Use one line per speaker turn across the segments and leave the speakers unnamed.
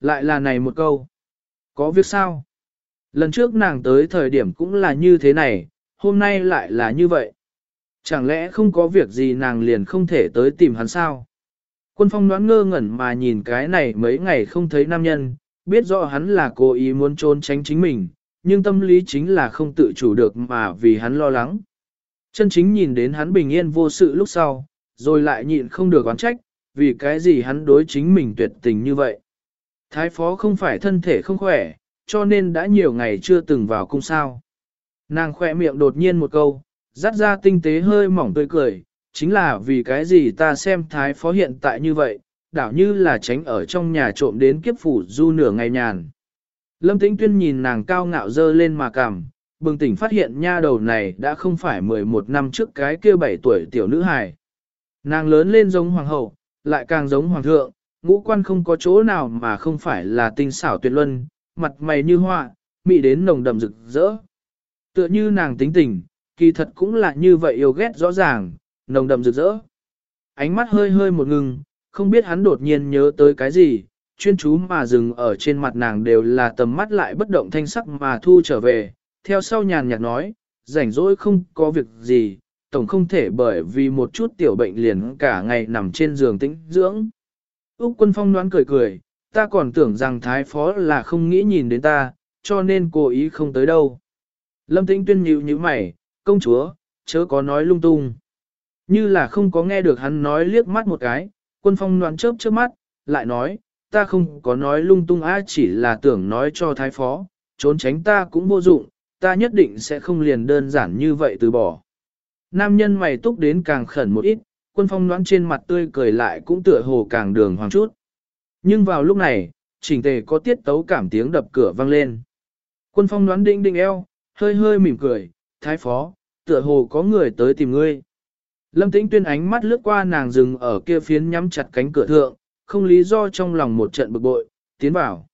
Lại là này một câu. Có việc sao? Lần trước nàng tới thời điểm cũng là như thế này, hôm nay lại là như vậy. Chẳng lẽ không có việc gì nàng liền không thể tới tìm hắn sao? Quân phong đoán ngơ ngẩn mà nhìn cái này mấy ngày không thấy nam nhân, biết rõ hắn là cố ý muốn trốn tránh chính mình, nhưng tâm lý chính là không tự chủ được mà vì hắn lo lắng. Chân chính nhìn đến hắn bình yên vô sự lúc sau, rồi lại nhịn không được oán trách, vì cái gì hắn đối chính mình tuyệt tình như vậy. Thái phó không phải thân thể không khỏe, cho nên đã nhiều ngày chưa từng vào cung sao. Nàng khỏe miệng đột nhiên một câu, dắt ra tinh tế hơi mỏng tươi cười, chính là vì cái gì ta xem thái phó hiện tại như vậy, đảo như là tránh ở trong nhà trộm đến kiếp phủ du nửa ngày nhàn. Lâm Tĩnh Tuyên nhìn nàng cao ngạo dơ lên mà cằm, bừng tỉnh phát hiện nha đầu này đã không phải 11 năm trước cái kia 7 tuổi tiểu nữ hài. Nàng lớn lên giống hoàng hậu, lại càng giống hoàng thượng, ngũ quan không có chỗ nào mà không phải là tinh xảo tuyệt luân, mặt mày như hoa, mị đến nồng đậm rực rỡ. Tựa như nàng tính tình, kỳ thật cũng là như vậy yêu ghét rõ ràng, nồng đậm rực rỡ. Ánh mắt hơi hơi một ngừng, không biết hắn đột nhiên nhớ tới cái gì, chuyên chú mà dừng ở trên mặt nàng đều là tầm mắt lại bất động thanh sắc mà thu trở về, theo sau nhàn nhạt nói, rảnh rỗi không có việc gì, tổng không thể bởi vì một chút tiểu bệnh liền cả ngày nằm trên giường tĩnh dưỡng. Úc quân phong đoán cười cười, ta còn tưởng rằng thái phó là không nghĩ nhìn đến ta, cho nên cố ý không tới đâu. Lâm tĩnh tuyên nhíu như mày, công chúa, chớ có nói lung tung. Như là không có nghe được hắn nói liếc mắt một cái, quân phong đoán chớp chớp mắt, lại nói, ta không có nói lung tung á chỉ là tưởng nói cho thái phó, trốn tránh ta cũng vô dụng, ta nhất định sẽ không liền đơn giản như vậy từ bỏ. Nam nhân mày túc đến càng khẩn một ít, quân phong đoán trên mặt tươi cười lại cũng tựa hồ càng đường hoàng chút. Nhưng vào lúc này, chỉnh tề có tiết tấu cảm tiếng đập cửa vang lên. Quân phong đoán đinh đinh eo, hơi hơi mỉm cười, thái phó, tựa hồ có người tới tìm ngươi. Lâm tĩnh tuyên ánh mắt lướt qua nàng dừng ở kia phiến nhắm chặt cánh cửa thượng, không lý do trong lòng một trận bực bội, tiến vào.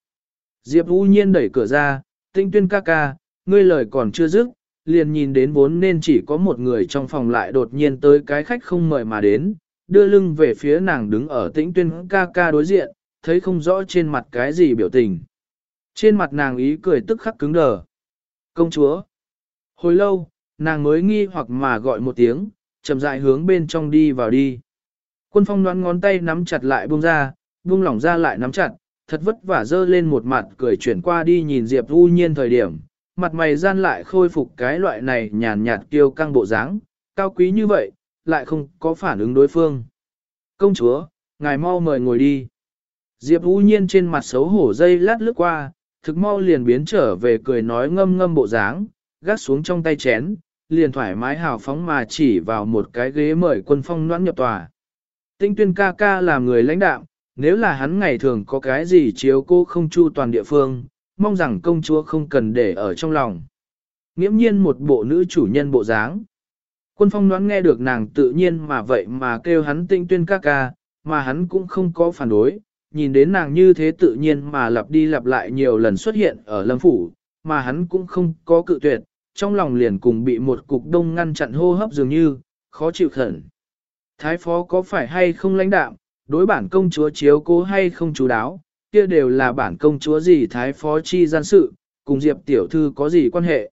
Diệp U nhiên đẩy cửa ra, tĩnh tuyên ca ca, ngươi lời còn chưa dứt, liền nhìn đến vốn nên chỉ có một người trong phòng lại đột nhiên tới cái khách không mời mà đến, đưa lưng về phía nàng đứng ở tĩnh tuyên ca ca đối diện, thấy không rõ trên mặt cái gì biểu tình. Trên mặt nàng ý cười tức khắc cứng đờ. Công chúa. Hồi lâu, nàng mới nghi hoặc mà gọi một tiếng, chậm rãi hướng bên trong đi vào đi. Quân phong đoán ngón tay nắm chặt lại buông ra, buông lỏng ra lại nắm chặt, thật vất vả dơ lên một mặt cười chuyển qua đi nhìn Diệp U Nhiên thời điểm, mặt mày gian lại khôi phục cái loại này nhàn nhạt kiêu căng bộ dáng, cao quý như vậy, lại không có phản ứng đối phương. Công chúa, ngài mau mời ngồi đi. Diệp U Nhiên trên mặt xấu hổ dây lát lướt qua, thực mau liền biến trở về cười nói ngâm ngâm bộ dáng, gác xuống trong tay chén, liền thoải mái hào phóng mà chỉ vào một cái ghế mời quân phong noãn nhập tòa. Tinh tuyên ca ca là người lãnh đạo, nếu là hắn ngày thường có cái gì chiếu cô không chu toàn địa phương, mong rằng công chúa không cần để ở trong lòng. Nghiễm nhiên một bộ nữ chủ nhân bộ dáng. Quân phong đoán nghe được nàng tự nhiên mà vậy mà kêu hắn tinh tuyên ca ca, mà hắn cũng không có phản đối, nhìn đến nàng như thế tự nhiên mà lặp đi lặp lại nhiều lần xuất hiện ở lâm phủ, mà hắn cũng không có cự tuyệt, trong lòng liền cùng bị một cục đông ngăn chặn hô hấp dường như, khó chịu khẩn. Thái phó có phải hay không lãnh đạm, đối bản công chúa chiếu cố hay không chú đáo, kia đều là bản công chúa gì thái phó chi gian sự, cùng Diệp tiểu thư có gì quan hệ.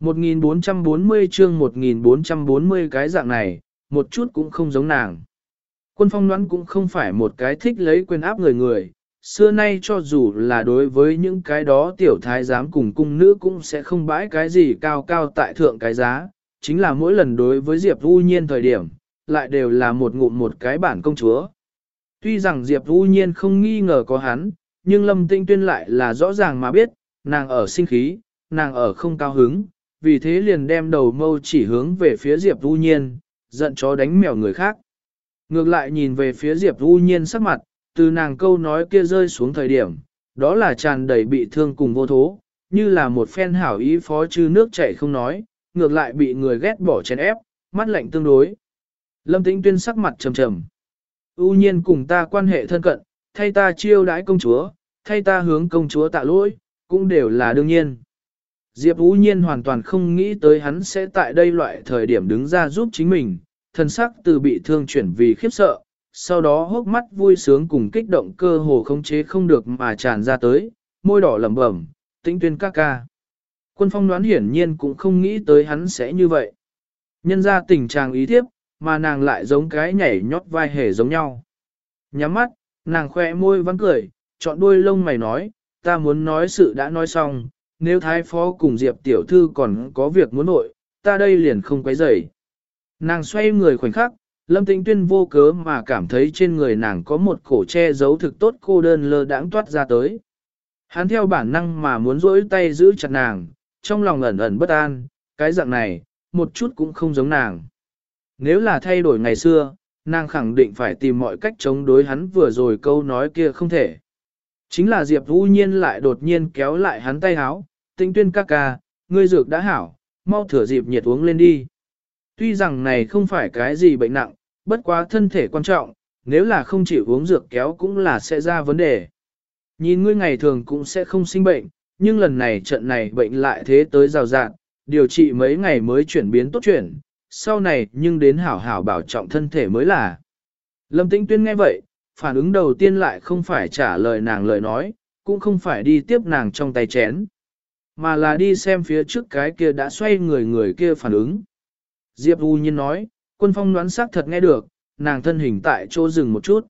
1440 chương 1440 cái dạng này, một chút cũng không giống nàng. Quân phong đoán cũng không phải một cái thích lấy quyền áp người người, xưa nay cho dù là đối với những cái đó tiểu thái giám cùng cung nữ cũng sẽ không bãi cái gì cao cao tại thượng cái giá, chính là mỗi lần đối với Diệp U Nhiên thời điểm, lại đều là một ngụm một cái bản công chúa. Tuy rằng Diệp Vũ Nhiên không nghi ngờ có hắn, nhưng Lâm Tĩnh Tuyên lại là rõ ràng mà biết, nàng ở sinh khí, nàng ở không cao hứng, vì thế liền đem đầu mâu chỉ hướng về phía Diệp Vũ Nhiên, giận chó đánh mèo người khác. Ngược lại nhìn về phía Diệp Vũ Nhiên sắc mặt, từ nàng câu nói kia rơi xuống thời điểm, đó là tràn đầy bị thương cùng vô thố, như là một phen hảo ý phó chư nước chảy không nói, ngược lại bị người ghét bỏ chèn ép, mắt lạnh tương đối. Lâm Tĩnh Tuyên sắc mặt trầm trầm. U nhiên cùng ta quan hệ thân cận, thay ta chiêu đãi công chúa, thay ta hướng công chúa tạ lỗi, cũng đều là đương nhiên. Diệp U nhiên hoàn toàn không nghĩ tới hắn sẽ tại đây loại thời điểm đứng ra giúp chính mình, thân sắc từ bị thương chuyển vì khiếp sợ, sau đó hốc mắt vui sướng cùng kích động cơ hồ không chế không được mà tràn ra tới, môi đỏ lẩm bẩm, tĩnh tuyên ca ca. Quân phong đoán hiển nhiên cũng không nghĩ tới hắn sẽ như vậy. Nhân ra tình trạng ý thiếp, mà nàng lại giống cái nhảy nhót vai hề giống nhau. Nhắm mắt, nàng khoe môi vẫn cười, chọn đuôi lông mày nói, ta muốn nói sự đã nói xong, nếu thái phó cùng Diệp tiểu thư còn có việc muốn nội, ta đây liền không quấy rầy. Nàng xoay người khoảnh khắc, Lâm Tĩnh Tuyên vô cớ mà cảm thấy trên người nàng có một cổ che giấu thực tốt cô đơn lơ đãng toát ra tới. Hắn theo bản năng mà muốn rỗi tay giữ chặt nàng, trong lòng ẩn ẩn bất an, cái dạng này, một chút cũng không giống nàng. Nếu là thay đổi ngày xưa, nàng khẳng định phải tìm mọi cách chống đối hắn vừa rồi câu nói kia không thể. Chính là Diệp Vũ Nhiên lại đột nhiên kéo lại hắn tay háo, tinh tuyên ca ca, ngươi dược đã hảo, mau thửa dịp nhiệt uống lên đi. Tuy rằng này không phải cái gì bệnh nặng, bất quá thân thể quan trọng, nếu là không chịu uống dược kéo cũng là sẽ ra vấn đề. Nhìn ngươi ngày thường cũng sẽ không sinh bệnh, nhưng lần này trận này bệnh lại thế tới rào rạt, điều trị mấy ngày mới chuyển biến tốt chuyển, sau này nhưng đến hảo hảo bảo trọng thân thể mới là. Lâm Tĩnh Tuyên nghe vậy, phản ứng đầu tiên lại không phải trả lời nàng lời nói, cũng không phải đi tiếp nàng trong tay chén, mà là đi xem phía trước cái kia đã xoay người người kia phản ứng. Diệp U Nhiên nói, quân phong đoán xác thật nghe được, nàng thân hình tại chỗ dừng một chút.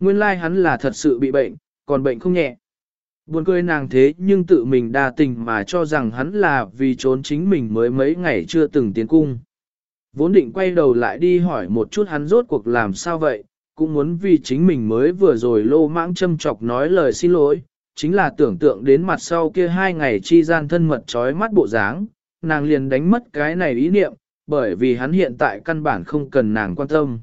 Nguyên lai like hắn là thật sự bị bệnh, còn bệnh không nhẹ. Buồn cười nàng thế nhưng tự mình đa tình mà cho rằng hắn là vì trốn chính mình mới mấy ngày chưa từng tiến cung. Vốn định quay đầu lại đi hỏi một chút hắn rốt cuộc làm sao vậy, cũng muốn vì chính mình mới vừa rồi lô mãng châm chọc nói lời xin lỗi, chính là tưởng tượng đến mặt sau kia hai ngày chi gian thân mật trói mắt bộ dáng, nàng liền đánh mất cái này ý niệm, bởi vì hắn hiện tại căn bản không cần nàng quan tâm.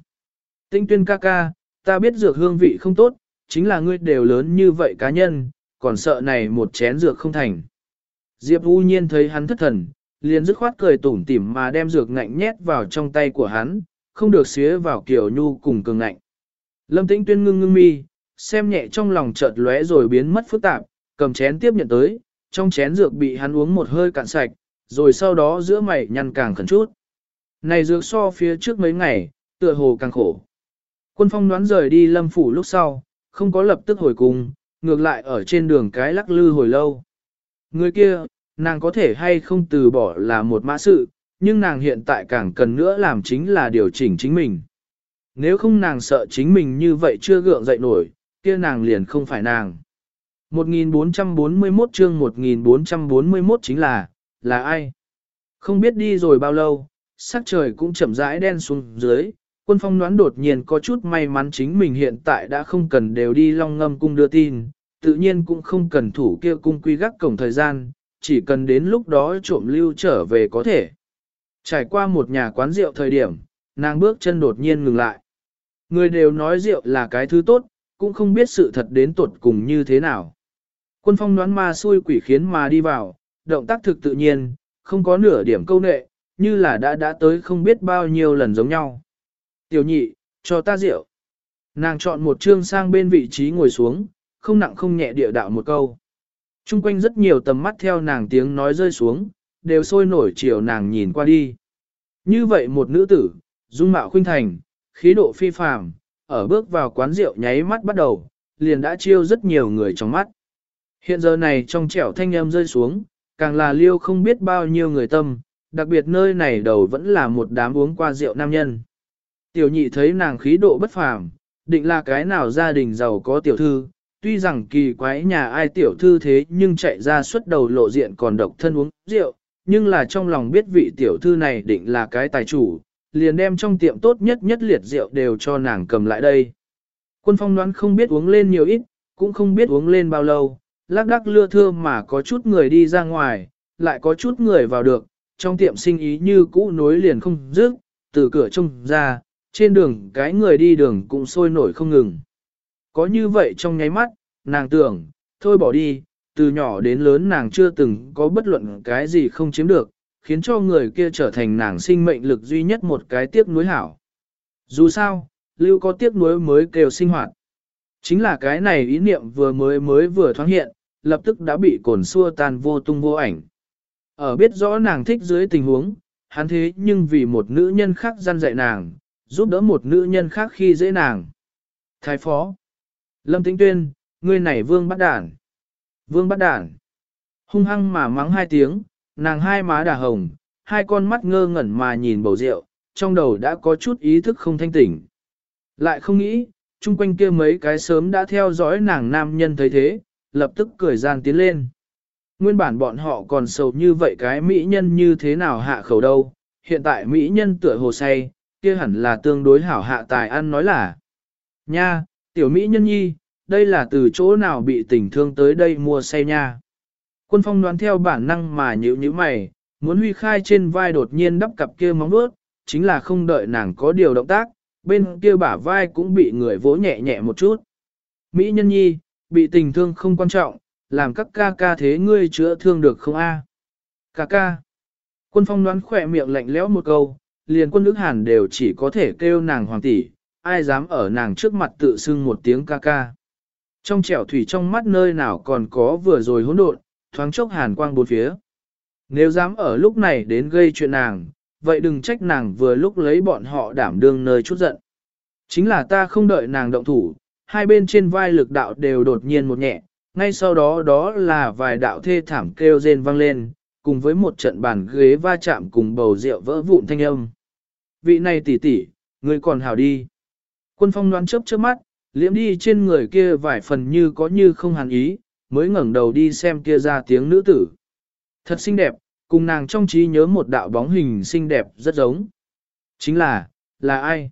Tinh tuyên ca ca, ta biết dược hương vị không tốt, chính là ngươi đều lớn như vậy cá nhân, còn sợ này một chén dược không thành. Diệp U nhiên thấy hắn thất thần, liền dứt khoát cười tủm tỉm mà đem dược ngạnh nhét vào trong tay của hắn, không được xía vào kiểu nhu cùng cường ngạnh. Lâm tĩnh tuyên ngưng ngưng mi, xem nhẹ trong lòng chợt lóe rồi biến mất phức tạp, cầm chén tiếp nhận tới, trong chén dược bị hắn uống một hơi cạn sạch, rồi sau đó giữa mày nhăn càng khẩn chút. Này dược so phía trước mấy ngày, tựa hồ càng khổ. Quân phong đoán rời đi lâm phủ lúc sau, không có lập tức hồi cùng, ngược lại ở trên đường cái lắc lư hồi lâu. Người kia, nàng có thể hay không từ bỏ là một mã sự, nhưng nàng hiện tại càng cần nữa làm chính là điều chỉnh chính mình. Nếu không nàng sợ chính mình như vậy chưa gượng dậy nổi, kia nàng liền không phải nàng. 1441 chương 1441 chính là, là ai? Không biết đi rồi bao lâu, sắc trời cũng chậm rãi đen xuống dưới, quân phong đoán đột nhiên có chút may mắn chính mình hiện tại đã không cần đều đi long ngâm cung đưa tin, tự nhiên cũng không cần thủ kia cung quy gác cổng thời gian, chỉ cần đến lúc đó trộm lưu trở về có thể. Trải qua một nhà quán rượu thời điểm, nàng bước chân đột nhiên ngừng lại. Người đều nói rượu là cái thứ tốt, cũng không biết sự thật đến tuột cùng như thế nào. Quân phong đoán ma xui quỷ khiến mà đi vào, động tác thực tự nhiên, không có nửa điểm câu nệ, như là đã đã tới không biết bao nhiêu lần giống nhau. Tiểu nhị, cho ta rượu. Nàng chọn một chương sang bên vị trí ngồi xuống, không nặng không nhẹ địa đạo một câu. Trung quanh rất nhiều tầm mắt theo nàng tiếng nói rơi xuống, đều sôi nổi chiều nàng nhìn qua đi. Như vậy một nữ tử, dung mạo khuynh thành, khí độ phi phàm, ở bước vào quán rượu nháy mắt bắt đầu, liền đã chiêu rất nhiều người trong mắt. Hiện giờ này trong trẻo thanh âm rơi xuống, càng là liêu không biết bao nhiêu người tâm, đặc biệt nơi này đầu vẫn là một đám uống qua rượu nam nhân. Tiểu nhị thấy nàng khí độ bất phàm, định là cái nào gia đình giàu có tiểu thư, tuy rằng kỳ quái nhà ai tiểu thư thế nhưng chạy ra xuất đầu lộ diện còn độc thân uống rượu, nhưng là trong lòng biết vị tiểu thư này định là cái tài chủ, liền đem trong tiệm tốt nhất nhất liệt rượu đều cho nàng cầm lại đây. Quân phong đoán không biết uống lên nhiều ít, cũng không biết uống lên bao lâu, lác đác lưa thưa mà có chút người đi ra ngoài, lại có chút người vào được, trong tiệm sinh ý như cũ nối liền không dứt, từ cửa trông ra, trên đường cái người đi đường cũng sôi nổi không ngừng. Có như vậy trong nháy mắt, nàng tưởng, thôi bỏ đi, từ nhỏ đến lớn nàng chưa từng có bất luận cái gì không chiếm được, khiến cho người kia trở thành nàng sinh mệnh lực duy nhất một cái tiếc nuối hảo. Dù sao, lưu có tiếc nuối mới kêu sinh hoạt. Chính là cái này ý niệm vừa mới mới vừa thoáng hiện, lập tức đã bị cồn xua tan vô tung vô ảnh. Ở biết rõ nàng thích dưới tình huống, hắn thế nhưng vì một nữ nhân khác gian dạy nàng, giúp đỡ một nữ nhân khác khi dễ nàng. Thái phó. Lâm Tĩnh Tuyên, ngươi này vương bắt đản. Vương bắt đản. Hung hăng mà mắng hai tiếng, nàng hai má đà hồng, hai con mắt ngơ ngẩn mà nhìn bầu rượu, trong đầu đã có chút ý thức không thanh tỉnh. Lại không nghĩ, chung quanh kia mấy cái sớm đã theo dõi nàng nam nhân thấy thế, lập tức cười gian tiến lên. Nguyên bản bọn họ còn sầu như vậy cái mỹ nhân như thế nào hạ khẩu đâu, hiện tại mỹ nhân tựa hồ say, kia hẳn là tương đối hảo hạ tài ăn nói là. Nha, tiểu mỹ nhân nhi, đây là từ chỗ nào bị tình thương tới đây mua xe nha. Quân phong đoán theo bản năng mà nhữ như mày, muốn huy khai trên vai đột nhiên đắp cặp kia móng bước, chính là không đợi nàng có điều động tác, bên kia bả vai cũng bị người vỗ nhẹ nhẹ một chút. Mỹ nhân nhi, bị tình thương không quan trọng, làm các ca ca thế ngươi chữa thương được không a? Ca ca. Quân phong đoán khỏe miệng lạnh lẽo một câu, liền quân nước hàn đều chỉ có thể kêu nàng hoàng tỷ, ai dám ở nàng trước mặt tự xưng một tiếng ca ca. Trong trẻo thủy trong mắt nơi nào còn có vừa rồi hỗn độn, thoáng chốc hàn quang bốn phía. Nếu dám ở lúc này đến gây chuyện nàng, vậy đừng trách nàng vừa lúc lấy bọn họ đảm đương nơi chút giận. Chính là ta không đợi nàng động thủ, hai bên trên vai lực đạo đều đột nhiên một nhẹ, ngay sau đó đó là vài đạo thê thảm kêu rên vang lên, cùng với một trận bàn ghế va chạm cùng bầu rượu vỡ vụn thanh âm. Vị này tỷ tỷ, người còn hào đi. Quân phong đoán chớp chớp mắt, liễm đi trên người kia vài phần như có như không hàn ý, mới ngẩng đầu đi xem kia ra tiếng nữ tử. Thật xinh đẹp, cùng nàng trong trí nhớ một đạo bóng hình xinh đẹp rất giống. Chính là, là ai?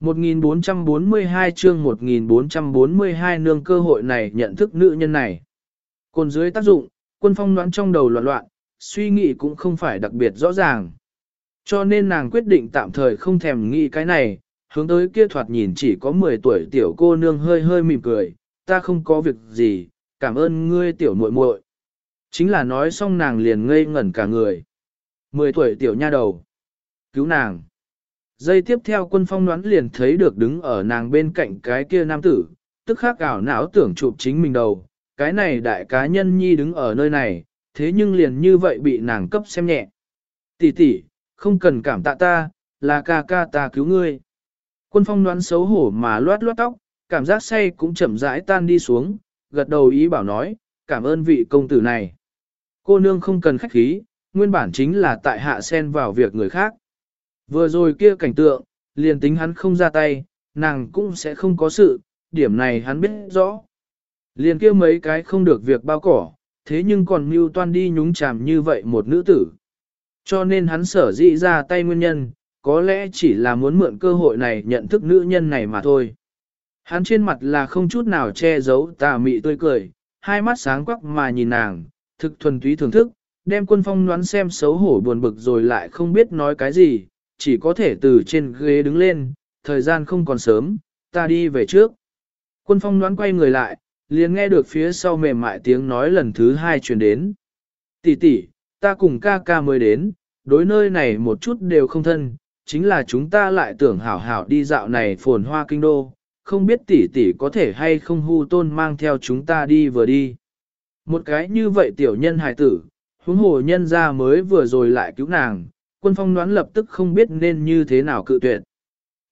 1442 chương 1442 nương cơ hội này nhận thức nữ nhân này. còn dưới tác dụng, quân phong đoán trong đầu loạn loạn, suy nghĩ cũng không phải đặc biệt rõ ràng. Cho nên nàng quyết định tạm thời không thèm nghĩ cái này, hướng tới kia thoạt nhìn chỉ có 10 tuổi tiểu cô nương hơi hơi mỉm cười, ta không có việc gì, cảm ơn ngươi tiểu muội muội. Chính là nói xong nàng liền ngây ngẩn cả người. 10 tuổi tiểu nha đầu. Cứu nàng. Giây tiếp theo quân phong đoán liền thấy được đứng ở nàng bên cạnh cái kia nam tử, tức khắc ảo não tưởng chụp chính mình đầu. Cái này đại cá nhân nhi đứng ở nơi này, thế nhưng liền như vậy bị nàng cấp xem nhẹ. Tỷ tỷ, không cần cảm tạ ta, là ca ca ta cứu ngươi. Quân phong đoán xấu hổ mà loát loát tóc, cảm giác say cũng chậm rãi tan đi xuống, gật đầu ý bảo nói, cảm ơn vị công tử này. Cô nương không cần khách khí, nguyên bản chính là tại hạ sen vào việc người khác. Vừa rồi kia cảnh tượng, liền tính hắn không ra tay, nàng cũng sẽ không có sự, điểm này hắn biết rõ. Liền kia mấy cái không được việc bao cỏ, thế nhưng còn mưu toan đi nhúng chàm như vậy một nữ tử. Cho nên hắn sở dĩ ra tay nguyên nhân, có lẽ chỉ là muốn mượn cơ hội này nhận thức nữ nhân này mà thôi. Hắn trên mặt là không chút nào che giấu tà mị tươi cười, hai mắt sáng quắc mà nhìn nàng, thực thuần túy thưởng thức, đem quân phong đoán xem xấu hổ buồn bực rồi lại không biết nói cái gì, chỉ có thể từ trên ghế đứng lên, thời gian không còn sớm, ta đi về trước. Quân phong đoán quay người lại, liền nghe được phía sau mềm mại tiếng nói lần thứ hai truyền đến. Tỷ tỷ, ta cùng ca ca mới đến, đối nơi này một chút đều không thân, chính là chúng ta lại tưởng hảo hảo đi dạo này phồn hoa kinh đô, không biết tỷ tỷ có thể hay không hu tôn mang theo chúng ta đi vừa đi. Một cái như vậy tiểu nhân hài tử, huống hồ nhân ra mới vừa rồi lại cứu nàng, quân phong đoán lập tức không biết nên như thế nào cự tuyệt.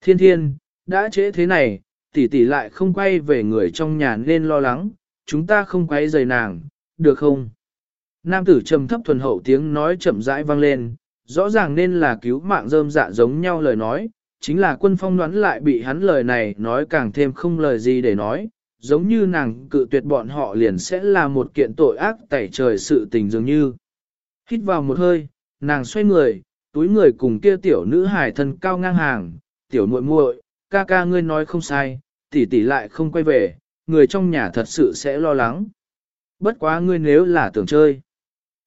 Thiên thiên, đã trễ thế này, tỷ tỷ lại không quay về người trong nhà nên lo lắng, chúng ta không quay rời nàng, được không? Nam tử trầm thấp thuần hậu tiếng nói chậm rãi vang lên, rõ ràng nên là cứu mạng rơm dạ giống nhau lời nói, chính là quân phong đoán lại bị hắn lời này nói càng thêm không lời gì để nói, giống như nàng cự tuyệt bọn họ liền sẽ là một kiện tội ác tẩy trời sự tình dường như. Hít vào một hơi, nàng xoay người, túi người cùng kia tiểu nữ hải thân cao ngang hàng, tiểu muội muội, ca ca ngươi nói không sai, tỷ tỷ lại không quay về, người trong nhà thật sự sẽ lo lắng. Bất quá ngươi nếu là tưởng chơi.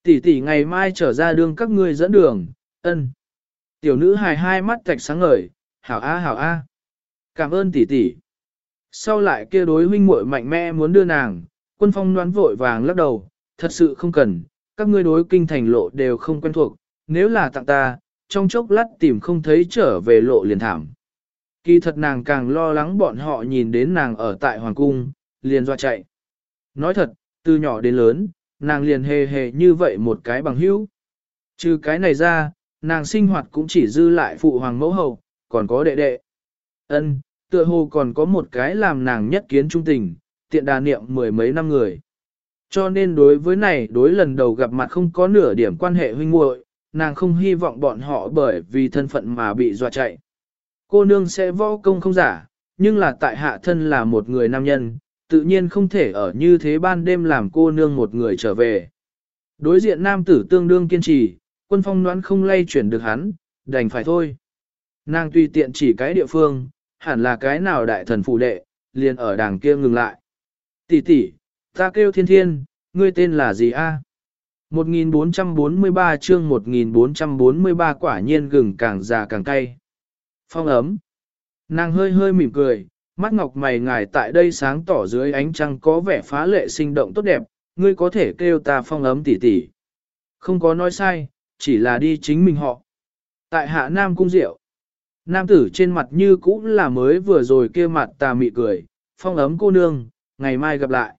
Tỷ tỷ ngày mai trở ra đường các ngươi dẫn đường, ân. Tiểu nữ hài hai mắt tạch sáng ngời, hảo a hảo a. Cảm ơn tỷ tỷ. Sau lại kia đối huynh muội mạnh mẽ muốn đưa nàng, quân phong đoán vội vàng lắc đầu, thật sự không cần, các ngươi đối kinh thành lộ đều không quen thuộc, nếu là tặng ta, trong chốc lát tìm không thấy trở về lộ liền thảm. Kỳ thật nàng càng lo lắng bọn họ nhìn đến nàng ở tại Hoàng Cung, liền doa chạy. Nói thật, từ nhỏ đến lớn, nàng liền hề hề như vậy một cái bằng hữu. Trừ cái này ra, nàng sinh hoạt cũng chỉ dư lại phụ hoàng mẫu hậu, còn có đệ đệ. Ân, tựa hồ còn có một cái làm nàng nhất kiến trung tình, tiện đà niệm mười mấy năm người. Cho nên đối với này đối lần đầu gặp mặt không có nửa điểm quan hệ huynh muội, nàng không hy vọng bọn họ bởi vì thân phận mà bị dọa chạy. Cô nương sẽ võ công không giả, nhưng là tại hạ thân là một người nam nhân, tự nhiên không thể ở như thế ban đêm làm cô nương một người trở về. Đối diện nam tử tương đương kiên trì, quân phong đoán không lay chuyển được hắn, đành phải thôi. Nàng tùy tiện chỉ cái địa phương, hẳn là cái nào đại thần phụ đệ, liền ở đàng kia ngừng lại. Tỷ tỷ, ta kêu thiên thiên, ngươi tên là gì a? 1443 chương 1443 quả nhiên gừng càng già càng cay. Phong ấm. Nàng hơi hơi mỉm cười, mắt ngọc mày ngài tại đây sáng tỏ dưới ánh trăng có vẻ phá lệ sinh động tốt đẹp, ngươi có thể kêu ta phong ấm tỉ tỉ. Không có nói sai, chỉ là đi chính mình họ. Tại hạ Nam Cung Diệu, nam tử trên mặt như cũ là mới vừa rồi kia mặt tà mị cười, phong ấm cô nương, ngày mai gặp lại.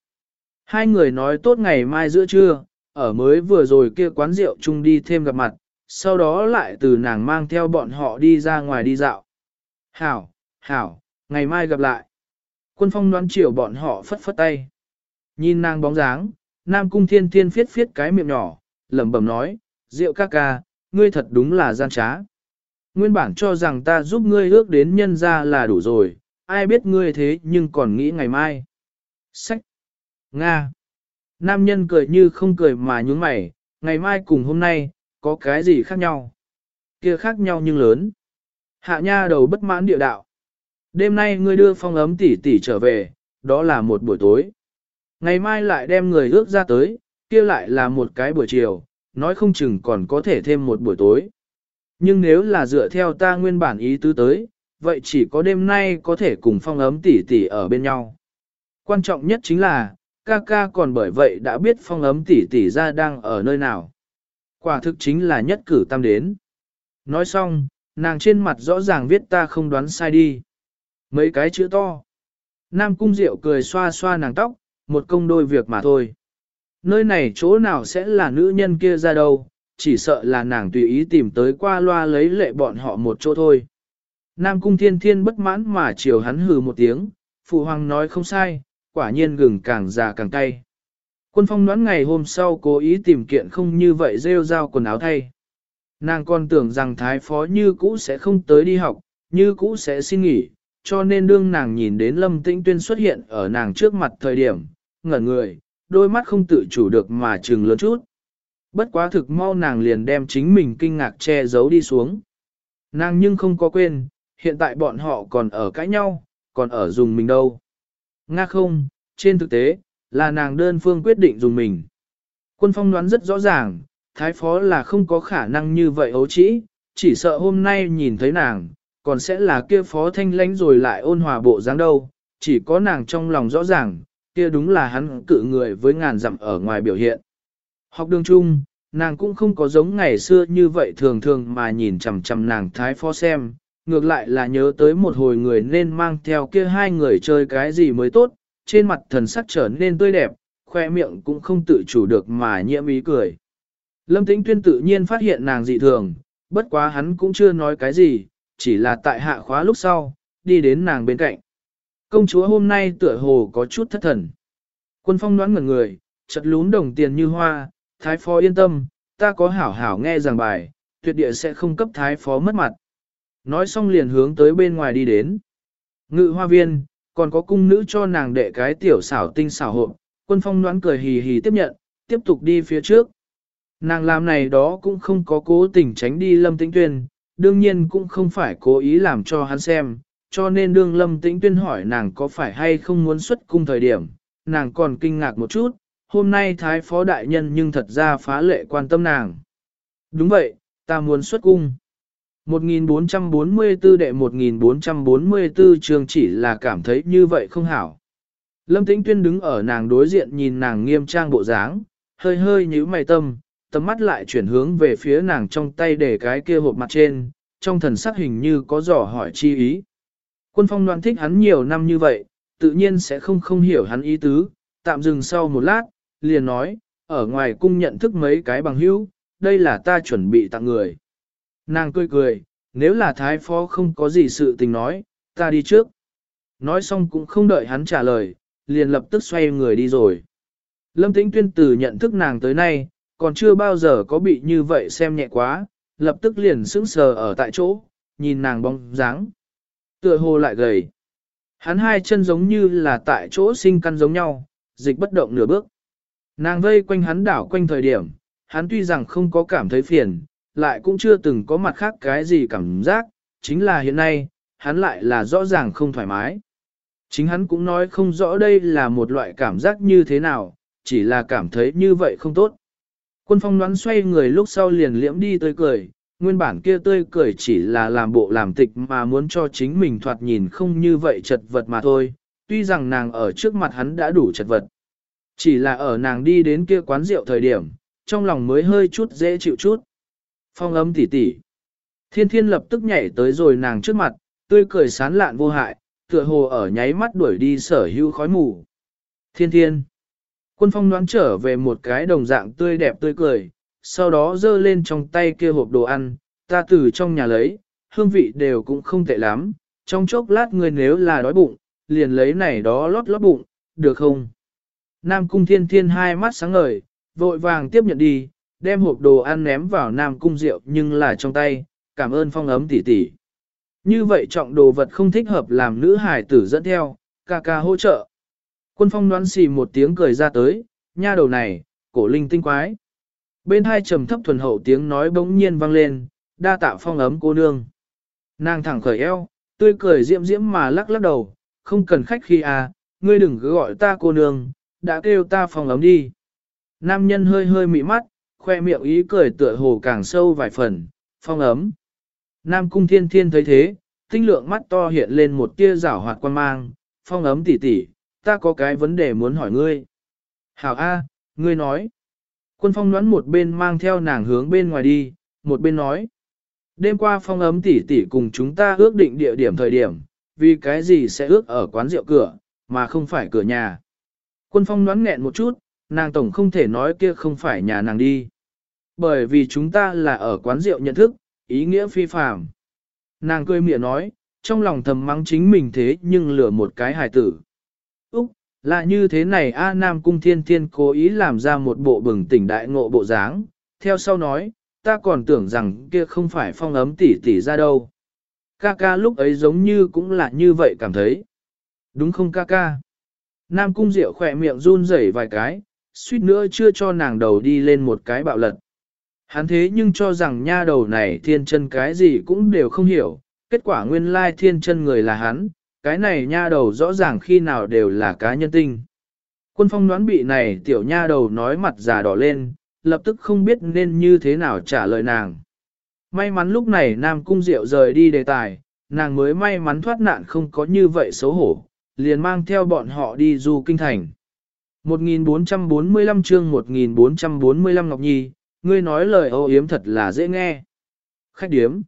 Hai người nói tốt ngày mai giữa trưa, ở mới vừa rồi kia quán rượu chung đi thêm gặp mặt, sau đó lại từ nàng mang theo bọn họ đi ra ngoài đi dạo. Hảo, hảo, ngày mai gặp lại. Quân phong đoán chiều bọn họ phất phất tay. Nhìn nàng bóng dáng, Nam Cung Thiên Thiên phiết phiết cái miệng nhỏ, lẩm bẩm nói, rượu ca ca, ngươi thật đúng là gian trá. Nguyên bản cho rằng ta giúp ngươi ước đến nhân ra là đủ rồi, ai biết ngươi thế nhưng còn nghĩ ngày mai. Sách! Nga! Nam nhân cười như không cười mà nhúng mày, ngày mai cùng hôm nay, có cái gì khác nhau? Kia khác nhau nhưng lớn. Hạ nha đầu bất mãn địa đạo. Đêm nay ngươi đưa phong ấm tỷ tỷ trở về, đó là một buổi tối. Ngày mai lại đem người ước ra tới, kia lại là một cái buổi chiều, nói không chừng còn có thể thêm một buổi tối. Nhưng nếu là dựa theo ta nguyên bản ý tứ tới, vậy chỉ có đêm nay có thể cùng phong ấm tỷ tỷ ở bên nhau. Quan trọng nhất chính là, ca ca còn bởi vậy đã biết phong ấm tỷ tỷ ra đang ở nơi nào. Quả thực chính là nhất cử tam đến. Nói xong, nàng trên mặt rõ ràng viết ta không đoán sai đi. Mấy cái chữ to. Nam cung diệu cười xoa xoa nàng tóc, một công đôi việc mà thôi. Nơi này chỗ nào sẽ là nữ nhân kia ra đâu, chỉ sợ là nàng tùy ý tìm tới qua loa lấy lệ bọn họ một chỗ thôi. Nam cung thiên thiên bất mãn mà chiều hắn hừ một tiếng, phụ hoàng nói không sai, quả nhiên gừng càng già càng cay. Quân phong đoán ngày hôm sau cố ý tìm kiện không như vậy rêu rao quần áo thay. Nàng còn tưởng rằng thái phó như cũ sẽ không tới đi học, như cũ sẽ xin nghỉ, cho nên đương nàng nhìn đến lâm tĩnh tuyên xuất hiện ở nàng trước mặt thời điểm, ngẩn người, đôi mắt không tự chủ được mà trừng lớn chút. Bất quá thực mau nàng liền đem chính mình kinh ngạc che giấu đi xuống. Nàng nhưng không có quên, hiện tại bọn họ còn ở cãi nhau, còn ở dùng mình đâu. Nga không, trên thực tế, là nàng đơn phương quyết định dùng mình. Quân phong đoán rất rõ ràng, thái phó là không có khả năng như vậy ấu trĩ, chỉ sợ hôm nay nhìn thấy nàng, còn sẽ là kia phó thanh lãnh rồi lại ôn hòa bộ dáng đâu, chỉ có nàng trong lòng rõ ràng, kia đúng là hắn cự người với ngàn dặm ở ngoài biểu hiện. Học đường chung, nàng cũng không có giống ngày xưa như vậy thường thường mà nhìn chằm chằm nàng thái phó xem, ngược lại là nhớ tới một hồi người nên mang theo kia hai người chơi cái gì mới tốt, trên mặt thần sắc trở nên tươi đẹp, khoe miệng cũng không tự chủ được mà nhiễm ý cười. Lâm Tĩnh Tuyên tự nhiên phát hiện nàng dị thường, bất quá hắn cũng chưa nói cái gì, chỉ là tại hạ khóa lúc sau, đi đến nàng bên cạnh. Công chúa hôm nay tựa hồ có chút thất thần. Quân phong đoán ngẩn người, chật lún đồng tiền như hoa, thái phó yên tâm, ta có hảo hảo nghe giảng bài, tuyệt địa sẽ không cấp thái phó mất mặt. Nói xong liền hướng tới bên ngoài đi đến. Ngự hoa viên, còn có cung nữ cho nàng đệ cái tiểu xảo tinh xảo hộ, quân phong đoán cười hì hì tiếp nhận, tiếp tục đi phía trước. Nàng làm này đó cũng không có cố tình tránh đi lâm tĩnh tuyên, đương nhiên cũng không phải cố ý làm cho hắn xem, cho nên đương lâm tĩnh tuyên hỏi nàng có phải hay không muốn xuất cung thời điểm, nàng còn kinh ngạc một chút, hôm nay thái phó đại nhân nhưng thật ra phá lệ quan tâm nàng. Đúng vậy, ta muốn xuất cung. 1444 đệ 1444 trường chỉ là cảm thấy như vậy không hảo. Lâm Tĩnh Tuyên đứng ở nàng đối diện nhìn nàng nghiêm trang bộ dáng, hơi hơi nhíu mày tâm, tầm mắt lại chuyển hướng về phía nàng trong tay để cái kia hộp mặt trên, trong thần sắc hình như có dò hỏi chi ý. Quân phong đoàn thích hắn nhiều năm như vậy, tự nhiên sẽ không không hiểu hắn ý tứ, tạm dừng sau một lát, liền nói, ở ngoài cung nhận thức mấy cái bằng hữu, đây là ta chuẩn bị tặng người. Nàng cười cười, nếu là thái phó không có gì sự tình nói, ta đi trước. nói xong cũng không đợi hắn trả lời, liền lập tức xoay người đi rồi. Lâm Tĩnh Tuyên từ nhận thức nàng tới nay, còn chưa bao giờ có bị như vậy xem nhẹ quá, lập tức liền sững sờ ở tại chỗ, nhìn nàng bóng dáng. Tựa hồ lại gầy. Hắn hai chân giống như là tại chỗ sinh căn giống nhau, dịch bất động nửa bước. Nàng vây quanh hắn đảo quanh thời điểm, hắn tuy rằng không có cảm thấy phiền, lại cũng chưa từng có mặt khác cái gì cảm giác, chính là hiện nay, hắn lại là rõ ràng không thoải mái. Chính hắn cũng nói không rõ đây là một loại cảm giác như thế nào, chỉ là cảm thấy như vậy không tốt. Quân phong đoán xoay người lúc sau liền liễm đi tươi cười, nguyên bản kia tươi cười chỉ là làm bộ làm tịch mà muốn cho chính mình thoạt nhìn không như vậy chật vật mà thôi, tuy rằng nàng ở trước mặt hắn đã đủ chật vật. Chỉ là ở nàng đi đến kia quán rượu thời điểm, trong lòng mới hơi chút dễ chịu chút. Phong ấm tỉ tỉ. Thiên thiên lập tức nhảy tới rồi nàng trước mặt, tươi cười sán lạn vô hại, tựa hồ ở nháy mắt đuổi đi sở hữu khói mù. Thiên thiên. Quân phong đoán trở về một cái đồng dạng tươi đẹp tươi cười, sau đó dơ lên trong tay kia hộp đồ ăn, ta từ trong nhà lấy, hương vị đều cũng không tệ lắm, trong chốc lát người nếu là đói bụng, liền lấy này đó lót lót bụng, được không? Nam cung thiên thiên hai mắt sáng ngời, vội vàng tiếp nhận đi, đem hộp đồ ăn ném vào Nam cung rượu nhưng là trong tay, cảm ơn phong ấm tỷ tỷ. Như vậy trọng đồ vật không thích hợp làm nữ hải tử dẫn theo, ca ca hỗ trợ. Quân phong đoán xì một tiếng cười ra tới, nha đầu này, cổ linh tinh quái. Bên hai trầm thấp thuần hậu tiếng nói bỗng nhiên vang lên, đa tạ phong ấm cô nương. Nàng thẳng khởi eo, tươi cười diễm diễm mà lắc lắc đầu, không cần khách khi à, ngươi đừng cứ gọi ta cô nương, đã kêu ta phong ấm đi. Nam nhân hơi hơi mị mắt, khoe miệng ý cười tựa hồ càng sâu vài phần, phong ấm. Nam cung thiên thiên thấy thế, tinh lượng mắt to hiện lên một tia rảo hoạt quan mang, phong ấm tỉ tỉ, ta có cái vấn đề muốn hỏi ngươi. Hảo A, ngươi nói. Quân phong đoán một bên mang theo nàng hướng bên ngoài đi, một bên nói. Đêm qua phong ấm tỷ tỷ cùng chúng ta ước định địa điểm thời điểm, vì cái gì sẽ ước ở quán rượu cửa, mà không phải cửa nhà. Quân phong đoán nghẹn một chút, nàng tổng không thể nói kia không phải nhà nàng đi. Bởi vì chúng ta là ở quán rượu nhận thức, ý nghĩa phi phàm. Nàng cười miệng nói, trong lòng thầm mắng chính mình thế nhưng lừa một cái hài tử. Là như thế này A Nam Cung Thiên Thiên cố ý làm ra một bộ bừng tỉnh đại ngộ bộ dáng, theo sau nói, ta còn tưởng rằng kia không phải phong ấm tỉ tỉ ra đâu. Ca ca lúc ấy giống như cũng là như vậy cảm thấy. Đúng không ca ca? Nam Cung Diệu khỏe miệng run rẩy vài cái, suýt nữa chưa cho nàng đầu đi lên một cái bạo lật. Hắn thế nhưng cho rằng nha đầu này thiên chân cái gì cũng đều không hiểu, kết quả nguyên lai thiên chân người là hắn, cái này nha đầu rõ ràng khi nào đều là cá nhân tinh. Quân phong đoán bị này tiểu nha đầu nói mặt già đỏ lên, lập tức không biết nên như thế nào trả lời nàng. May mắn lúc này Nam Cung Diệu rời đi đề tài, nàng mới may mắn thoát nạn không có như vậy xấu hổ, liền mang theo bọn họ đi du kinh thành. 1445 chương 1445 Ngọc Nhi, ngươi nói lời ô yếm thật là dễ nghe. Khách điếm.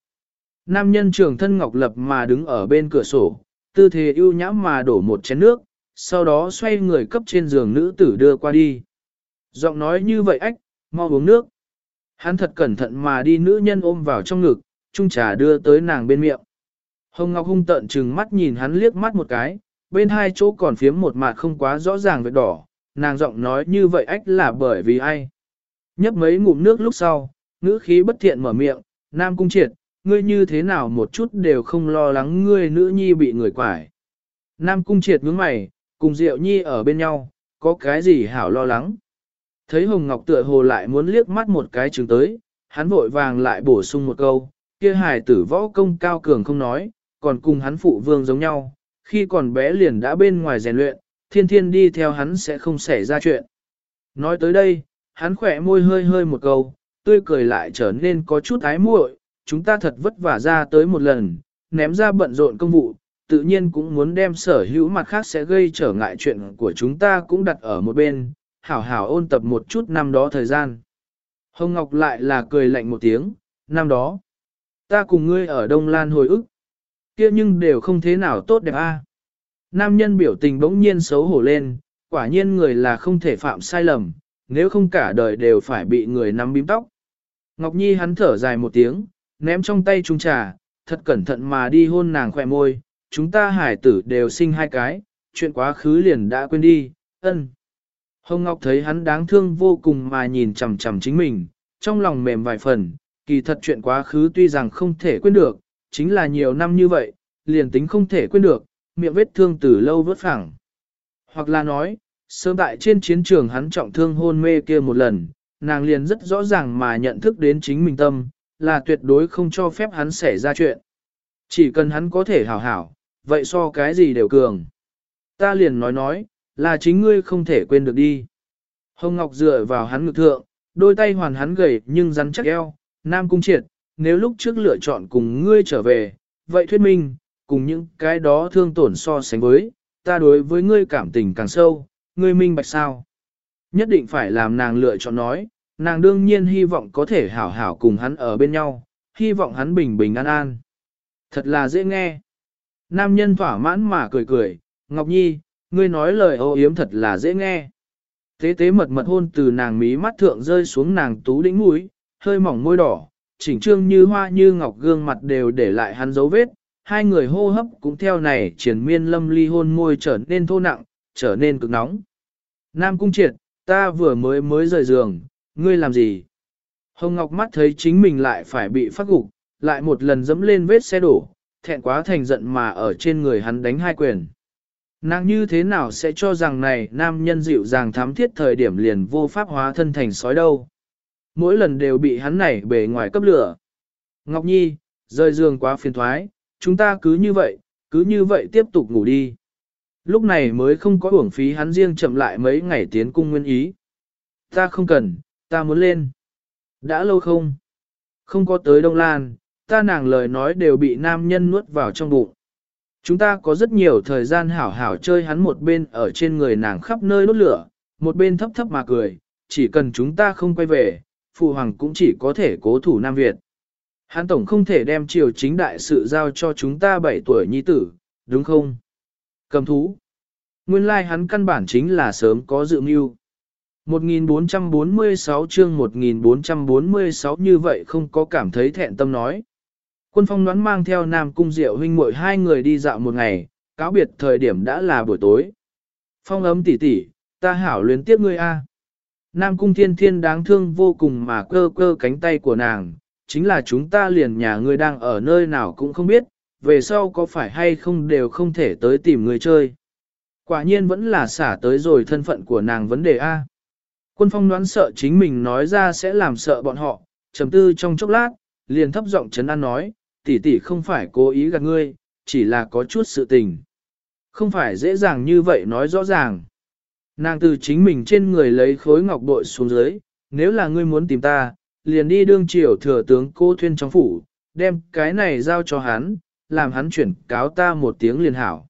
Nam nhân trường thân Ngọc Lập mà đứng ở bên cửa sổ, tư thế ưu nhã mà đổ một chén nước, sau đó xoay người cấp trên giường nữ tử đưa qua đi. Giọng nói như vậy ách, mau uống nước. Hắn thật cẩn thận mà đi nữ nhân ôm vào trong ngực, chung trà đưa tới nàng bên miệng. Hồng Ngọc hung tận trừng mắt nhìn hắn liếc mắt một cái, bên hai chỗ còn phiếm một mặt không quá rõ ràng vết đỏ, nàng giọng nói như vậy ách là bởi vì ai. Nhấp mấy ngụm nước lúc sau, ngữ khí bất thiện mở miệng, Nam Cung Triệt, ngươi như thế nào một chút đều không lo lắng ngươi nữ nhi bị người quải. Nam Cung Triệt ngưỡng mày, cùng Diệu Nhi ở bên nhau, có cái gì hảo lo lắng. Thấy Hồng Ngọc tựa hồ lại muốn liếc mắt một cái chừng tới, hắn vội vàng lại bổ sung một câu, kia hài tử võ công cao cường không nói, còn cùng hắn phụ vương giống nhau, khi còn bé liền đã bên ngoài rèn luyện, thiên thiên đi theo hắn sẽ không xảy ra chuyện. Nói tới đây, hắn khỏe môi hơi hơi một câu, tươi cười lại trở nên có chút ái muội, chúng ta thật vất vả ra tới một lần, ném ra bận rộn công vụ, tự nhiên cũng muốn đem sở hữu mặt khác sẽ gây trở ngại chuyện của chúng ta cũng đặt ở một bên, hảo hảo ôn tập một chút năm đó thời gian. Hồng Ngọc lại là cười lạnh một tiếng, năm đó, ta cùng ngươi ở Đông Lan hồi ức, kia nhưng đều không thế nào tốt đẹp a. Nam nhân biểu tình bỗng nhiên xấu hổ lên, quả nhiên người là không thể phạm sai lầm, nếu không cả đời đều phải bị người nắm bím tóc. Ngọc Nhi hắn thở dài một tiếng, ném trong tay chung trà, thật cẩn thận mà đi hôn nàng khỏe môi, chúng ta hải tử đều sinh hai cái, chuyện quá khứ liền đã quên đi, ân. Hồng Ngọc thấy hắn đáng thương vô cùng mà nhìn chằm chằm chính mình, trong lòng mềm vài phần, kỳ thật chuyện quá khứ tuy rằng không thể quên được, chính là nhiều năm như vậy, liền tính không thể quên được, miệng vết thương từ lâu vớt phẳng. Hoặc là nói, sớm tại trên chiến trường hắn trọng thương hôn mê kia một lần, nàng liền rất rõ ràng mà nhận thức đến chính mình tâm, là tuyệt đối không cho phép hắn xảy ra chuyện. Chỉ cần hắn có thể hảo hảo, vậy so cái gì đều cường. Ta liền nói nói, là chính ngươi không thể quên được đi. Hồng Ngọc dựa vào hắn ngực thượng, đôi tay hoàn hắn gầy nhưng rắn chắc eo, nam cung triệt, nếu lúc trước lựa chọn cùng ngươi trở về, vậy thuyết minh, cùng những cái đó thương tổn so sánh với, ta đối với ngươi cảm tình càng sâu, ngươi minh bạch sao. Nhất định phải làm nàng lựa chọn nói, nàng đương nhiên hy vọng có thể hảo hảo cùng hắn ở bên nhau, hy vọng hắn bình bình an an. Thật là dễ nghe. Nam nhân thỏa mãn mà cười cười, Ngọc Nhi, ngươi nói lời ô yếm thật là dễ nghe. Tế tế mật mật hôn từ nàng mí mắt thượng rơi xuống nàng tú đỉnh mũi, hơi mỏng môi đỏ, chỉnh trương như hoa như ngọc gương mặt đều để lại hắn dấu vết, hai người hô hấp cũng theo này triển miên lâm ly hôn môi trở nên thô nặng, trở nên cực nóng. Nam cung triệt, ta vừa mới mới rời giường, ngươi làm gì? Hồng Ngọc mắt thấy chính mình lại phải bị phát gục, lại một lần dẫm lên vết xe đổ, thẹn quá thành giận mà ở trên người hắn đánh hai quyền. Nàng như thế nào sẽ cho rằng này nam nhân dịu dàng thám thiết thời điểm liền vô pháp hóa thân thành sói đâu. Mỗi lần đều bị hắn này bề ngoài cấp lửa. Ngọc Nhi, rời giường quá phiền thoái, chúng ta cứ như vậy, cứ như vậy tiếp tục ngủ đi. Lúc này mới không có uổng phí hắn riêng chậm lại mấy ngày tiến cung nguyên ý. Ta không cần, ta muốn lên. Đã lâu không? Không có tới Đông Lan, ta nàng lời nói đều bị nam nhân nuốt vào trong bụng. Chúng ta có rất nhiều thời gian hảo hảo chơi hắn một bên ở trên người nàng khắp nơi đốt lửa, một bên thấp thấp mà cười, chỉ cần chúng ta không quay về, phụ hoàng cũng chỉ có thể cố thủ Nam Việt. Hắn tổng không thể đem triều chính đại sự giao cho chúng ta 7 tuổi nhi tử, đúng không? Cầm thú. Nguyên lai like hắn căn bản chính là sớm có dự mưu. 1446 chương 1446 như vậy không có cảm thấy thẹn tâm nói. Quân phong đoán mang theo Nam Cung Diệu huynh muội hai người đi dạo một ngày, cáo biệt thời điểm đã là buổi tối. Phong ấm tỉ tỉ, ta hảo luyến tiếp ngươi a. Nam Cung Thiên Thiên đáng thương vô cùng mà cơ cơ cánh tay của nàng, chính là chúng ta liền nhà ngươi đang ở nơi nào cũng không biết, về sau có phải hay không đều không thể tới tìm người chơi. Quả nhiên vẫn là xả tới rồi thân phận của nàng vấn đề A. Quân phong đoán sợ chính mình nói ra sẽ làm sợ bọn họ, trầm tư trong chốc lát, liền thấp giọng chấn an nói, tỷ tỷ không phải cố ý gạt ngươi, chỉ là có chút sự tình. Không phải dễ dàng như vậy nói rõ ràng. Nàng từ chính mình trên người lấy khối ngọc bội xuống dưới, nếu là ngươi muốn tìm ta, liền đi đương triều thừa tướng cô thuyên trong phủ, đem cái này giao cho hắn, làm hắn chuyển cáo ta một tiếng liền hảo.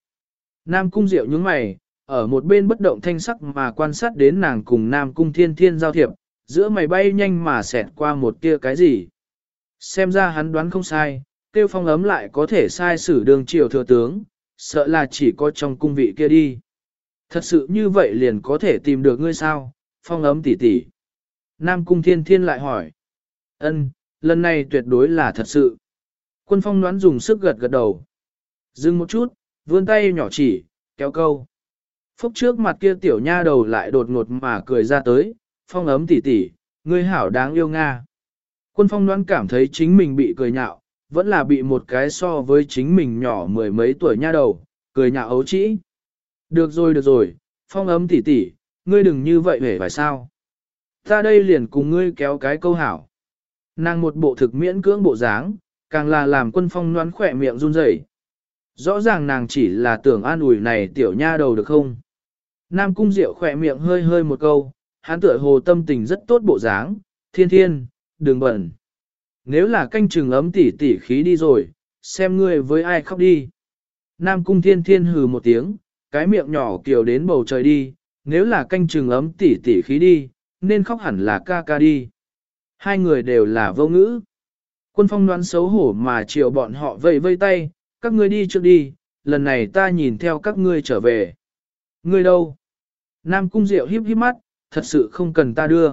Nam cung diệu nhướng mày, ở một bên bất động thanh sắc mà quan sát đến nàng cùng Nam cung thiên thiên giao thiệp, giữa mày bay nhanh mà xẹt qua một tia cái gì. Xem ra hắn đoán không sai, tiêu phong ấm lại có thể sai xử đường triều thừa tướng, sợ là chỉ có trong cung vị kia đi. Thật sự như vậy liền có thể tìm được ngươi sao, phong ấm tỷ tỷ. Nam cung thiên thiên lại hỏi. ân lần này tuyệt đối là thật sự. Quân phong đoán dùng sức gật gật đầu. Dừng một chút, vươn tay nhỏ chỉ, kéo câu. Phúc trước mặt kia tiểu nha đầu lại đột ngột mà cười ra tới, phong ấm tỷ tỷ, ngươi hảo đáng yêu Nga. Quân phong đoán cảm thấy chính mình bị cười nhạo, vẫn là bị một cái so với chính mình nhỏ mười mấy tuổi nha đầu, cười nhạo ấu trĩ. Được rồi được rồi, phong ấm tỷ tỷ, ngươi đừng như vậy hề phải sao. Ta đây liền cùng ngươi kéo cái câu hảo. Nàng một bộ thực miễn cưỡng bộ dáng, càng là làm quân phong đoán khỏe miệng run rẩy. Rõ ràng nàng chỉ là tưởng an ủi này tiểu nha đầu được không. Nam cung diệu khỏe miệng hơi hơi một câu, hắn tựa hồ tâm tình rất tốt bộ dáng, thiên thiên, đừng bẩn. Nếu là canh chừng ấm tỉ tỉ khí đi rồi, xem ngươi với ai khóc đi. Nam cung thiên thiên hừ một tiếng, cái miệng nhỏ kiều đến bầu trời đi, nếu là canh chừng ấm tỉ tỉ khí đi, nên khóc hẳn là ca ca đi. Hai người đều là vô ngữ. Quân phong đoán xấu hổ mà chiều bọn họ vây vây tay, các ngươi đi trước đi, lần này ta nhìn theo các ngươi trở về. Ngươi đâu? Nam cung diệu híp híp mắt, thật sự không cần ta đưa.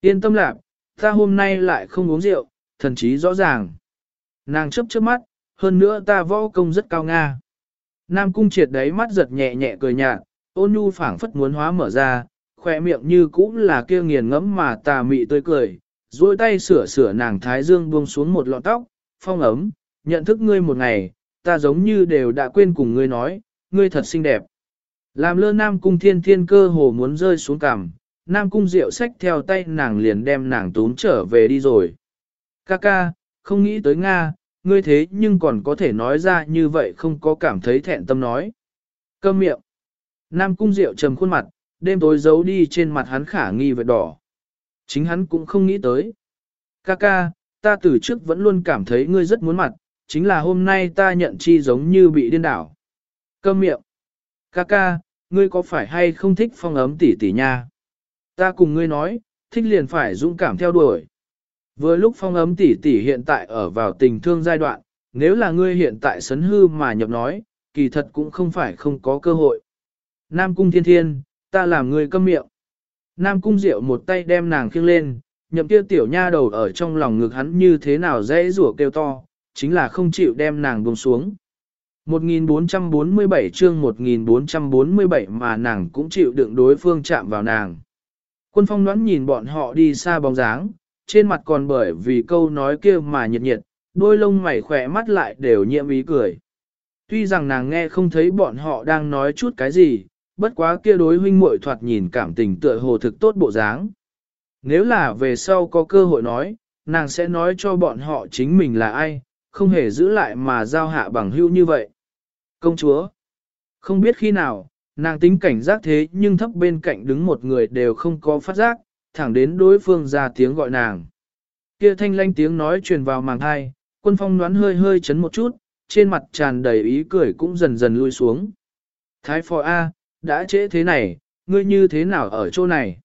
Yên tâm lạc, ta hôm nay lại không uống rượu, thần trí rõ ràng. Nàng chấp chớp mắt, hơn nữa ta võ công rất cao nga. Nam cung triệt đấy mắt giật nhẹ nhẹ cười nhạt, ôn nhu phảng phất muốn hóa mở ra, khỏe miệng như cũng là kia nghiền ngẫm mà tà mị tươi cười, duỗi tay sửa sửa nàng thái dương buông xuống một lọn tóc, phong ấm, nhận thức ngươi một ngày, ta giống như đều đã quên cùng ngươi nói, ngươi thật xinh đẹp. Làm lơ Nam cung thiên thiên cơ hồ muốn rơi xuống cằm, Nam cung diệu sách theo tay nàng liền đem nàng tốn trở về đi rồi. Ca ca, không nghĩ tới Nga, ngươi thế nhưng còn có thể nói ra như vậy không có cảm thấy thẹn tâm nói. Cơm miệng. Nam cung diệu trầm khuôn mặt, đêm tối giấu đi trên mặt hắn khả nghi vệt đỏ. Chính hắn cũng không nghĩ tới. Ca ca, ta từ trước vẫn luôn cảm thấy ngươi rất muốn mặt, chính là hôm nay ta nhận chi giống như bị điên đảo. Câm miệng. Ca ca, ngươi có phải hay không thích phong ấm tỷ tỷ nha? Ta cùng ngươi nói, thích liền phải dũng cảm theo đuổi. Vừa lúc phong ấm tỷ tỷ hiện tại ở vào tình thương giai đoạn, nếu là ngươi hiện tại sấn hư mà nhập nói, kỳ thật cũng không phải không có cơ hội. Nam cung thiên thiên, ta làm ngươi câm miệng. Nam cung diệu một tay đem nàng khiêng lên, nhậm kia tiểu nha đầu ở trong lòng ngực hắn như thế nào dễ rủa kêu to, chính là không chịu đem nàng buông xuống. 1447 chương 1447 mà nàng cũng chịu đựng đối phương chạm vào nàng. Quân phong đoán nhìn bọn họ đi xa bóng dáng, trên mặt còn bởi vì câu nói kia mà nhiệt nhiệt, đôi lông mày khỏe mắt lại đều nhiễm ý cười. Tuy rằng nàng nghe không thấy bọn họ đang nói chút cái gì, bất quá kia đối huynh muội thoạt nhìn cảm tình tựa hồ thực tốt bộ dáng. Nếu là về sau có cơ hội nói, nàng sẽ nói cho bọn họ chính mình là ai, không hề giữ lại mà giao hạ bằng hữu như vậy. Công chúa, không biết khi nào, nàng tính cảnh giác thế nhưng thấp bên cạnh đứng một người đều không có phát giác, thẳng đến đối phương ra tiếng gọi nàng. Kia thanh lanh tiếng nói truyền vào màng hai, quân phong đoán hơi hơi chấn một chút, trên mặt tràn đầy ý cười cũng dần dần lui xuống. Thái phò A, đã trễ thế này, ngươi như thế nào ở chỗ này?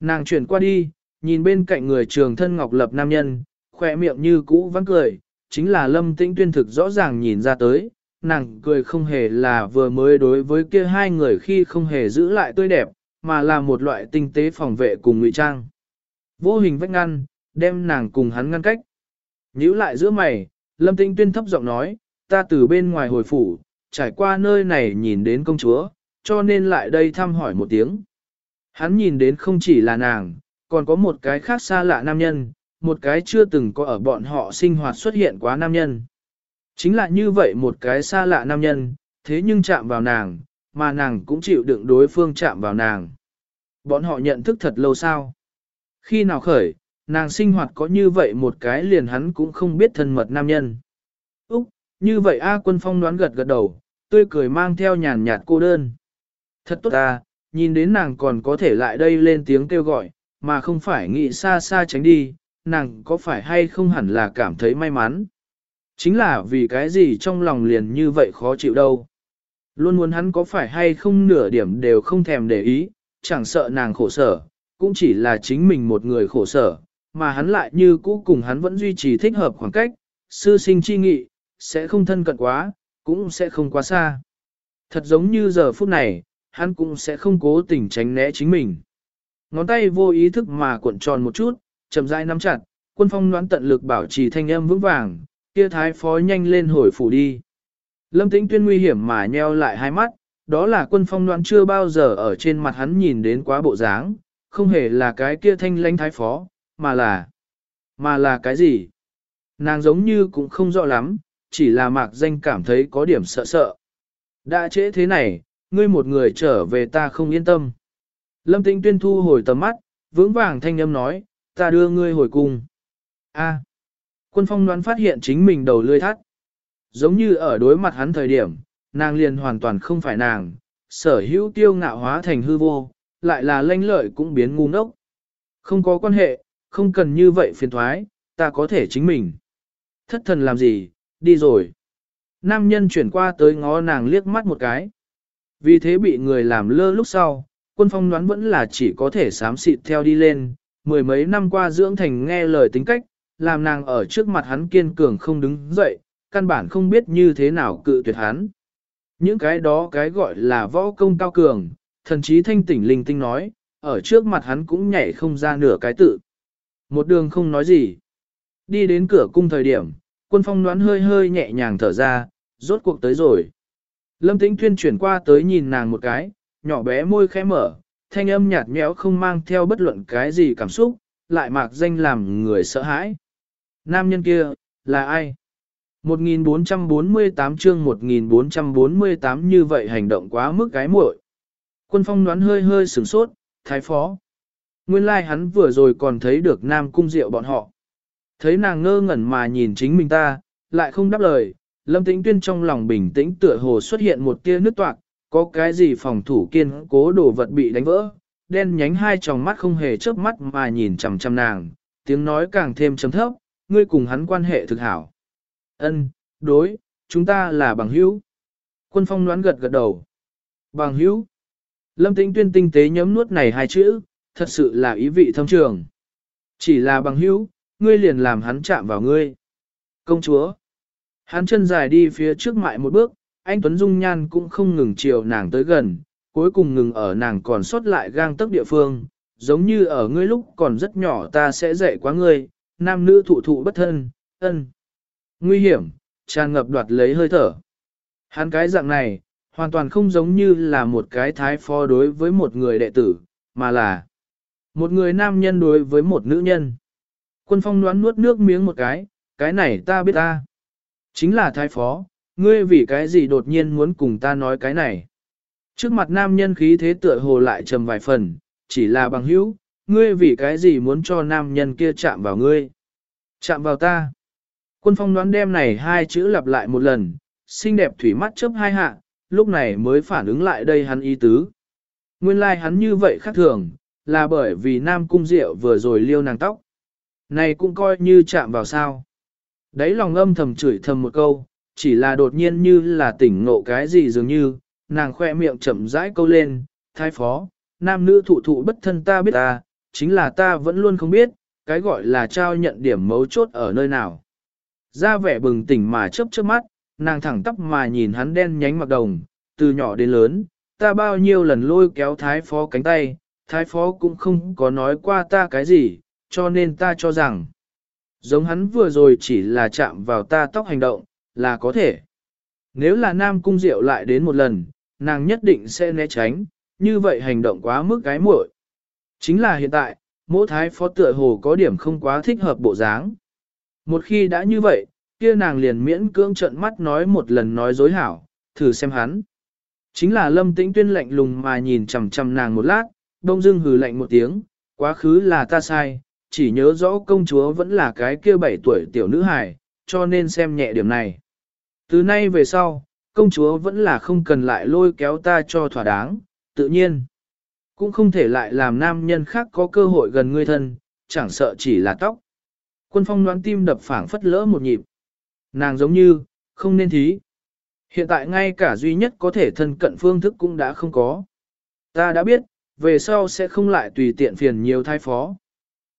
Nàng chuyển qua đi, nhìn bên cạnh người trường thân ngọc lập nam nhân, khỏe miệng như cũ vẫn cười, chính là lâm tĩnh tuyên thực rõ ràng nhìn ra tới, nàng cười không hề là vừa mới đối với kia hai người khi không hề giữ lại tươi đẹp, mà là một loại tinh tế phòng vệ cùng ngụy trang. Vô hình vách ngăn, đem nàng cùng hắn ngăn cách. Nhíu lại giữa mày, lâm tĩnh tuyên thấp giọng nói, ta từ bên ngoài hồi phủ, trải qua nơi này nhìn đến công chúa, cho nên lại đây thăm hỏi một tiếng. Hắn nhìn đến không chỉ là nàng, còn có một cái khác xa lạ nam nhân, một cái chưa từng có ở bọn họ sinh hoạt xuất hiện quá nam nhân. Chính là như vậy một cái xa lạ nam nhân, thế nhưng chạm vào nàng, mà nàng cũng chịu đựng đối phương chạm vào nàng. Bọn họ nhận thức thật lâu sao? Khi nào khởi, nàng sinh hoạt có như vậy một cái liền hắn cũng không biết thân mật nam nhân. Úc, như vậy A quân phong đoán gật gật đầu, tươi cười mang theo nhàn nhạt cô đơn. Thật tốt ta, nhìn đến nàng còn có thể lại đây lên tiếng kêu gọi, mà không phải nghĩ xa xa tránh đi, nàng có phải hay không hẳn là cảm thấy may mắn. Chính là vì cái gì trong lòng liền như vậy khó chịu đâu. Luôn muốn hắn có phải hay không nửa điểm đều không thèm để ý, chẳng sợ nàng khổ sở, cũng chỉ là chính mình một người khổ sở, mà hắn lại như cũ cùng hắn vẫn duy trì thích hợp khoảng cách, sư sinh chi nghị, sẽ không thân cận quá, cũng sẽ không quá xa. Thật giống như giờ phút này, hắn cũng sẽ không cố tình tránh né chính mình. Ngón tay vô ý thức mà cuộn tròn một chút, chậm rãi nắm chặt, quân phong đoán tận lực bảo trì thanh âm vững vàng, kia thái phó nhanh lên hồi phủ đi. Lâm tĩnh tuyên nguy hiểm mà nheo lại hai mắt, đó là quân phong đoán chưa bao giờ ở trên mặt hắn nhìn đến quá bộ dáng, không hề là cái kia thanh lãnh thái phó, mà là, mà là cái gì? Nàng giống như cũng không rõ lắm, chỉ là mạc danh cảm thấy có điểm sợ sợ. Đã trễ thế này, ngươi một người trở về ta không yên tâm. Lâm Tĩnh Tuyên thu hồi tầm mắt, vững vàng thanh âm nói, ta đưa ngươi hồi cung. A. Quân phong đoán phát hiện chính mình đầu lươi thắt. Giống như ở đối mặt hắn thời điểm, nàng liền hoàn toàn không phải nàng, sở hữu tiêu ngạo hóa thành hư vô, lại là lanh lợi cũng biến ngu ngốc. Không có quan hệ, không cần như vậy phiền thoái, ta có thể chính mình. Thất thần làm gì, đi rồi. Nam nhân chuyển qua tới ngó nàng liếc mắt một cái. Vì thế bị người làm lơ lúc sau, quân phong đoán vẫn là chỉ có thể sám xịt theo đi lên, mười mấy năm qua dưỡng thành nghe lời tính cách, làm nàng ở trước mặt hắn kiên cường không đứng dậy, căn bản không biết như thế nào cự tuyệt hắn. Những cái đó cái gọi là võ công cao cường, thần chí thanh tỉnh linh tinh nói, ở trước mặt hắn cũng nhảy không ra nửa cái tự. Một đường không nói gì. Đi đến cửa cung thời điểm, quân phong đoán hơi hơi nhẹ nhàng thở ra, rốt cuộc tới rồi. Lâm Tĩnh Tuyên chuyển qua tới nhìn nàng một cái, nhỏ bé môi khẽ mở, thanh âm nhạt nhẽo không mang theo bất luận cái gì cảm xúc, lại mạc danh làm người sợ hãi. Nam nhân kia, là ai? 1448 chương 1448 như vậy hành động quá mức cái muội. Quân phong đoán hơi hơi sửng sốt, thái phó. Nguyên lai like hắn vừa rồi còn thấy được nam cung diệu bọn họ. Thấy nàng ngơ ngẩn mà nhìn chính mình ta, lại không đáp lời, lâm tĩnh tuyên trong lòng bình tĩnh tựa hồ xuất hiện một tia nước toạc, có cái gì phòng thủ kiên cố đồ vật bị đánh vỡ, đen nhánh hai tròng mắt không hề chớp mắt mà nhìn chằm chằm nàng, tiếng nói càng thêm chấm thấp, ngươi cùng hắn quan hệ thực hảo. Ân, đối, chúng ta là bằng hữu. Quân phong đoán gật gật đầu. Bằng hữu. Lâm tĩnh tuyên tinh tế nhấm nuốt này hai chữ, thật sự là ý vị thâm trường. Chỉ là bằng hữu, ngươi liền làm hắn chạm vào ngươi. Công chúa. Hắn chân dài đi phía trước mại một bước, anh Tuấn Dung Nhan cũng không ngừng chiều nàng tới gần, cuối cùng ngừng ở nàng còn sót lại gang tấc địa phương, giống như ở ngươi lúc còn rất nhỏ ta sẽ dạy quá ngươi, nam nữ thụ thụ bất thân, ân. Nguy hiểm, tràn ngập đoạt lấy hơi thở. Hắn cái dạng này, hoàn toàn không giống như là một cái thái phó đối với một người đệ tử, mà là một người nam nhân đối với một nữ nhân. Quân phong đoán nuốt nước miếng một cái, cái này ta biết ta. Chính là thái phó, ngươi vì cái gì đột nhiên muốn cùng ta nói cái này. Trước mặt nam nhân khí thế tựa hồ lại trầm vài phần, chỉ là bằng hữu, ngươi vì cái gì muốn cho nam nhân kia chạm vào ngươi. Chạm vào ta. Quân phong đoán đem này hai chữ lặp lại một lần, xinh đẹp thủy mắt chớp hai hạ, lúc này mới phản ứng lại đây hắn ý tứ. Nguyên lai like hắn như vậy khác thường, là bởi vì nam cung diệu vừa rồi liêu nàng tóc. Này cũng coi như chạm vào sao. Đấy lòng âm thầm chửi thầm một câu, chỉ là đột nhiên như là tỉnh ngộ cái gì dường như, nàng khoe miệng chậm rãi câu lên, thái phó, nam nữ thụ thụ bất thân ta biết ta, chính là ta vẫn luôn không biết, cái gọi là trao nhận điểm mấu chốt ở nơi nào. Ra vẻ bừng tỉnh mà chớp chớp mắt, nàng thẳng tắp mà nhìn hắn đen nhánh mặc đồng, từ nhỏ đến lớn, ta bao nhiêu lần lôi kéo thái phó cánh tay, thái phó cũng không có nói qua ta cái gì, cho nên ta cho rằng, giống hắn vừa rồi chỉ là chạm vào ta tóc hành động, là có thể. Nếu là nam cung diệu lại đến một lần, nàng nhất định sẽ né tránh, như vậy hành động quá mức cái muội. Chính là hiện tại, mỗi thái phó tựa hồ có điểm không quá thích hợp bộ dáng. Một khi đã như vậy, kia nàng liền miễn cưỡng trận mắt nói một lần nói dối hảo, thử xem hắn. Chính là lâm tĩnh tuyên lạnh lùng mà nhìn chằm chằm nàng một lát, đông dưng hừ lạnh một tiếng, quá khứ là ta sai, chỉ nhớ rõ công chúa vẫn là cái kia bảy tuổi tiểu nữ hài, cho nên xem nhẹ điểm này. Từ nay về sau, công chúa vẫn là không cần lại lôi kéo ta cho thỏa đáng, tự nhiên. Cũng không thể lại làm nam nhân khác có cơ hội gần ngươi thân, chẳng sợ chỉ là tóc. Quân phong đoán tim đập phảng phất lỡ một nhịp. Nàng giống như, không nên thí. Hiện tại ngay cả duy nhất có thể thân cận phương thức cũng đã không có. Ta đã biết, về sau sẽ không lại tùy tiện phiền nhiều thai phó.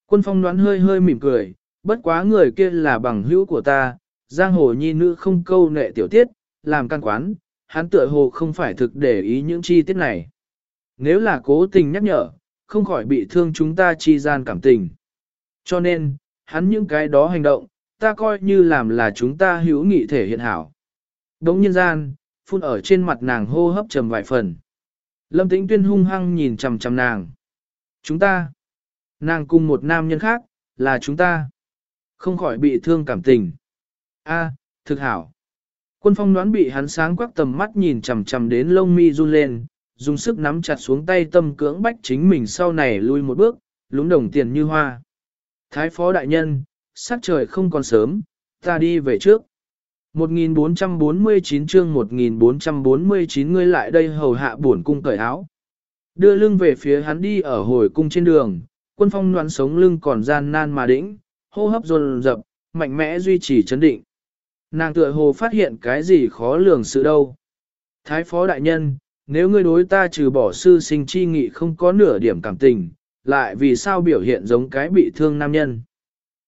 Quân phong đoán hơi hơi mỉm cười, bất quá người kia là bằng hữu của ta, giang hồ nhi nữ không câu nệ tiểu tiết, làm căn quán, hắn tựa hồ không phải thực để ý những chi tiết này. Nếu là cố tình nhắc nhở, không khỏi bị thương chúng ta chi gian cảm tình. Cho nên, hắn những cái đó hành động, ta coi như làm là chúng ta hữu nghị thể hiện hảo. Đống nhân gian, phun ở trên mặt nàng hô hấp trầm vài phần. Lâm tĩnh tuyên hung hăng nhìn chằm chằm nàng. Chúng ta, nàng cùng một nam nhân khác, là chúng ta. Không khỏi bị thương cảm tình. A, thực hảo. Quân phong đoán bị hắn sáng quắc tầm mắt nhìn chằm chằm đến lông mi run lên, dùng sức nắm chặt xuống tay tâm cưỡng bách chính mình sau này lui một bước, lúng đồng tiền như hoa. Thái phó đại nhân, sát trời không còn sớm, ta đi về trước. 1449 chương 1449 ngươi lại đây hầu hạ bổn cung cởi áo. Đưa lưng về phía hắn đi ở hồi cung trên đường, quân phong đoán sống lưng còn gian nan mà đĩnh, hô hấp dồn dập, mạnh mẽ duy trì chấn định. Nàng tựa hồ phát hiện cái gì khó lường sự đâu. Thái phó đại nhân, nếu ngươi đối ta trừ bỏ sư sinh chi nghị không có nửa điểm cảm tình, lại vì sao biểu hiện giống cái bị thương nam nhân.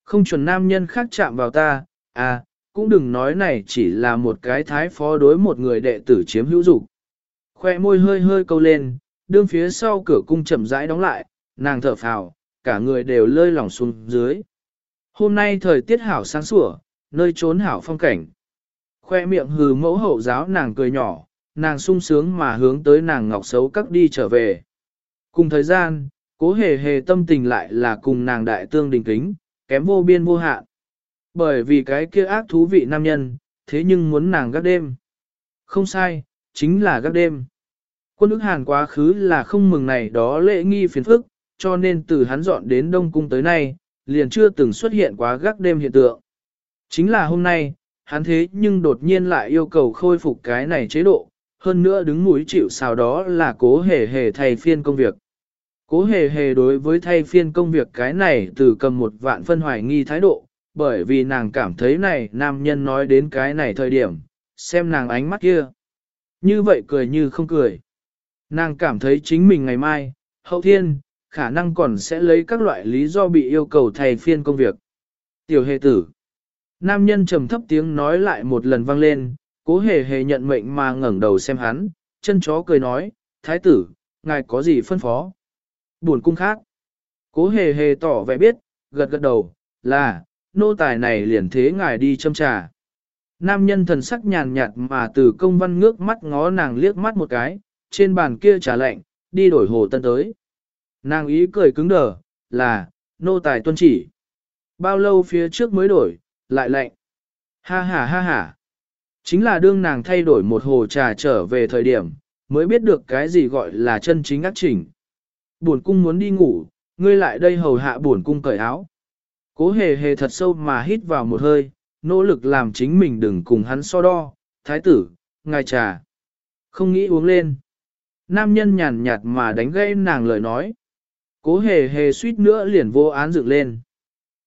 Không chuẩn nam nhân khác chạm vào ta, à, cũng đừng nói này chỉ là một cái thái phó đối một người đệ tử chiếm hữu dục. Khoe môi hơi hơi câu lên, đương phía sau cửa cung chậm rãi đóng lại, nàng thở phào, cả người đều lơi lỏng xuống dưới. Hôm nay thời tiết hảo sáng sủa, nơi trốn hảo phong cảnh. Khoe miệng hừ mẫu hậu giáo nàng cười nhỏ, nàng sung sướng mà hướng tới nàng ngọc xấu các đi trở về. Cùng thời gian, cố hề hề tâm tình lại là cùng nàng đại tương đình kính, kém vô biên vô hạn. Bởi vì cái kia ác thú vị nam nhân, thế nhưng muốn nàng gác đêm. Không sai, chính là gác đêm. Quân ức hàn quá khứ là không mừng này đó lễ nghi phiền phức, cho nên từ hắn dọn đến Đông Cung tới nay, liền chưa từng xuất hiện quá gác đêm hiện tượng. Chính là hôm nay, hắn thế nhưng đột nhiên lại yêu cầu khôi phục cái này chế độ, hơn nữa đứng mũi chịu sao đó là cố hề hề thay phiên công việc. Cố hề hề đối với thay phiên công việc cái này từ cầm một vạn phân hoài nghi thái độ, bởi vì nàng cảm thấy này nam nhân nói đến cái này thời điểm, xem nàng ánh mắt kia. Như vậy cười như không cười. Nàng cảm thấy chính mình ngày mai, hậu thiên, khả năng còn sẽ lấy các loại lý do bị yêu cầu thay phiên công việc. Tiểu hề tử. Nam nhân trầm thấp tiếng nói lại một lần vang lên, cố hề hề nhận mệnh mà ngẩng đầu xem hắn, chân chó cười nói, thái tử, ngài có gì phân phó? Buồn cung khác. Cố hề hề tỏ vẻ biết, gật gật đầu, là, nô tài này liền thế ngài đi châm trà. Nam nhân thần sắc nhàn nhạt mà từ công văn ngước mắt ngó nàng liếc mắt một cái, trên bàn kia trà lạnh, đi đổi hồ tân tới. Nàng ý cười cứng đờ, là, nô tài tuân chỉ. Bao lâu phía trước mới đổi, lại lạnh. Ha ha ha ha. Chính là đương nàng thay đổi một hồ trà trở về thời điểm, mới biết được cái gì gọi là chân chính ác chỉnh. Buồn cung muốn đi ngủ, ngươi lại đây hầu hạ buồn cung cởi áo. Cố hề hề thật sâu mà hít vào một hơi, nỗ lực làm chính mình đừng cùng hắn so đo. Thái tử, ngài trà. Không nghĩ uống lên. Nam nhân nhàn nhạt mà đánh gây nàng lời nói. Cố hề hề suýt nữa liền vô án dựng lên.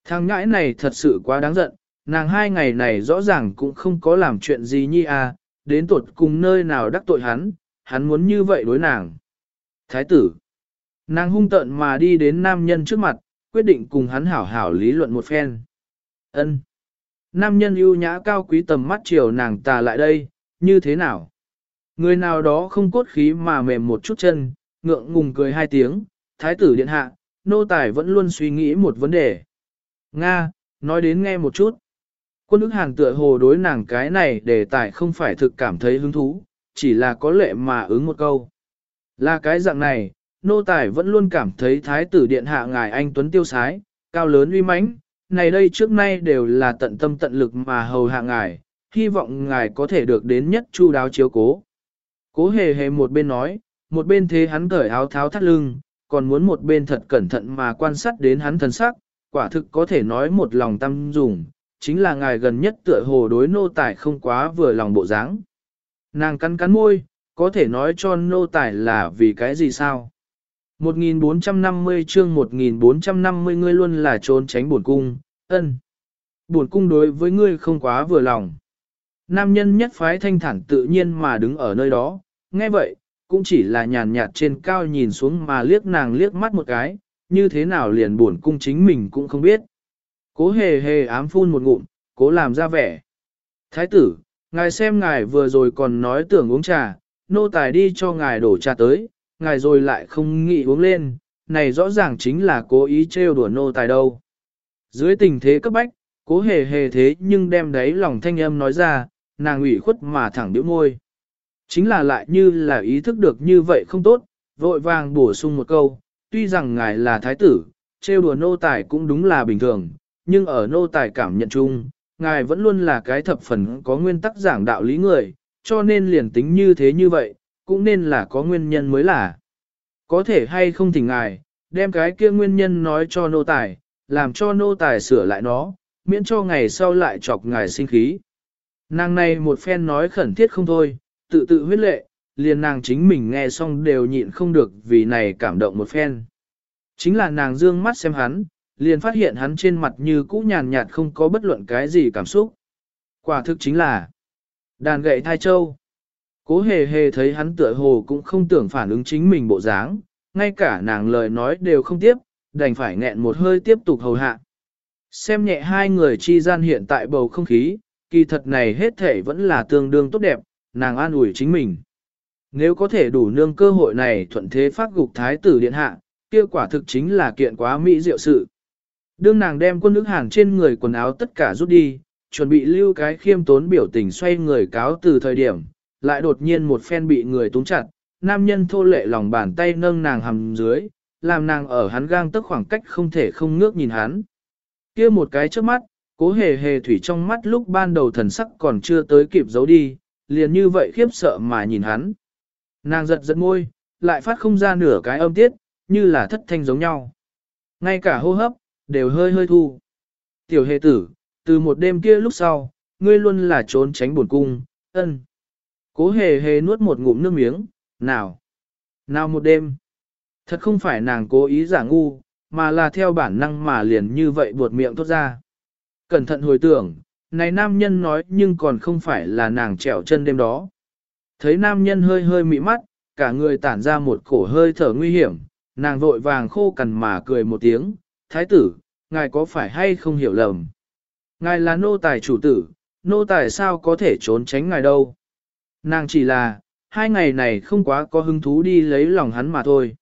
Thằng ngãi này thật sự quá đáng giận, nàng hai ngày này rõ ràng cũng không có làm chuyện gì nhi à, đến tuột cùng nơi nào đắc tội hắn, hắn muốn như vậy đối nàng. Thái tử. Nàng hung tợn mà đi đến nam nhân trước mặt, quyết định cùng hắn hảo hảo lý luận một phen. Ân. Nam nhân ưu nhã cao quý tầm mắt chiều nàng tà lại đây, như thế nào? Người nào đó không cốt khí mà mềm một chút chân, ngượng ngùng cười hai tiếng, thái tử điện hạ, nô tài vẫn luôn suy nghĩ một vấn đề. Nga, nói đến nghe một chút. Quân ức hàng tựa hồ đối nàng cái này đề tài không phải thực cảm thấy hứng thú, chỉ là có lệ mà ứng một câu. Là cái dạng này, nô tài vẫn luôn cảm thấy thái tử điện hạ ngài anh Tuấn Tiêu Sái, cao lớn uy mãnh, này đây trước nay đều là tận tâm tận lực mà hầu hạ ngài, hy vọng ngài có thể được đến nhất chu đáo chiếu cố. Cố hề hề một bên nói, một bên thế hắn cởi áo tháo thắt lưng, còn muốn một bên thật cẩn thận mà quan sát đến hắn thần sắc, quả thực có thể nói một lòng tâm dùng, chính là ngài gần nhất tựa hồ đối nô tài không quá vừa lòng bộ dáng. Nàng cắn cắn môi, có thể nói cho nô tài là vì cái gì sao? 1450 chương 1450 ngươi luôn là trốn tránh buồn cung, ân. Buồn cung đối với ngươi không quá vừa lòng. Nam nhân nhất phái thanh thản tự nhiên mà đứng ở nơi đó, nghe vậy, cũng chỉ là nhàn nhạt trên cao nhìn xuống mà liếc nàng liếc mắt một cái, như thế nào liền buồn cung chính mình cũng không biết. Cố hề hề ám phun một ngụm, cố làm ra vẻ. Thái tử, ngài xem ngài vừa rồi còn nói tưởng uống trà, nô tài đi cho ngài đổ trà tới, ngài rồi lại không nghĩ uống lên, này rõ ràng chính là cố ý trêu đùa nô tài đâu. Dưới tình thế cấp bách, cố hề hề thế nhưng đem đấy lòng thanh âm nói ra, nàng ủy khuất mà thẳng điếu môi. Chính là lại như là ý thức được như vậy không tốt, vội vàng bổ sung một câu, tuy rằng ngài là thái tử, trêu đùa nô tài cũng đúng là bình thường, nhưng ở nô tài cảm nhận chung, ngài vẫn luôn là cái thập phần có nguyên tắc giảng đạo lý người, cho nên liền tính như thế như vậy, cũng nên là có nguyên nhân mới là. Có thể hay không thì ngài, đem cái kia nguyên nhân nói cho nô tài, làm cho nô tài sửa lại nó, miễn cho ngày sau lại chọc ngài sinh khí. Nàng này một phen nói khẩn thiết không thôi, tự tự huyết lệ, liền nàng chính mình nghe xong đều nhịn không được vì này cảm động một phen. Chính là nàng dương mắt xem hắn, liền phát hiện hắn trên mặt như cũ nhàn nhạt không có bất luận cái gì cảm xúc. Quả thực chính là đàn gậy thai châu. Cố hề hề thấy hắn tựa hồ cũng không tưởng phản ứng chính mình bộ dáng, ngay cả nàng lời nói đều không tiếp, đành phải nghẹn một hơi tiếp tục hầu hạ. Xem nhẹ hai người chi gian hiện tại bầu không khí, kỳ thật này hết thể vẫn là tương đương tốt đẹp, nàng an ủi chính mình. Nếu có thể đủ nương cơ hội này thuận thế phát gục thái tử điện hạ, kia quả thực chính là kiện quá mỹ diệu sự. Đương nàng đem quân nước hàng trên người quần áo tất cả rút đi, chuẩn bị lưu cái khiêm tốn biểu tình xoay người cáo từ thời điểm, lại đột nhiên một phen bị người túng chặt, nam nhân thô lệ lòng bàn tay nâng nàng hầm dưới, làm nàng ở hắn gang tức khoảng cách không thể không ngước nhìn hắn. kia một cái trước mắt, cố hề hề thủy trong mắt lúc ban đầu thần sắc còn chưa tới kịp giấu đi, liền như vậy khiếp sợ mà nhìn hắn. Nàng giật giật môi, lại phát không ra nửa cái âm tiết, như là thất thanh giống nhau. Ngay cả hô hấp, đều hơi hơi thu. Tiểu hề tử, từ một đêm kia lúc sau, ngươi luôn là trốn tránh buồn cung, ân. Cố hề hề nuốt một ngụm nước miếng, nào, nào một đêm. Thật không phải nàng cố ý giả ngu, mà là theo bản năng mà liền như vậy buột miệng thốt ra. Cẩn thận hồi tưởng, này nam nhân nói nhưng còn không phải là nàng trèo chân đêm đó. Thấy nam nhân hơi hơi mị mắt, cả người tản ra một cổ hơi thở nguy hiểm, nàng vội vàng khô cằn mà cười một tiếng, thái tử, ngài có phải hay không hiểu lầm. Ngài là nô tài chủ tử, nô tài sao có thể trốn tránh ngài đâu. Nàng chỉ là, hai ngày này không quá có hứng thú đi lấy lòng hắn mà thôi.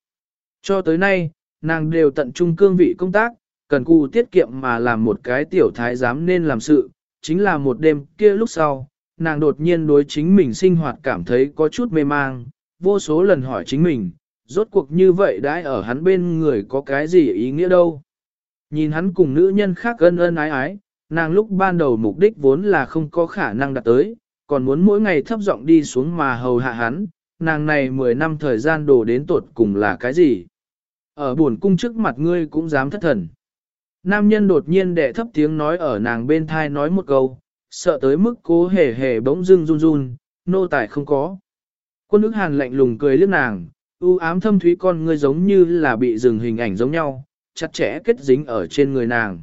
Cho tới nay, nàng đều tận trung cương vị công tác, cần cù tiết kiệm mà làm một cái tiểu thái giám nên làm sự, chính là một đêm kia lúc sau, nàng đột nhiên đối chính mình sinh hoạt cảm thấy có chút mê mang, vô số lần hỏi chính mình, rốt cuộc như vậy đãi ở hắn bên người có cái gì ý nghĩa đâu. Nhìn hắn cùng nữ nhân khác ân ân ái ái, nàng lúc ban đầu mục đích vốn là không có khả năng đạt tới, còn muốn mỗi ngày thấp giọng đi xuống mà hầu hạ hắn, nàng này 10 năm thời gian đổ đến tột cùng là cái gì. Ở buồn cung trước mặt ngươi cũng dám thất thần. Nam nhân đột nhiên đệ thấp tiếng nói ở nàng bên thai nói một câu, sợ tới mức cố hề hề bỗng dưng run run, nô tài không có. Quân ức hàn lạnh lùng cười liếc nàng, u ám thâm thúy con ngươi giống như là bị dừng hình ảnh giống nhau, chặt chẽ kết dính ở trên người nàng.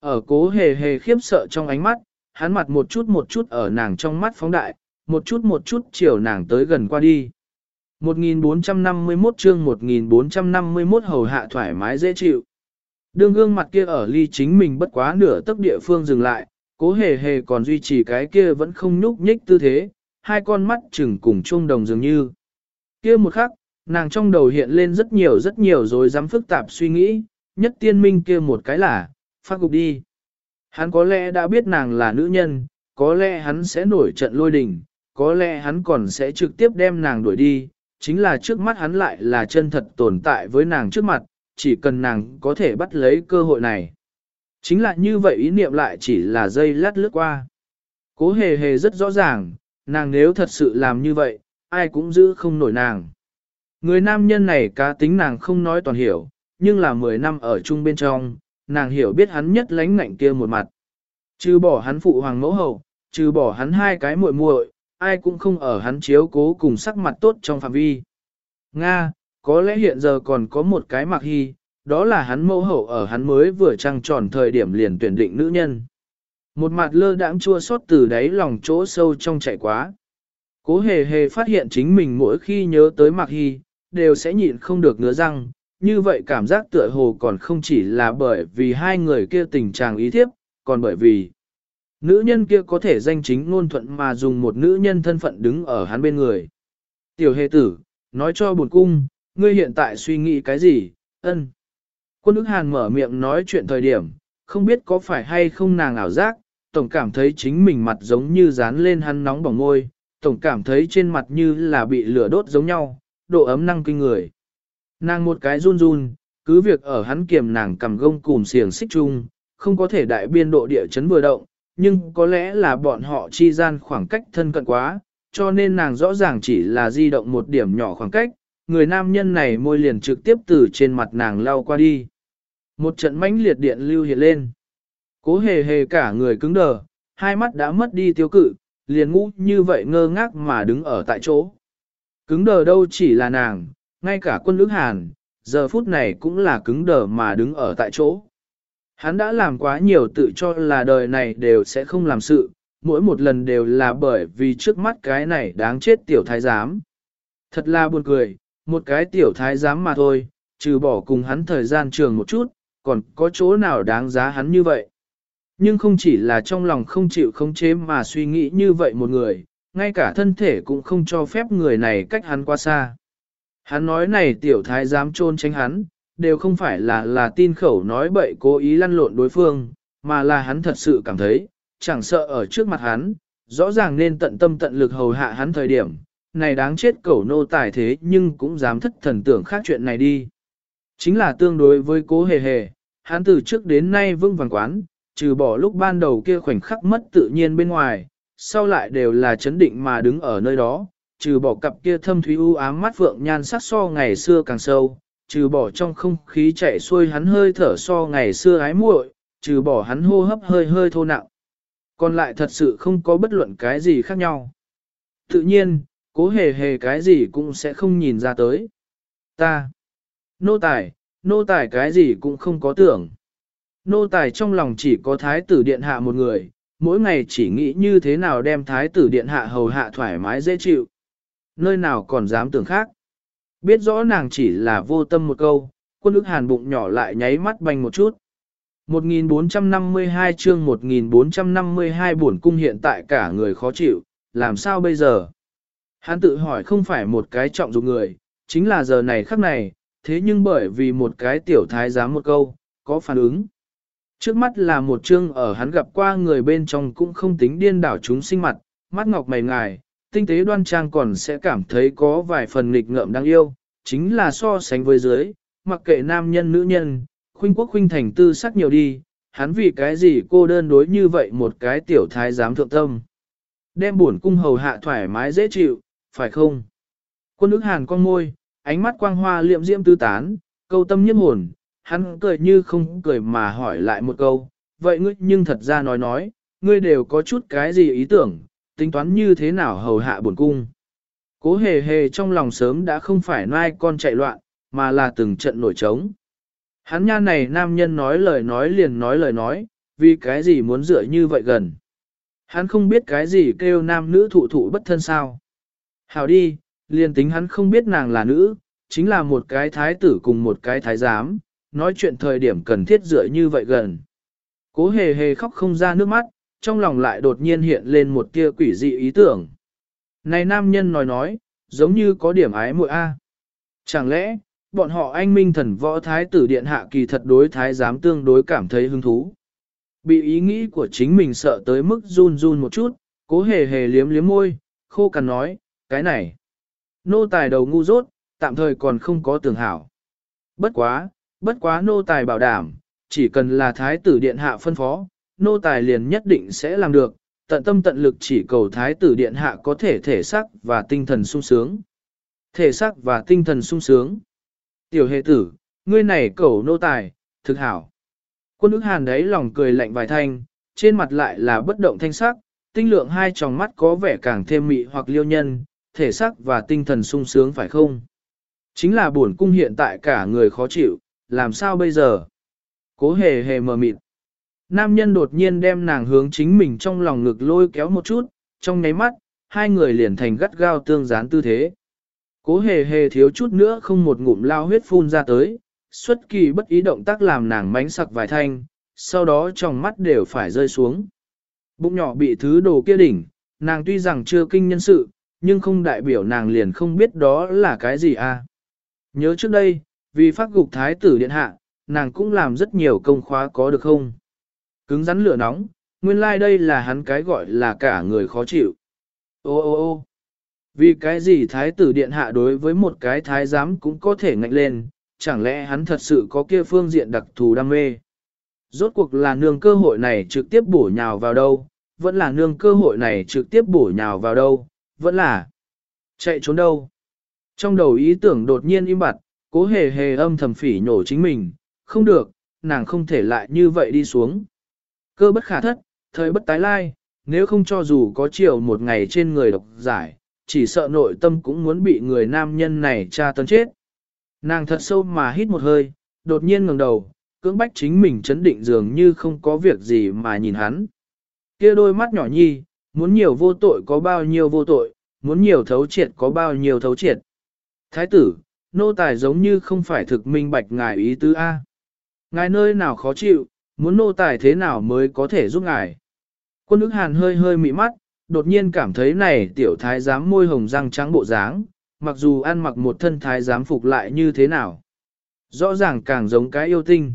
Ở cố hề hề khiếp sợ trong ánh mắt, hắn mặt một chút một chút ở nàng trong mắt phóng đại, một chút một chút chiều nàng tới gần qua đi. 1451 chương 1451 hầu hạ thoải mái dễ chịu. Đương gương mặt kia ở ly chính mình bất quá nửa tấc địa phương dừng lại, cố hề hề còn duy trì cái kia vẫn không nhúc nhích tư thế, hai con mắt chừng cùng chung đồng dường như. Kia một khắc, nàng trong đầu hiện lên rất nhiều rất nhiều rồi dám phức tạp suy nghĩ, nhất tiên minh kia một cái là, phát gục đi. Hắn có lẽ đã biết nàng là nữ nhân, có lẽ hắn sẽ nổi trận lôi đình, có lẽ hắn còn sẽ trực tiếp đem nàng đuổi đi, chính là trước mắt hắn lại là chân thật tồn tại với nàng trước mặt, chỉ cần nàng có thể bắt lấy cơ hội này. Chính là như vậy ý niệm lại chỉ là dây lát lướt qua. Cố hề hề rất rõ ràng, nàng nếu thật sự làm như vậy, ai cũng giữ không nổi nàng. Người nam nhân này cá tính nàng không nói toàn hiểu, nhưng là 10 năm ở chung bên trong, nàng hiểu biết hắn nhất lánh ngạnh kia một mặt. Trừ bỏ hắn phụ hoàng mẫu hậu, trừ bỏ hắn hai cái muội muội, ai cũng không ở hắn chiếu cố cùng sắc mặt tốt trong phạm vi. Nga, có lẽ hiện giờ còn có một cái mặc hy, đó là hắn mẫu hậu ở hắn mới vừa trăng tròn thời điểm liền tuyển định nữ nhân. Một mặt lơ đãng chua xót từ đáy lòng chỗ sâu trong chạy quá. Cố hề hề phát hiện chính mình mỗi khi nhớ tới mặc hy, đều sẽ nhịn không được ngứa răng, như vậy cảm giác tựa hồ còn không chỉ là bởi vì hai người kia tình trạng ý thiếp, còn bởi vì nữ nhân kia có thể danh chính ngôn thuận mà dùng một nữ nhân thân phận đứng ở hắn bên người. Tiểu hề tử, nói cho buồn cung, ngươi hiện tại suy nghĩ cái gì, ân. Quân ức hàn mở miệng nói chuyện thời điểm, không biết có phải hay không nàng ảo giác, tổng cảm thấy chính mình mặt giống như dán lên hắn nóng bỏng ngôi, tổng cảm thấy trên mặt như là bị lửa đốt giống nhau, độ ấm năng kinh người. Nàng một cái run run, cứ việc ở hắn kiềm nàng cầm gông cùm xiềng xích chung, không có thể đại biên độ địa chấn vừa động, nhưng có lẽ là bọn họ chi gian khoảng cách thân cận quá, cho nên nàng rõ ràng chỉ là di động một điểm nhỏ khoảng cách, người nam nhân này môi liền trực tiếp từ trên mặt nàng lao qua đi. Một trận mãnh liệt điện lưu hiện lên. Cố hề hề cả người cứng đờ, hai mắt đã mất đi tiêu cự, liền ngũ như vậy ngơ ngác mà đứng ở tại chỗ. Cứng đờ đâu chỉ là nàng, ngay cả quân lữ hàn, giờ phút này cũng là cứng đờ mà đứng ở tại chỗ. Hắn đã làm quá nhiều tự cho là đời này đều sẽ không làm sự, mỗi một lần đều là bởi vì trước mắt cái này đáng chết tiểu thái giám. Thật là buồn cười, một cái tiểu thái giám mà thôi, trừ bỏ cùng hắn thời gian trường một chút, còn có chỗ nào đáng giá hắn như vậy. Nhưng không chỉ là trong lòng không chịu khống chế mà suy nghĩ như vậy một người, ngay cả thân thể cũng không cho phép người này cách hắn qua xa. Hắn nói này tiểu thái dám trôn tránh hắn, đều không phải là là tin khẩu nói bậy cố ý lăn lộn đối phương, mà là hắn thật sự cảm thấy, chẳng sợ ở trước mặt hắn, rõ ràng nên tận tâm tận lực hầu hạ hắn thời điểm, này đáng chết cẩu nô tài thế nhưng cũng dám thất thần tưởng khác chuyện này đi. Chính là tương đối với cố hề hề, hắn từ trước đến nay vững vàng quán, trừ bỏ lúc ban đầu kia khoảnh khắc mất tự nhiên bên ngoài, sau lại đều là chấn định mà đứng ở nơi đó, trừ bỏ cặp kia thâm thúy u ám mắt vượng nhan sắc so ngày xưa càng sâu, trừ bỏ trong không khí chạy xuôi hắn hơi thở so ngày xưa ái muội, trừ bỏ hắn hô hấp hơi hơi thô nặng. Còn lại thật sự không có bất luận cái gì khác nhau. Tự nhiên, cố hề hề cái gì cũng sẽ không nhìn ra tới. Ta, nô tài, nô tài cái gì cũng không có tưởng. Nô tài trong lòng chỉ có thái tử điện hạ một người, mỗi ngày chỉ nghĩ như thế nào đem thái tử điện hạ hầu hạ thoải mái dễ chịu. Nơi nào còn dám tưởng khác. Biết rõ nàng chỉ là vô tâm một câu, quân ức hàn bụng nhỏ lại nháy mắt banh một chút. 1452 chương 1452 buồn cung hiện tại cả người khó chịu, làm sao bây giờ? Hắn tự hỏi không phải một cái trọng dụng người, chính là giờ này khắc này, thế nhưng bởi vì một cái tiểu thái giám một câu, có phản ứng. Trước mắt là một chương ở hắn gặp qua người bên trong cũng không tính điên đảo chúng sinh mặt, mắt ngọc mày ngài, tinh tế đoan trang còn sẽ cảm thấy có vài phần nghịch ngợm đáng yêu, chính là so sánh với dưới, mặc kệ nam nhân nữ nhân, khuynh quốc khuynh thành tư sắc nhiều đi, hắn vì cái gì cô đơn đối như vậy một cái tiểu thái giám thượng tâm. Đem buồn cung hầu hạ thoải mái dễ chịu, phải không? Quân ức hàn con môi, ánh mắt quang hoa liệm diễm tư tán, câu tâm nhiếp hồn, hắn cười như không cười mà hỏi lại một câu, vậy ngươi nhưng thật ra nói nói, ngươi đều có chút cái gì ý tưởng, tính toán như thế nào hầu hạ buồn cung. Cố hề hề trong lòng sớm đã không phải nai con chạy loạn, mà là từng trận nổi trống. Hắn nha này nam nhân nói lời nói liền nói lời nói, vì cái gì muốn dựa như vậy gần. Hắn không biết cái gì kêu nam nữ thụ thụ bất thân sao. Hảo đi, liền tính hắn không biết nàng là nữ, chính là một cái thái tử cùng một cái thái giám, nói chuyện thời điểm cần thiết dựa như vậy gần. Cố hề hề khóc không ra nước mắt, trong lòng lại đột nhiên hiện lên một tia quỷ dị ý tưởng. Này nam nhân nói nói, giống như có điểm ái muội a. Chẳng lẽ, bọn họ anh minh thần võ thái tử điện hạ kỳ thật đối thái giám tương đối cảm thấy hứng thú. Bị ý nghĩ của chính mình sợ tới mức run run một chút, cố hề hề liếm liếm môi, khô cằn nói, cái này. Nô tài đầu ngu dốt, tạm thời còn không có tưởng hảo. Bất quá, bất quá nô tài bảo đảm, chỉ cần là thái tử điện hạ phân phó, nô tài liền nhất định sẽ làm được, tận tâm tận lực chỉ cầu thái tử điện hạ có thể thể sắc và tinh thần sung sướng. Thể sắc và tinh thần sung sướng. Tiểu hệ tử, ngươi này cầu nô tài, thực hảo. Quân ức hàn đấy lòng cười lạnh vài thanh, trên mặt lại là bất động thanh sắc, tinh lượng hai tròng mắt có vẻ càng thêm mị hoặc liêu nhân, thể sắc và tinh thần sung sướng phải không? Chính là buồn cung hiện tại cả người khó chịu, làm sao bây giờ? Cố hề hề mờ mịt. Nam nhân đột nhiên đem nàng hướng chính mình trong lòng ngực lôi kéo một chút, trong nháy mắt, hai người liền thành gắt gao tương dán tư thế. Cố hề hề thiếu chút nữa không một ngụm lao huyết phun ra tới, xuất kỳ bất ý động tác làm nàng mánh sặc vài thanh, sau đó trong mắt đều phải rơi xuống. Bụng nhỏ bị thứ đồ kia đỉnh, nàng tuy rằng chưa kinh nhân sự, nhưng không đại biểu nàng liền không biết đó là cái gì à. Nhớ trước đây, vì phát gục thái tử điện hạ, nàng cũng làm rất nhiều công khóa có được không? Cứng rắn lửa nóng, nguyên lai like đây là hắn cái gọi là cả người khó chịu. Ô ô ô vì cái gì thái tử điện hạ đối với một cái thái giám cũng có thể ngạnh lên, chẳng lẽ hắn thật sự có kia phương diện đặc thù đam mê? Rốt cuộc là nương cơ hội này trực tiếp bổ nhào vào đâu, vẫn là nương cơ hội này trực tiếp bổ nhào vào đâu, vẫn là chạy trốn đâu. Trong đầu ý tưởng đột nhiên im bặt, cố hề hề âm thầm phỉ nhổ chính mình, không được, nàng không thể lại như vậy đi xuống. Cơ bất khả thất, thời bất tái lai, nếu không cho dù có chiều một ngày trên người độc giải, chỉ sợ nội tâm cũng muốn bị người nam nhân này tra tấn chết. Nàng thật sâu mà hít một hơi, đột nhiên ngẩng đầu, cưỡng bách chính mình chấn định dường như không có việc gì mà nhìn hắn. Kia đôi mắt nhỏ nhi, muốn nhiều vô tội có bao nhiêu vô tội, muốn nhiều thấu triệt có bao nhiêu thấu triệt. Thái tử, nô tài giống như không phải thực minh bạch ngài ý tứ A. Ngài nơi nào khó chịu, muốn nô tài thế nào mới có thể giúp ngài. Quân ức hàn hơi hơi mị mắt, đột nhiên cảm thấy này tiểu thái giám môi hồng răng trắng bộ dáng, mặc dù ăn mặc một thân thái giám phục lại như thế nào. Rõ ràng càng giống cái yêu tinh.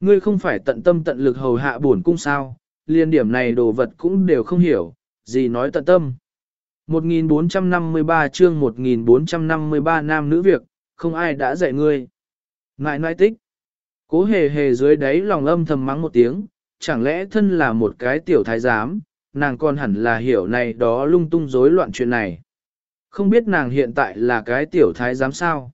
Ngươi không phải tận tâm tận lực hầu hạ bổn cung sao, liên điểm này đồ vật cũng đều không hiểu, gì nói tận tâm. 1453 chương 1453 nam nữ việc, không ai đã dạy ngươi. Ngại nãi tích. Cố hề hề dưới đáy lòng âm thầm mắng một tiếng, chẳng lẽ thân là một cái tiểu thái giám, nàng còn hẳn là hiểu này đó lung tung rối loạn chuyện này. Không biết nàng hiện tại là cái tiểu thái giám sao.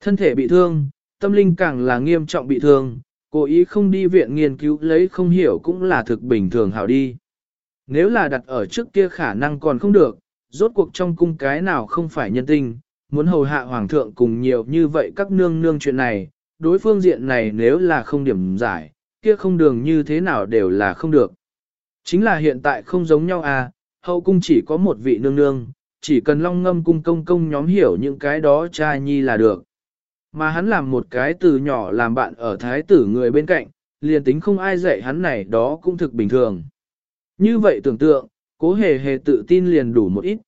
Thân thể bị thương, tâm linh càng là nghiêm trọng bị thương, cố ý không đi viện nghiên cứu lấy không hiểu cũng là thực bình thường hảo đi. Nếu là đặt ở trước kia khả năng còn không được, rốt cuộc trong cung cái nào không phải nhân tình muốn hầu hạ hoàng thượng cùng nhiều như vậy các nương nương chuyện này, đối phương diện này nếu là không điểm giải, kia không đường như thế nào đều là không được. Chính là hiện tại không giống nhau à, hậu cung chỉ có một vị nương nương, chỉ cần long ngâm cung công công nhóm hiểu những cái đó trai nhi là được. Mà hắn làm một cái từ nhỏ làm bạn ở thái tử người bên cạnh, liền tính không ai dạy hắn này đó cũng thực bình thường. Như vậy tưởng tượng, cố hề hề tự tin liền đủ một ít.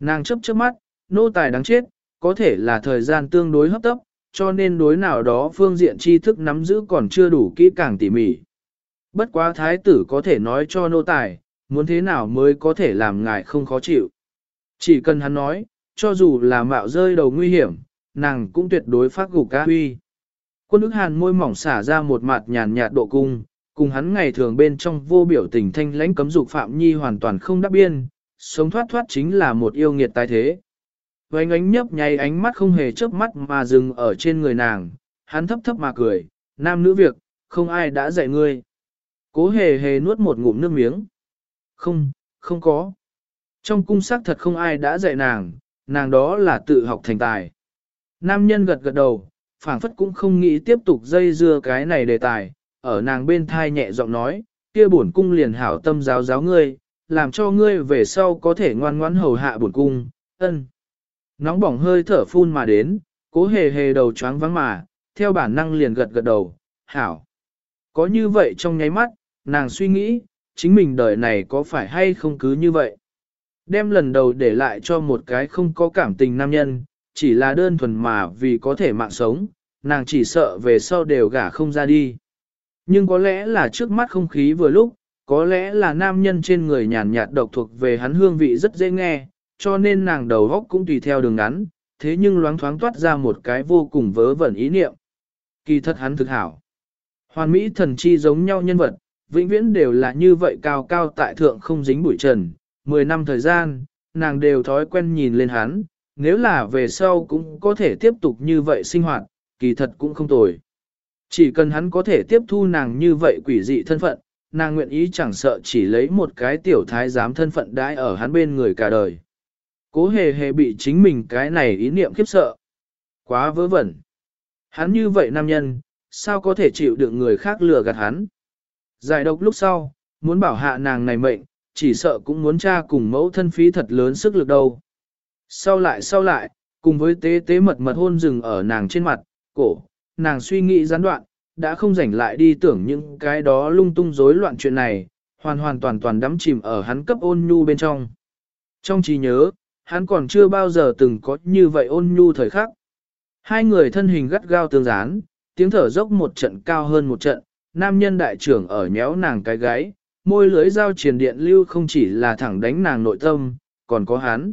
Nàng chấp chớp mắt, nô tài đáng chết, có thể là thời gian tương đối hấp tấp, cho nên đối nào đó phương diện tri thức nắm giữ còn chưa đủ kỹ càng tỉ mỉ. Bất quá thái tử có thể nói cho nô tài, muốn thế nào mới có thể làm ngài không khó chịu. Chỉ cần hắn nói, cho dù là mạo rơi đầu nguy hiểm, nàng cũng tuyệt đối phát gục ca huy. Quân ức hàn môi mỏng xả ra một mặt nhàn nhạt độ cung, cùng hắn ngày thường bên trong vô biểu tình thanh lãnh cấm dục Phạm Nhi hoàn toàn không đáp biên, sống thoát thoát chính là một yêu nghiệt tái thế. Vánh ánh nhấp nháy ánh mắt không hề chớp mắt mà dừng ở trên người nàng, hắn thấp thấp mà cười, nam nữ việc, không ai đã dạy ngươi. Cố hề hề nuốt một ngụm nước miếng. Không, không có. Trong cung sắc thật không ai đã dạy nàng, nàng đó là tự học thành tài. Nam nhân gật gật đầu, phảng phất cũng không nghĩ tiếp tục dây dưa cái này đề tài, ở nàng bên thai nhẹ giọng nói, kia bổn cung liền hảo tâm giáo giáo ngươi, làm cho ngươi về sau có thể ngoan ngoãn hầu hạ bổn cung, ân. Nóng bỏng hơi thở phun mà đến, cố hề hề đầu choáng vắng mà, theo bản năng liền gật gật đầu, hảo. Có như vậy trong nháy mắt, nàng suy nghĩ, chính mình đời này có phải hay không cứ như vậy. Đem lần đầu để lại cho một cái không có cảm tình nam nhân, chỉ là đơn thuần mà vì có thể mạng sống, nàng chỉ sợ về sau đều gả không ra đi. Nhưng có lẽ là trước mắt không khí vừa lúc, có lẽ là nam nhân trên người nhàn nhạt độc thuộc về hắn hương vị rất dễ nghe, cho nên nàng đầu góc cũng tùy theo đường ngắn, thế nhưng loáng thoáng toát ra một cái vô cùng vớ vẩn ý niệm. Kỳ thật hắn thực hảo. Hoàn mỹ thần chi giống nhau nhân vật, vĩnh viễn đều là như vậy cao cao tại thượng không dính bụi trần. Mười năm thời gian, nàng đều thói quen nhìn lên hắn, nếu là về sau cũng có thể tiếp tục như vậy sinh hoạt, kỳ thật cũng không tồi. Chỉ cần hắn có thể tiếp thu nàng như vậy quỷ dị thân phận, nàng nguyện ý chẳng sợ chỉ lấy một cái tiểu thái giám thân phận đãi ở hắn bên người cả đời. Cố hề hề bị chính mình cái này ý niệm khiếp sợ. Quá vớ vẩn. Hắn như vậy nam nhân, sao có thể chịu được người khác lừa gạt hắn. Giải độc lúc sau, muốn bảo hạ nàng này mệnh, chỉ sợ cũng muốn cha cùng mẫu thân phí thật lớn sức lực đâu. Sau lại sau lại, cùng với tế tế mật mật hôn rừng ở nàng trên mặt, cổ, nàng suy nghĩ gián đoạn, đã không rảnh lại đi tưởng những cái đó lung tung rối loạn chuyện này, hoàn hoàn toàn toàn đắm chìm ở hắn cấp ôn nhu bên trong. Trong trí nhớ, hắn còn chưa bao giờ từng có như vậy ôn nhu thời khắc. Hai người thân hình gắt gao tương dán, tiếng thở dốc một trận cao hơn một trận, nam nhân đại trưởng ở nhéo nàng cái gáy, môi lưới dao truyền điện lưu không chỉ là thẳng đánh nàng nội tâm, còn có hắn.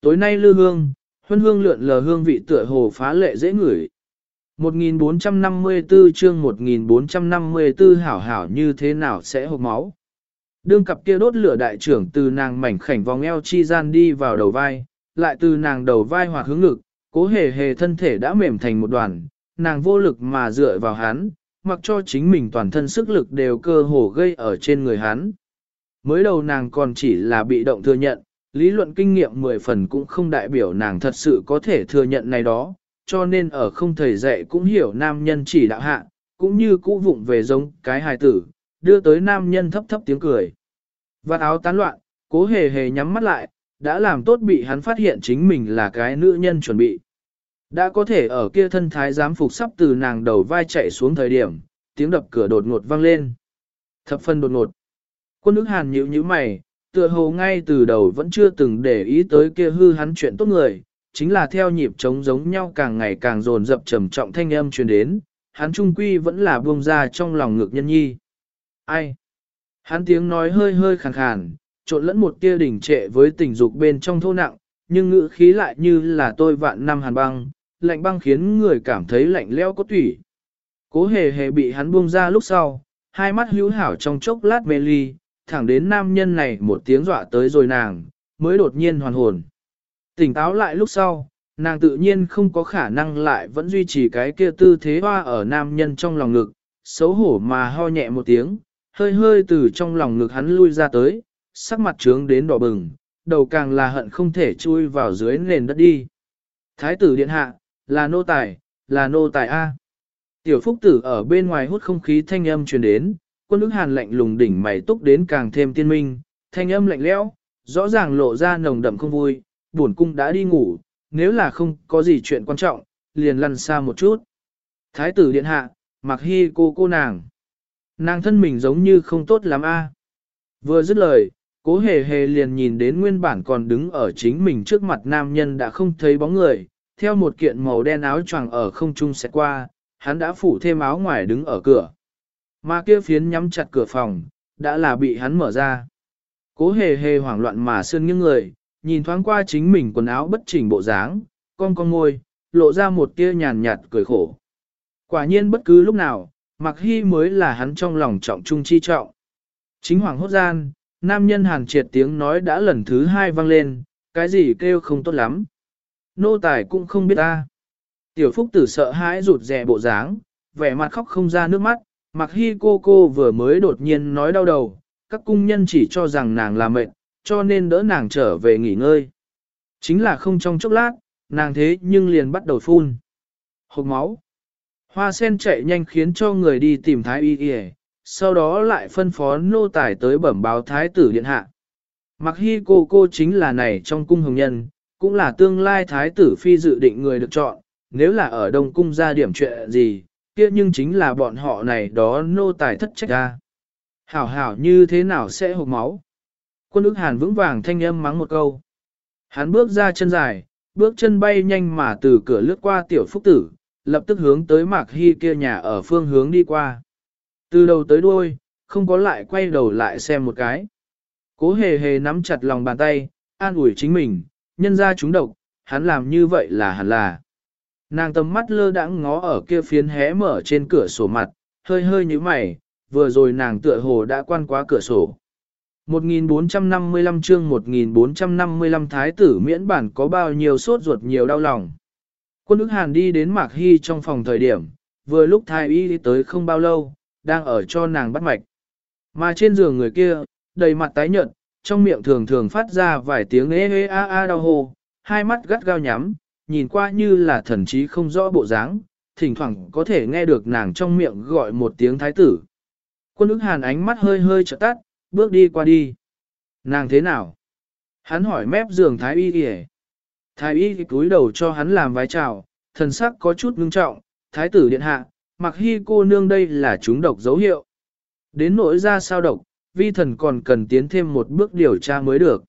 Tối nay lư hương, huân hương lượn lờ hương vị tựa hồ phá lệ dễ ngửi. 1454 chương 1454 hảo hảo như thế nào sẽ hộp máu. Đương cặp kia đốt lửa đại trưởng từ nàng mảnh khảnh vòng eo chi gian đi vào đầu vai, lại từ nàng đầu vai hoặc hướng ngực, cố hề hề thân thể đã mềm thành một đoàn, nàng vô lực mà dựa vào hắn, mặc cho chính mình toàn thân sức lực đều cơ hồ gây ở trên người hắn. Mới đầu nàng còn chỉ là bị động thừa nhận, lý luận kinh nghiệm 10 phần cũng không đại biểu nàng thật sự có thể thừa nhận này đó, cho nên ở không thầy dạy cũng hiểu nam nhân chỉ đạo hạ, cũng như cũ vụng về giống cái hài tử, đưa tới nam nhân thấp thấp tiếng cười. Vạt áo tán loạn, cố hề hề nhắm mắt lại, đã làm tốt bị hắn phát hiện chính mình là cái nữ nhân chuẩn bị. Đã có thể ở kia thân thái giám phục sắp từ nàng đầu vai chạy xuống thời điểm, tiếng đập cửa đột ngột vang lên. Thập phân đột ngột. Quân ức hàn nhíu nhíu mày, tựa hồ ngay từ đầu vẫn chưa từng để ý tới kia hư hắn chuyện tốt người, chính là theo nhịp trống giống nhau càng ngày càng dồn dập trầm trọng thanh âm truyền đến, hắn trung quy vẫn là buông ra trong lòng ngực nhân nhi. Ai? Hắn tiếng nói hơi hơi khàn khàn, trộn lẫn một tia đỉnh trệ với tình dục bên trong thô nặng, nhưng ngữ khí lại như là tôi vạn năm hàn băng, lạnh băng khiến người cảm thấy lạnh leo có tủy. Cố hề hề bị hắn buông ra lúc sau, hai mắt hữu hảo trong chốc lát mê ly, thẳng đến nam nhân này một tiếng dọa tới rồi nàng, mới đột nhiên hoàn hồn. Tỉnh táo lại lúc sau, nàng tự nhiên không có khả năng lại vẫn duy trì cái kia tư thế hoa ở nam nhân trong lòng ngực, xấu hổ mà ho nhẹ một tiếng, hơi hơi từ trong lòng ngực hắn lui ra tới, sắc mặt trướng đến đỏ bừng, đầu càng là hận không thể chui vào dưới nền đất đi. Thái tử điện hạ, là nô tài, là nô tài A. Tiểu phúc tử ở bên ngoài hút không khí thanh âm truyền đến, quân ức hàn lạnh lùng đỉnh mày túc đến càng thêm tiên minh, thanh âm lạnh lẽo, rõ ràng lộ ra nồng đậm không vui, buồn cung đã đi ngủ, nếu là không có gì chuyện quan trọng, liền lăn xa một chút. Thái tử điện hạ, mặc hy cô cô nàng. Nàng thân mình giống như không tốt lắm a. Vừa dứt lời, cố hề hề liền nhìn đến nguyên bản còn đứng ở chính mình trước mặt nam nhân đã không thấy bóng người, theo một kiện màu đen áo choàng ở không trung sẽ qua, hắn đã phủ thêm áo ngoài đứng ở cửa. Mà kia phiến nhắm chặt cửa phòng, đã là bị hắn mở ra. Cố hề hề hoảng loạn mà sơn những người, nhìn thoáng qua chính mình quần áo bất chỉnh bộ dáng, con con ngôi, lộ ra một tia nhàn nhạt cười khổ. Quả nhiên bất cứ lúc nào, Mạc Hy mới là hắn trong lòng trọng trung chi trọng. Chính hoàng hốt gian, nam nhân hàn triệt tiếng nói đã lần thứ hai vang lên, cái gì kêu không tốt lắm. Nô tài cũng không biết ta. Tiểu phúc tử sợ hãi rụt rè bộ dáng, vẻ mặt khóc không ra nước mắt, Mạc Hy cô cô vừa mới đột nhiên nói đau đầu, các cung nhân chỉ cho rằng nàng là mệt, cho nên đỡ nàng trở về nghỉ ngơi. Chính là không trong chốc lát, nàng thế nhưng liền bắt đầu phun. Hộp máu. Hoa sen chạy nhanh khiến cho người đi tìm thái y y, sau đó lại phân phó nô tài tới bẩm báo thái tử điện hạ. Mặc hy cô cô chính là này trong cung hồng nhân, cũng là tương lai thái tử phi dự định người được chọn, nếu là ở đông cung ra điểm chuyện gì, kia nhưng chính là bọn họ này đó nô tài thất trách ra. Hảo hảo như thế nào sẽ hộp máu? Quân ức hàn vững vàng thanh âm mắng một câu. Hắn bước ra chân dài, bước chân bay nhanh mà từ cửa lướt qua tiểu phúc tử, lập tức hướng tới mạc hy kia nhà ở phương hướng đi qua. Từ đầu tới đuôi, không có lại quay đầu lại xem một cái. Cố hề hề nắm chặt lòng bàn tay, an ủi chính mình, nhân ra chúng độc, hắn làm như vậy là hẳn là. Nàng tầm mắt lơ đãng ngó ở kia phiến hé mở trên cửa sổ mặt, hơi hơi như mày, vừa rồi nàng tựa hồ đã quan quá cửa sổ. 1455 chương 1455 thái tử miễn bản có bao nhiêu sốt ruột nhiều đau lòng. Quân ức hàn đi đến Mạc Hy trong phòng thời điểm, vừa lúc thái y đi tới không bao lâu, đang ở cho nàng bắt mạch. Mà trên giường người kia, đầy mặt tái nhợt, trong miệng thường thường phát ra vài tiếng ê ê a a đau hồ, hai mắt gắt gao nhắm, nhìn qua như là thần trí không rõ bộ dáng, thỉnh thoảng có thể nghe được nàng trong miệng gọi một tiếng thái tử. Quân ức hàn ánh mắt hơi hơi trợ tắt, bước đi qua đi. Nàng thế nào? Hắn hỏi mép giường thái y kìa. Thái y cúi đầu cho hắn làm vái chào, thần sắc có chút ngưng trọng, thái tử điện hạ, mặc hy cô nương đây là chúng độc dấu hiệu. Đến nỗi ra sao độc, vi thần còn cần tiến thêm một bước điều tra mới được.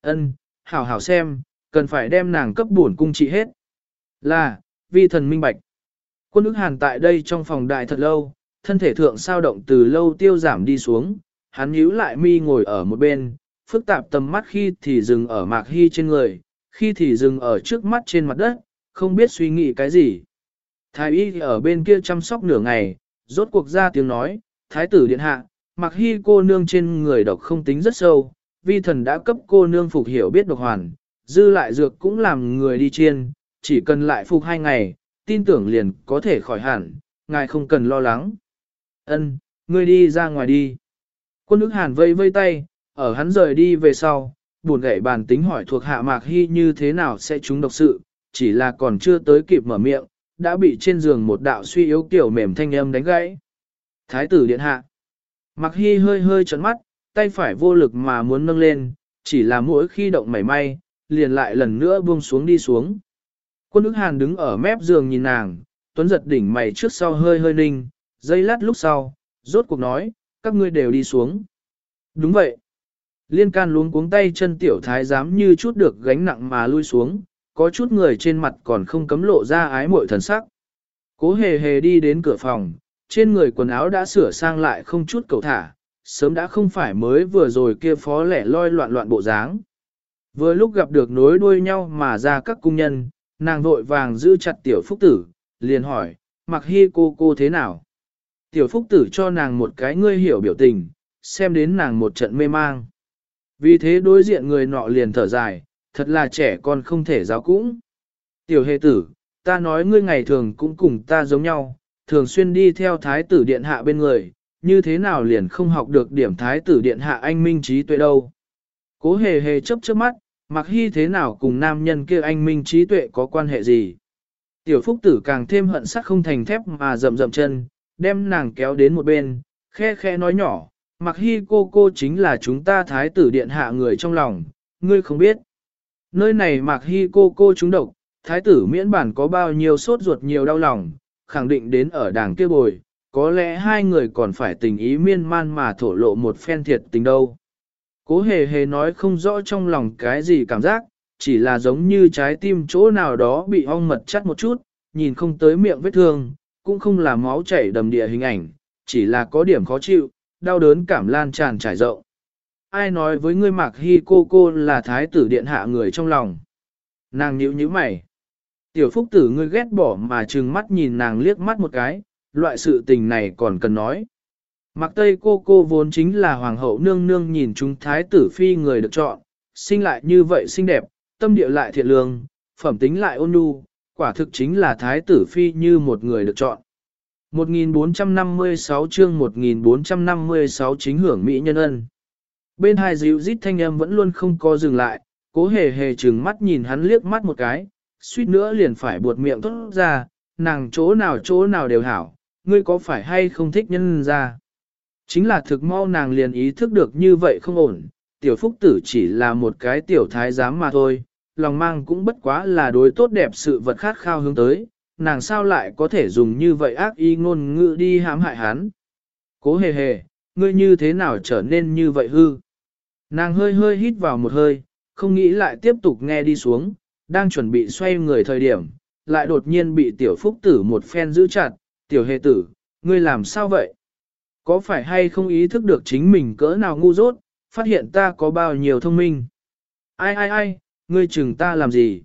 Ân, hảo hảo xem, cần phải đem nàng cấp bổn cung trị hết. Là, vi thần minh bạch. Quân ức hàn tại đây trong phòng đại thật lâu, thân thể thượng sao động từ lâu tiêu giảm đi xuống, hắn nhíu lại mi ngồi ở một bên, phức tạp tầm mắt khi thì dừng ở mạc hy trên người, khi thì dừng ở trước mắt trên mặt đất, không biết suy nghĩ cái gì. Thái y ở bên kia chăm sóc nửa ngày, rốt cuộc ra tiếng nói, thái tử điện hạ, mặc hy cô nương trên người độc không tính rất sâu, vi thần đã cấp cô nương phục hiểu biết độc hoàn, dư lại dược cũng làm người đi chiên, chỉ cần lại phục hai ngày, tin tưởng liền có thể khỏi hẳn, ngài không cần lo lắng. Ân, ngươi đi ra ngoài đi. Quân ức hàn vây vây tay, ở hắn rời đi về sau, buồn gãy bàn tính hỏi thuộc hạ mạc hy như thế nào sẽ trúng độc sự, chỉ là còn chưa tới kịp mở miệng, đã bị trên giường một đạo suy yếu kiểu mềm thanh âm đánh gãy. Thái tử điện hạ. Mạc hy hơi hơi trấn mắt, tay phải vô lực mà muốn nâng lên, chỉ là mỗi khi động mảy may, liền lại lần nữa buông xuống đi xuống. Quân ức hàn đứng ở mép giường nhìn nàng, tuấn giật đỉnh mày trước sau hơi hơi ninh, dây lát lúc sau, rốt cuộc nói, các ngươi đều đi xuống. Đúng vậy. Liên can luống cuống tay chân tiểu thái dám như chút được gánh nặng mà lui xuống, có chút người trên mặt còn không cấm lộ ra ái muội thần sắc. Cố hề hề đi đến cửa phòng, trên người quần áo đã sửa sang lại không chút cầu thả, sớm đã không phải mới vừa rồi kia phó lẻ loi loạn loạn bộ dáng. Vừa lúc gặp được nối đuôi nhau mà ra các cung nhân, nàng vội vàng giữ chặt tiểu phúc tử, liền hỏi, mặc hy cô cô thế nào? Tiểu phúc tử cho nàng một cái ngươi hiểu biểu tình, xem đến nàng một trận mê mang. Vì thế đối diện người nọ liền thở dài, thật là trẻ con không thể giáo cũng. Tiểu hề tử, ta nói ngươi ngày thường cũng cùng ta giống nhau, thường xuyên đi theo thái tử điện hạ bên người, như thế nào liền không học được điểm thái tử điện hạ anh minh trí tuệ đâu. Cố hề hề chấp chớp mắt, mặc hy thế nào cùng nam nhân kia anh minh trí tuệ có quan hệ gì. Tiểu phúc tử càng thêm hận sắc không thành thép mà rậm rậm chân, đem nàng kéo đến một bên, khe khe nói nhỏ, mặc hy cô cô chính là chúng ta thái tử điện hạ người trong lòng, ngươi không biết. Nơi này mặc hy cô cô chúng độc, thái tử miễn bản có bao nhiêu sốt ruột nhiều đau lòng, khẳng định đến ở đảng kia bồi, có lẽ hai người còn phải tình ý miên man mà thổ lộ một phen thiệt tình đâu. Cố hề hề nói không rõ trong lòng cái gì cảm giác, chỉ là giống như trái tim chỗ nào đó bị ong mật chắt một chút, nhìn không tới miệng vết thương, cũng không là máu chảy đầm địa hình ảnh, chỉ là có điểm khó chịu, đau đớn cảm lan tràn trải rộng. Ai nói với ngươi Mạc Hi cô cô là thái tử điện hạ người trong lòng? Nàng nhíu nhíu mày. Tiểu phúc tử ngươi ghét bỏ mà trừng mắt nhìn nàng liếc mắt một cái, loại sự tình này còn cần nói. Mạc Tây cô cô vốn chính là hoàng hậu nương nương nhìn chúng thái tử phi người được chọn, sinh lại như vậy xinh đẹp, tâm địa lại thiện lương, phẩm tính lại ôn nhu, quả thực chính là thái tử phi như một người được chọn. 1456 chương 1456 chính hưởng Mỹ nhân ân. Bên hai dịu rít thanh âm vẫn luôn không có dừng lại, cố hề hề trừng mắt nhìn hắn liếc mắt một cái, suýt nữa liền phải buột miệng tốt ra, nàng chỗ nào chỗ nào đều hảo, ngươi có phải hay không thích nhân ra. Chính là thực mau nàng liền ý thức được như vậy không ổn, tiểu phúc tử chỉ là một cái tiểu thái giám mà thôi, lòng mang cũng bất quá là đối tốt đẹp sự vật khát khao hướng tới, nàng sao lại có thể dùng như vậy ác ý ngôn ngữ đi hãm hại hắn. Cố hề hề, ngươi như thế nào trở nên như vậy hư? Nàng hơi hơi hít vào một hơi, không nghĩ lại tiếp tục nghe đi xuống, đang chuẩn bị xoay người thời điểm, lại đột nhiên bị tiểu phúc tử một phen giữ chặt, tiểu hề tử, ngươi làm sao vậy? Có phải hay không ý thức được chính mình cỡ nào ngu dốt, phát hiện ta có bao nhiêu thông minh? Ai ai ai, ngươi chừng ta làm gì?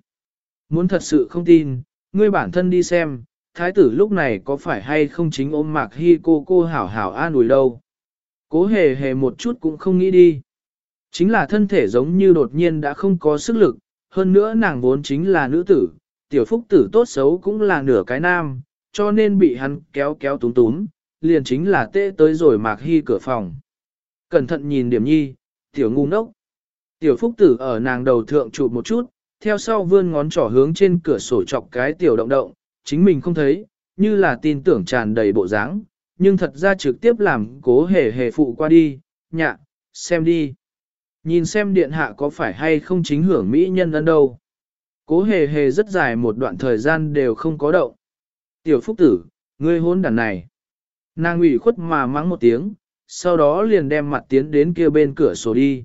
Muốn thật sự không tin, ngươi bản thân đi xem, thái tử lúc này có phải hay không chính ôm mạc hy cô cô hảo hảo an ủi đâu. Cố hề hề một chút cũng không nghĩ đi. Chính là thân thể giống như đột nhiên đã không có sức lực, hơn nữa nàng vốn chính là nữ tử, tiểu phúc tử tốt xấu cũng là nửa cái nam, cho nên bị hắn kéo kéo túm túm, liền chính là tê tới rồi mạc hy cửa phòng. Cẩn thận nhìn điểm nhi, tiểu ngu ngốc. Tiểu phúc tử ở nàng đầu thượng chụp một chút, theo sau vươn ngón trỏ hướng trên cửa sổ chọc cái tiểu động động, chính mình không thấy, như là tin tưởng tràn đầy bộ dáng, nhưng thật ra trực tiếp làm cố hề hề phụ qua đi, nhạ, xem đi. Nhìn xem điện hạ có phải hay không chính hưởng mỹ nhân ân đâu. Cố hề hề rất dài một đoạn thời gian đều không có động. Tiểu phúc tử, ngươi hôn đàn này. Nàng ủy khuất mà mắng một tiếng, sau đó liền đem mặt tiến đến kia bên cửa sổ đi.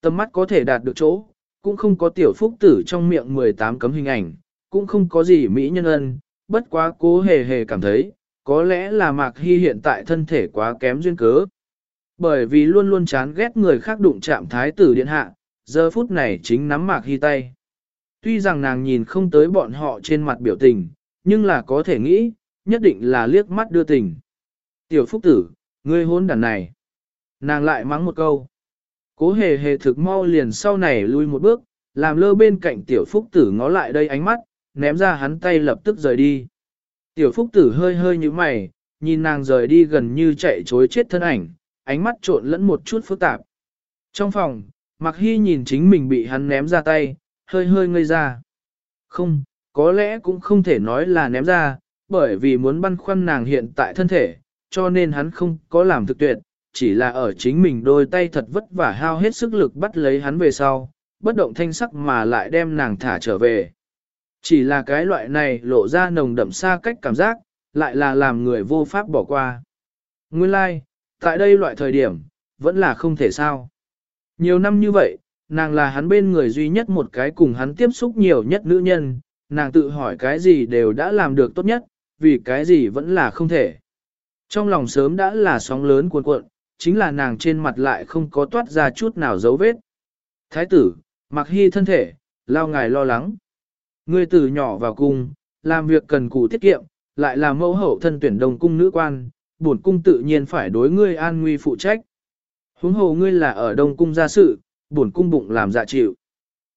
Tâm mắt có thể đạt được chỗ, cũng không có tiểu phúc tử trong miệng 18 cấm hình ảnh, cũng không có gì mỹ nhân ân, bất quá cố hề hề cảm thấy, có lẽ là Mạc Hy hiện tại thân thể quá kém duyên cớ. Bởi vì luôn luôn chán ghét người khác đụng chạm thái tử điện hạ, giờ phút này chính nắm Mạc Hy tay. Tuy rằng nàng nhìn không tới bọn họ trên mặt biểu tình, nhưng là có thể nghĩ, nhất định là liếc mắt đưa tình. Tiểu phúc tử, ngươi hôn đàn này. Nàng lại mắng một câu. Cố hề hề thực mau liền sau này lui một bước, làm lơ bên cạnh tiểu phúc tử ngó lại đây ánh mắt, ném ra hắn tay lập tức rời đi. Tiểu phúc tử hơi hơi như mày, nhìn nàng rời đi gần như chạy chối chết thân ảnh, ánh mắt trộn lẫn một chút phức tạp. Trong phòng, Mạc Hy nhìn chính mình bị hắn ném ra tay, hơi hơi ngây ra. Không, có lẽ cũng không thể nói là ném ra, bởi vì muốn băn khoăn nàng hiện tại thân thể, cho nên hắn không có làm thực tuyệt, chỉ là ở chính mình đôi tay thật vất vả hao hết sức lực bắt lấy hắn về sau, bất động thanh sắc mà lại đem nàng thả trở về. Chỉ là cái loại này lộ ra nồng đậm xa cách cảm giác, lại là làm người vô pháp bỏ qua. Nguyên lai, like, tại đây loại thời điểm, vẫn là không thể sao. Nhiều năm như vậy, nàng là hắn bên người duy nhất một cái cùng hắn tiếp xúc nhiều nhất nữ nhân, nàng tự hỏi cái gì đều đã làm được tốt nhất, vì cái gì vẫn là không thể. Trong lòng sớm đã là sóng lớn cuộn cuộn, chính là nàng trên mặt lại không có toát ra chút nào dấu vết. Thái tử, mặc hy thân thể, lao ngài lo lắng. Ngươi từ nhỏ vào cung, làm việc cần cù tiết kiệm, lại là mẫu hậu thân tuyển đồng cung nữ quan, bổn cung tự nhiên phải đối ngươi an nguy phụ trách. Huống hồ ngươi là ở đông cung gia sự, bổn cung bụng làm dạ chịu.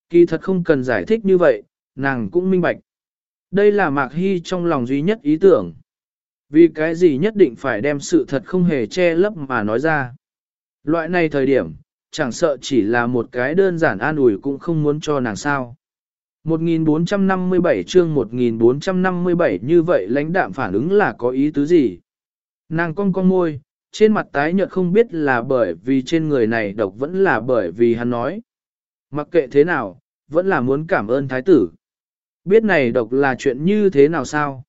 Kỳ thật không cần giải thích như vậy, nàng cũng minh bạch. Đây là Mạc Hy trong lòng duy nhất ý tưởng. Vì cái gì nhất định phải đem sự thật không hề che lấp mà nói ra. Loại này thời điểm, chẳng sợ chỉ là một cái đơn giản an ủi cũng không muốn cho nàng sao. 1457 chương 1457 như vậy lãnh đạm phản ứng là có ý tứ gì? Nàng cong cong môi, trên mặt tái nhợt không biết là bởi vì trên người này độc vẫn là bởi vì hắn nói. Mặc kệ thế nào, vẫn là muốn cảm ơn thái tử. Biết này độc là chuyện như thế nào sao?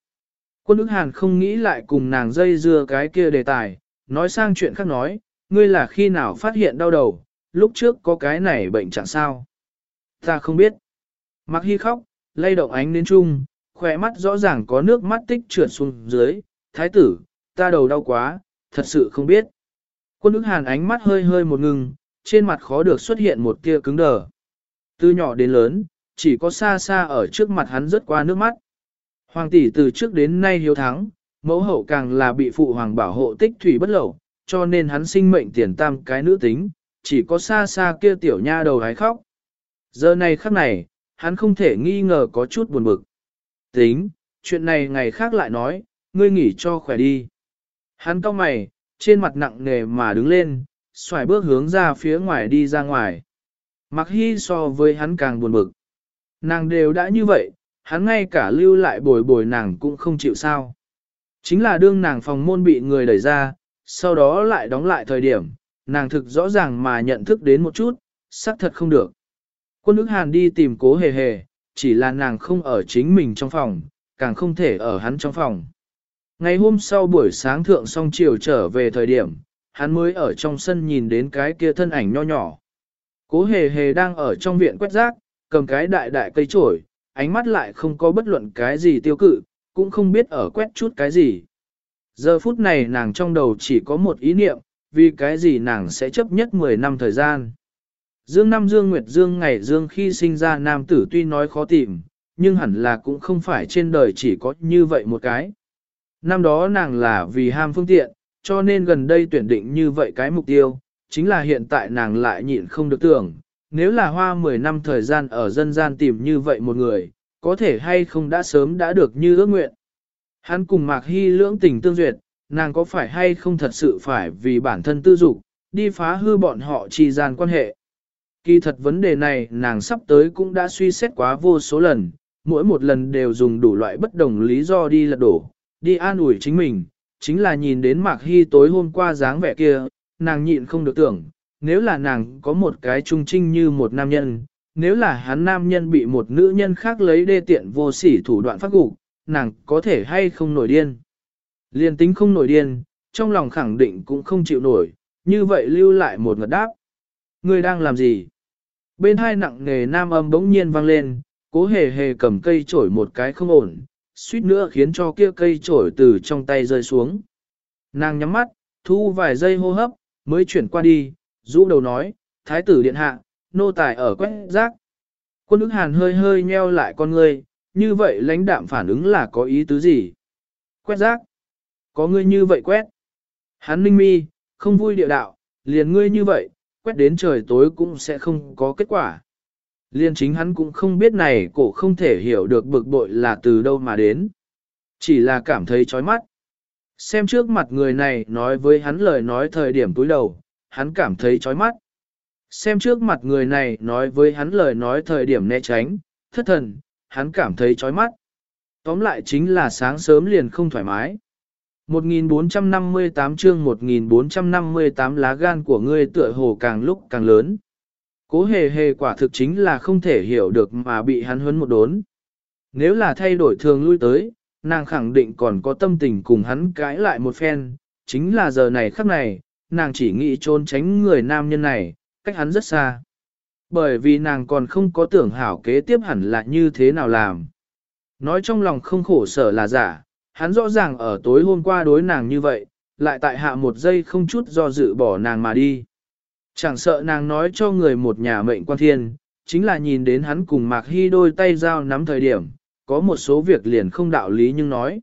Quân ức hàn không nghĩ lại cùng nàng dây dưa cái kia đề tài, nói sang chuyện khác nói, ngươi là khi nào phát hiện đau đầu, lúc trước có cái này bệnh chẳng sao. Ta không biết. Mặc hy khóc, lay động ánh đến chung, khỏe mắt rõ ràng có nước mắt tích trượt xuống dưới, thái tử, ta đầu đau quá, thật sự không biết. Quân ức hàn ánh mắt hơi hơi một ngừng, trên mặt khó được xuất hiện một tia cứng đờ. Từ nhỏ đến lớn, chỉ có xa xa ở trước mặt hắn rớt qua nước mắt. Hoàng tỷ từ trước đến nay hiếu thắng, mẫu hậu càng là bị phụ hoàng bảo hộ tích thủy bất lậu, cho nên hắn sinh mệnh tiền tam cái nữ tính, chỉ có xa xa kia tiểu nha đầu hái khóc. Giờ này khắc này, hắn không thể nghi ngờ có chút buồn bực. Tính, chuyện này ngày khác lại nói, ngươi nghỉ cho khỏe đi. Hắn cau mày, trên mặt nặng nề mà đứng lên, xoài bước hướng ra phía ngoài đi ra ngoài. Mặc hy so với hắn càng buồn bực. Nàng đều đã như vậy, hắn ngay cả lưu lại bồi bồi nàng cũng không chịu sao. Chính là đương nàng phòng môn bị người đẩy ra, sau đó lại đóng lại thời điểm, nàng thực rõ ràng mà nhận thức đến một chút, xác thật không được. Quân ức hàn đi tìm cố hề hề, chỉ là nàng không ở chính mình trong phòng, càng không thể ở hắn trong phòng. Ngày hôm sau buổi sáng thượng xong chiều trở về thời điểm, hắn mới ở trong sân nhìn đến cái kia thân ảnh nho nhỏ. Cố hề hề đang ở trong viện quét rác, cầm cái đại đại cây trổi, ánh mắt lại không có bất luận cái gì tiêu cự, cũng không biết ở quét chút cái gì. Giờ phút này nàng trong đầu chỉ có một ý niệm, vì cái gì nàng sẽ chấp nhất 10 năm thời gian. Dương năm Dương Nguyệt Dương ngày Dương khi sinh ra nam tử tuy nói khó tìm, nhưng hẳn là cũng không phải trên đời chỉ có như vậy một cái. Năm đó nàng là vì ham phương tiện, cho nên gần đây tuyển định như vậy cái mục tiêu, chính là hiện tại nàng lại nhịn không được tưởng, nếu là hoa 10 năm thời gian ở dân gian tìm như vậy một người, có thể hay không đã sớm đã được như ước nguyện. Hắn cùng Mạc Hy lưỡng tình tương duyệt, nàng có phải hay không thật sự phải vì bản thân tư dục, đi phá hư bọn họ trì gian quan hệ. Kỳ thật vấn đề này nàng sắp tới cũng đã suy xét quá vô số lần, mỗi một lần đều dùng đủ loại bất đồng lý do đi lật đổ, đi an ủi chính mình, chính là nhìn đến Mạc Hy tối hôm qua dáng vẻ kia, nàng nhịn không được tưởng, nếu là nàng có một cái trung trinh như một nam nhân, nếu là hắn nam nhân bị một nữ nhân khác lấy đê tiện vô sỉ thủ đoạn phát gục, nàng có thể hay không nổi điên. Liên tính không nổi điên, trong lòng khẳng định cũng không chịu nổi, như vậy lưu lại một ngật đáp. người đang làm gì? Bên hai nặng nghề nam âm bỗng nhiên vang lên, cố hề hề cầm cây chổi một cái không ổn, suýt nữa khiến cho kia cây chổi từ trong tay rơi xuống. Nàng nhắm mắt, thu vài giây hô hấp, mới chuyển qua đi, rũ đầu nói, thái tử điện hạ, nô tài ở quét rác. Quân ức hàn hơi hơi nheo lại con ngươi, như vậy lãnh đạm phản ứng là có ý tứ gì? Quét rác? Có ngươi như vậy quét? Hắn ninh mi, không vui địa đạo, liền ngươi như vậy, quét đến trời tối cũng sẽ không có kết quả. Liên chính hắn cũng không biết này cổ không thể hiểu được bực bội là từ đâu mà đến. Chỉ là cảm thấy chói mắt. Xem trước mặt người này nói với hắn lời nói thời điểm túi đầu, hắn cảm thấy chói mắt. Xem trước mặt người này nói với hắn lời nói thời điểm né tránh, thất thần, hắn cảm thấy chói mắt. Tóm lại chính là sáng sớm liền không thoải mái. 1458 chương 1458 lá gan của ngươi tựa hồ càng lúc càng lớn. Cố hề hề quả thực chính là không thể hiểu được mà bị hắn huấn một đốn. Nếu là thay đổi thường lui tới, nàng khẳng định còn có tâm tình cùng hắn cãi lại một phen, chính là giờ này khắc này, nàng chỉ nghĩ trốn tránh người nam nhân này, cách hắn rất xa. Bởi vì nàng còn không có tưởng hảo kế tiếp hẳn là như thế nào làm. Nói trong lòng không khổ sở là giả, hắn rõ ràng ở tối hôm qua đối nàng như vậy, lại tại hạ một giây không chút do dự bỏ nàng mà đi. Chẳng sợ nàng nói cho người một nhà mệnh quan thiên, chính là nhìn đến hắn cùng Mạc Hy đôi tay giao nắm thời điểm, có một số việc liền không đạo lý nhưng nói.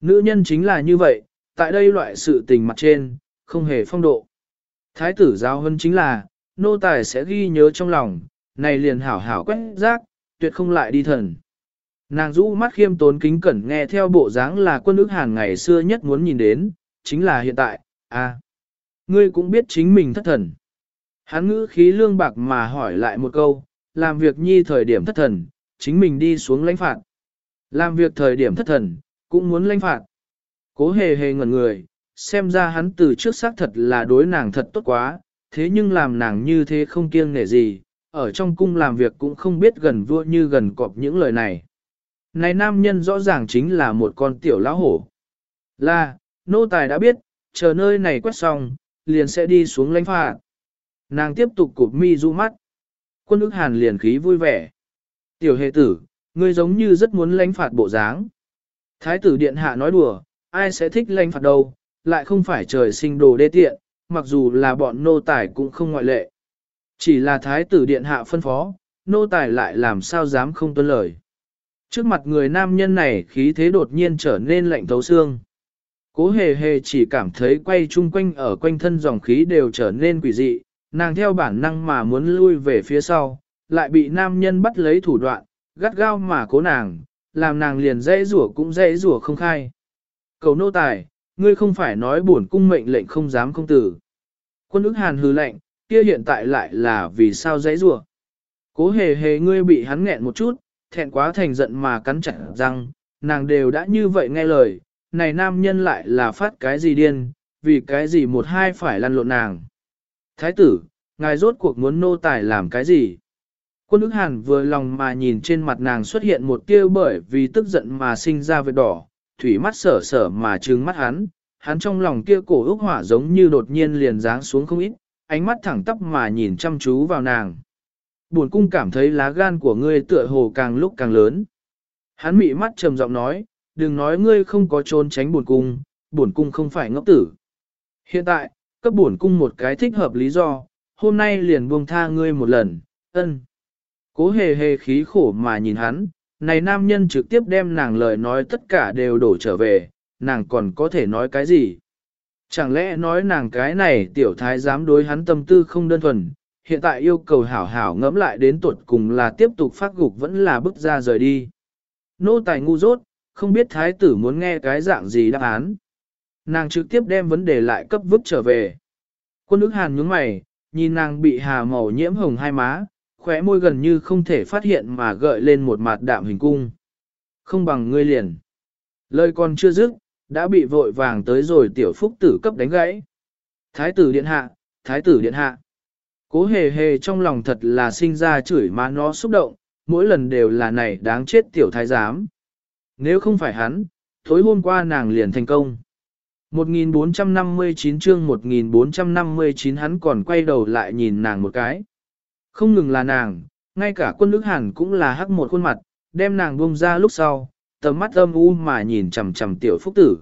Nữ nhân chính là như vậy, tại đây loại sự tình mặt trên, không hề phong độ. Thái tử giáo hơn chính là, nô tài sẽ ghi nhớ trong lòng, này liền hảo hảo quét rác, tuyệt không lại đi thần. Nàng rũ mắt khiêm tốn kính cẩn nghe theo bộ dáng là quân ước hàng ngày xưa nhất muốn nhìn đến, chính là hiện tại, à, ngươi cũng biết chính mình thất thần. Hắn ngữ khí lương bạc mà hỏi lại một câu, làm việc nhi thời điểm thất thần, chính mình đi xuống lãnh phạt. Làm việc thời điểm thất thần, cũng muốn lãnh phạt. Cố hề hề ngẩn người, xem ra hắn từ trước xác thật là đối nàng thật tốt quá, thế nhưng làm nàng như thế không kiêng nể gì, ở trong cung làm việc cũng không biết gần vua như gần cọp những lời này. Này nam nhân rõ ràng chính là một con tiểu lão hổ. Là, nô tài đã biết, chờ nơi này quét xong, liền sẽ đi xuống lãnh phạt. Nàng tiếp tục cụp mi du mắt. Quân ức hàn liền khí vui vẻ. Tiểu hệ tử, ngươi giống như rất muốn lãnh phạt bộ dáng. Thái tử điện hạ nói đùa, ai sẽ thích lãnh phạt đâu, lại không phải trời sinh đồ đê tiện, mặc dù là bọn nô tài cũng không ngoại lệ. Chỉ là thái tử điện hạ phân phó, nô tài lại làm sao dám không tuân lời. Trước mặt người nam nhân này khí thế đột nhiên trở nên lạnh thấu xương. Cố hề hề chỉ cảm thấy quay chung quanh ở quanh thân dòng khí đều trở nên quỷ dị, nàng theo bản năng mà muốn lui về phía sau, lại bị nam nhân bắt lấy thủ đoạn, gắt gao mà cố nàng, làm nàng liền dễ rủa cũng dễ rủa không khai. Cầu nô tài, ngươi không phải nói bổn cung mệnh lệnh không dám không tử. Quân ức hàn hư lệnh, kia hiện tại lại là vì sao dãy rủa Cố hề hề ngươi bị hắn nghẹn một chút, thẹn quá thành giận mà cắn chặt răng, nàng đều đã như vậy nghe lời, này nam nhân lại là phát cái gì điên, vì cái gì một hai phải lăn lộn nàng. Thái tử, ngài rốt cuộc muốn nô tài làm cái gì? Quân ức hàn vừa lòng mà nhìn trên mặt nàng xuất hiện một tia bởi vì tức giận mà sinh ra vết đỏ, thủy mắt sở sở mà trừng mắt hắn, hắn trong lòng kia cổ ước hỏa giống như đột nhiên liền giáng xuống không ít, ánh mắt thẳng tắp mà nhìn chăm chú vào nàng. Buồn cung cảm thấy lá gan của ngươi tựa hồ càng lúc càng lớn. Hắn mị mắt trầm giọng nói, đừng nói ngươi không có trốn tránh buồn cung, buồn cung không phải ngốc tử. Hiện tại, cấp buồn cung một cái thích hợp lý do, hôm nay liền buông tha ngươi một lần, ân. Cố hề hề khí khổ mà nhìn hắn, này nam nhân trực tiếp đem nàng lời nói tất cả đều đổ trở về, nàng còn có thể nói cái gì? Chẳng lẽ nói nàng cái này tiểu thái dám đối hắn tâm tư không đơn thuần, hiện tại yêu cầu hảo hảo ngẫm lại đến tuột cùng là tiếp tục phát gục vẫn là bước ra rời đi. Nô tài ngu dốt, không biết thái tử muốn nghe cái dạng gì đáp án. Nàng trực tiếp đem vấn đề lại cấp vứt trở về. Quân ức hàn nhướng mày, nhìn nàng bị hà màu nhiễm hồng hai má, khóe môi gần như không thể phát hiện mà gợi lên một mặt đạm hình cung. Không bằng ngươi liền. Lời còn chưa dứt, đã bị vội vàng tới rồi tiểu phúc tử cấp đánh gãy. Thái tử điện hạ, thái tử điện hạ. Cố hề hề trong lòng thật là sinh ra chửi mà nó xúc động, mỗi lần đều là này đáng chết tiểu thái giám. Nếu không phải hắn, tối hôm qua nàng liền thành công. 1459 chương 1459 hắn còn quay đầu lại nhìn nàng một cái. Không ngừng là nàng, ngay cả quân nước hàn cũng là hắc một khuôn mặt, đem nàng buông ra lúc sau, tầm mắt âm u mà nhìn chằm chằm tiểu phúc tử.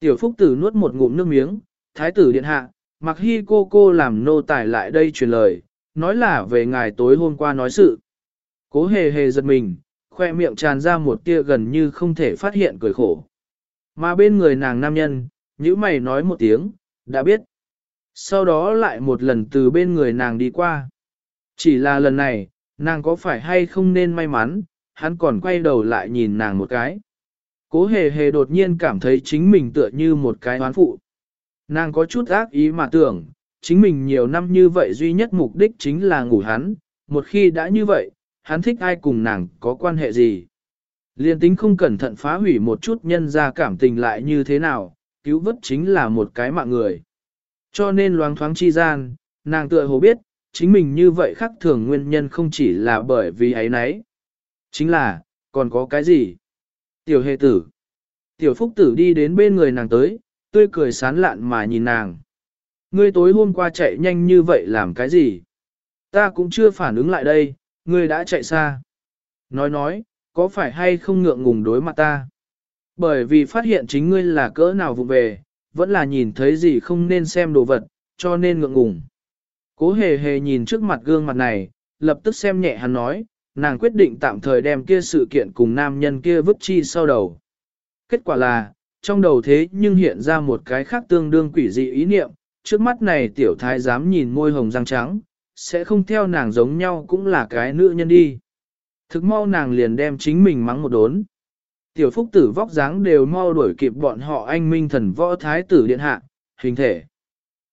Tiểu phúc tử nuốt một ngụm nước miếng, thái tử điện hạ, mặc hy cô cô làm nô tài lại đây truyền lời, nói là về ngài tối hôm qua nói sự. Cố hề hề giật mình, khoe miệng tràn ra một tia gần như không thể phát hiện cười khổ. Mà bên người nàng nam nhân, nhữ mày nói một tiếng, đã biết. Sau đó lại một lần từ bên người nàng đi qua. Chỉ là lần này, nàng có phải hay không nên may mắn, hắn còn quay đầu lại nhìn nàng một cái. Cố hề hề đột nhiên cảm thấy chính mình tựa như một cái hoán phụ. Nàng có chút ác ý mà tưởng, chính mình nhiều năm như vậy duy nhất mục đích chính là ngủ hắn, một khi đã như vậy, hắn thích ai cùng nàng có quan hệ gì. Liên tính không cẩn thận phá hủy một chút nhân ra cảm tình lại như thế nào, cứu vớt chính là một cái mạng người. Cho nên loáng thoáng chi gian, nàng tựa hồ biết, chính mình như vậy khác thường nguyên nhân không chỉ là bởi vì ấy nấy. Chính là, còn có cái gì? Tiểu hề tử. Tiểu phúc tử đi đến bên người nàng tới, tươi cười sán lạn mà nhìn nàng. Ngươi tối hôm qua chạy nhanh như vậy làm cái gì? Ta cũng chưa phản ứng lại đây, ngươi đã chạy xa. Nói nói, có phải hay không ngượng ngùng đối mặt ta? Bởi vì phát hiện chính ngươi là cỡ nào vụ về, vẫn là nhìn thấy gì không nên xem đồ vật, cho nên ngượng ngùng. Cố hề hề nhìn trước mặt gương mặt này, lập tức xem nhẹ hắn nói, nàng quyết định tạm thời đem kia sự kiện cùng nam nhân kia vứt chi sau đầu. Kết quả là, trong đầu thế nhưng hiện ra một cái khác tương đương quỷ dị ý niệm, trước mắt này tiểu thái dám nhìn môi hồng răng trắng, sẽ không theo nàng giống nhau cũng là cái nữ nhân đi. Thực mau nàng liền đem chính mình mắng một đốn. Tiểu phúc tử vóc dáng đều mau đuổi kịp bọn họ anh minh thần võ thái tử điện hạ, hình thể.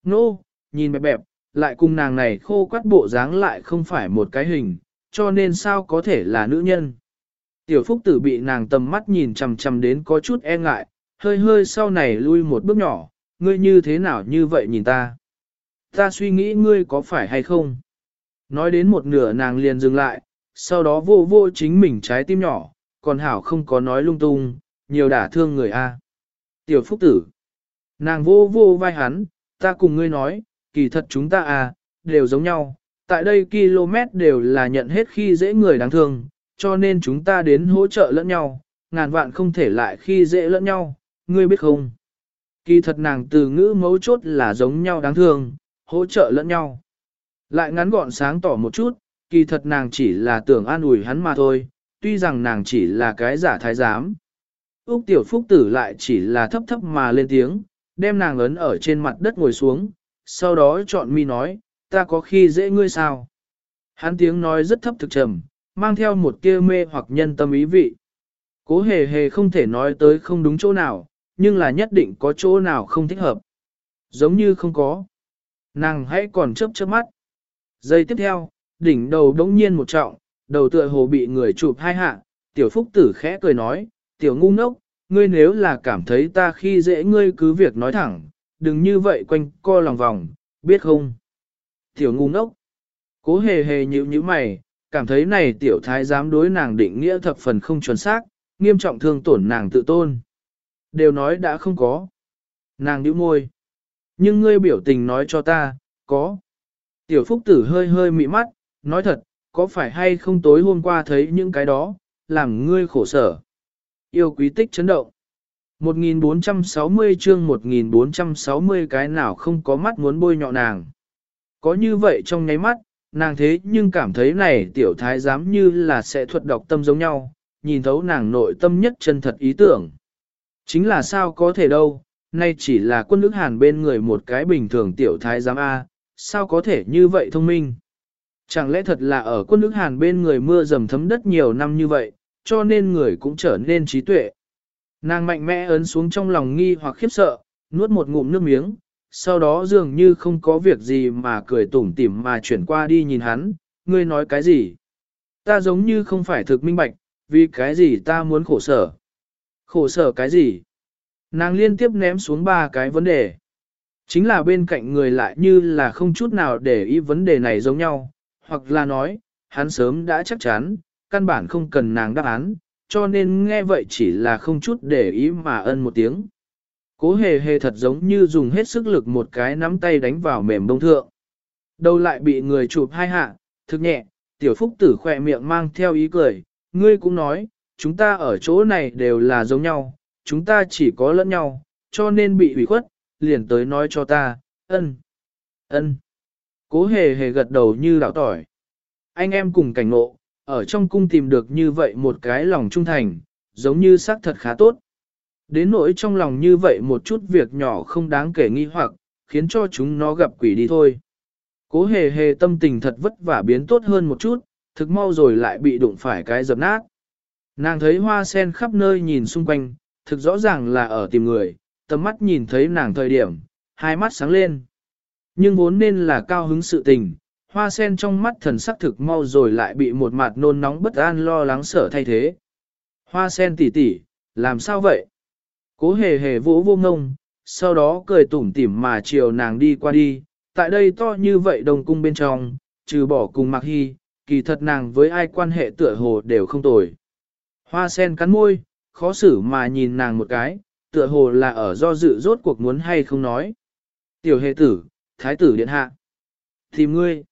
Nô, nhìn bẹp bẹp, lại cùng nàng này khô quắt bộ dáng lại không phải một cái hình, cho nên sao có thể là nữ nhân. Tiểu phúc tử bị nàng tầm mắt nhìn chằm chằm đến có chút e ngại, hơi hơi sau này lui một bước nhỏ, ngươi như thế nào như vậy nhìn ta. Ta suy nghĩ ngươi có phải hay không. Nói đến một nửa nàng liền dừng lại, sau đó vô vô chính mình trái tim nhỏ, còn hảo không có nói lung tung, nhiều đả thương người a. Tiểu phúc tử. Nàng vô vô vai hắn, ta cùng ngươi nói, kỳ thật chúng ta à, đều giống nhau, tại đây km đều là nhận hết khi dễ người đáng thương, cho nên chúng ta đến hỗ trợ lẫn nhau, ngàn vạn không thể lại khi dễ lẫn nhau, ngươi biết không? Kỳ thật nàng từ ngữ mấu chốt là giống nhau đáng thương, hỗ trợ lẫn nhau. Lại ngắn gọn sáng tỏ một chút, kỳ thật nàng chỉ là tưởng an ủi hắn mà thôi, tuy rằng nàng chỉ là cái giả thái giám. Úc tiểu phúc tử lại chỉ là thấp thấp mà lên tiếng, đem nàng ấn ở trên mặt đất ngồi xuống, sau đó chọn mi nói, ta có khi dễ ngươi sao? Hắn tiếng nói rất thấp thực trầm, mang theo một kia mê hoặc nhân tâm ý vị. Cố hề hề không thể nói tới không đúng chỗ nào, nhưng là nhất định có chỗ nào không thích hợp. Giống như không có. Nàng hãy còn chớp chớp mắt. Giây tiếp theo, đỉnh đầu đống nhiên một trọng, đầu tựa hồ bị người chụp hai hạ, tiểu phúc tử khẽ cười nói, tiểu ngu ngốc, ngươi nếu là cảm thấy ta khi dễ ngươi cứ việc nói thẳng, đừng như vậy quanh co lòng vòng, biết không? Tiểu ngu ngốc, cố hề hề nhíu nhíu mày, cảm thấy này tiểu thái dám đối nàng định nghĩa thập phần không chuẩn xác, nghiêm trọng thương tổn nàng tự tôn. Đều nói đã không có. Nàng nhíu môi. Nhưng ngươi biểu tình nói cho ta, có. Tiểu phúc tử hơi hơi mị mắt, nói thật, có phải hay không tối hôm qua thấy những cái đó, làm ngươi khổ sở. Yêu quý tích chấn động. 1460 chương 1460 cái nào không có mắt muốn bôi nhọ nàng. Có như vậy trong nháy mắt, nàng thế nhưng cảm thấy này tiểu thái giám như là sẽ thuật đọc tâm giống nhau, nhìn thấu nàng nội tâm nhất chân thật ý tưởng. Chính là sao có thể đâu, nay chỉ là quân ức hàn bên người một cái bình thường tiểu thái giám A, sao có thể như vậy thông minh. Chẳng lẽ thật là ở quân ức hàn bên người mưa dầm thấm đất nhiều năm như vậy, cho nên người cũng trở nên trí tuệ. Nàng mạnh mẽ ấn xuống trong lòng nghi hoặc khiếp sợ, nuốt một ngụm nước miếng, sau đó dường như không có việc gì mà cười tủm tỉm mà chuyển qua đi nhìn hắn, ngươi nói cái gì? Ta giống như không phải thực minh bạch, vì cái gì ta muốn khổ sở? Khổ sở cái gì? Nàng liên tiếp ném xuống ba cái vấn đề. Chính là bên cạnh người lại như là không chút nào để ý vấn đề này giống nhau, hoặc là nói, hắn sớm đã chắc chắn, căn bản không cần nàng đáp án, cho nên nghe vậy chỉ là không chút để ý mà ân một tiếng. Cố hề hề thật giống như dùng hết sức lực một cái nắm tay đánh vào mềm bông thượng. Đầu lại bị người chụp hai hạ, thực nhẹ, tiểu phúc tử khỏe miệng mang theo ý cười, ngươi cũng nói, chúng ta ở chỗ này đều là giống nhau, chúng ta chỉ có lẫn nhau, cho nên bị ủy khuất, liền tới nói cho ta, ân, ân. Cố hề hề gật đầu như đảo tỏi. Anh em cùng cảnh ngộ, ở trong cung tìm được như vậy một cái lòng trung thành, giống như xác thật khá tốt. Đến nỗi trong lòng như vậy một chút việc nhỏ không đáng kể nghi hoặc, khiến cho chúng nó gặp quỷ đi thôi. Cố hề hề tâm tình thật vất vả biến tốt hơn một chút, thực mau rồi lại bị đụng phải cái dập nát. Nàng thấy hoa sen khắp nơi nhìn xung quanh, thực rõ ràng là ở tìm người, tầm mắt nhìn thấy nàng thời điểm, hai mắt sáng lên. Nhưng vốn nên là cao hứng sự tình, hoa sen trong mắt thần sắc thực mau rồi lại bị một mặt nôn nóng bất an lo lắng sợ thay thế. Hoa sen tỉ tỉ, làm sao vậy? Cố hề hề vỗ vô ngông, sau đó cười tủm tỉm mà chiều nàng đi qua đi, tại đây to như vậy đồng cung bên trong, trừ bỏ cùng mặc hy, kỳ thật nàng với ai quan hệ tựa hồ đều không tồi. Hoa sen cắn môi, khó xử mà nhìn nàng một cái, tựa hồ là ở do dự rốt cuộc muốn hay không nói. Tiểu hệ tử, thái tử điện hạ. Tìm ngươi.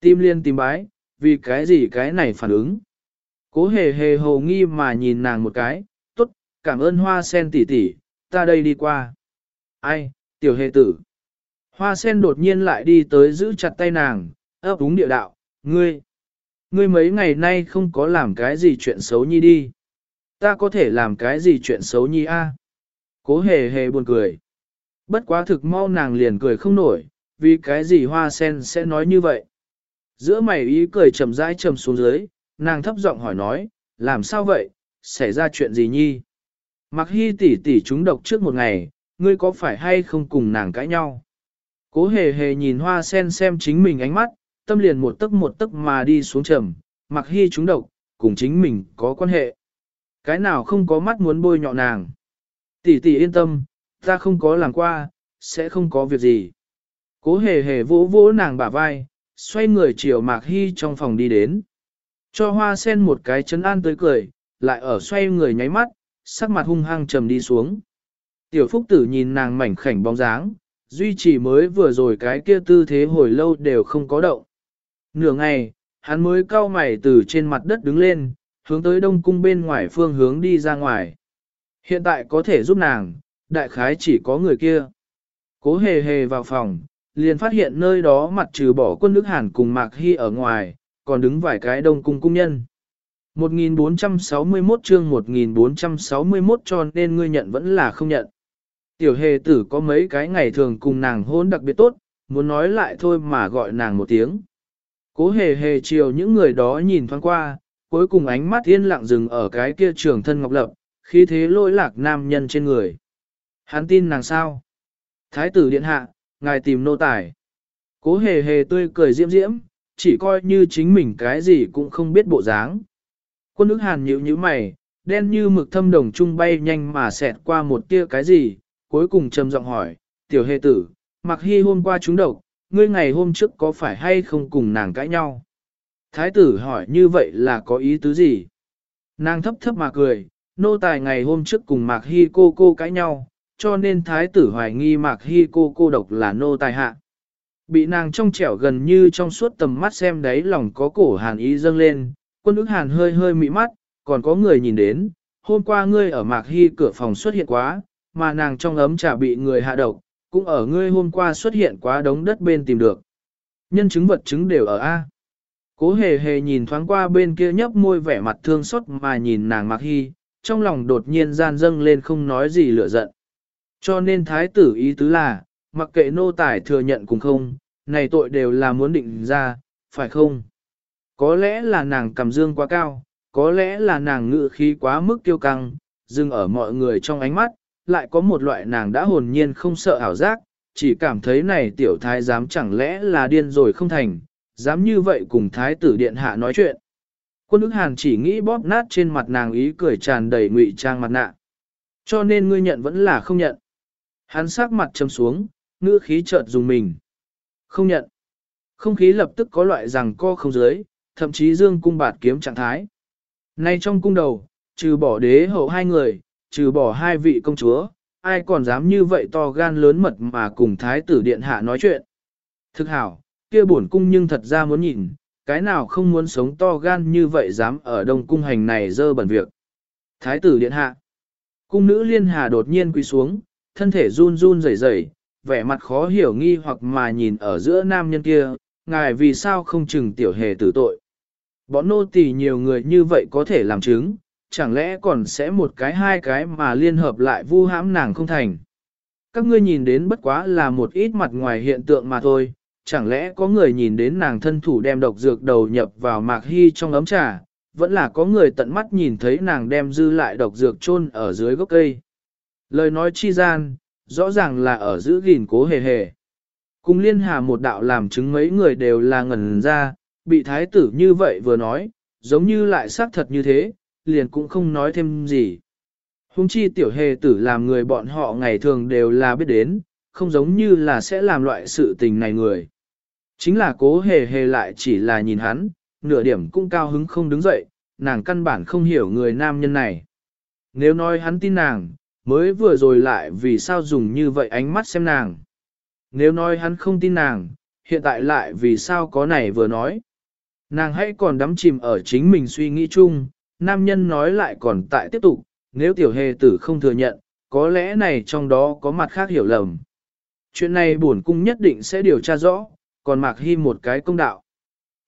Tim liên tìm bái, vì cái gì cái này phản ứng. Cố hề hề hồ nghi mà nhìn nàng một cái, tốt, cảm ơn hoa sen tỷ tỷ, ta đây đi qua. Ai, tiểu hề tử. Hoa sen đột nhiên lại đi tới giữ chặt tay nàng, ấp úng địa đạo, ngươi. Ngươi mấy ngày nay không có làm cái gì chuyện xấu nhi đi. Ta có thể làm cái gì chuyện xấu nhi a? Cố hề hề buồn cười. Bất quá thực mau nàng liền cười không nổi, vì cái gì hoa sen sẽ nói như vậy. Giữa mày ý cười trầm rãi trầm xuống dưới, nàng thấp giọng hỏi nói, làm sao vậy, xảy ra chuyện gì nhi? Mặc hy tỷ tỷ chúng độc trước một ngày, ngươi có phải hay không cùng nàng cãi nhau? Cố hề hề nhìn hoa sen xem chính mình ánh mắt, tâm liền một tấc một tấc mà đi xuống trầm, mặc hy chúng độc, cùng chính mình có quan hệ. Cái nào không có mắt muốn bôi nhọ nàng. Tỷ tỷ yên tâm, ta không có làm qua, sẽ không có việc gì. Cố hề hề vỗ vỗ nàng bả vai, xoay người chiều mạc hy trong phòng đi đến. Cho hoa sen một cái chấn an tới cười, lại ở xoay người nháy mắt, sắc mặt hung hăng trầm đi xuống. Tiểu phúc tử nhìn nàng mảnh khảnh bóng dáng, duy trì mới vừa rồi cái kia tư thế hồi lâu đều không có động. Nửa ngày, hắn mới cau mày từ trên mặt đất đứng lên, hướng tới đông cung bên ngoài phương hướng đi ra ngoài. Hiện tại có thể giúp nàng, đại khái chỉ có người kia. Cố hề hề vào phòng, liền phát hiện nơi đó mặt trừ bỏ quân nước Hàn cùng Mạc Hy ở ngoài, còn đứng vài cái đông cung cung nhân. 1461 chương 1461 cho nên ngươi nhận vẫn là không nhận. Tiểu hề tử có mấy cái ngày thường cùng nàng hôn đặc biệt tốt, muốn nói lại thôi mà gọi nàng một tiếng. Cố hề hề chiều những người đó nhìn thoáng qua, cuối cùng ánh mắt yên lặng dừng ở cái kia trường thân ngọc lập, khi thế lỗi lạc nam nhân trên người. Hắn tin nàng sao? Thái tử điện hạ, ngài tìm nô tài. Cố hề hề tươi cười diễm diễm, chỉ coi như chính mình cái gì cũng không biết bộ dáng. Quân ức hàn nhíu nhíu mày, đen như mực thâm đồng trung bay nhanh mà xẹt qua một tia cái gì, cuối cùng trầm giọng hỏi, tiểu hề tử, mặc hy hôm qua chúng độc, ngươi ngày hôm trước có phải hay không cùng nàng cãi nhau? Thái tử hỏi như vậy là có ý tứ gì? Nàng thấp thấp mà cười, nô tài ngày hôm trước cùng Mạc Hy cô cô cãi nhau, cho nên thái tử hoài nghi Mạc Hy cô cô độc là nô tài hạ. Bị nàng trong trẻo gần như trong suốt tầm mắt xem đấy lòng có cổ hàn ý dâng lên, quân ức hàn hơi hơi mị mắt, còn có người nhìn đến, hôm qua ngươi ở Mạc Hy cửa phòng xuất hiện quá, mà nàng trong ấm trà bị người hạ độc, cũng ở ngươi hôm qua xuất hiện quá đống đất bên tìm được. Nhân chứng vật chứng đều ở A. Cố hề hề nhìn thoáng qua bên kia nhấp môi vẻ mặt thương xót mà nhìn nàng Mạc Hy, trong lòng đột nhiên gian dâng lên không nói gì lửa giận. Cho nên thái tử ý tứ là, mặc kệ nô tài thừa nhận cùng không, này tội đều là muốn định ra, phải không? Có lẽ là nàng cầm dương quá cao, có lẽ là nàng ngự khí quá mức tiêu căng, dừng ở mọi người trong ánh mắt, lại có một loại nàng đã hồn nhiên không sợ ảo giác, chỉ cảm thấy này tiểu thái dám chẳng lẽ là điên rồi không thành, dám như vậy cùng thái tử điện hạ nói chuyện. Quân ức hàn chỉ nghĩ bóp nát trên mặt nàng ý cười tràn đầy ngụy trang mặt nạ. Cho nên ngươi nhận vẫn là không nhận. Hắn sắc mặt châm xuống, ngữ khí chợt dùng mình. Không nhận. Không khí lập tức có loại rằng co không dưới, thậm chí dương cung bạt kiếm trạng thái. Nay trong cung đầu, trừ bỏ đế hậu hai người, trừ bỏ hai vị công chúa, ai còn dám như vậy to gan lớn mật mà cùng thái tử điện hạ nói chuyện. Thực hảo, kia bổn cung nhưng thật ra muốn nhìn, cái nào không muốn sống to gan như vậy dám ở đông cung hành này dơ bẩn việc. Thái tử điện hạ. Cung nữ liên hà đột nhiên quỳ xuống, thân thể run run rẩy rẩy, vẻ mặt khó hiểu nghi hoặc mà nhìn ở giữa nam nhân kia, ngài vì sao không chừng tiểu hề tử tội. Bọn nô tỳ nhiều người như vậy có thể làm chứng, chẳng lẽ còn sẽ một cái hai cái mà liên hợp lại vu hãm nàng không thành. Các ngươi nhìn đến bất quá là một ít mặt ngoài hiện tượng mà thôi, chẳng lẽ có người nhìn đến nàng thân thủ đem độc dược đầu nhập vào mạc hy trong ấm trà, vẫn là có người tận mắt nhìn thấy nàng đem dư lại độc dược chôn ở dưới gốc cây. Lời nói chi gian, rõ ràng là ở giữ gìn cố hề hề. Cùng liên hà một đạo làm chứng mấy người đều là ngẩn ra, bị thái tử như vậy vừa nói, giống như lại xác thật như thế, liền cũng không nói thêm gì. Hùng chi tiểu hề tử làm người bọn họ ngày thường đều là biết đến, không giống như là sẽ làm loại sự tình này người. Chính là cố hề hề lại chỉ là nhìn hắn, nửa điểm cũng cao hứng không đứng dậy, nàng căn bản không hiểu người nam nhân này. Nếu nói hắn tin nàng, mới vừa rồi lại vì sao dùng như vậy ánh mắt xem nàng. Nếu nói hắn không tin nàng, hiện tại lại vì sao có này vừa nói. Nàng hãy còn đắm chìm ở chính mình suy nghĩ chung, nam nhân nói lại còn tại tiếp tục, nếu tiểu hề tử không thừa nhận, có lẽ này trong đó có mặt khác hiểu lầm. Chuyện này bổn cung nhất định sẽ điều tra rõ, còn Mạc Hy một cái công đạo.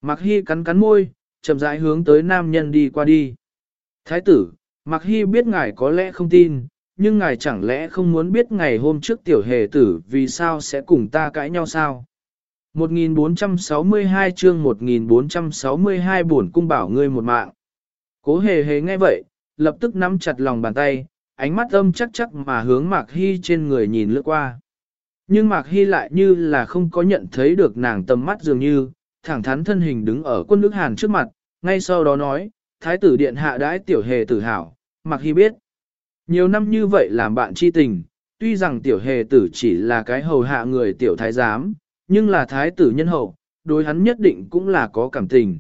Mạc Hy cắn cắn môi, chậm rãi hướng tới nam nhân đi qua đi. Thái tử, Mạc Hy biết ngài có lẽ không tin, nhưng ngài chẳng lẽ không muốn biết ngày hôm trước tiểu hề tử vì sao sẽ cùng ta cãi nhau sao? 1462 chương 1462 buồn cung bảo ngươi một mạng. Cố hề hề nghe vậy, lập tức nắm chặt lòng bàn tay, ánh mắt âm chắc chắc mà hướng Mạc Hy trên người nhìn lướt qua. Nhưng Mạc Hy lại như là không có nhận thấy được nàng tầm mắt dường như, thẳng thắn thân hình đứng ở quân nước Hàn trước mặt, ngay sau đó nói, Thái tử điện hạ đãi tiểu hề tử hảo, Mạc Hy biết. Nhiều năm như vậy làm bạn chi tình, tuy rằng tiểu hề tử chỉ là cái hầu hạ người tiểu thái giám, nhưng là thái tử nhân hậu, đối hắn nhất định cũng là có cảm tình.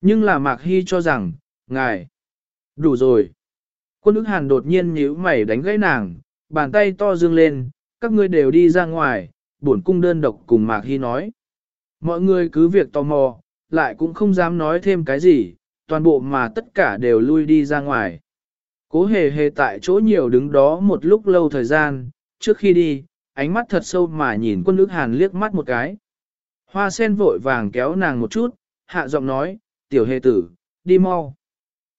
Nhưng là Mạc Hy cho rằng, ngài, đủ rồi. Quân ức hàn đột nhiên nhíu mày đánh gãy nàng, bàn tay to dương lên, các ngươi đều đi ra ngoài, bổn cung đơn độc cùng Mạc Hy nói. Mọi người cứ việc tò mò, lại cũng không dám nói thêm cái gì, toàn bộ mà tất cả đều lui đi ra ngoài. Cố hề hề tại chỗ nhiều đứng đó một lúc lâu thời gian, trước khi đi, ánh mắt thật sâu mà nhìn quân ước hàn liếc mắt một cái. Hoa sen vội vàng kéo nàng một chút, hạ giọng nói, tiểu hề tử, đi mau.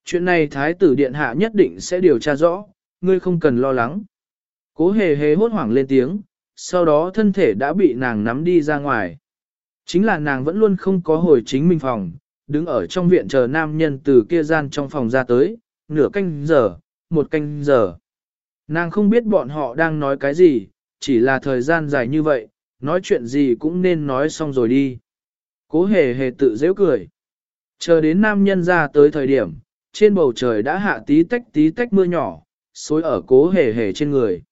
Chuyện này thái tử điện hạ nhất định sẽ điều tra rõ, ngươi không cần lo lắng. Cố hề hề hốt hoảng lên tiếng, sau đó thân thể đã bị nàng nắm đi ra ngoài. Chính là nàng vẫn luôn không có hồi chính mình phòng, đứng ở trong viện chờ nam nhân từ kia gian trong phòng ra tới, nửa canh giờ, một canh giờ. Nàng không biết bọn họ đang nói cái gì, chỉ là thời gian dài như vậy, nói chuyện gì cũng nên nói xong rồi đi. Cố hề hề tự dễ cười. Chờ đến nam nhân ra tới thời điểm, trên bầu trời đã hạ tí tách tí tách mưa nhỏ, xối ở cố hề hề trên người.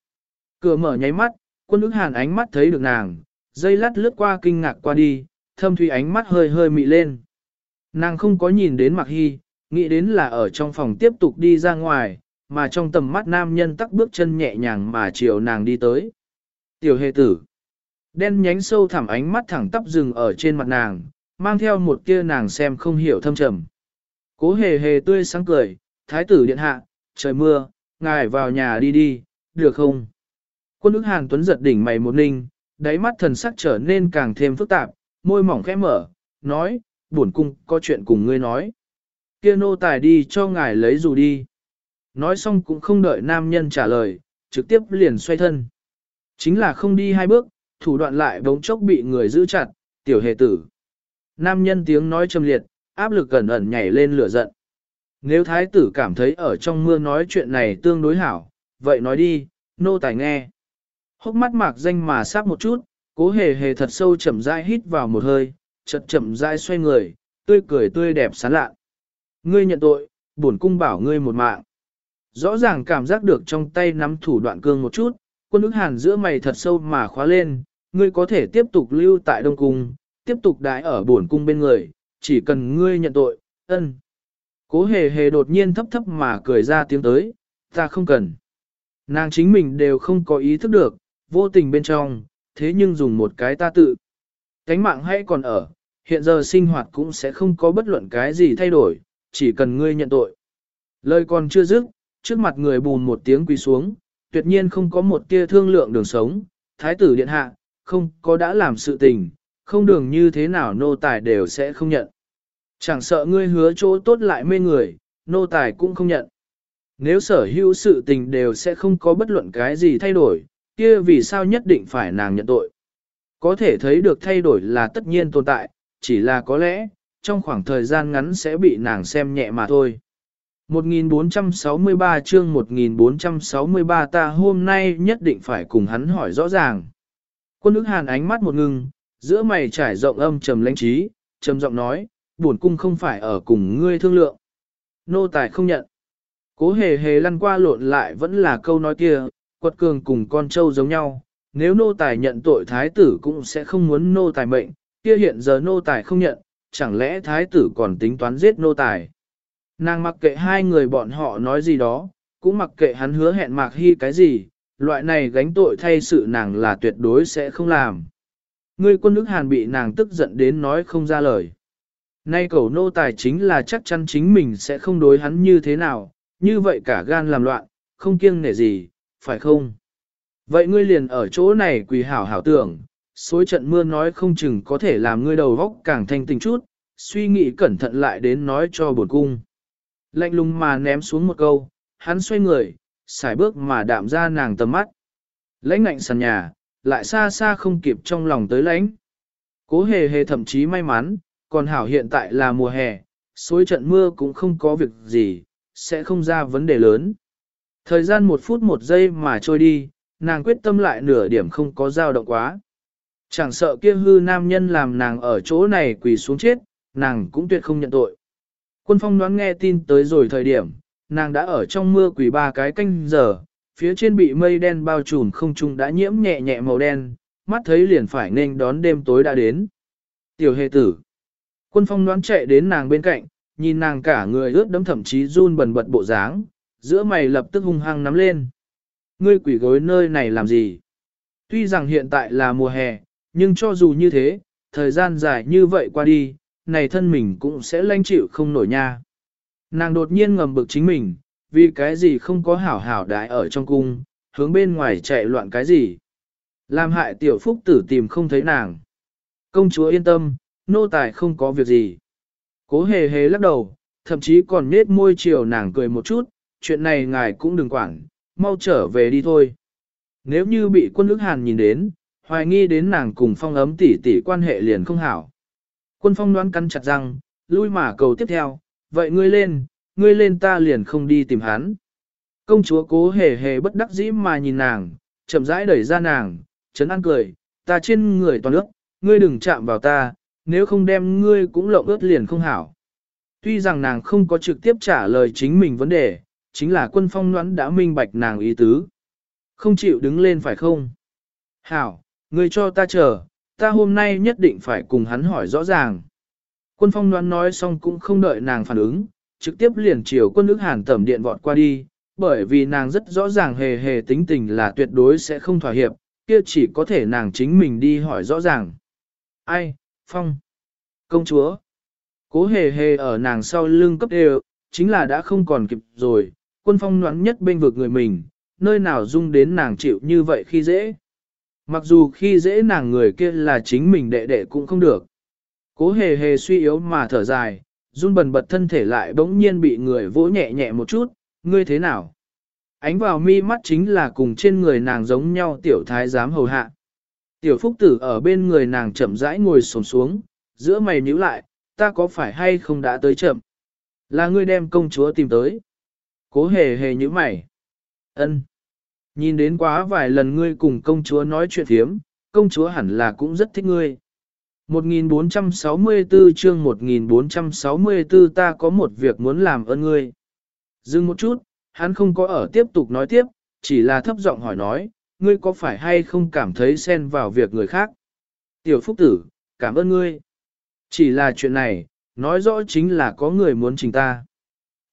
Cửa mở nháy mắt, quân ức hàn ánh mắt thấy được nàng, dây lát lướt qua kinh ngạc qua đi, thâm thủy ánh mắt hơi hơi mị lên. Nàng không có nhìn đến mặc hy, nghĩ đến là ở trong phòng tiếp tục đi ra ngoài, mà trong tầm mắt nam nhân tắc bước chân nhẹ nhàng mà chiều nàng đi tới. Tiểu hề tử, đen nhánh sâu thẳm ánh mắt thẳng tắp rừng ở trên mặt nàng, mang theo một kia nàng xem không hiểu thâm trầm. Cố hề hề tươi sáng cười, thái tử điện hạ, trời mưa, ngài vào nhà đi đi, được không? Quân ức hàn tuấn giật đỉnh mày một ninh, đáy mắt thần sắc trở nên càng thêm phức tạp, môi mỏng khẽ mở, nói, buồn cung có chuyện cùng ngươi nói. Kia nô tài đi cho ngài lấy dù đi. Nói xong cũng không đợi nam nhân trả lời, trực tiếp liền xoay thân. Chính là không đi hai bước, thủ đoạn lại bỗng chốc bị người giữ chặt, tiểu hề tử. Nam nhân tiếng nói trầm liệt, áp lực gần ẩn nhảy lên lửa giận. Nếu thái tử cảm thấy ở trong mưa nói chuyện này tương đối hảo, vậy nói đi, nô tài nghe. Hốc mắt mạc danh mà sát một chút, cố hề hề thật sâu chậm rãi hít vào một hơi, chậm chậm rãi xoay người, tươi cười tươi đẹp sán lạ. Ngươi nhận tội, bổn cung bảo ngươi một mạng. Rõ ràng cảm giác được trong tay nắm thủ đoạn cương một chút, quân ức hàn giữa mày thật sâu mà khóa lên, ngươi có thể tiếp tục lưu tại Đông Cung, tiếp tục đái ở bổn cung bên người, chỉ cần ngươi nhận tội, ân. Cố hề hề đột nhiên thấp thấp mà cười ra tiếng tới, ta không cần. Nàng chính mình đều không có ý thức được, vô tình bên trong, thế nhưng dùng một cái ta tự. Cánh mạng hay còn ở, hiện giờ sinh hoạt cũng sẽ không có bất luận cái gì thay đổi, chỉ cần ngươi nhận tội. Lời còn chưa dứt, trước mặt người bùn một tiếng quỳ xuống, tuyệt nhiên không có một tia thương lượng đường sống, thái tử điện hạ, không có đã làm sự tình, không đường như thế nào nô tài đều sẽ không nhận. Chẳng sợ ngươi hứa chỗ tốt lại mê người, nô tài cũng không nhận. Nếu sở hữu sự tình đều sẽ không có bất luận cái gì thay đổi, kia vì sao nhất định phải nàng nhận tội. Có thể thấy được thay đổi là tất nhiên tồn tại, chỉ là có lẽ, trong khoảng thời gian ngắn sẽ bị nàng xem nhẹ mà thôi. 1463 chương 1463 ta hôm nay nhất định phải cùng hắn hỏi rõ ràng. Quân ức hàn ánh mắt một ngưng, giữa mày trải rộng âm trầm lãnh trí, trầm giọng nói, buồn cung không phải ở cùng ngươi thương lượng. Nô tài không nhận. Cố hề hề lăn qua lộn lại vẫn là câu nói kia, quật cường cùng con trâu giống nhau. Nếu nô tài nhận tội thái tử cũng sẽ không muốn nô tài mệnh, kia hiện giờ nô tài không nhận, chẳng lẽ thái tử còn tính toán giết nô tài. Nàng mặc kệ hai người bọn họ nói gì đó, cũng mặc kệ hắn hứa hẹn mạc hy cái gì, loại này gánh tội thay sự nàng là tuyệt đối sẽ không làm. Người quân nước Hàn bị nàng tức giận đến nói không ra lời. Nay cầu nô tài chính là chắc chắn chính mình sẽ không đối hắn như thế nào, như vậy cả gan làm loạn, không kiêng nể gì, phải không? Vậy ngươi liền ở chỗ này quỳ hảo hảo tưởng, xối trận mưa nói không chừng có thể làm ngươi đầu góc càng thanh tình chút, suy nghĩ cẩn thận lại đến nói cho bổn cung. Lạnh lùng mà ném xuống một câu, hắn xoay người, xài bước mà đạm ra nàng tầm mắt. Lãnh ngạnh sàn nhà, lại xa xa không kịp trong lòng tới lãnh. Cố hề hề thậm chí may mắn, còn hảo hiện tại là mùa hè, xối trận mưa cũng không có việc gì, sẽ không ra vấn đề lớn. Thời gian một phút một giây mà trôi đi, nàng quyết tâm lại nửa điểm không có dao động quá. Chẳng sợ kia hư nam nhân làm nàng ở chỗ này quỳ xuống chết, nàng cũng tuyệt không nhận tội. Quân phong đoán nghe tin tới rồi thời điểm, nàng đã ở trong mưa quỳ ba cái canh giờ, phía trên bị mây đen bao trùm không trung đã nhiễm nhẹ nhẹ màu đen, mắt thấy liền phải nên đón đêm tối đã đến. Tiểu hề tử. Quân phong đoán chạy đến nàng bên cạnh, nhìn nàng cả người ướt đẫm thậm chí run bần bật bộ dáng, giữa mày lập tức hung hăng nắm lên. Ngươi quỷ gối nơi này làm gì? Tuy rằng hiện tại là mùa hè, nhưng cho dù như thế, thời gian dài như vậy qua đi, này thân mình cũng sẽ lanh chịu không nổi nha. Nàng đột nhiên ngầm bực chính mình, vì cái gì không có hảo hảo đái ở trong cung, hướng bên ngoài chạy loạn cái gì. Làm hại tiểu phúc tử tìm không thấy nàng. Công chúa yên tâm, nô tài không có việc gì. Cố hề hề lắc đầu, thậm chí còn nết môi chiều nàng cười một chút, chuyện này ngài cũng đừng quản, mau trở về đi thôi. Nếu như bị quân ước hàn nhìn đến, hoài nghi đến nàng cùng phong ấm tỷ tỷ quan hệ liền không hảo. Quân phong đoán cắn chặt răng, lui mà cầu tiếp theo, vậy ngươi lên, ngươi lên ta liền không đi tìm hắn. Công chúa cố hề hề bất đắc dĩ mà nhìn nàng, chậm rãi đẩy ra nàng, chấn an cười, ta trên người toàn ước, ngươi đừng chạm vào ta, nếu không đem ngươi cũng lộng ướt liền không hảo. Tuy rằng nàng không có trực tiếp trả lời chính mình vấn đề, chính là quân phong đoán đã minh bạch nàng ý tứ. Không chịu đứng lên phải không? Hảo, ngươi cho ta chờ, ta hôm nay nhất định phải cùng hắn hỏi rõ ràng. Quân phong đoán nói xong cũng không đợi nàng phản ứng, trực tiếp liền chiều quân ước hàn tẩm điện vọt qua đi, bởi vì nàng rất rõ ràng hề hề tính tình là tuyệt đối sẽ không thỏa hiệp, kia chỉ có thể nàng chính mình đi hỏi rõ ràng. Ai, Phong, công chúa, cố hề hề ở nàng sau lưng cấp đều, chính là đã không còn kịp rồi, quân phong đoán nhất bên vực người mình, nơi nào dung đến nàng chịu như vậy khi dễ. Mặc dù khi dễ nàng người kia là chính mình đệ đệ cũng không được. Cố hề hề suy yếu mà thở dài, run bần bật thân thể lại bỗng nhiên bị người vỗ nhẹ nhẹ một chút, ngươi thế nào? Ánh vào mi mắt chính là cùng trên người nàng giống nhau tiểu thái giám hầu hạ. Tiểu phúc tử ở bên người nàng chậm rãi ngồi sồn xuống, giữa mày nhíu lại, ta có phải hay không đã tới chậm? Là ngươi đem công chúa tìm tới. Cố hề hề như mày. ân Nhìn đến quá vài lần ngươi cùng công chúa nói chuyện thiếm, công chúa hẳn là cũng rất thích ngươi. 1464 chương 1464 ta có một việc muốn làm ơn ngươi. Dừng một chút, hắn không có ở tiếp tục nói tiếp, chỉ là thấp giọng hỏi nói, ngươi có phải hay không cảm thấy xen vào việc người khác? Tiểu Phúc Tử, cảm ơn ngươi. Chỉ là chuyện này, nói rõ chính là có người muốn trình ta.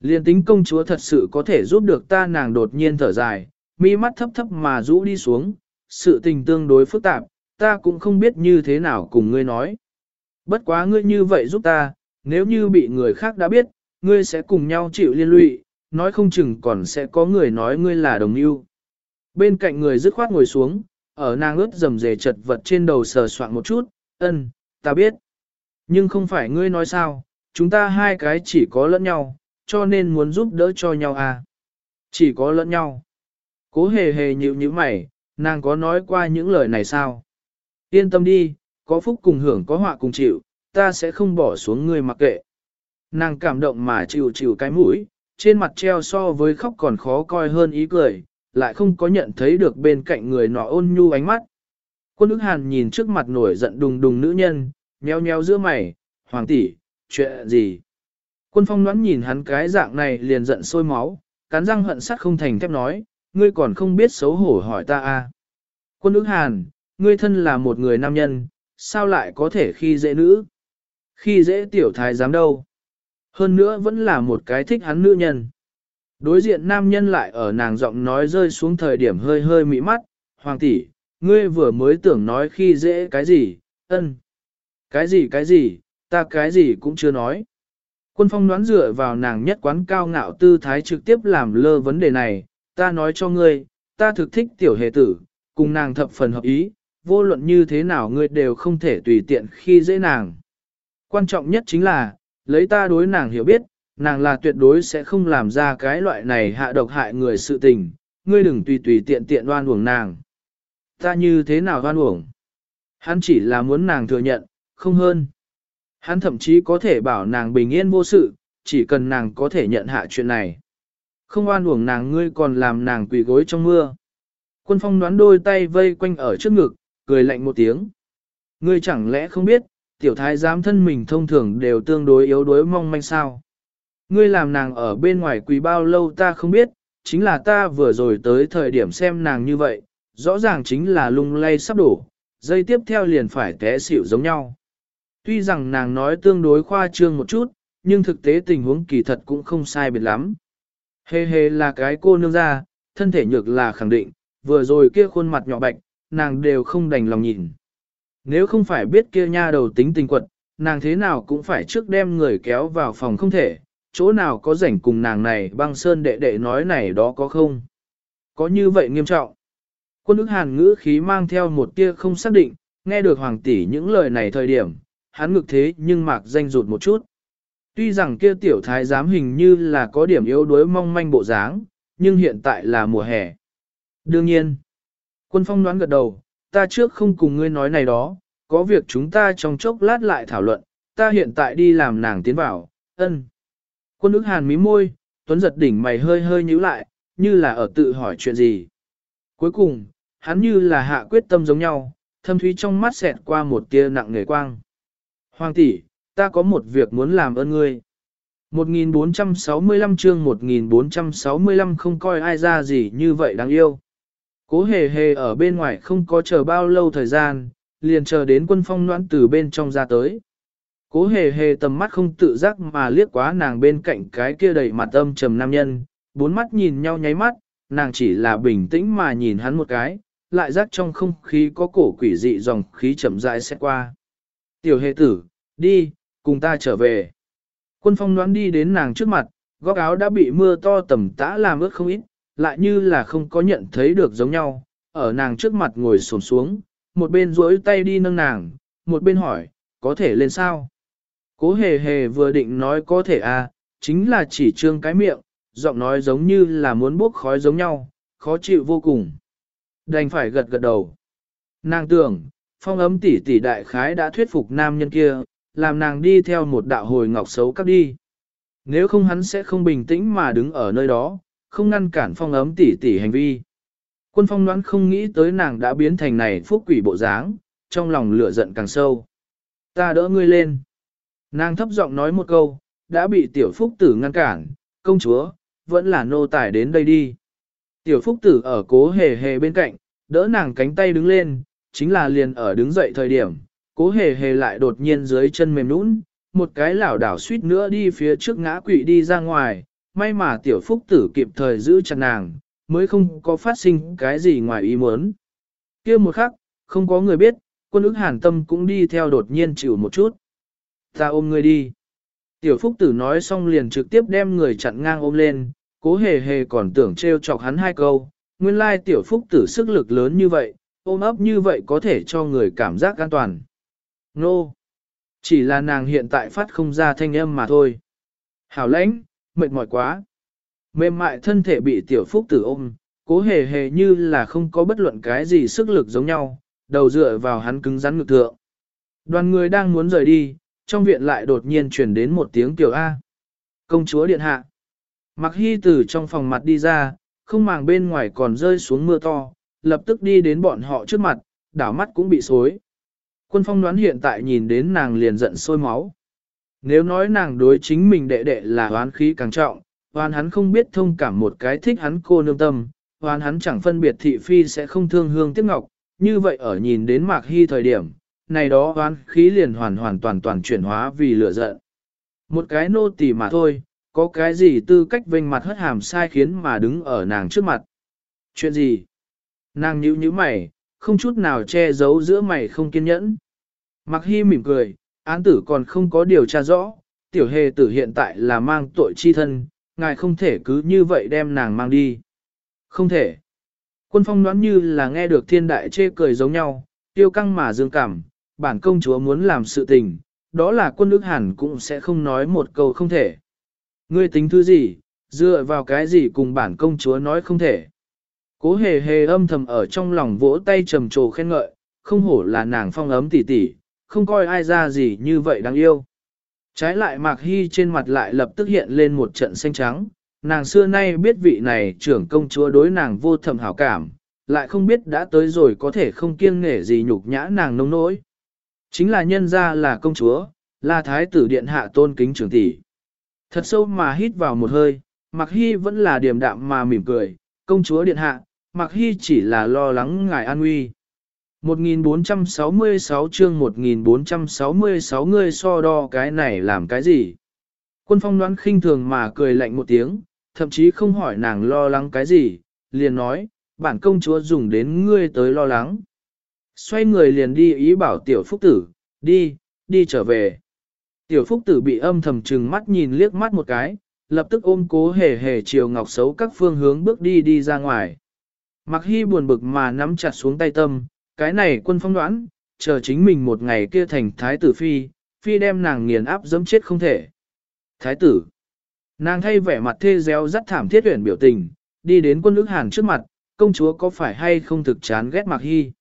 Liên tính công chúa thật sự có thể giúp được ta nàng đột nhiên thở dài, mi mắt thấp thấp mà rũ đi xuống, sự tình tương đối phức tạp, ta cũng không biết như thế nào cùng ngươi nói. Bất quá ngươi như vậy giúp ta, nếu như bị người khác đã biết, ngươi sẽ cùng nhau chịu liên lụy, nói không chừng còn sẽ có người nói ngươi là đồng yêu. Bên cạnh người dứt khoát ngồi xuống, ở nàng ướt dầm dề chật vật trên đầu sờ soạn một chút, ân, ta biết. Nhưng không phải ngươi nói sao, chúng ta hai cái chỉ có lẫn nhau, cho nên muốn giúp đỡ cho nhau à. Chỉ có lẫn nhau. Cố hề hề nhịu như mày, nàng có nói qua những lời này sao? Yên tâm đi, có phúc cùng hưởng có họa cùng chịu, ta sẽ không bỏ xuống ngươi mặc kệ. Nàng cảm động mà chịu chịu cái mũi, trên mặt treo so với khóc còn khó coi hơn ý cười, lại không có nhận thấy được bên cạnh người nọ ôn nhu ánh mắt. Quân ức hàn nhìn trước mặt nổi giận đùng đùng nữ nhân, nheo nheo giữa mày, hoàng tỷ, chuyện gì? Quân phong nhoắn nhìn hắn cái dạng này liền giận sôi máu, cắn răng hận sắt không thành thép nói, ngươi còn không biết xấu hổ hỏi ta à. Quân ước hàn, ngươi thân là một người nam nhân, sao lại có thể khi dễ nữ? Khi dễ tiểu thái dám đâu? Hơn nữa vẫn là một cái thích hắn nữ nhân. Đối diện nam nhân lại ở nàng giọng nói rơi xuống thời điểm hơi hơi mị mắt, hoàng tỷ, ngươi vừa mới tưởng nói khi dễ cái gì, ân. Cái gì cái gì, ta cái gì cũng chưa nói. Quân phong đoán dựa vào nàng nhất quán cao ngạo tư thái trực tiếp làm lơ vấn đề này, ta nói cho ngươi, ta thực thích tiểu hề tử, cùng nàng thập phần hợp ý, vô luận như thế nào ngươi đều không thể tùy tiện khi dễ nàng. Quan trọng nhất chính là, lấy ta đối nàng hiểu biết, nàng là tuyệt đối sẽ không làm ra cái loại này hạ độc hại người sự tình, ngươi đừng tùy tùy tiện tiện đoan uổng nàng. Ta như thế nào đoan uổng? Hắn chỉ là muốn nàng thừa nhận, không hơn. Hắn thậm chí có thể bảo nàng bình yên vô sự, chỉ cần nàng có thể nhận hạ chuyện này. Không oan uổng nàng ngươi còn làm nàng quỳ gối trong mưa. Quân phong đoán đôi tay vây quanh ở trước ngực, cười lạnh một tiếng. Ngươi chẳng lẽ không biết, tiểu thái giám thân mình thông thường đều tương đối yếu đuối mong manh sao. Ngươi làm nàng ở bên ngoài quỳ bao lâu ta không biết, chính là ta vừa rồi tới thời điểm xem nàng như vậy, rõ ràng chính là lung lay sắp đổ, dây tiếp theo liền phải té xỉu giống nhau. Tuy rằng nàng nói tương đối khoa trương một chút, nhưng thực tế tình huống kỳ thật cũng không sai biệt lắm. Hề hề là cái cô nương ra, thân thể nhược là khẳng định, vừa rồi kia khuôn mặt nhỏ bạch, nàng đều không đành lòng nhìn. Nếu không phải biết kia nha đầu tính tình quật, nàng thế nào cũng phải trước đem người kéo vào phòng không thể, chỗ nào có rảnh cùng nàng này băng sơn đệ đệ nói này đó có không. Có như vậy nghiêm trọng. Quân ức hàn ngữ khí mang theo một tia không xác định, nghe được hoàng tỷ những lời này thời điểm, hắn ngực thế nhưng mạc danh rụt một chút. Tuy rằng kia tiểu thái giám hình như là có điểm yếu đuối mong manh bộ dáng, nhưng hiện tại là mùa hè. Đương nhiên, quân phong đoán gật đầu, ta trước không cùng ngươi nói này đó, có việc chúng ta trong chốc lát lại thảo luận, ta hiện tại đi làm nàng tiến vào, ân. Quân ức hàn mí môi, tuấn giật đỉnh mày hơi hơi nhíu lại, như là ở tự hỏi chuyện gì. Cuối cùng, hắn như là hạ quyết tâm giống nhau, thâm thúy trong mắt xẹt qua một tia nặng nề quang. Hoàng tỷ, ta có một việc muốn làm ơn ngươi. 1465 chương 1465 không coi ai ra gì như vậy đáng yêu. Cố hề hề ở bên ngoài không có chờ bao lâu thời gian, liền chờ đến quân phong noãn từ bên trong ra tới. Cố hề hề tầm mắt không tự giác mà liếc quá nàng bên cạnh cái kia đầy mặt âm trầm nam nhân, bốn mắt nhìn nhau nháy mắt, nàng chỉ là bình tĩnh mà nhìn hắn một cái, lại giác trong không khí có cổ quỷ dị dòng khí chậm rãi sẽ qua. Tiểu hề tử, đi, cùng ta trở về. Quân phong đoán đi đến nàng trước mặt, góc áo đã bị mưa to tầm tã làm ướt không ít, lại như là không có nhận thấy được giống nhau, ở nàng trước mặt ngồi xổm xuống, một bên duỗi tay đi nâng nàng, một bên hỏi, có thể lên sao? Cố hề hề vừa định nói có thể à, chính là chỉ trương cái miệng, giọng nói giống như là muốn bốc khói giống nhau, khó chịu vô cùng. Đành phải gật gật đầu. Nàng tưởng, phong ấm tỷ tỷ đại khái đã thuyết phục nam nhân kia, làm nàng đi theo một đạo hồi ngọc xấu cắp đi. Nếu không hắn sẽ không bình tĩnh mà đứng ở nơi đó, không ngăn cản phong ấm tỷ tỷ hành vi. Quân phong đoán không nghĩ tới nàng đã biến thành này phúc quỷ bộ dáng, trong lòng lửa giận càng sâu. Ta đỡ ngươi lên. Nàng thấp giọng nói một câu, đã bị tiểu phúc tử ngăn cản, công chúa, vẫn là nô tài đến đây đi. Tiểu phúc tử ở cố hề hề bên cạnh, đỡ nàng cánh tay đứng lên, chính là liền ở đứng dậy thời điểm, cố hề hề lại đột nhiên dưới chân mềm nũng, một cái lảo đảo suýt nữa đi phía trước ngã quỵ đi ra ngoài, may mà tiểu phúc tử kịp thời giữ chặt nàng, mới không có phát sinh cái gì ngoài ý muốn. kia một khắc, không có người biết, quân ức hàn tâm cũng đi theo đột nhiên chịu một chút. Ta ôm người đi. Tiểu phúc tử nói xong liền trực tiếp đem người chặn ngang ôm lên, cố hề hề còn tưởng trêu chọc hắn hai câu, nguyên lai tiểu phúc tử sức lực lớn như vậy, ôm ấp như vậy có thể cho người cảm giác an toàn. Nô! No. Chỉ là nàng hiện tại phát không ra thanh âm mà thôi. Hảo lãnh, mệt mỏi quá. Mềm mại thân thể bị tiểu phúc tử ôm, cố hề hề như là không có bất luận cái gì sức lực giống nhau, đầu dựa vào hắn cứng rắn ngực thượng. Đoàn người đang muốn rời đi, trong viện lại đột nhiên truyền đến một tiếng tiểu A. Công chúa điện hạ. Mặc hy từ trong phòng mặt đi ra, không màng bên ngoài còn rơi xuống mưa to, lập tức đi đến bọn họ trước mặt, đảo mắt cũng bị xối. Quân phong đoán hiện tại nhìn đến nàng liền giận sôi máu. Nếu nói nàng đối chính mình đệ đệ là hoán khí càng trọng, hoán hắn không biết thông cảm một cái thích hắn cô nương tâm, hoán hắn chẳng phân biệt thị phi sẽ không thương hương tiếc ngọc, như vậy ở nhìn đến mạc hy thời điểm, này đó hoán khí liền hoàn hoàn toàn toàn chuyển hóa vì lửa giận. Một cái nô tỳ mà thôi, có cái gì tư cách vênh mặt hất hàm sai khiến mà đứng ở nàng trước mặt. Chuyện gì? Nàng nhíu nhíu mày, không chút nào che giấu giữa mày không kiên nhẫn. Mặc Hi mỉm cười, án tử còn không có điều tra rõ, tiểu hề tử hiện tại là mang tội chi thân, ngài không thể cứ như vậy đem nàng mang đi. Không thể. Quân phong đoán như là nghe được thiên đại chê cười giống nhau, tiêu căng mà dương cảm, bản công chúa muốn làm sự tình, đó là quân nước hẳn cũng sẽ không nói một câu không thể. Ngươi tính thứ gì, dựa vào cái gì cùng bản công chúa nói không thể. Cố hề hề âm thầm ở trong lòng vỗ tay trầm trồ khen ngợi, không hổ là nàng phong ấm tỉ tỉ, không coi ai ra gì như vậy đáng yêu. Trái lại Mạc Hy trên mặt lại lập tức hiện lên một trận xanh trắng, nàng xưa nay biết vị này trưởng công chúa đối nàng vô thầm hảo cảm, lại không biết đã tới rồi có thể không kiêng nghể gì nhục nhã nàng nông nỗi. Chính là nhân ra là công chúa, là thái tử điện hạ tôn kính trưởng tỷ. Thật sâu mà hít vào một hơi, Mạc Hy vẫn là điềm đạm mà mỉm cười, công chúa điện hạ, Mạc Hy chỉ là lo lắng ngài an nguy. 1466 chương 1466 ngươi so đo cái này làm cái gì? Quân phong đoán khinh thường mà cười lạnh một tiếng, thậm chí không hỏi nàng lo lắng cái gì, liền nói, bản công chúa dùng đến ngươi tới lo lắng. Xoay người liền đi ý bảo tiểu phúc tử, đi, đi trở về. Tiểu phúc tử bị âm thầm trừng mắt nhìn liếc mắt một cái, lập tức ôm cố hề hề chiều ngọc xấu các phương hướng bước đi đi ra ngoài. Mặc hy buồn bực mà nắm chặt xuống tay tâm, cái này quân phong đoán, chờ chính mình một ngày kia thành thái tử phi, phi đem nàng nghiền áp dẫm chết không thể. Thái tử, nàng thay vẻ mặt thê réo rất thảm thiết tuyển biểu tình, đi đến quân ước hàn trước mặt, công chúa có phải hay không thực chán ghét Mạc Hy.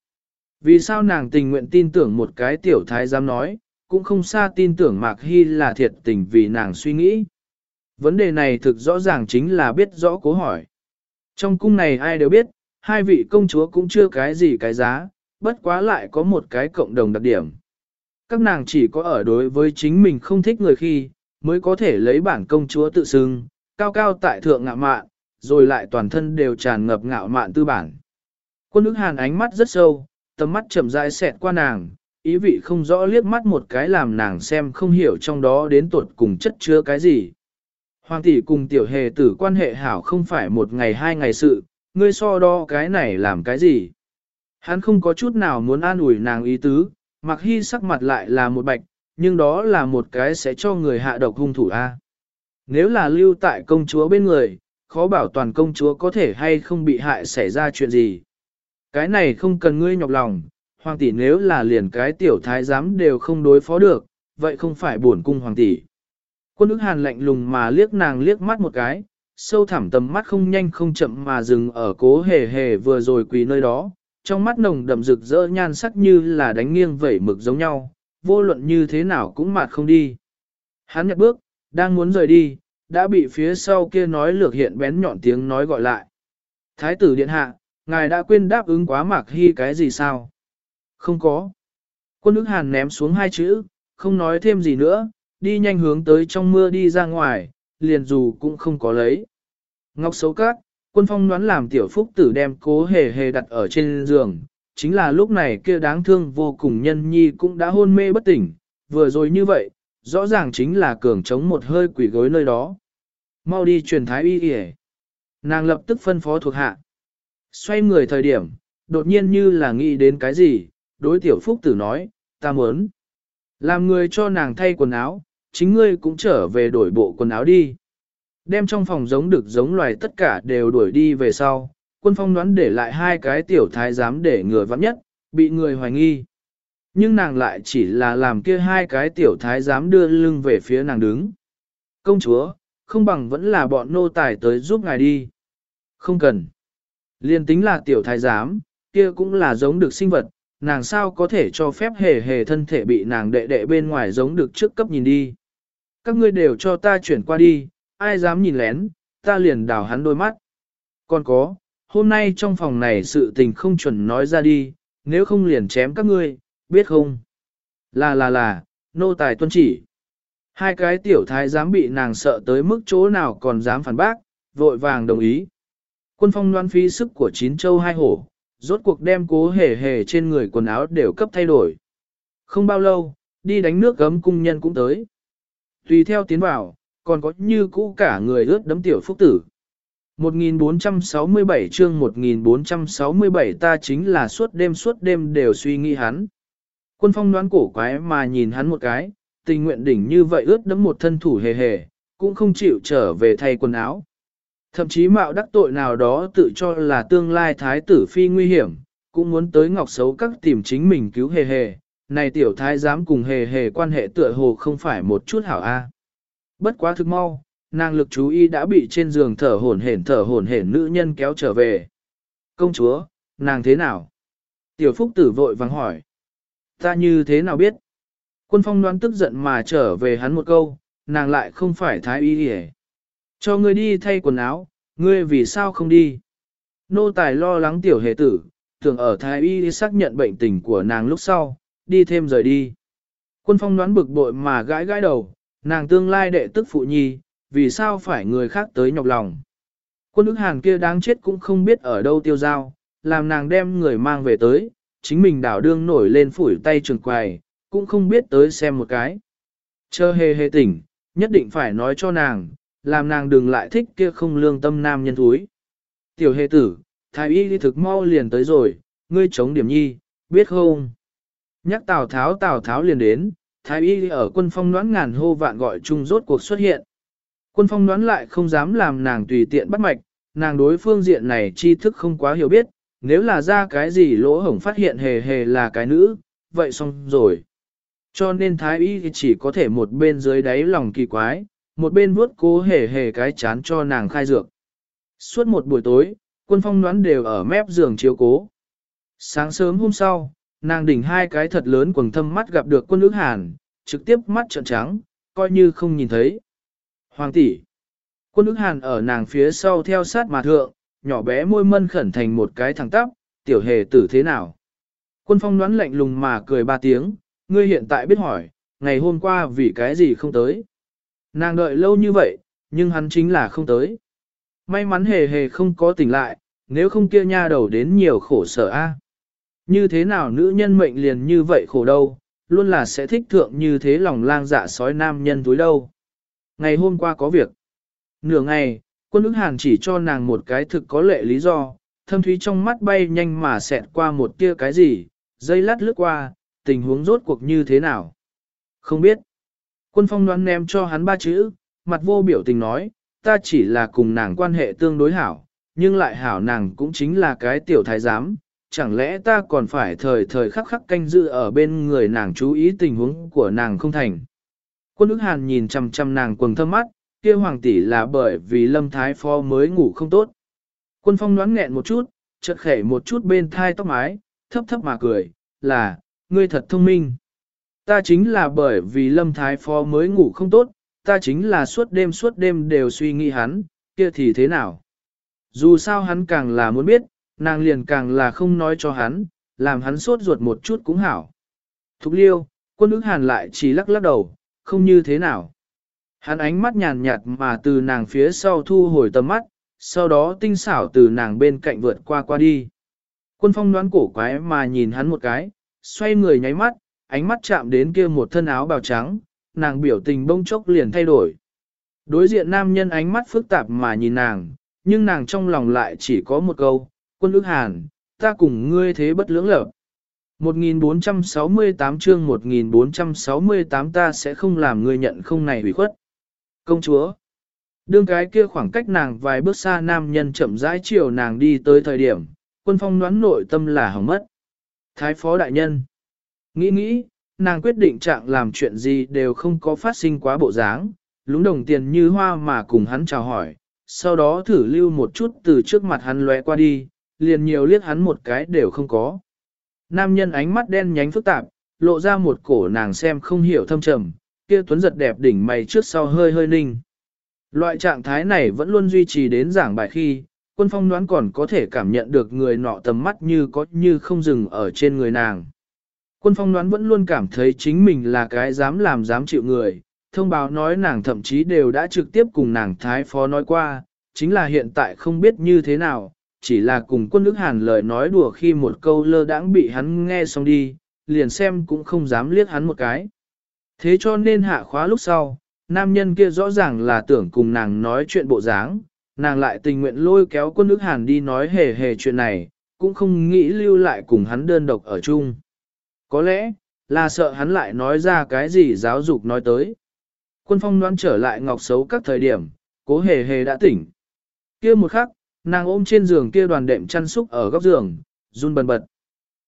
Vì sao nàng tình nguyện tin tưởng một cái tiểu thái dám nói, cũng không xa tin tưởng Mạc Hy là thiệt tình vì nàng suy nghĩ. Vấn đề này thực rõ ràng chính là biết rõ cố hỏi. Trong cung này ai đều biết, hai vị công chúa cũng chưa cái gì cái giá, bất quá lại có một cái cộng đồng đặc điểm. Các nàng chỉ có ở đối với chính mình không thích người khi, mới có thể lấy bản công chúa tự xưng, cao cao tại thượng ngạo mạn, rồi lại toàn thân đều tràn ngập ngạo mạn tư bản. Quân ức hàn ánh mắt rất sâu, tầm mắt chậm rãi xẹt qua nàng, ý vị không rõ liếc mắt một cái làm nàng xem không hiểu trong đó đến tuột cùng chất chứa cái gì. Hoàng tỷ cùng tiểu hề tử quan hệ hảo không phải một ngày hai ngày sự, ngươi so đo cái này làm cái gì. Hắn không có chút nào muốn an ủi nàng ý tứ, mặc hy sắc mặt lại là một bạch, nhưng đó là một cái sẽ cho người hạ độc hung thủ A. Nếu là lưu tại công chúa bên người, khó bảo toàn công chúa có thể hay không bị hại xảy ra chuyện gì. Cái này không cần ngươi nhọc lòng, hoàng tỷ nếu là liền cái tiểu thái giám đều không đối phó được, vậy không phải buồn cung hoàng tỷ. Quân ức hàn lạnh lùng mà liếc nàng liếc mắt một cái, sâu thẳm tầm mắt không nhanh không chậm mà dừng ở cố hề hề vừa rồi quỳ nơi đó, trong mắt nồng đậm rực rỡ nhan sắc như là đánh nghiêng vẩy mực giống nhau, vô luận như thế nào cũng mạt không đi. Hắn nhặt bước, đang muốn rời đi, đã bị phía sau kia nói lược hiện bén nhọn tiếng nói gọi lại. Thái tử điện hạ, ngài đã quên đáp ứng quá mạc hy cái gì sao? Không có. Quân ức hàn ném xuống hai chữ, không nói thêm gì nữa, đi nhanh hướng tới trong mưa đi ra ngoài, liền dù cũng không có lấy. Ngọc xấu cát, quân phong đoán làm tiểu phúc tử đem cố hề hề đặt ở trên giường, chính là lúc này kia đáng thương vô cùng nhân nhi cũng đã hôn mê bất tỉnh, vừa rồi như vậy, rõ ràng chính là cường chống một hơi quỷ gối nơi đó. Mau đi truyền thái y y Nàng lập tức phân phó thuộc hạ. Xoay người thời điểm, đột nhiên như là nghĩ đến cái gì, đối tiểu phúc tử nói, ta muốn. Làm người cho nàng thay quần áo, chính ngươi cũng trở về đổi bộ quần áo đi. Đem trong phòng giống được giống loài tất cả đều đuổi đi về sau, quân phong đoán để lại hai cái tiểu thái giám để người vắng nhất, bị người hoài nghi. Nhưng nàng lại chỉ là làm kia hai cái tiểu thái giám đưa lưng về phía nàng đứng. Công chúa, không bằng vẫn là bọn nô tài tới giúp ngài đi. Không cần. Liên tính là tiểu thái giám, kia cũng là giống được sinh vật, nàng sao có thể cho phép hề hề thân thể bị nàng đệ đệ bên ngoài giống được trước cấp nhìn đi. Các ngươi đều cho ta chuyển qua đi, ai dám nhìn lén, ta liền đào hắn đôi mắt. Còn có, hôm nay trong phòng này sự tình không chuẩn nói ra đi, nếu không liền chém các ngươi, biết không? Là là là, nô tài tuân chỉ. Hai cái tiểu thái dám bị nàng sợ tới mức chỗ nào còn dám phản bác, vội vàng đồng ý. Quân phong loan phí sức của chín châu hai hổ, rốt cuộc đem cố hề hề trên người quần áo đều cấp thay đổi. Không bao lâu, đi đánh nước gấm cung nhân cũng tới. Tùy theo tiến vào, còn có như cũ cả người ướt đấm tiểu phúc tử. 1467 chương 1467 ta chính là suốt đêm suốt đêm đều suy nghĩ hắn. Quân phong đoán cổ quái mà nhìn hắn một cái, tình nguyện đỉnh như vậy ướt đấm một thân thủ hề hề, cũng không chịu trở về thay quần áo. Thậm chí mạo đắc tội nào đó tự cho là tương lai thái tử phi nguy hiểm, cũng muốn tới ngọc xấu các tìm chính mình cứu hề hề, này tiểu thái dám cùng hề hề quan hệ tựa hồ không phải một chút hảo a. Bất quá thực mau, nàng lực chú ý đã bị trên giường thở hổn hển thở hổn hển nữ nhân kéo trở về. Công chúa, nàng thế nào? Tiểu phúc tử vội vàng hỏi. Ta như thế nào biết? Quân phong đoán tức giận mà trở về hắn một câu, nàng lại không phải thái y hề. Cho ngươi đi thay quần áo, ngươi vì sao không đi? Nô tài lo lắng tiểu hề tử, tưởng ở thái y xác nhận bệnh tình của nàng lúc sau, đi thêm rời đi. Quân phong đoán bực bội mà gãi gãi đầu, nàng tương lai đệ tức phụ nhi, vì sao phải người khác tới nhọc lòng. Quân ức hàn kia đáng chết cũng không biết ở đâu tiêu giao, làm nàng đem người mang về tới, chính mình đảo đương nổi lên phủi tay trường quài, cũng không biết tới xem một cái. Chờ hề hề tỉnh, nhất định phải nói cho nàng, làm nàng đừng lại thích kia không lương tâm nam nhân thúi. Tiểu hề tử, thái y đi thực mau liền tới rồi, ngươi chống điểm nhi, biết không? Nhắc Tào Tháo Tào Tháo liền đến, thái y ở quân phong đoán ngàn hô vạn gọi chung rốt cuộc xuất hiện. Quân phong đoán lại không dám làm nàng tùy tiện bắt mạch, nàng đối phương diện này tri thức không quá hiểu biết, nếu là ra cái gì lỗ hổng phát hiện hề hề là cái nữ, vậy xong rồi. Cho nên thái y chỉ có thể một bên dưới đáy lòng kỳ quái, một bên vuốt cố hề hề cái chán cho nàng khai dược. Suốt một buổi tối, quân phong đoán đều ở mép giường chiếu cố. Sáng sớm hôm sau, nàng đỉnh hai cái thật lớn quần thâm mắt gặp được quân ước hàn, trực tiếp mắt trợn trắng, coi như không nhìn thấy. Hoàng tỷ, quân ước hàn ở nàng phía sau theo sát mà thượng, nhỏ bé môi mân khẩn thành một cái thẳng tắp, tiểu hề tử thế nào? Quân phong đoán lạnh lùng mà cười ba tiếng, ngươi hiện tại biết hỏi, ngày hôm qua vì cái gì không tới. Nàng đợi lâu như vậy, nhưng hắn chính là không tới. May mắn hề hề không có tỉnh lại, nếu không kia nha đầu đến nhiều khổ sở a. Như thế nào nữ nhân mệnh liền như vậy khổ đâu, luôn là sẽ thích thượng như thế lòng lang dạ sói nam nhân túi đâu. Ngày hôm qua có việc. Nửa ngày, quân ức hàn chỉ cho nàng một cái thực có lệ lý do, thâm thúy trong mắt bay nhanh mà xẹt qua một tia cái gì, dây lát lướt qua, tình huống rốt cuộc như thế nào. Không biết. Quân phong đoán ném cho hắn ba chữ, mặt vô biểu tình nói, ta chỉ là cùng nàng quan hệ tương đối hảo, nhưng lại hảo nàng cũng chính là cái tiểu thái giám, chẳng lẽ ta còn phải thời thời khắc khắc canh giữ ở bên người nàng chú ý tình huống của nàng không thành. Quân ức hàn nhìn chằm chằm nàng quầng thâm mắt, kia hoàng tỷ là bởi vì lâm thái phó mới ngủ không tốt. Quân phong đoán nghẹn một chút, chợt khẽ một chút bên thai tóc mái, thấp thấp mà cười, là, ngươi thật thông minh. Ta chính là bởi vì lâm thái phó mới ngủ không tốt, ta chính là suốt đêm suốt đêm đều suy nghĩ hắn, kia thì thế nào? Dù sao hắn càng là muốn biết, nàng liền càng là không nói cho hắn, làm hắn sốt ruột một chút cũng hảo. Thục liêu, quân ức hàn lại chỉ lắc lắc đầu, không như thế nào. Hắn ánh mắt nhàn nhạt mà từ nàng phía sau thu hồi tầm mắt, sau đó tinh xảo từ nàng bên cạnh vượt qua qua đi. Quân phong đoán cổ quái mà nhìn hắn một cái, xoay người nháy mắt, ánh mắt chạm đến kia một thân áo bào trắng, nàng biểu tình bông chốc liền thay đổi. Đối diện nam nhân ánh mắt phức tạp mà nhìn nàng, nhưng nàng trong lòng lại chỉ có một câu, quân ước hàn, ta cùng ngươi thế bất lưỡng lập. 1468 chương 1468 ta sẽ không làm ngươi nhận không này hủy khuất. Công chúa. Đương cái kia khoảng cách nàng vài bước xa nam nhân chậm rãi chiều nàng đi tới thời điểm, quân phong đoán nội tâm là hỏng mất. Thái phó đại nhân. Nghĩ nghĩ, nàng quyết định trạng làm chuyện gì đều không có phát sinh quá bộ dáng, lúng đồng tiền như hoa mà cùng hắn chào hỏi, sau đó thử lưu một chút từ trước mặt hắn lóe qua đi, liền nhiều liếc hắn một cái đều không có. Nam nhân ánh mắt đen nhánh phức tạp, lộ ra một cổ nàng xem không hiểu thâm trầm, kia tuấn giật đẹp đỉnh mày trước sau hơi hơi ninh. Loại trạng thái này vẫn luôn duy trì đến giảng bài khi, quân phong đoán còn có thể cảm nhận được người nọ tầm mắt như có như không dừng ở trên người nàng. Quân phong đoán vẫn luôn cảm thấy chính mình là cái dám làm dám chịu người, thông báo nói nàng thậm chí đều đã trực tiếp cùng nàng thái phó nói qua, chính là hiện tại không biết như thế nào, chỉ là cùng quân nước hàn lời nói đùa khi một câu lơ đãng bị hắn nghe xong đi, liền xem cũng không dám liếc hắn một cái. Thế cho nên hạ khóa lúc sau, nam nhân kia rõ ràng là tưởng cùng nàng nói chuyện bộ dáng, nàng lại tình nguyện lôi kéo quân nước hàn đi nói hề hề chuyện này, cũng không nghĩ lưu lại cùng hắn đơn độc ở chung. Có lẽ, là sợ hắn lại nói ra cái gì giáo dục nói tới. Quân phong đoán trở lại ngọc xấu các thời điểm, cố hề hề đã tỉnh. kia một khắc, nàng ôm trên giường kia đoàn đệm chăn súc ở góc giường, run bần bật.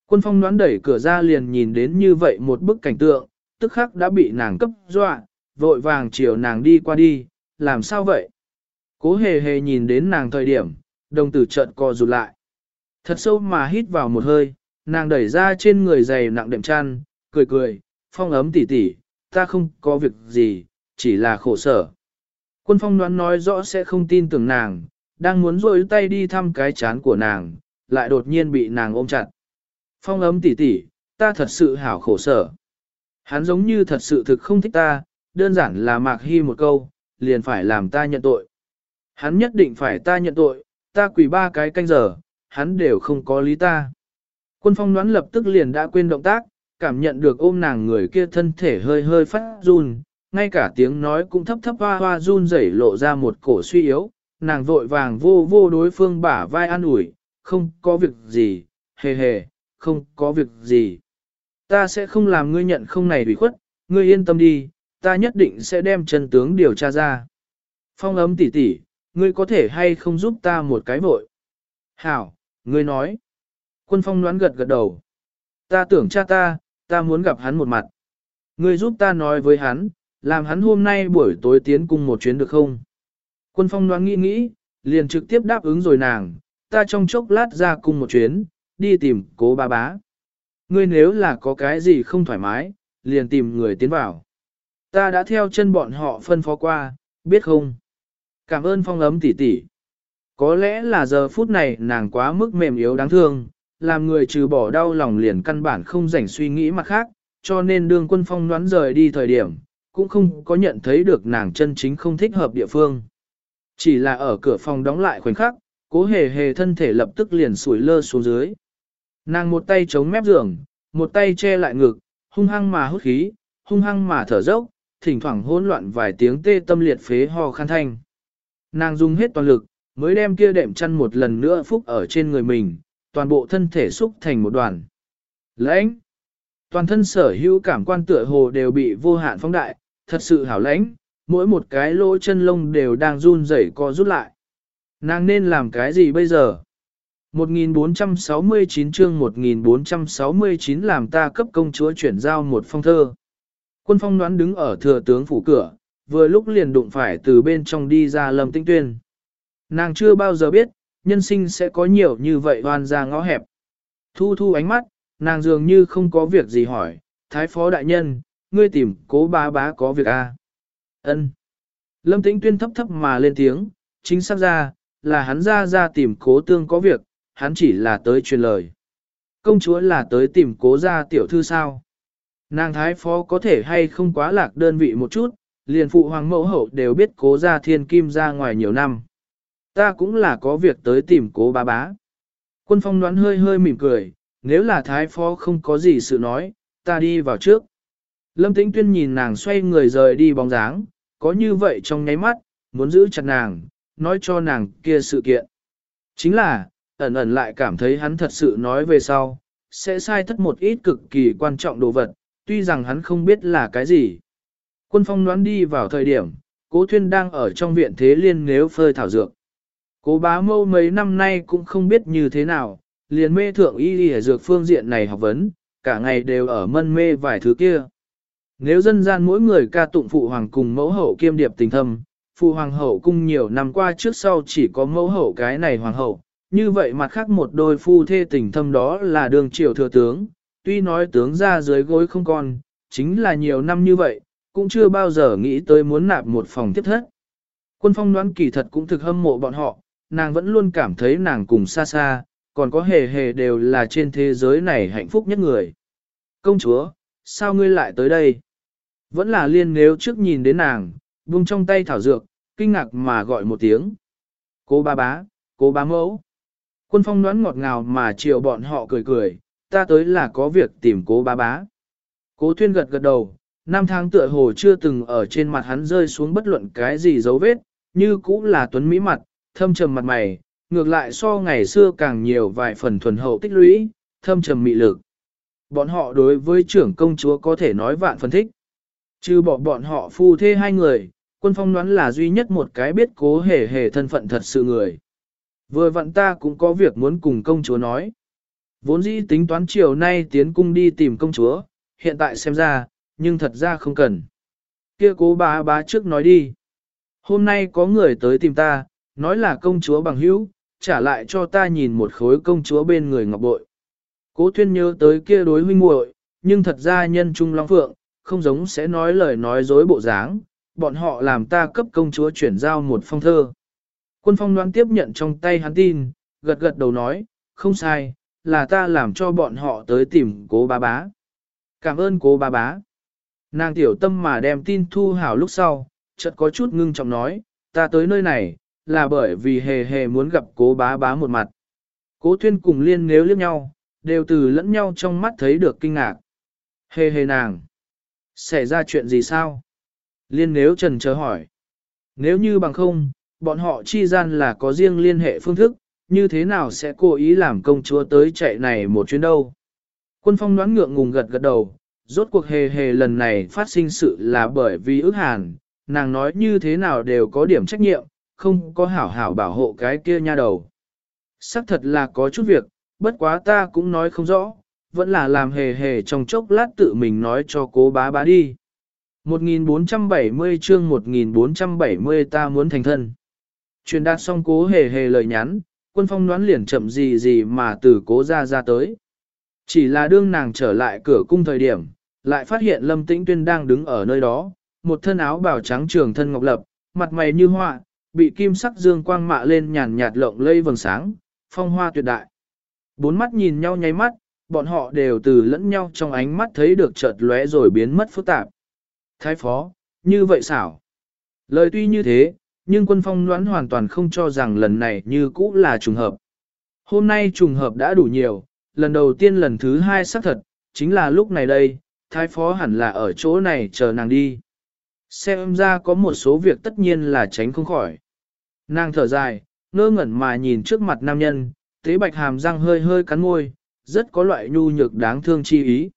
Quân phong đoán đẩy cửa ra liền nhìn đến như vậy một bức cảnh tượng, tức khắc đã bị nàng cấp dọa, vội vàng chiều nàng đi qua đi, làm sao vậy? Cố hề hề nhìn đến nàng thời điểm, đồng tử trợn co rụt lại. Thật sâu mà hít vào một hơi, nàng đẩy ra trên người dày nặng đệm chăn, cười cười, phong ấm tỉ tỉ, ta không có việc gì, chỉ là khổ sở. Quân phong đoán nói rõ sẽ không tin tưởng nàng, đang muốn rôi tay đi thăm cái chán của nàng, lại đột nhiên bị nàng ôm chặt. Phong ấm tỉ tỉ, ta thật sự hảo khổ sở. Hắn giống như thật sự thực không thích ta, đơn giản là mạc hy một câu, liền phải làm ta nhận tội. Hắn nhất định phải ta nhận tội, ta quỳ ba cái canh giờ, hắn đều không có lý ta. Quân phong đoán lập tức liền đã quên động tác, cảm nhận được ôm nàng người kia thân thể hơi hơi phát run, ngay cả tiếng nói cũng thấp thấp hoa hoa run rẩy lộ ra một cổ suy yếu, nàng vội vàng vô vô đối phương bả vai an ủi, không có việc gì, hề hề, không có việc gì. Ta sẽ không làm ngươi nhận không này bị khuất, ngươi yên tâm đi, ta nhất định sẽ đem chân tướng điều tra ra. Phong ấm tỉ tỉ, ngươi có thể hay không giúp ta một cái vội? Hảo, ngươi nói. Quân phong đoán gật gật đầu. Ta tưởng cha ta, ta muốn gặp hắn một mặt. Ngươi giúp ta nói với hắn, làm hắn hôm nay buổi tối tiến cùng một chuyến được không? Quân phong đoán nghĩ nghĩ, liền trực tiếp đáp ứng rồi nàng, ta trong chốc lát ra cùng một chuyến, đi tìm cố ba bá. Ngươi nếu là có cái gì không thoải mái, liền tìm người tiến vào. Ta đã theo chân bọn họ phân phó qua, biết không? Cảm ơn phong ấm tỷ tỷ. Có lẽ là giờ phút này nàng quá mức mềm yếu đáng thương, làm người trừ bỏ đau lòng liền căn bản không rảnh suy nghĩ mặt khác, cho nên đương quân phong đoán rời đi thời điểm, cũng không có nhận thấy được nàng chân chính không thích hợp địa phương. Chỉ là ở cửa phòng đóng lại khoảnh khắc, cố hề hề thân thể lập tức liền sủi lơ xuống dưới. Nàng một tay chống mép giường, một tay che lại ngực, hung hăng mà hút khí, hung hăng mà thở dốc, thỉnh thoảng hỗn loạn vài tiếng tê tâm liệt phế ho khan thanh. Nàng dùng hết toàn lực, mới đem kia đệm chăn một lần nữa phúc ở trên người mình, toàn bộ thân thể xúc thành một đoàn. Lãnh! Toàn thân sở hữu cảm quan tựa hồ đều bị vô hạn phóng đại, thật sự hảo lãnh, mỗi một cái lỗ chân lông đều đang run rẩy co rút lại. Nàng nên làm cái gì bây giờ? 1469 chương 1469 làm ta cấp công chúa chuyển giao một phong thơ. Quân phong đoán đứng ở thừa tướng phủ cửa, vừa lúc liền đụng phải từ bên trong đi ra lâm tinh tuyên. Nàng chưa bao giờ biết, nhân sinh sẽ có nhiều như vậy hoàn ra ngõ hẹp. Thu thu ánh mắt, nàng dường như không có việc gì hỏi, thái phó đại nhân, ngươi tìm cố bá bá có việc à? Ân. Lâm tĩnh tuyên thấp thấp mà lên tiếng, chính xác ra, là hắn ra ra tìm cố tương có việc, hắn chỉ là tới truyền lời. Công chúa là tới tìm cố gia tiểu thư sao? Nàng thái phó có thể hay không quá lạc đơn vị một chút, liền phụ hoàng mẫu hậu đều biết cố gia thiên kim ra ngoài nhiều năm. Ta cũng là có việc tới tìm cố bá bá. Quân phong đoán hơi hơi mỉm cười, nếu là thái phó không có gì sự nói, ta đi vào trước. Lâm tĩnh tuyên nhìn nàng xoay người rời đi bóng dáng, có như vậy trong nháy mắt, muốn giữ chặt nàng, nói cho nàng kia sự kiện. Chính là, ẩn ẩn lại cảm thấy hắn thật sự nói về sau, sẽ sai thất một ít cực kỳ quan trọng đồ vật, tuy rằng hắn không biết là cái gì. Quân phong đoán đi vào thời điểm, cố thuyên đang ở trong viện thế liên nếu phơi thảo dược. Cố bá mâu mấy năm nay cũng không biết như thế nào, liền mê thượng y y dược phương diện này học vấn, cả ngày đều ở mân mê vài thứ kia. Nếu dân gian mỗi người ca tụng phụ hoàng cùng mẫu hậu kiêm điệp tình thâm, phụ hoàng hậu cung nhiều năm qua trước sau chỉ có mẫu hậu cái này hoàng hậu, như vậy mặt khác một đôi phu thê tình thâm đó là đường triều thừa tướng, tuy nói tướng ra dưới gối không còn, chính là nhiều năm như vậy, cũng chưa bao giờ nghĩ tới muốn nạp một phòng tiếp thất. Quân phong đoán kỳ thật cũng thực hâm mộ bọn họ, nàng vẫn luôn cảm thấy nàng cùng xa xa, còn có hề hề đều là trên thế giới này hạnh phúc nhất người. Công chúa, sao ngươi lại tới đây? Vẫn là liên nếu trước nhìn đến nàng, buông trong tay thảo dược, kinh ngạc mà gọi một tiếng. Cô ba bá, cô ba mẫu. Quân phong đoán ngọt ngào mà chiều bọn họ cười cười, ta tới là có việc tìm cố bá bá. Cố thuyên gật gật đầu, năm tháng tựa hồ chưa từng ở trên mặt hắn rơi xuống bất luận cái gì dấu vết, như cũ là tuấn mỹ mặt, thâm trầm mặt mày, ngược lại so ngày xưa càng nhiều vài phần thuần hậu tích lũy, thâm trầm mị lực. Bọn họ đối với trưởng công chúa có thể nói vạn phân thích. Trừ bỏ bọn họ phu thê hai người, quân phong đoán là duy nhất một cái biết cố hề hề thân phận thật sự người. Vừa vặn ta cũng có việc muốn cùng công chúa nói. Vốn dĩ tính toán chiều nay tiến cung đi tìm công chúa, hiện tại xem ra, nhưng thật ra không cần. Kia cố bá bá trước nói đi. Hôm nay có người tới tìm ta, nói là công chúa bằng hữu, trả lại cho ta nhìn một khối công chúa bên người ngọc bội. Cố thuyên nhớ tới kia đối huynh muội, nhưng thật ra nhân trung long phượng, không giống sẽ nói lời nói dối bộ dáng, bọn họ làm ta cấp công chúa chuyển giao một phong thơ. Quân phong đoán tiếp nhận trong tay hắn tin, gật gật đầu nói, không sai, là ta làm cho bọn họ tới tìm cố bá bá. Cảm ơn cố bá bá. Nàng tiểu tâm mà đem tin thu hảo lúc sau, chợt có chút ngưng trọng nói, ta tới nơi này, là bởi vì hề hề muốn gặp cố bá bá một mặt. Cố thuyên cùng liên nếu liếc nhau, đều từ lẫn nhau trong mắt thấy được kinh ngạc. Hề hề nàng. Xảy ra chuyện gì sao? Liên nếu trần chờ hỏi. Nếu như bằng không, bọn họ chi gian là có riêng liên hệ phương thức, như thế nào sẽ cố ý làm công chúa tới chạy này một chuyến đâu? Quân phong đoán ngượng ngùng gật gật đầu, rốt cuộc hề hề lần này phát sinh sự là bởi vì ước hàn, nàng nói như thế nào đều có điểm trách nhiệm, không có hảo hảo bảo hộ cái kia nha đầu. Sắc thật là có chút việc, bất quá ta cũng nói không rõ, vẫn là làm hề hề trong chốc lát tự mình nói cho cố bá bá đi. 1470 chương 1470 ta muốn thành thân. Truyền đạt xong cố hề hề lời nhắn, quân phong đoán liền chậm gì gì mà từ cố ra ra tới. Chỉ là đương nàng trở lại cửa cung thời điểm, lại phát hiện Lâm Tĩnh Tuyên đang đứng ở nơi đó, một thân áo bào trắng trường thân ngọc lập, mặt mày như hoa, bị kim sắc dương quang mạ lên nhàn nhạt lộng lây vầng sáng, phong hoa tuyệt đại. Bốn mắt nhìn nhau nháy mắt, bọn họ đều từ lẫn nhau trong ánh mắt thấy được chợt lóe rồi biến mất phức tạp. Thái phó, như vậy xảo. Lời tuy như thế, nhưng quân phong đoán hoàn toàn không cho rằng lần này như cũ là trùng hợp. Hôm nay trùng hợp đã đủ nhiều, lần đầu tiên lần thứ hai xác thật, chính là lúc này đây, thái phó hẳn là ở chỗ này chờ nàng đi. Xem ra có một số việc tất nhiên là tránh không khỏi. Nàng thở dài, ngơ ngẩn mà nhìn trước mặt nam nhân, tế bạch hàm răng hơi hơi cắn môi, rất có loại nhu nhược đáng thương chi ý.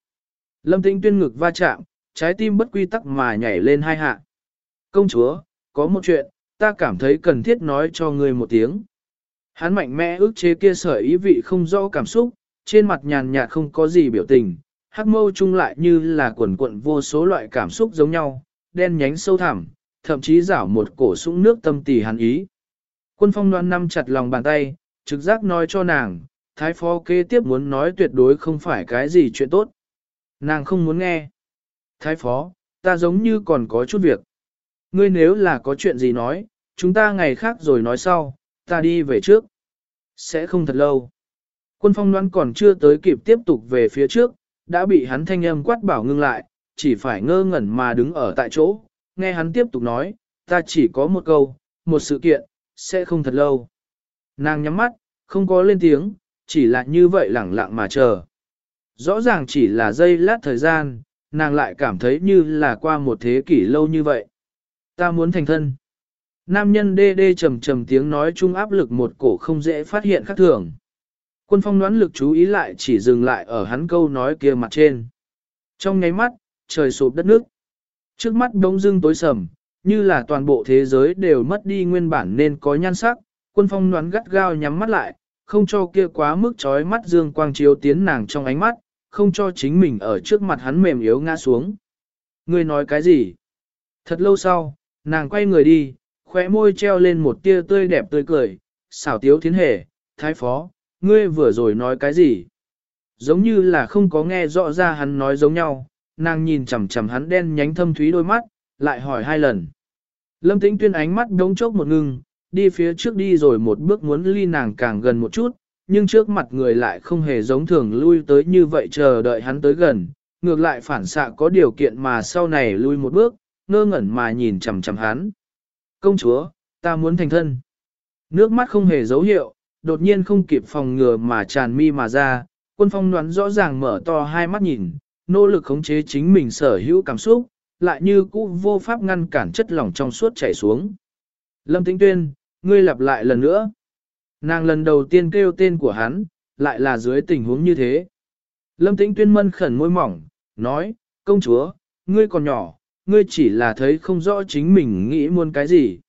Lâm tĩnh tuyên ngực va chạm, trái tim bất quy tắc mà nhảy lên hai hạ. Công chúa, có một chuyện, ta cảm thấy cần thiết nói cho ngươi một tiếng. Hắn mạnh mẽ ước chế kia sở ý vị không rõ cảm xúc, trên mặt nhàn nhạt không có gì biểu tình, hắc mâu chung lại như là quần quận vô số loại cảm xúc giống nhau, đen nhánh sâu thẳm, thậm chí rảo một cổ sũng nước tâm tỳ hắn ý. Quân phong đoan năm chặt lòng bàn tay, trực giác nói cho nàng, thái phó kế tiếp muốn nói tuyệt đối không phải cái gì chuyện tốt. Nàng không muốn nghe. Thái phó, ta giống như còn có chút việc. Ngươi nếu là có chuyện gì nói, chúng ta ngày khác rồi nói sau, ta đi về trước. Sẽ không thật lâu. Quân phong đoán còn chưa tới kịp tiếp tục về phía trước, đã bị hắn thanh âm quát bảo ngưng lại, chỉ phải ngơ ngẩn mà đứng ở tại chỗ, nghe hắn tiếp tục nói, ta chỉ có một câu, một sự kiện, sẽ không thật lâu. Nàng nhắm mắt, không có lên tiếng, chỉ là như vậy lẳng lặng mà chờ. Rõ ràng chỉ là giây lát thời gian, nàng lại cảm thấy như là qua một thế kỷ lâu như vậy. Ta muốn thành thân. Nam nhân đê đê trầm trầm tiếng nói chung áp lực một cổ không dễ phát hiện khác thường. Quân phong đoán lực chú ý lại chỉ dừng lại ở hắn câu nói kia mặt trên. Trong nháy mắt, trời sụp đất nước. Trước mắt đông dưng tối sầm, như là toàn bộ thế giới đều mất đi nguyên bản nên có nhan sắc. Quân phong đoán gắt gao nhắm mắt lại, không cho kia quá mức chói mắt dương quang chiếu tiến nàng trong ánh mắt, không cho chính mình ở trước mặt hắn mềm yếu ngã xuống. Ngươi nói cái gì? Thật lâu sau, nàng quay người đi, khóe môi treo lên một tia tươi đẹp tươi cười, xảo tiếu thiến hề, thái phó, ngươi vừa rồi nói cái gì? Giống như là không có nghe rõ ra hắn nói giống nhau, nàng nhìn chằm chằm hắn đen nhánh thâm thúy đôi mắt, lại hỏi hai lần. Lâm tĩnh tuyên ánh mắt đống chốc một ngưng, đi phía trước đi rồi một bước muốn ly nàng càng gần một chút, nhưng trước mặt người lại không hề giống thường lui tới như vậy chờ đợi hắn tới gần, ngược lại phản xạ có điều kiện mà sau này lui một bước, ngơ ngẩn mà nhìn chằm chằm hắn. Công chúa, ta muốn thành thân. Nước mắt không hề dấu hiệu, đột nhiên không kịp phòng ngừa mà tràn mi mà ra, quân phong đoán rõ ràng mở to hai mắt nhìn, nỗ lực khống chế chính mình sở hữu cảm xúc, lại như cũ vô pháp ngăn cản chất lỏng trong suốt chảy xuống. Lâm Tĩnh Tuyên, ngươi lặp lại lần nữa. Nàng lần đầu tiên kêu tên của hắn, lại là dưới tình huống như thế. Lâm Tĩnh Tuyên mân khẩn môi mỏng, nói, công chúa, ngươi còn nhỏ, ngươi chỉ là thấy không rõ chính mình nghĩ muốn cái gì.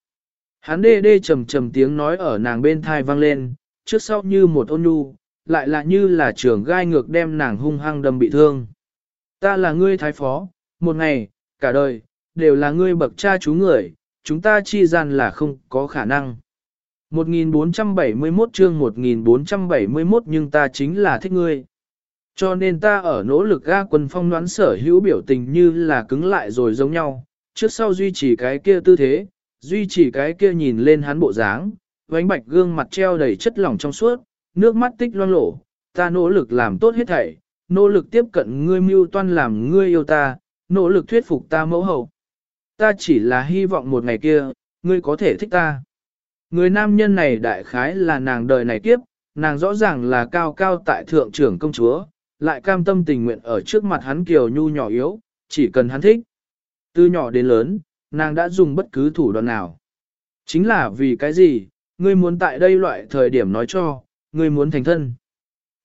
Hắn đê đê trầm trầm tiếng nói ở nàng bên thai vang lên, trước sau như một ôn nhu, lại là như là trường gai ngược đem nàng hung hăng đâm bị thương. Ta là ngươi thái phó, một ngày, cả đời, đều là ngươi bậc cha chú người, chúng ta chi gian là không có khả năng. 1471 chương 1471 nhưng ta chính là thích ngươi. Cho nên ta ở nỗ lực ga quân phong đoán sở hữu biểu tình như là cứng lại rồi giống nhau, trước sau duy trì cái kia tư thế, duy trì cái kia nhìn lên hắn bộ dáng, vánh bạch gương mặt treo đầy chất lỏng trong suốt, nước mắt tích loang lổ, ta nỗ lực làm tốt hết thảy, nỗ lực tiếp cận ngươi mưu toan làm ngươi yêu ta, nỗ lực thuyết phục ta mẫu hậu. Ta chỉ là hy vọng một ngày kia, ngươi có thể thích ta. Người nam nhân này đại khái là nàng đời này kiếp, nàng rõ ràng là cao cao tại thượng trưởng công chúa, lại cam tâm tình nguyện ở trước mặt hắn kiều nhu nhỏ yếu, chỉ cần hắn thích. Từ nhỏ đến lớn, nàng đã dùng bất cứ thủ đoạn nào. Chính là vì cái gì, ngươi muốn tại đây loại thời điểm nói cho, ngươi muốn thành thân.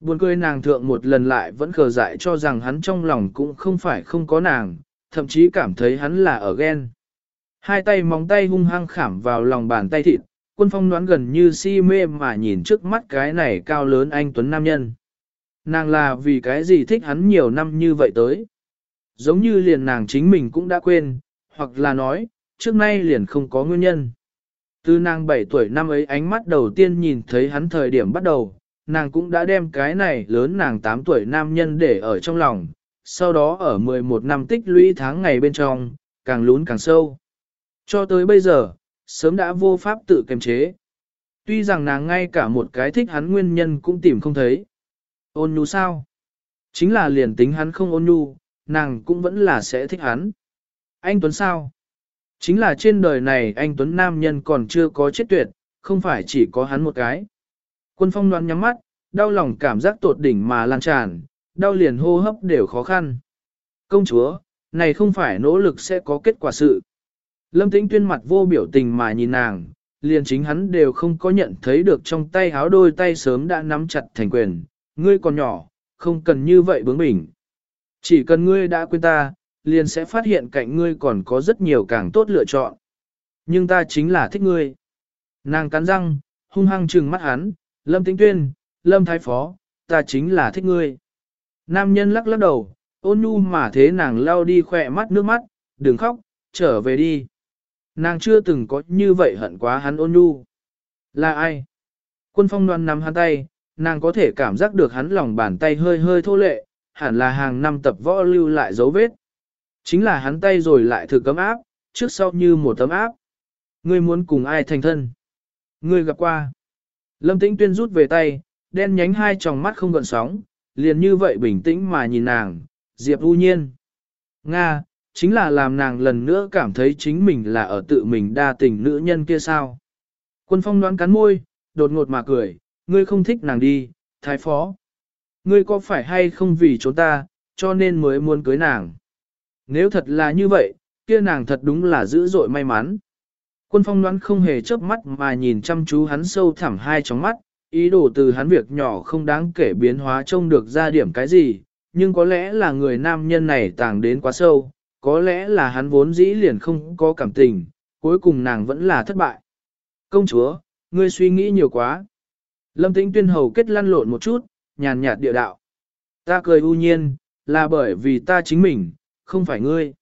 Buồn cười nàng thượng một lần lại vẫn khờ dại cho rằng hắn trong lòng cũng không phải không có nàng, thậm chí cảm thấy hắn là ở ghen. Hai tay móng tay hung hăng khảm vào lòng bàn tay thịt, quân phong đoán gần như si mê mà nhìn trước mắt cái này cao lớn anh Tuấn Nam Nhân. Nàng là vì cái gì thích hắn nhiều năm như vậy tới. Giống như liền nàng chính mình cũng đã quên, hoặc là nói, trước nay liền không có nguyên nhân. Từ nàng 7 tuổi năm ấy ánh mắt đầu tiên nhìn thấy hắn thời điểm bắt đầu, nàng cũng đã đem cái này lớn nàng 8 tuổi nam nhân để ở trong lòng, sau đó ở 11 năm tích lũy tháng ngày bên trong, càng lún càng sâu. Cho tới bây giờ, sớm đã vô pháp tự kiềm chế. Tuy rằng nàng ngay cả một cái thích hắn nguyên nhân cũng tìm không thấy. Ôn nhu sao? Chính là liền tính hắn không ôn nhu, nàng cũng vẫn là sẽ thích hắn. Anh Tuấn sao? Chính là trên đời này anh Tuấn nam nhân còn chưa có chết tuyệt, không phải chỉ có hắn một cái. Quân phong đoán nhắm mắt, đau lòng cảm giác tột đỉnh mà lan tràn, đau liền hô hấp đều khó khăn. Công chúa, này không phải nỗ lực sẽ có kết quả sự. Lâm tĩnh tuyên mặt vô biểu tình mà nhìn nàng, liền chính hắn đều không có nhận thấy được trong tay háo đôi tay sớm đã nắm chặt thành quyền, ngươi còn nhỏ, không cần như vậy bướng bỉnh. Chỉ cần ngươi đã quên ta, liền sẽ phát hiện cạnh ngươi còn có rất nhiều càng tốt lựa chọn. Nhưng ta chính là thích ngươi. Nàng cắn răng, hung hăng trừng mắt hắn, Lâm Tĩnh Tuyên, Lâm Thái Phó, ta chính là thích ngươi. Nam nhân lắc lắc đầu, ôn nhu mà thế nàng lao đi khỏe mắt nước mắt, đừng khóc, trở về đi. Nàng chưa từng có như vậy hận quá hắn ôn nhu. Là ai? Quân phong đoan nắm hắn tay, nàng có thể cảm giác được hắn lòng bàn tay hơi hơi thô lệ, hẳn là hàng năm tập võ lưu lại dấu vết. Chính là hắn tay rồi lại thử cấm áp, trước sau như một tấm áp. Ngươi muốn cùng ai thành thân? Ngươi gặp qua. Lâm Tĩnh Tuyên rút về tay, đen nhánh hai tròng mắt không gợn sóng, liền như vậy bình tĩnh mà nhìn nàng, Diệp U Nhiên. Nga, chính là làm nàng lần nữa cảm thấy chính mình là ở tự mình đa tình nữ nhân kia sao. Quân phong đoán cắn môi, đột ngột mà cười, ngươi không thích nàng đi, thái phó. Ngươi có phải hay không vì chúng ta, cho nên mới muốn cưới nàng. Nếu thật là như vậy, kia nàng thật đúng là dữ dội may mắn. Quân phong đoán không hề chớp mắt mà nhìn chăm chú hắn sâu thẳm hai tròng mắt, ý đồ từ hắn việc nhỏ không đáng kể biến hóa trông được ra điểm cái gì, nhưng có lẽ là người nam nhân này tàng đến quá sâu, có lẽ là hắn vốn dĩ liền không có cảm tình, cuối cùng nàng vẫn là thất bại. Công chúa, ngươi suy nghĩ nhiều quá. Lâm tĩnh tuyên hầu kết lăn lộn một chút, nhàn nhạt địa đạo. Ta cười u nhiên, là bởi vì ta chính mình, không phải ngươi.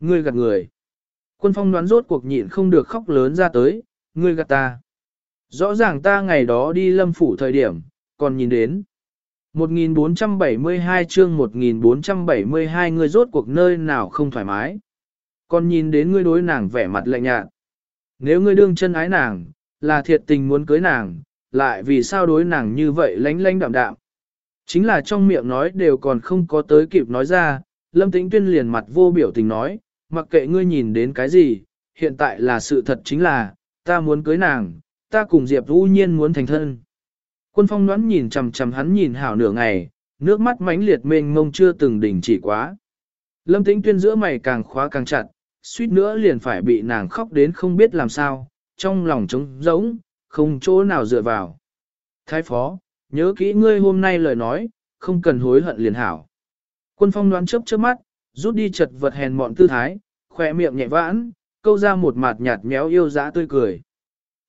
Ngươi gạt người. Quân phong đoán rốt cuộc nhịn không được khóc lớn ra tới, ngươi gạt ta. Rõ ràng ta ngày đó đi lâm phủ thời điểm, còn nhìn đến. 1472 chương 1472 ngươi rốt cuộc nơi nào không thoải mái. Còn nhìn đến ngươi đối nàng vẻ mặt lạnh nhạt. Nếu ngươi đương chân ái nàng, là thiệt tình muốn cưới nàng, lại vì sao đối nàng như vậy lánh lánh đạm đạm. Chính là trong miệng nói đều còn không có tới kịp nói ra, Lâm Tĩnh Tuyên liền mặt vô biểu tình nói, mặc kệ ngươi nhìn đến cái gì, hiện tại là sự thật chính là, ta muốn cưới nàng, ta cùng Diệp Vũ Nhiên muốn thành thân. Quân phong đoán nhìn chầm chầm hắn nhìn hảo nửa ngày, nước mắt mãnh liệt mênh mông chưa từng đỉnh chỉ quá. Lâm Tĩnh Tuyên giữa mày càng khóa càng chặt, suýt nữa liền phải bị nàng khóc đến không biết làm sao, trong lòng trống rỗng, không chỗ nào dựa vào. Thái phó, nhớ kỹ ngươi hôm nay lời nói, không cần hối hận liền hảo. Quân phong đoán chớp chớp mắt, rút đi chật vật hèn mọn tư thái, khỏe miệng nhẹ vãn, câu ra một mặt nhạt méo yêu dã tươi cười.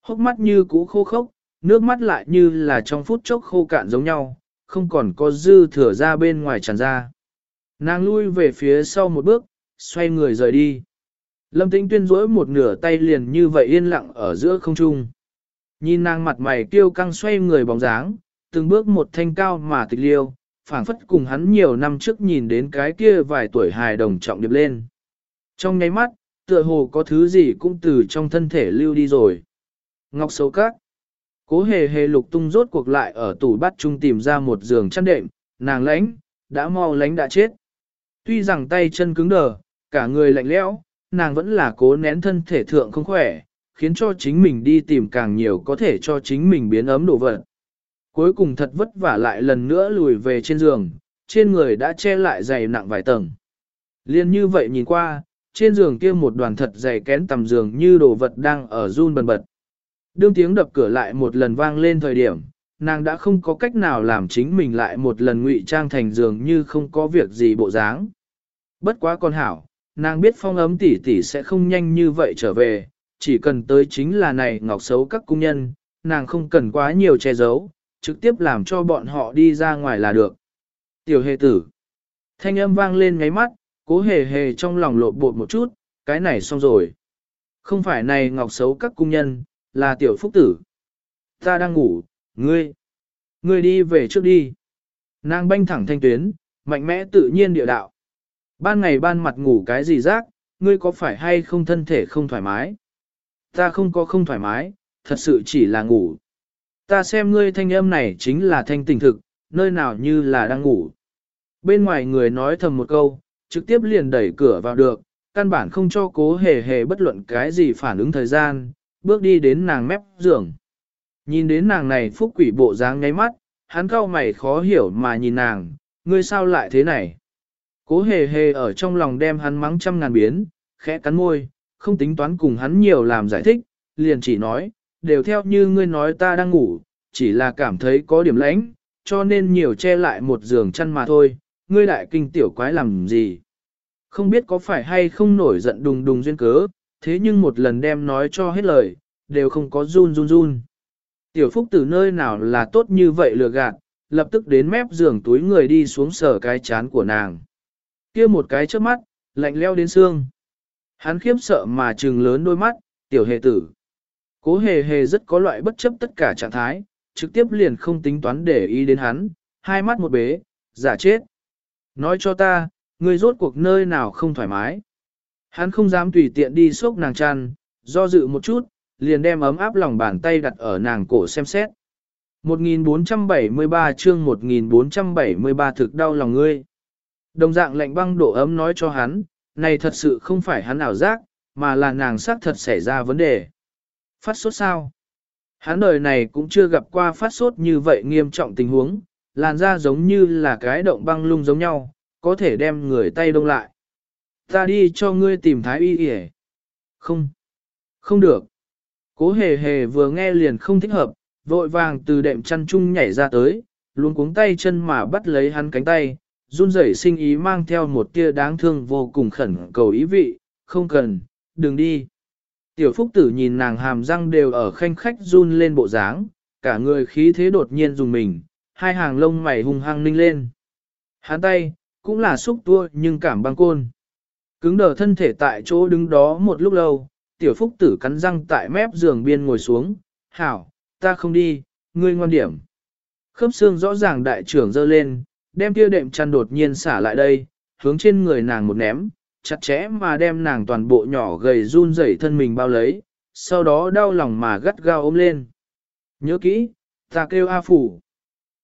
Hốc mắt như cũ khô khốc, nước mắt lại như là trong phút chốc khô cạn giống nhau, không còn có dư thừa ra bên ngoài tràn ra. Nàng lui về phía sau một bước, xoay người rời đi. Lâm Tĩnh Tuyên duỗi một nửa tay liền như vậy yên lặng ở giữa không trung. Nhìn nàng mặt mày kiêu căng xoay người bóng dáng, từng bước một thanh cao mà tịch liêu, phảng phất cùng hắn nhiều năm trước nhìn đến cái kia vài tuổi hài đồng trọng điệp lên. Trong nháy mắt, tựa hồ có thứ gì cũng từ trong thân thể lưu đi rồi. Ngọc xấu các. Cố hề hề lục tung rốt cuộc lại ở tủ bắt chung tìm ra một giường chăn đệm, nàng lãnh, đã mau lánh đã chết. Tuy rằng tay chân cứng đờ, cả người lạnh lẽo, nàng vẫn là cố nén thân thể thượng không khỏe, khiến cho chính mình đi tìm càng nhiều có thể cho chính mình biến ấm đồ vật. Cuối cùng thật vất vả lại lần nữa lùi về trên giường, trên người đã che lại dày nặng vài tầng. Liên như vậy nhìn qua, trên giường kia một đoàn thật dày kén tầm giường như đồ vật đang ở run bần bật. Đương tiếng đập cửa lại một lần vang lên thời điểm, nàng đã không có cách nào làm chính mình lại một lần ngụy trang thành giường như không có việc gì bộ dáng. Bất quá con hảo, nàng biết phong ấm tỷ tỷ sẽ không nhanh như vậy trở về, chỉ cần tới chính là này ngọc xấu các cung nhân, nàng không cần quá nhiều che giấu, trực tiếp làm cho bọn họ đi ra ngoài là được. Tiểu hề tử. Thanh âm vang lên ngáy mắt, cố hề hề trong lòng lộ bột một chút, cái này xong rồi. Không phải này ngọc xấu các cung nhân, là tiểu phúc tử. Ta đang ngủ, ngươi. Ngươi đi về trước đi. Nàng banh thẳng thanh tuyến, mạnh mẽ tự nhiên địa đạo. Ban ngày ban mặt ngủ cái gì rác, ngươi có phải hay không thân thể không thoải mái? Ta không có không thoải mái, thật sự chỉ là ngủ. Ta xem ngươi thanh âm này chính là thanh tình thực, nơi nào như là đang ngủ. Bên ngoài người nói thầm một câu, trực tiếp liền đẩy cửa vào được, căn bản không cho cố hề hề bất luận cái gì phản ứng thời gian, bước đi đến nàng mép giường. Nhìn đến nàng này phúc quỷ bộ dáng ngáy mắt, hắn cau mày khó hiểu mà nhìn nàng, ngươi sao lại thế này? Cố hề hề ở trong lòng đem hắn mắng trăm ngàn biến, khẽ cắn môi, không tính toán cùng hắn nhiều làm giải thích, liền chỉ nói, đều theo như ngươi nói ta đang ngủ, chỉ là cảm thấy có điểm lãnh, cho nên nhiều che lại một giường chăn mà thôi, ngươi đại kinh tiểu quái làm gì. Không biết có phải hay không nổi giận đùng đùng duyên cớ, thế nhưng một lần đem nói cho hết lời, đều không có run run run. Tiểu phúc từ nơi nào là tốt như vậy lừa gạt, lập tức đến mép giường túi người đi xuống sở cái chán của nàng. kia một cái trước mắt, lạnh leo đến xương. Hắn khiếp sợ mà trừng lớn đôi mắt, tiểu hề tử. Cố hề hề rất có loại bất chấp tất cả trạng thái, trực tiếp liền không tính toán để ý đến hắn, hai mắt một bế, giả chết. Nói cho ta, ngươi rốt cuộc nơi nào không thoải mái. Hắn không dám tùy tiện đi xốc nàng chăn, do dự một chút, liền đem ấm áp lòng bàn tay đặt ở nàng cổ xem xét. 1473 chương 1473 thực đau lòng ngươi. Đồng dạng lạnh băng độ ấm nói cho hắn, này thật sự không phải hắn ảo giác, mà là nàng xác thật xảy ra vấn đề. Phát sốt sao? Hắn đời này cũng chưa gặp qua phát sốt như vậy nghiêm trọng tình huống, làn da giống như là cái động băng lung giống nhau, có thể đem người tay đông lại. Ta đi cho ngươi tìm thái y y Không. Không được. Cố hề hề vừa nghe liền không thích hợp, vội vàng từ đệm chăn chung nhảy ra tới, luôn cuống tay chân mà bắt lấy hắn cánh tay, run rẩy sinh ý mang theo một tia đáng thương vô cùng khẩn cầu ý vị, không cần, đừng đi. Tiểu phúc tử nhìn nàng hàm răng đều ở khanh khách run lên bộ dáng, cả người khí thế đột nhiên dùng mình, hai hàng lông mày hung hăng ninh lên. Hắn tay, cũng là xúc tua nhưng cảm băng côn. Cứng đờ thân thể tại chỗ đứng đó một lúc lâu, tiểu phúc tử cắn răng tại mép giường biên ngồi xuống, hảo, ta không đi, ngươi ngoan điểm. Khớp xương rõ ràng đại trưởng dơ lên, đem kia đệm chăn đột nhiên xả lại đây, hướng trên người nàng một ném, chặt chẽ mà đem nàng toàn bộ nhỏ gầy run rẩy thân mình bao lấy, sau đó đau lòng mà gắt gao ôm lên. Nhớ kỹ, ta kêu A Phủ.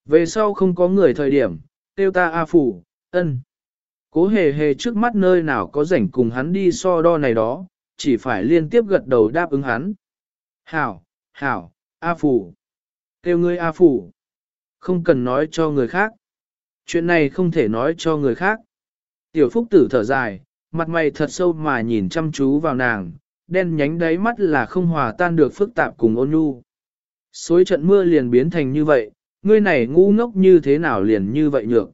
Về sau không có người thời điểm, kêu ta A Phủ, ân. Cố hề hề trước mắt nơi nào có rảnh cùng hắn đi so đo này đó, chỉ phải liên tiếp gật đầu đáp ứng hắn. Hảo, hảo, A Phủ. Kêu ngươi A Phủ. Không cần nói cho người khác. Chuyện này không thể nói cho người khác. Tiểu Phúc tử thở dài, mặt mày thật sâu mà nhìn chăm chú vào nàng, đen nhánh đáy mắt là không hòa tan được phức tạp cùng ôn nhu. Xối trận mưa liền biến thành như vậy, ngươi này ngu ngốc như thế nào liền như vậy nhược.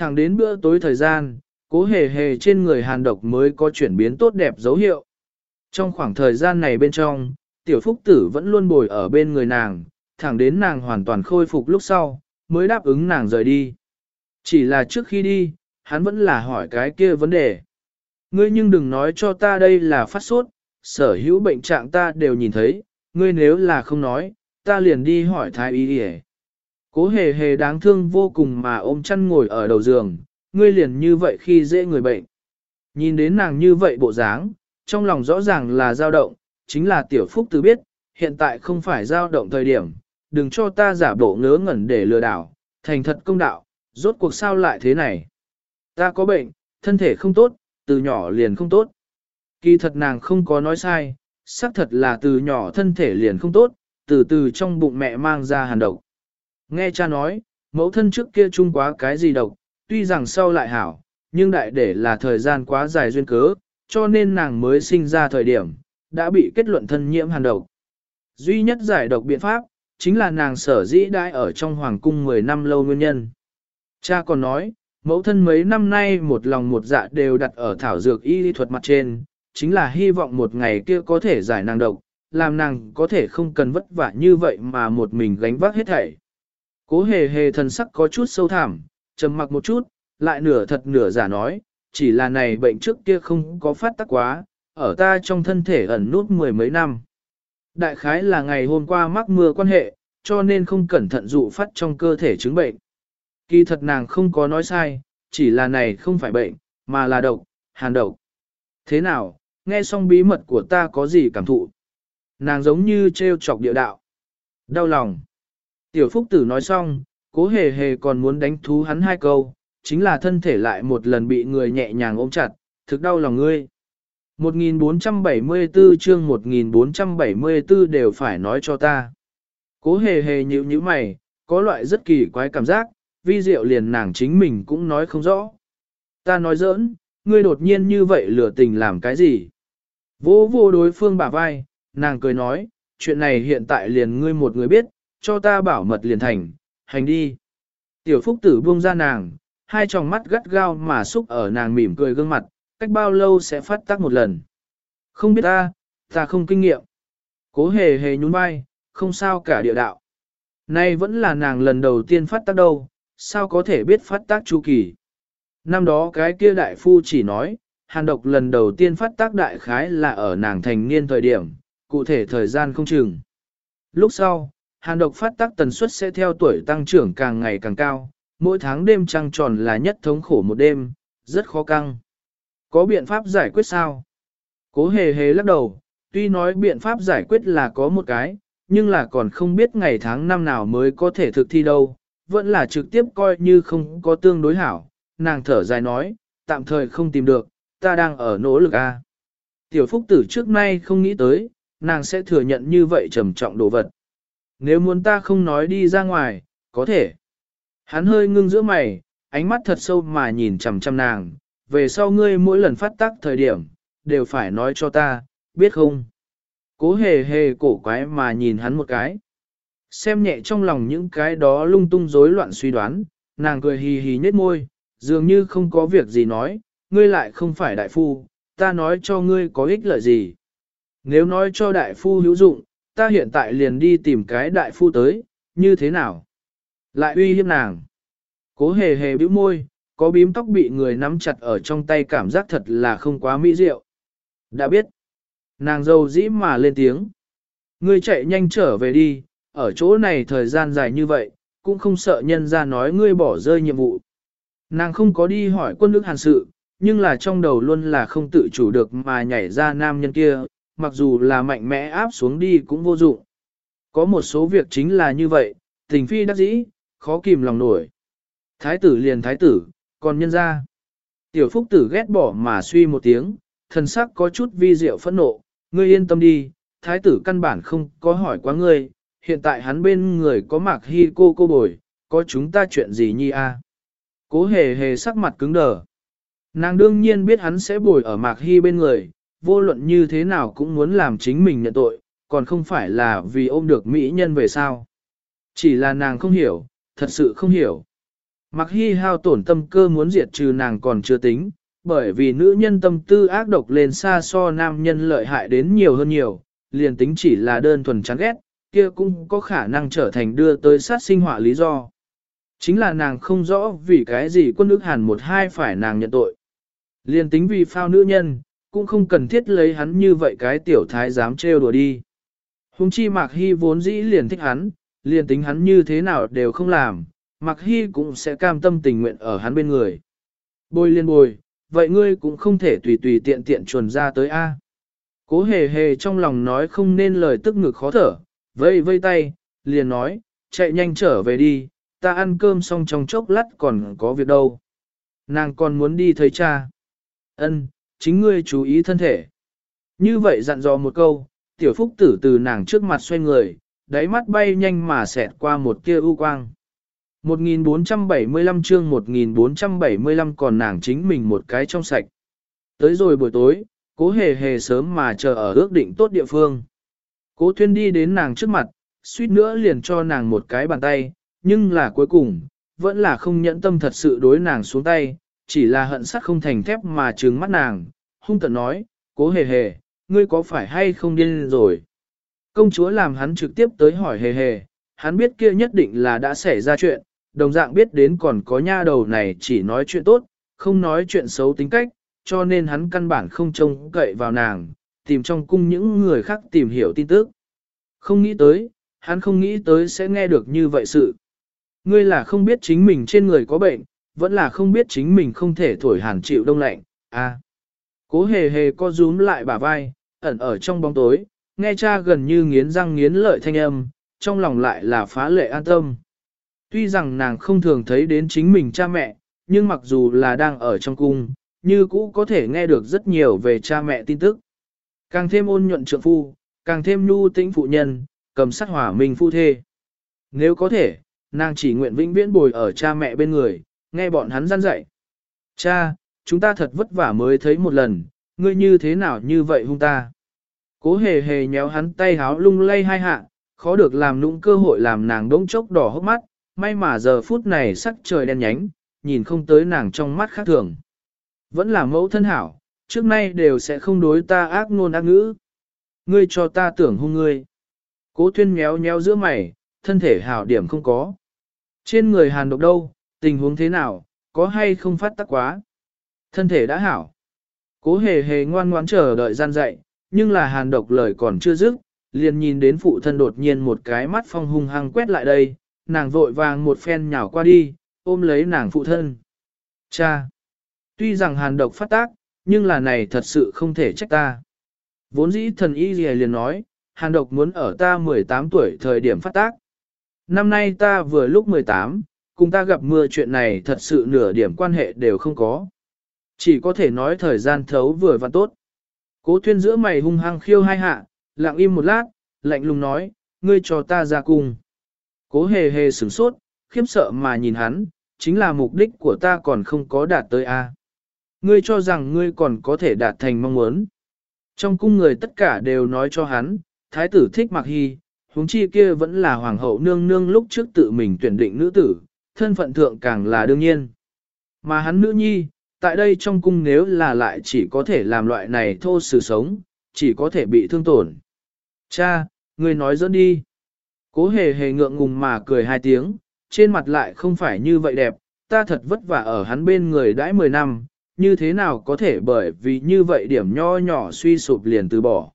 Thẳng đến bữa tối thời gian, cố hề hề trên người hàn độc mới có chuyển biến tốt đẹp dấu hiệu. Trong khoảng thời gian này bên trong, tiểu phúc tử vẫn luôn bồi ở bên người nàng, thẳng đến nàng hoàn toàn khôi phục lúc sau, mới đáp ứng nàng rời đi. Chỉ là trước khi đi, hắn vẫn là hỏi cái kia vấn đề. Ngươi nhưng đừng nói cho ta đây là phát sốt, sở hữu bệnh trạng ta đều nhìn thấy, ngươi nếu là không nói, ta liền đi hỏi thái y đi Cố hề hề đáng thương vô cùng mà ôm chăn ngồi ở đầu giường, ngươi liền như vậy khi dễ người bệnh. Nhìn đến nàng như vậy bộ dáng, trong lòng rõ ràng là dao động, chính là tiểu phúc tử biết, hiện tại không phải dao động thời điểm, đừng cho ta giả bộ ngớ ngẩn để lừa đảo, thành thật công đạo, rốt cuộc sao lại thế này. Ta có bệnh, thân thể không tốt, từ nhỏ liền không tốt. Kỳ thật nàng không có nói sai, xác thật là từ nhỏ thân thể liền không tốt, từ từ trong bụng mẹ mang ra hàn độc. Nghe cha nói, mẫu thân trước kia chung quá cái gì độc, tuy rằng sau lại hảo, nhưng đại để là thời gian quá dài duyên cớ, cho nên nàng mới sinh ra thời điểm, đã bị kết luận thân nhiễm hàn độc. Duy nhất giải độc biện pháp, chính là nàng sở dĩ đãi ở trong hoàng cung 10 năm lâu nguyên nhân. Cha còn nói, mẫu thân mấy năm nay một lòng một dạ đều đặt ở thảo dược y lý thuật mặt trên, chính là hy vọng một ngày kia có thể giải nàng độc, làm nàng có thể không cần vất vả như vậy mà một mình gánh vác hết thảy. Cố hề hề thần sắc có chút sâu thẳm, trầm mặc một chút, lại nửa thật nửa giả nói, chỉ là này bệnh trước kia không có phát tác quá, ở ta trong thân thể ẩn nút mười mấy năm. Đại khái là ngày hôm qua mắc mưa quan hệ, cho nên không cẩn thận dụ phát trong cơ thể chứng bệnh. Kỳ thật nàng không có nói sai, chỉ là này không phải bệnh, mà là độc, hàn độc. Thế nào, nghe xong bí mật của ta có gì cảm thụ? Nàng giống như treo chọc địa đạo. Đau lòng. Tiểu Phúc Tử nói xong, cố hề hề còn muốn đánh thú hắn hai câu, chính là thân thể lại một lần bị người nhẹ nhàng ôm chặt, thực đau lòng ngươi. 1474 chương 1474 đều phải nói cho ta. Cố hề hề nhíu nhíu mày, có loại rất kỳ quái cảm giác, vi diệu liền nàng chính mình cũng nói không rõ. Ta nói giỡn, ngươi đột nhiên như vậy lừa tình làm cái gì? Vô vô đối phương bả vai, nàng cười nói, chuyện này hiện tại liền ngươi một người biết, cho ta bảo mật liền thành, hành đi. Tiểu phúc tử buông ra nàng, hai tròng mắt gắt gao mà xúc ở nàng mỉm cười gương mặt, cách bao lâu sẽ phát tác một lần. Không biết ta, ta không kinh nghiệm. Cố hề hề nhún vai, không sao cả địa đạo. Nay vẫn là nàng lần đầu tiên phát tác đâu, sao có thể biết phát tác chu kỳ. Năm đó cái kia đại phu chỉ nói, hàn độc lần đầu tiên phát tác đại khái là ở nàng thành niên thời điểm, cụ thể thời gian không chừng. Lúc sau, hàn độc phát tác tần suất sẽ theo tuổi tăng trưởng càng ngày càng cao, mỗi tháng đêm trăng tròn là nhất thống khổ một đêm, rất khó căng. Có biện pháp giải quyết sao? Cố hề hề lắc đầu, tuy nói biện pháp giải quyết là có một cái, nhưng là còn không biết ngày tháng năm nào mới có thể thực thi đâu, vẫn là trực tiếp coi như không có tương đối hảo. Nàng thở dài nói, tạm thời không tìm được, ta đang ở nỗ lực a. Tiểu Phúc Tử trước nay không nghĩ tới, nàng sẽ thừa nhận như vậy trầm trọng đồ vật. Nếu muốn ta không nói đi ra ngoài, có thể. Hắn hơi ngưng giữa mày, ánh mắt thật sâu mà nhìn chằm chằm nàng, về sau ngươi mỗi lần phát tác thời điểm, đều phải nói cho ta, biết không? Cố hề hề cổ quái mà nhìn hắn một cái. Xem nhẹ trong lòng những cái đó lung tung rối loạn suy đoán, nàng cười hì hì nhếch môi, dường như không có việc gì nói, ngươi lại không phải đại phu, ta nói cho ngươi có ích lợi gì. Nếu nói cho đại phu hữu dụng, ta hiện tại liền đi tìm cái đại phu tới, như thế nào? Lại uy hiếp nàng. Cố hề hề bĩu môi, có bím tóc bị người nắm chặt ở trong tay cảm giác thật là không quá mỹ diệu. Đã biết. Nàng dâu dĩ mà lên tiếng. Ngươi chạy nhanh trở về đi, ở chỗ này thời gian dài như vậy, cũng không sợ nhân ra nói ngươi bỏ rơi nhiệm vụ. Nàng không có đi hỏi quân nước hàn sự, nhưng là trong đầu luôn là không tự chủ được mà nhảy ra nam nhân kia, mặc dù là mạnh mẽ áp xuống đi cũng vô dụng. Có một số việc chính là như vậy, tình phi đắc dĩ, khó kìm lòng nổi. Thái tử liền thái tử, còn nhân ra. Tiểu phúc tử ghét bỏ mà suy một tiếng, thần sắc có chút vi diệu phẫn nộ, ngươi yên tâm đi, thái tử căn bản không có hỏi quá ngươi, hiện tại hắn bên người có mạc hy cô cô bồi, có chúng ta chuyện gì nhi a? Cố hề hề sắc mặt cứng đờ. Nàng đương nhiên biết hắn sẽ bồi ở mạc hy bên người, vô luận như thế nào cũng muốn làm chính mình nhận tội, còn không phải là vì ôm được mỹ nhân về sao. Chỉ là nàng không hiểu, thật sự không hiểu. Mặc hy hao tổn tâm cơ muốn diệt trừ nàng còn chưa tính, bởi vì nữ nhân tâm tư ác độc lên xa so nam nhân lợi hại đến nhiều hơn nhiều, liền tính chỉ là đơn thuần chán ghét, kia cũng có khả năng trở thành đưa tới sát sinh họa lý do. Chính là nàng không rõ vì cái gì quân ước hàn một hai phải nàng nhận tội. Liền tính vì phao nữ nhân, cũng không cần thiết lấy hắn như vậy cái tiểu thái dám trêu đùa đi. Hùng chi Mạc Hy vốn dĩ liền thích hắn, liền tính hắn như thế nào đều không làm, Mạc Hy cũng sẽ cam tâm tình nguyện ở hắn bên người. Bồi liên bồi, vậy ngươi cũng không thể tùy tùy tiện tiện chuồn ra tới A. Cố hề hề trong lòng nói không nên lời tức ngực khó thở, vây vây tay, liền nói, chạy nhanh trở về đi, ta ăn cơm xong trong chốc lát còn có việc đâu. Nàng còn muốn đi thấy cha. Ân, chính ngươi chú ý thân thể. Như vậy dặn dò một câu, tiểu phúc tử từ nàng trước mặt xoay người, đáy mắt bay nhanh mà xẹt qua một tia ưu quang. 1475 chương 1475 còn nàng chính mình một cái trong sạch. Tới rồi buổi tối, cố hề hề sớm mà chờ ở ước định tốt địa phương. Cố thuyên đi đến nàng trước mặt, suýt nữa liền cho nàng một cái bàn tay, nhưng là cuối cùng, vẫn là không nhẫn tâm thật sự đối nàng xuống tay, chỉ là hận sắt không thành thép mà trừng mắt nàng, hung tận nói, cố hề hề, ngươi có phải hay không điên rồi? Công chúa làm hắn trực tiếp tới hỏi hề hề, hắn biết kia nhất định là đã xảy ra chuyện, đồng dạng biết đến còn có nha đầu này chỉ nói chuyện tốt, không nói chuyện xấu tính cách, cho nên hắn căn bản không trông cậy vào nàng, tìm trong cung những người khác tìm hiểu tin tức. Không nghĩ tới, hắn không nghĩ tới sẽ nghe được như vậy sự. Ngươi là không biết chính mình trên người có bệnh, vẫn là không biết chính mình không thể thổi hàn chịu đông lạnh, à. Cố hề hề co rúm lại bả vai, ẩn ở trong bóng tối, nghe cha gần như nghiến răng nghiến lợi thanh âm, trong lòng lại là phá lệ an tâm. Tuy rằng nàng không thường thấy đến chính mình cha mẹ, nhưng mặc dù là đang ở trong cung, như cũ có thể nghe được rất nhiều về cha mẹ tin tức. Càng thêm ôn nhuận trượng phu, càng thêm nhu tĩnh phụ nhân, cầm sát hỏa mình phu thê. Nếu có thể, nàng chỉ nguyện vĩnh viễn bồi ở cha mẹ bên người, nghe bọn hắn gian dạy. Cha, chúng ta thật vất vả mới thấy một lần, ngươi như thế nào như vậy hung ta. Cố hề hề nhéo hắn tay háo lung lay hai hạ, khó được làm nũng cơ hội làm nàng đống chốc đỏ hốc mắt, may mà giờ phút này sắc trời đen nhánh, nhìn không tới nàng trong mắt khác thường. Vẫn là mẫu thân hảo, trước nay đều sẽ không đối ta ác ngôn ác ngữ. Ngươi cho ta tưởng hung ngươi. Cố thuyên méo méo giữa mày, thân thể hảo điểm không có. Trên người hàn độc đâu, tình huống thế nào, có hay không phát tắc quá. Thân thể đã hảo. Cố hề hề ngoan ngoãn chờ đợi gian dạy, nhưng là hàn độc lời còn chưa dứt, liền nhìn đến phụ thân đột nhiên một cái mắt phong hung hăng quét lại đây, nàng vội vàng một phen nhào qua đi, ôm lấy nàng phụ thân. Cha! Tuy rằng hàn độc phát tác, nhưng là này thật sự không thể trách ta. Vốn dĩ thần y gì liền nói, hàn độc muốn ở ta 18 tuổi thời điểm phát tác. Năm nay ta vừa lúc 18, cùng ta gặp mưa chuyện này thật sự nửa điểm quan hệ đều không có. Chỉ có thể nói thời gian thấu vừa và tốt. Cố thuyên giữa mày hung hăng khiêu hai hạ, lặng im một lát, lạnh lùng nói, ngươi cho ta ra cùng. Cố hề hề sửng sốt, khiếp sợ mà nhìn hắn, chính là mục đích của ta còn không có đạt tới a. Ngươi cho rằng ngươi còn có thể đạt thành mong muốn. Trong cung người tất cả đều nói cho hắn, thái tử thích mặc hy, huống chi kia vẫn là hoàng hậu nương nương lúc trước tự mình tuyển định nữ tử, thân phận thượng càng là đương nhiên. Mà hắn nữ nhi, tại đây trong cung nếu là lại chỉ có thể làm loại này thô sự sống, chỉ có thể bị thương tổn. Cha, ngươi nói dẫn đi. Cố hề hề ngượng ngùng mà cười hai tiếng, trên mặt lại không phải như vậy đẹp, ta thật vất vả ở hắn bên người đãi 10 năm, như thế nào có thể bởi vì như vậy điểm nho nhỏ suy sụp liền từ bỏ.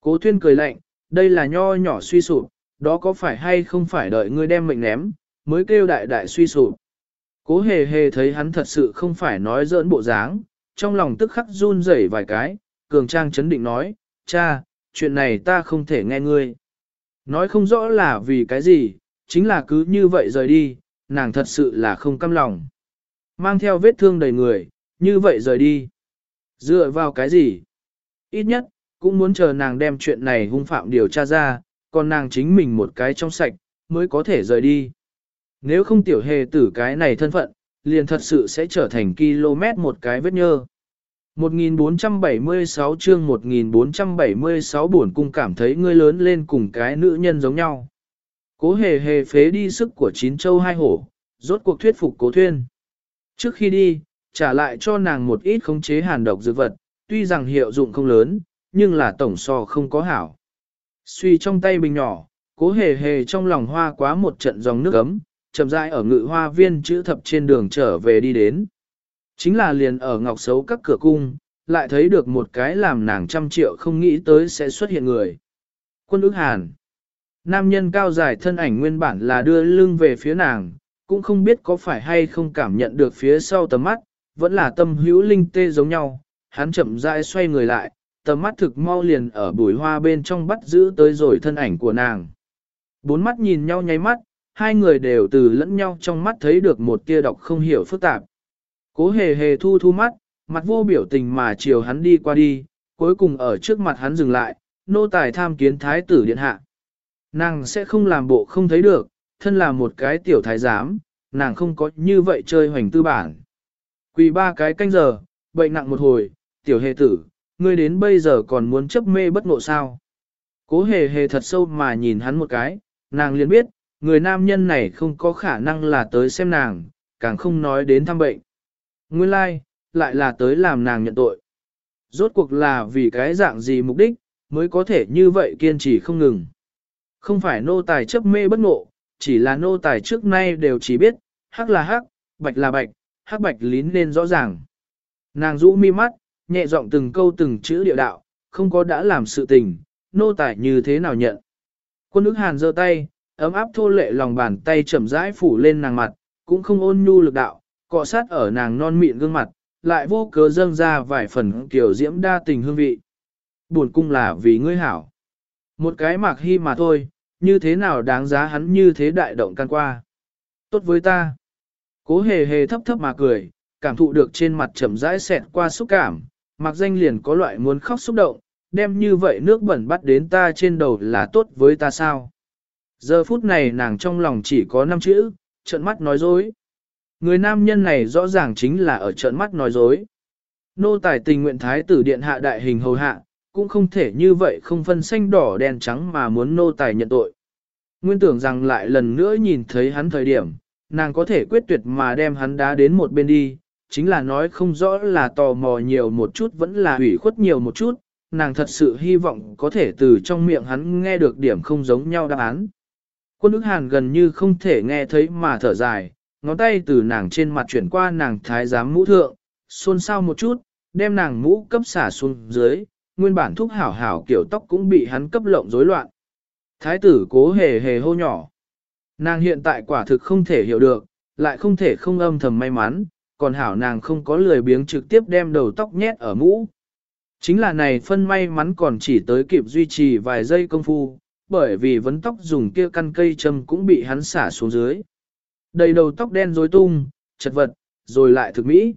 Cố thuyên cười lạnh, đây là nho nhỏ suy sụp, đó có phải hay không phải đợi ngươi đem mệnh ném, mới kêu đại đại suy sụp. Cố hề hề thấy hắn thật sự không phải nói giỡn bộ dáng, trong lòng tức khắc run rẩy vài cái, cường trang chấn định nói, cha, chuyện này ta không thể nghe ngươi. Nói không rõ là vì cái gì, chính là cứ như vậy rời đi, nàng thật sự là không căm lòng. Mang theo vết thương đầy người, như vậy rời đi. Dựa vào cái gì? Ít nhất, cũng muốn chờ nàng đem chuyện này hung phạm điều tra ra, còn nàng chính mình một cái trong sạch, mới có thể rời đi. Nếu không tiểu hề tử cái này thân phận, liền thật sự sẽ trở thành km một cái vết nhơ. 1476 chương 1476 buồn cung cảm thấy ngươi lớn lên cùng cái nữ nhân giống nhau. Cố hề hề phế đi sức của chín châu hai hổ, rốt cuộc thuyết phục cố thuyên. Trước khi đi, trả lại cho nàng một ít khống chế hàn độc dược vật, tuy rằng hiệu dụng không lớn, nhưng là tổng so không có hảo. Suy trong tay bình nhỏ, cố hề hề trong lòng hoa quá một trận dòng nước ấm, chậm rãi ở ngự hoa viên chữ thập trên đường trở về đi đến. Chính là liền ở ngọc xấu các cửa cung, lại thấy được một cái làm nàng trăm triệu không nghĩ tới sẽ xuất hiện người. Quân ước hàn. Nam nhân cao dài thân ảnh nguyên bản là đưa lưng về phía nàng, cũng không biết có phải hay không cảm nhận được phía sau tầm mắt, vẫn là tâm hữu linh tê giống nhau. Hắn chậm rãi xoay người lại, tầm mắt thực mau liền ở bùi hoa bên trong bắt giữ tới rồi thân ảnh của nàng. Bốn mắt nhìn nhau nháy mắt, hai người đều từ lẫn nhau trong mắt thấy được một tia đọc không hiểu phức tạp. Cố hề hề thu thu mắt, mặt vô biểu tình mà chiều hắn đi qua đi, cuối cùng ở trước mặt hắn dừng lại, nô tài tham kiến thái tử điện hạ. Nàng sẽ không làm bộ không thấy được, thân là một cái tiểu thái giám, nàng không có như vậy chơi hoành tư bản. Quỳ ba cái canh giờ, bệnh nặng một hồi, tiểu hề tử, ngươi đến bây giờ còn muốn chấp mê bất ngộ sao. Cố hề hề thật sâu mà nhìn hắn một cái, nàng liền biết, người nam nhân này không có khả năng là tới xem nàng, càng không nói đến thăm bệnh. Nguyên lai, like, lại là tới làm nàng nhận tội. Rốt cuộc là vì cái dạng gì mục đích, mới có thể như vậy kiên trì không ngừng. Không phải nô tài chấp mê bất ngộ, chỉ là nô tài trước nay đều chỉ biết, hắc là hắc, bạch là bạch, hắc bạch lín lên rõ ràng. Nàng rũ mi mắt, nhẹ giọng từng câu từng chữ điệu đạo, không có đã làm sự tình, nô tài như thế nào nhận. Quân ức hàn giơ tay, ấm áp thô lệ lòng bàn tay chậm rãi phủ lên nàng mặt, cũng không ôn nhu lực đạo, cọ sát ở nàng non mịn gương mặt, lại vô cớ dâng ra vài phần kiểu diễm đa tình hương vị. Buồn cung là vì ngươi hảo. Một cái mạc hy mà thôi, như thế nào đáng giá hắn như thế đại động can qua. Tốt với ta. Cố hề hề thấp thấp mà cười, cảm thụ được trên mặt chậm rãi xẹt qua xúc cảm, mặc danh liền có loại muốn khóc xúc động, đem như vậy nước bẩn bắt đến ta trên đầu là tốt với ta sao. Giờ phút này nàng trong lòng chỉ có năm chữ, trợn mắt nói dối. Người nam nhân này rõ ràng chính là ở trợn mắt nói dối. Nô tài tình nguyện thái tử điện hạ đại hình hầu hạ, cũng không thể như vậy không phân xanh đỏ đen trắng mà muốn nô tài nhận tội. Nguyên tưởng rằng lại lần nữa nhìn thấy hắn thời điểm, nàng có thể quyết tuyệt mà đem hắn đá đến một bên đi, chính là nói không rõ là tò mò nhiều một chút vẫn là hủy khuất nhiều một chút, nàng thật sự hy vọng có thể từ trong miệng hắn nghe được điểm không giống nhau đáp án. Quân ức hàn gần như không thể nghe thấy mà thở dài, ngón tay từ nàng trên mặt chuyển qua nàng thái giám mũ thượng, xôn xao một chút, đem nàng mũ cấp xả xuống dưới, nguyên bản thúc hảo hảo kiểu tóc cũng bị hắn cấp lộng rối loạn. Thái tử cố hề hề hô nhỏ. Nàng hiện tại quả thực không thể hiểu được, lại không thể không âm thầm may mắn, còn hảo nàng không có lười biếng trực tiếp đem đầu tóc nhét ở mũ. Chính là này phân may mắn còn chỉ tới kịp duy trì vài giây công phu, bởi vì vấn tóc dùng kia căn cây châm cũng bị hắn xả xuống dưới. Đầy đầu tóc đen rối tung, chật vật, rồi lại thực mỹ.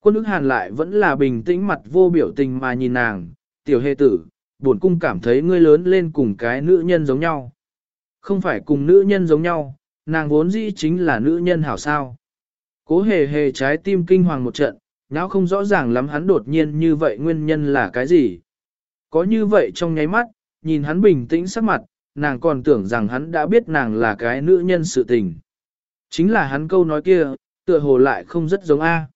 Quân ức hàn lại vẫn là bình tĩnh mặt vô biểu tình mà nhìn nàng, tiểu hề tử, bổn cung cảm thấy ngươi lớn lên cùng cái nữ nhân giống nhau. Không phải cùng nữ nhân giống nhau, nàng vốn dĩ chính là nữ nhân hảo sao. Cố hề hề trái tim kinh hoàng một trận, nháo không rõ ràng lắm hắn đột nhiên như vậy nguyên nhân là cái gì. Có như vậy trong nháy mắt, nhìn hắn bình tĩnh sắc mặt, nàng còn tưởng rằng hắn đã biết nàng là cái nữ nhân sự tình. Chính là hắn câu nói kia, tựa hồ lại không rất giống A.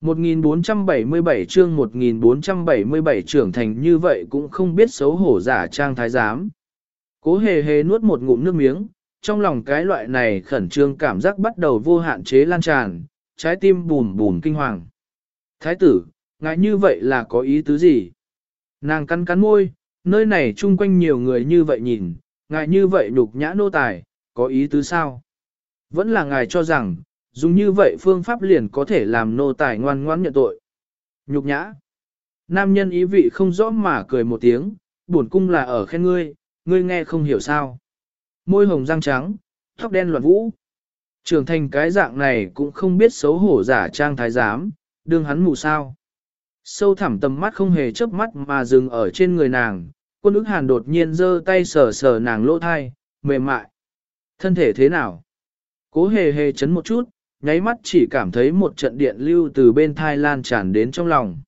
1477 chương 1477 trưởng thành như vậy cũng không biết xấu hổ giả trang thái giám. Cố hề hề nuốt một ngụm nước miếng, trong lòng cái loại này khẩn trương cảm giác bắt đầu vô hạn chế lan tràn, trái tim bùn bùn kinh hoàng. Thái tử, ngại như vậy là có ý tứ gì? Nàng cắn cắn môi, nơi này chung quanh nhiều người như vậy nhìn, ngài như vậy nhục nhã nô tài, có ý tứ sao? Vẫn là ngài cho rằng, dùng như vậy phương pháp liền có thể làm nô tài ngoan ngoãn nhận tội. Nhục nhã. Nam nhân ý vị không rõ mà cười một tiếng, buồn cung là ở khen ngươi, ngươi nghe không hiểu sao. Môi hồng răng trắng, tóc đen loạn vũ. Trưởng thành cái dạng này cũng không biết xấu hổ giả trang thái giám, đương hắn mù sao. Sâu thẳm tầm mắt không hề chớp mắt mà dừng ở trên người nàng, quân ức hàn đột nhiên giơ tay sờ sờ nàng lỗ thai, mềm mại. Thân thể thế nào? Cố hề hề chấn một chút, nháy mắt chỉ cảm thấy một trận điện lưu từ bên thai lan tràn đến trong lòng.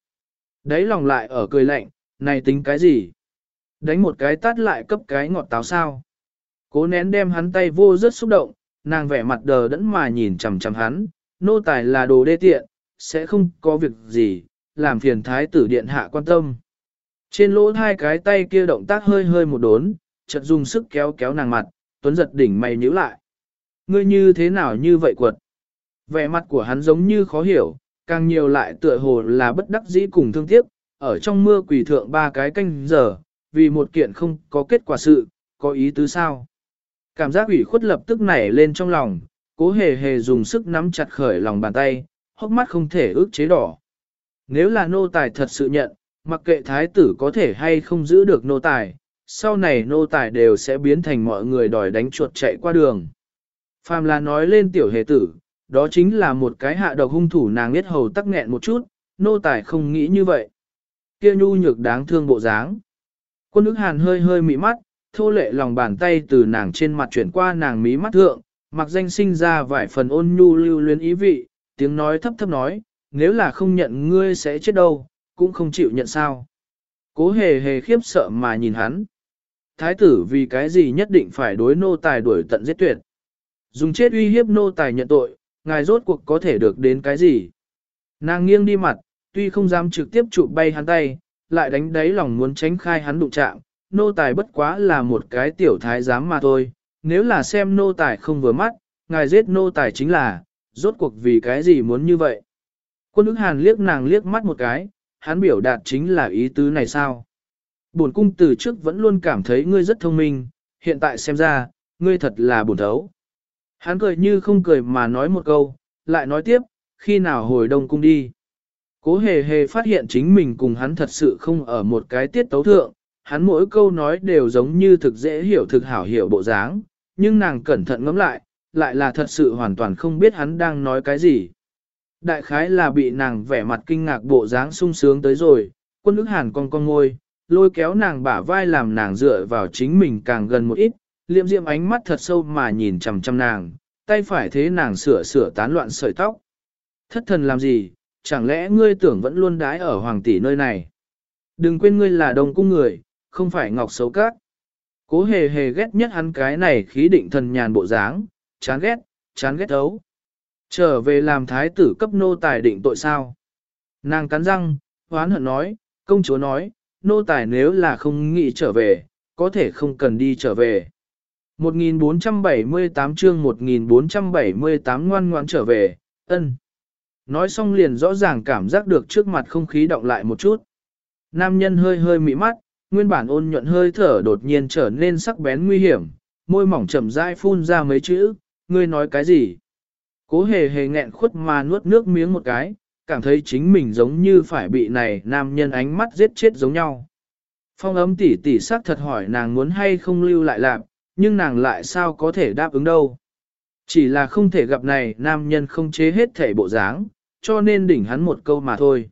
Đấy lòng lại ở cười lạnh, này tính cái gì? Đánh một cái tát lại cấp cái ngọt táo sao? Cố nén đem hắn tay vô rất xúc động, nàng vẻ mặt đờ đẫn mà nhìn chằm chằm hắn, nô tài là đồ đê tiện, sẽ không có việc gì, làm phiền thái tử điện hạ quan tâm. Trên lỗ hai cái tay kia động tác hơi hơi một đốn, chợt dùng sức kéo kéo nàng mặt, tuấn giật đỉnh mày nhíu lại. Ngươi như thế nào như vậy quật? Vẻ mặt của hắn giống như khó hiểu, càng nhiều lại tựa hồ là bất đắc dĩ cùng thương tiếc, ở trong mưa quỳ thượng ba cái canh giờ, vì một kiện không có kết quả sự, có ý tứ sao? Cảm giác ủy khuất lập tức nảy lên trong lòng, cố hề hề dùng sức nắm chặt khởi lòng bàn tay, hốc mắt không thể ước chế đỏ. Nếu là nô tài thật sự nhận, mặc kệ thái tử có thể hay không giữ được nô tài, sau này nô tài đều sẽ biến thành mọi người đòi đánh chuột chạy qua đường. Phàm là nói lên tiểu hề tử, đó chính là một cái hạ độc hung thủ nàng biết hầu tắc nghẹn một chút, nô tài không nghĩ như vậy. Kia nhu nhược đáng thương bộ dáng. Quân ức hàn hơi hơi mị mắt, thô lệ lòng bàn tay từ nàng trên mặt chuyển qua nàng mí mắt thượng, mặc danh sinh ra vài phần ôn nhu lưu luyến ý vị, tiếng nói thấp thấp nói, nếu là không nhận ngươi sẽ chết đâu, cũng không chịu nhận sao. Cố hề hề khiếp sợ mà nhìn hắn. Thái tử vì cái gì nhất định phải đối nô tài đuổi tận giết tuyệt. Dùng chết uy hiếp nô tài nhận tội, ngài rốt cuộc có thể được đến cái gì. Nàng nghiêng đi mặt, tuy không dám trực tiếp chụp bay hắn tay, lại đánh đáy lòng muốn tránh khai hắn đụng chạm, nô tài bất quá là một cái tiểu thái giám mà thôi, nếu là xem nô tài không vừa mắt, ngài giết nô tài chính là, rốt cuộc vì cái gì muốn như vậy. Quân ức hàn liếc nàng liếc mắt một cái, hắn biểu đạt chính là ý tứ này sao. Bổn cung từ trước vẫn luôn cảm thấy ngươi rất thông minh, hiện tại xem ra, ngươi thật là bổn thấu. Hắn cười như không cười mà nói một câu, lại nói tiếp, khi nào hồi đông cung đi. Cố hề hề phát hiện chính mình cùng hắn thật sự không ở một cái tiết tấu thượng, hắn mỗi câu nói đều giống như thực dễ hiểu thực hảo hiểu bộ dáng, nhưng nàng cẩn thận ngẫm lại, lại là thật sự hoàn toàn không biết hắn đang nói cái gì. Đại khái là bị nàng vẻ mặt kinh ngạc bộ dáng sung sướng tới rồi, quân ức hàn con con ngôi, lôi kéo nàng bả vai làm nàng dựa vào chính mình càng gần một ít, liệm diệm ánh mắt thật sâu mà nhìn chằm chằm nàng, tay phải thế nàng sửa sửa tán loạn sợi tóc. Thất thần làm gì, chẳng lẽ ngươi tưởng vẫn luôn đái ở hoàng tỷ nơi này? Đừng quên ngươi là đồng cung người, không phải ngọc xấu cát. Cố hề hề ghét nhất hắn cái này khí định thần nhàn bộ dáng, chán ghét, chán ghét thấu. Trở về làm thái tử cấp nô tài định tội sao? Nàng cắn răng, hoán hận nói, công chúa nói, nô tài nếu là không nghĩ trở về, có thể không cần đi trở về. 1478 chương 1478 ngoan ngoãn trở về, ân. Nói xong liền rõ ràng cảm giác được trước mặt không khí động lại một chút. Nam nhân hơi hơi mị mắt, nguyên bản ôn nhuận hơi thở đột nhiên trở nên sắc bén nguy hiểm, môi mỏng chậm rãi phun ra mấy chữ, ngươi nói cái gì? Cố hề hề nghẹn khuất mà nuốt nước miếng một cái, cảm thấy chính mình giống như phải bị này nam nhân ánh mắt giết chết giống nhau. Phong ấm tỉ tỉ sắc thật hỏi nàng muốn hay không lưu lại làm, nhưng nàng lại sao có thể đáp ứng đâu. Chỉ là không thể gặp này nam nhân không chế hết thể bộ dáng, cho nên đỉnh hắn một câu mà thôi.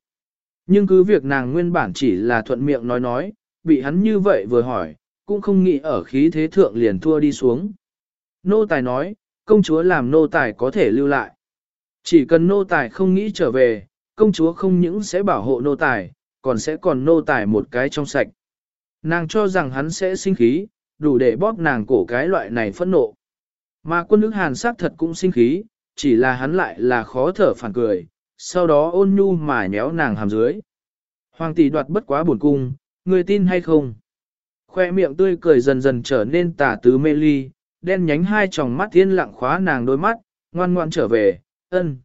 Nhưng cứ việc nàng nguyên bản chỉ là thuận miệng nói nói, bị hắn như vậy vừa hỏi, cũng không nghĩ ở khí thế thượng liền thua đi xuống. Nô tài nói, công chúa làm nô tài có thể lưu lại. Chỉ cần nô tài không nghĩ trở về, công chúa không những sẽ bảo hộ nô tài, còn sẽ còn nô tài một cái trong sạch. Nàng cho rằng hắn sẽ sinh khí, đủ để bóp nàng cổ cái loại này phẫn nộ. Mà quân nước hàn sát thật cũng sinh khí, chỉ là hắn lại là khó thở phản cười, sau đó ôn nhu mà nhéo nàng hàm dưới. Hoàng tỷ đoạt bất quá buồn cung, người tin hay không? Khoe miệng tươi cười dần dần trở nên tả tứ mê ly, đen nhánh hai tròng mắt thiên lặng khóa nàng đôi mắt, ngoan ngoan trở về, ân.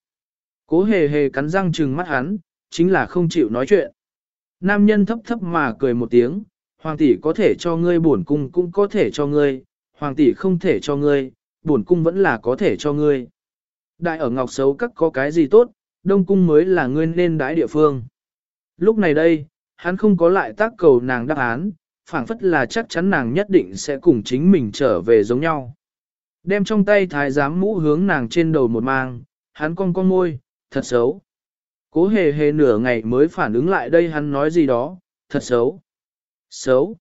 Cố hề hề cắn răng trừng mắt hắn, chính là không chịu nói chuyện. Nam nhân thấp thấp mà cười một tiếng, hoàng tỷ có thể cho ngươi bổn cung cũng có thể cho ngươi, hoàng tỷ không thể cho ngươi, bổn cung vẫn là có thể cho ngươi. Đại ở ngọc xấu các có cái gì tốt, đông cung mới là ngươi nên đái địa phương. Lúc này đây, hắn không có lại tác cầu nàng đáp án, phảng phất là chắc chắn nàng nhất định sẽ cùng chính mình trở về giống nhau. Đem trong tay thái giám mũ hướng nàng trên đầu một mang, hắn cong cong môi, thật xấu. Cố hề hề nửa ngày mới phản ứng lại đây hắn nói gì đó, thật xấu. Xấu.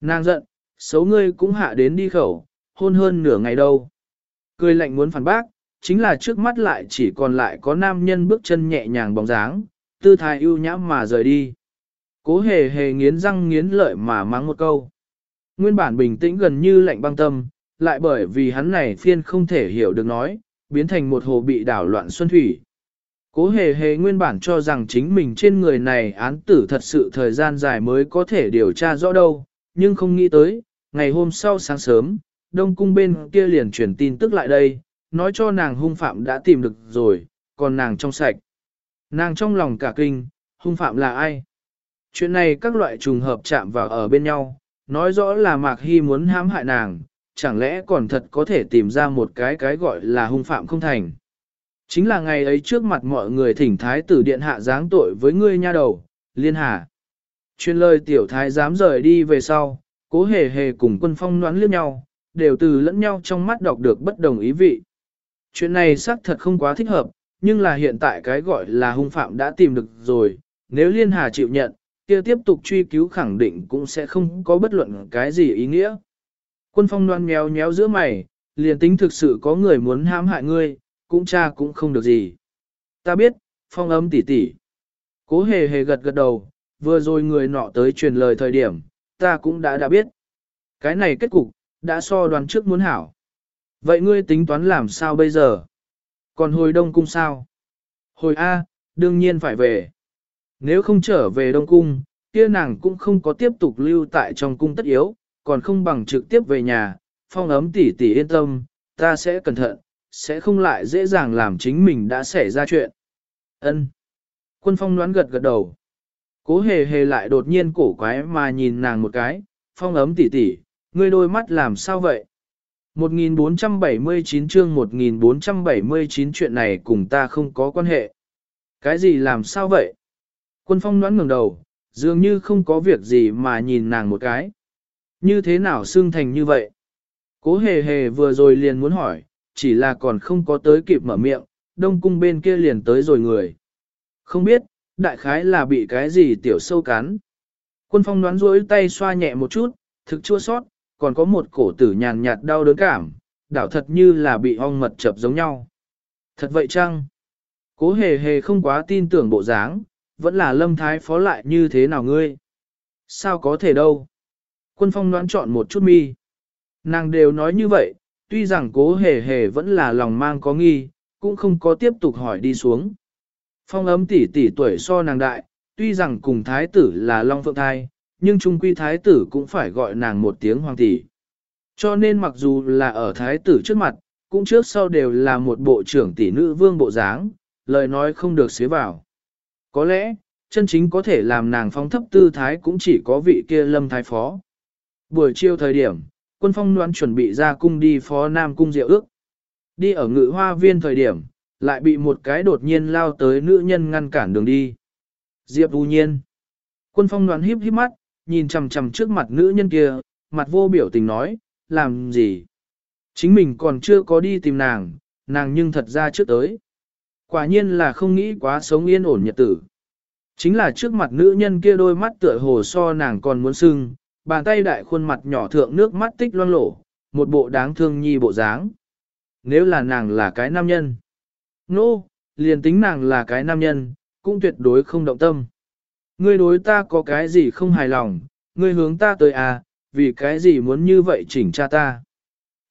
Nàng giận, xấu ngươi cũng hạ đến đi khẩu, hôn hơn nửa ngày đâu. Cười lạnh muốn phản bác, chính là trước mắt lại chỉ còn lại có nam nhân bước chân nhẹ nhàng bóng dáng, tư thái ưu nhã mà rời đi. Cố hề hề nghiến răng nghiến lợi mà mắng một câu. Nguyên bản bình tĩnh gần như lạnh băng tâm, lại bởi vì hắn này phiên không thể hiểu được nói, biến thành một hồ bị đảo loạn xuân thủy. Cố hề hề nguyên bản cho rằng chính mình trên người này án tử thật sự thời gian dài mới có thể điều tra rõ đâu, nhưng không nghĩ tới, ngày hôm sau sáng sớm, đông cung bên kia liền truyền tin tức lại đây, nói cho nàng hung phạm đã tìm được rồi, còn nàng trong sạch. Nàng trong lòng cả kinh, hung phạm là ai? Chuyện này các loại trùng hợp chạm vào ở bên nhau, nói rõ là Mạc Hy muốn hãm hại nàng, chẳng lẽ còn thật có thể tìm ra một cái cái gọi là hung phạm không thành. Chính là ngày ấy trước mặt mọi người thỉnh thái tử điện hạ giáng tội với ngươi nha đầu, liên hà. Chuyên lời tiểu thái dám rời đi về sau, cố hề hề cùng quân phong noán liếc nhau, đều từ lẫn nhau trong mắt đọc được bất đồng ý vị. Chuyện này xác thật không quá thích hợp, nhưng là hiện tại cái gọi là hung phạm đã tìm được rồi, nếu liên hà chịu nhận, kia tiếp tục truy cứu khẳng định cũng sẽ không có bất luận cái gì ý nghĩa. Quân phong đoan méo méo giữa mày, liền tính thực sự có người muốn hãm hại ngươi, cũng cha cũng không được gì. Ta biết, phong ấm tỉ tỉ. Cố hề hề gật gật đầu, vừa rồi người nọ tới truyền lời thời điểm, ta cũng đã đã biết. Cái này kết cục, đã so đoán trước muốn hảo. Vậy ngươi tính toán làm sao bây giờ? Còn hồi đông cung sao? Hồi A, đương nhiên phải về. Nếu không trở về đông cung, kia nàng cũng không có tiếp tục lưu tại trong cung tất yếu, còn không bằng trực tiếp về nhà, phong ấm tỉ tỉ yên tâm, ta sẽ cẩn thận, sẽ không lại dễ dàng làm chính mình đã xảy ra chuyện. Ân. Quân phong đoán gật gật đầu. Cố hề hề lại đột nhiên cổ quái mà nhìn nàng một cái, phong ấm tỉ tỉ, ngươi đôi mắt làm sao vậy? 1479 chương 1479 chuyện này cùng ta không có quan hệ. Cái gì làm sao vậy? Quân phong đoán ngừng đầu, dường như không có việc gì mà nhìn nàng một cái. Như thế nào xương thành như vậy? Cố hề hề vừa rồi liền muốn hỏi, chỉ là còn không có tới kịp mở miệng, đông cung bên kia liền tới rồi người. Không biết, đại khái là bị cái gì tiểu sâu cắn. Quân phong đoán rối tay xoa nhẹ một chút, thực chua sót, còn có một cổ tử nhàn nhạt đau đớn cảm, đảo thật như là bị ong mật chập giống nhau. Thật vậy chăng? Cố hề hề không quá tin tưởng bộ dáng, vẫn là lâm thái phó lại như thế nào ngươi? Sao có thể đâu? Quân phong đoán chọn một chút mi. Nàng đều nói như vậy, tuy rằng cố hề hề vẫn là lòng mang có nghi, cũng không có tiếp tục hỏi đi xuống. Phong ấm tỷ tỷ tuổi so nàng đại, tuy rằng cùng thái tử là Long Phượng Thai, nhưng trung quy thái tử cũng phải gọi nàng một tiếng hoàng tỷ. Cho nên mặc dù là ở thái tử trước mặt, cũng trước sau đều là một bộ trưởng tỷ nữ vương bộ dáng, lời nói không được xế vào. Có lẽ, chân chính có thể làm nàng phong thấp tư thái cũng chỉ có vị kia lâm thái phó. Buổi chiều thời điểm, quân phong đoán chuẩn bị ra cung đi phó nam cung diệu ước. Đi ở ngự hoa viên thời điểm, lại bị một cái đột nhiên lao tới nữ nhân ngăn cản đường đi. Diệp U Nhiên. Quân phong đoán híp híp mắt, nhìn chằm chằm trước mặt nữ nhân kia, mặt vô biểu tình nói, làm gì? Chính mình còn chưa có đi tìm nàng, nàng nhưng thật ra trước tới. Quả nhiên là không nghĩ quá sống yên ổn nhật tử. Chính là trước mặt nữ nhân kia đôi mắt tựa hồ so nàng còn muốn sưng, bàn tay đại khuôn mặt nhỏ thượng nước mắt tích loang lổ, một bộ đáng thương nhi bộ dáng. Nếu là nàng là cái nam nhân. Nô, no, liền tính nàng là cái nam nhân, cũng tuyệt đối không động tâm. Ngươi đối ta có cái gì không hài lòng, ngươi hướng ta tới à, vì cái gì muốn như vậy chỉnh cha ta.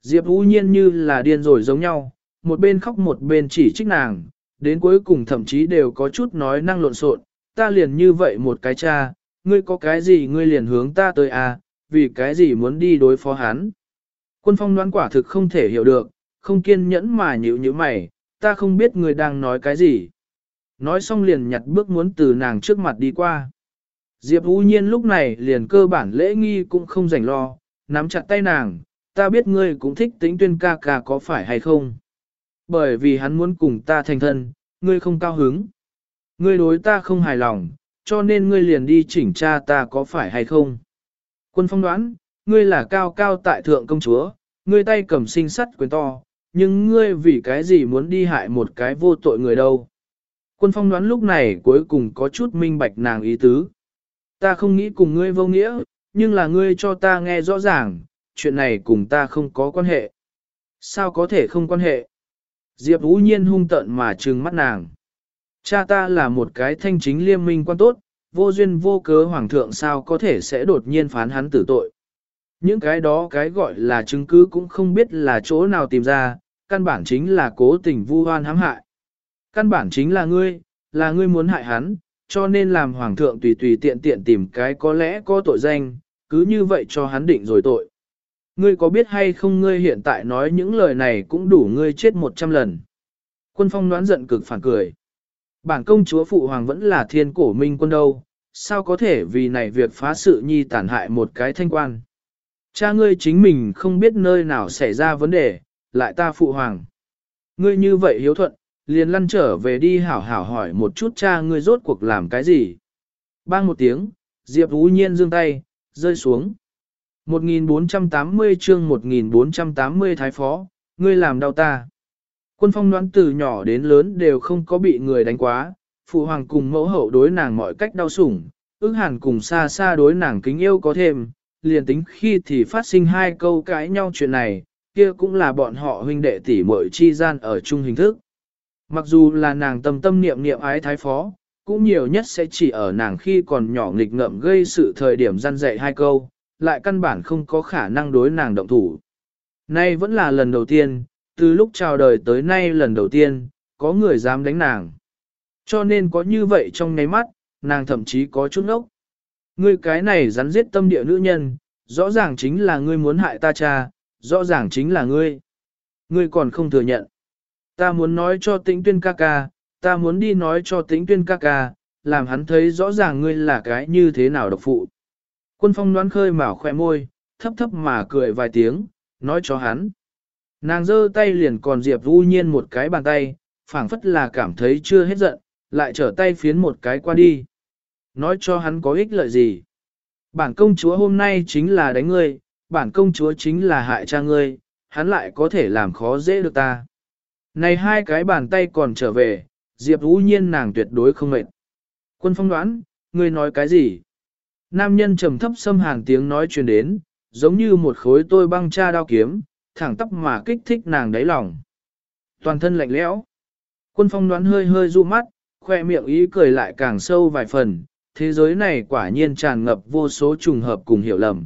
Diệp Vũ nhiên như là điên rồi giống nhau, một bên khóc một bên chỉ trích nàng, đến cuối cùng thậm chí đều có chút nói năng lộn xộn, ta liền như vậy một cái cha, ngươi có cái gì ngươi liền hướng ta tới à, vì cái gì muốn đi đối phó hắn. Quân phong đoán quả thực không thể hiểu được, không kiên nhẫn mà nhịu như mày, ta không biết ngươi đang nói cái gì. Nói xong liền nhặt bước muốn từ nàng trước mặt đi qua. Diệp U Nhiên lúc này liền cơ bản lễ nghi cũng không rảnh lo, nắm chặt tay nàng, ta biết ngươi cũng thích tính tuyên ca ca có phải hay không. Bởi vì hắn muốn cùng ta thành thân, ngươi không cao hứng. Ngươi đối ta không hài lòng, cho nên ngươi liền đi chỉnh tra ta có phải hay không. Quân phong đoán, ngươi là cao cao tại thượng công chúa, ngươi tay cầm sinh sắt quyền to, nhưng ngươi vì cái gì muốn đi hại một cái vô tội người đâu. Quân phong đoán lúc này cuối cùng có chút minh bạch nàng ý tứ. Ta không nghĩ cùng ngươi vô nghĩa, nhưng là ngươi cho ta nghe rõ ràng, chuyện này cùng ta không có quan hệ. Sao có thể không quan hệ? Diệp Vũ Nhiên hung tận mà trừng mắt nàng. Cha ta là một cái thanh chính liêm minh quan tốt, vô duyên vô cớ hoàng thượng sao có thể sẽ đột nhiên phán hắn tử tội. Những cái đó cái gọi là chứng cứ cũng không biết là chỗ nào tìm ra, căn bản chính là cố tình vu hoan hãm hại. Căn bản chính là ngươi, là ngươi muốn hại hắn, cho nên làm hoàng thượng tùy tùy tiện tiện tìm cái có lẽ có tội danh, cứ như vậy cho hắn định rồi tội. Ngươi có biết hay không ngươi hiện tại nói những lời này cũng đủ ngươi chết một trăm lần. Quân phong đoán giận cực phản cười. Bản công chúa phụ hoàng vẫn là thiên cổ minh quân đâu, sao có thể vì này việc phá sự nhi tàn hại một cái thanh quan. Cha ngươi chính mình không biết nơi nào xảy ra vấn đề, lại ta phụ hoàng. Ngươi như vậy hiếu thuận, liền lăn trở về đi hảo hảo hỏi một chút cha ngươi rốt cuộc làm cái gì. Bang một tiếng, Diệp Vũ Nhiên giương tay, rơi xuống. 1480 chương 1480 Thái Phó, ngươi làm đau ta. Quân phong đoán từ nhỏ đến lớn đều không có bị người đánh quá, phụ hoàng cùng mẫu hậu đối nàng mọi cách đau sủng, ước hẳn cùng xa xa đối nàng kính yêu có thêm, liền tính khi thì phát sinh hai câu cãi nhau chuyện này, kia cũng là bọn họ huynh đệ tỷ muội chi gian ở chung hình thức. Mặc dù là nàng tâm tâm niệm niệm ái thái phó, cũng nhiều nhất sẽ chỉ ở nàng khi còn nhỏ nghịch ngợm gây sự thời điểm gian dạy hai câu, lại căn bản không có khả năng đối nàng động thủ. Nay vẫn là lần đầu tiên, từ lúc chào đời tới nay lần đầu tiên, có người dám đánh nàng. Cho nên có như vậy trong ngáy mắt, nàng thậm chí có chút ốc. Ngươi cái này rắn giết tâm địa nữ nhân, rõ ràng chính là ngươi muốn hại ta cha, rõ ràng chính là ngươi. Ngươi còn không thừa nhận. Ta muốn nói cho tĩnh tuyên ca ca, ta muốn đi nói cho tĩnh tuyên ca ca, làm hắn thấy rõ ràng ngươi là cái như thế nào độc phụ. Quân phong đoán khơi mào khoe môi, thấp thấp mà cười vài tiếng, nói cho hắn. Nàng giơ tay liền còn Diệp Vũ Nhiên một cái bàn tay, phảng phất là cảm thấy chưa hết giận, lại trở tay phiến một cái qua đi. Nói cho hắn có ích lợi gì. Bản công chúa hôm nay chính là đánh ngươi, bản công chúa chính là hại cha ngươi, hắn lại có thể làm khó dễ được ta. Này hai cái bàn tay còn trở về, Diệp Vũ Nhiên nàng tuyệt đối không mệt. Quân phong đoán, ngươi nói cái gì? Nam nhân trầm thấp xâm hàn tiếng nói truyền đến, giống như một khối tôi băng cha đao kiếm, thẳng tắp mà kích thích nàng đáy lòng. Toàn thân lạnh lẽo. Quân phong đoán hơi hơi du mắt, khoe miệng ý cười lại càng sâu vài phần, thế giới này quả nhiên tràn ngập vô số trùng hợp cùng hiểu lầm.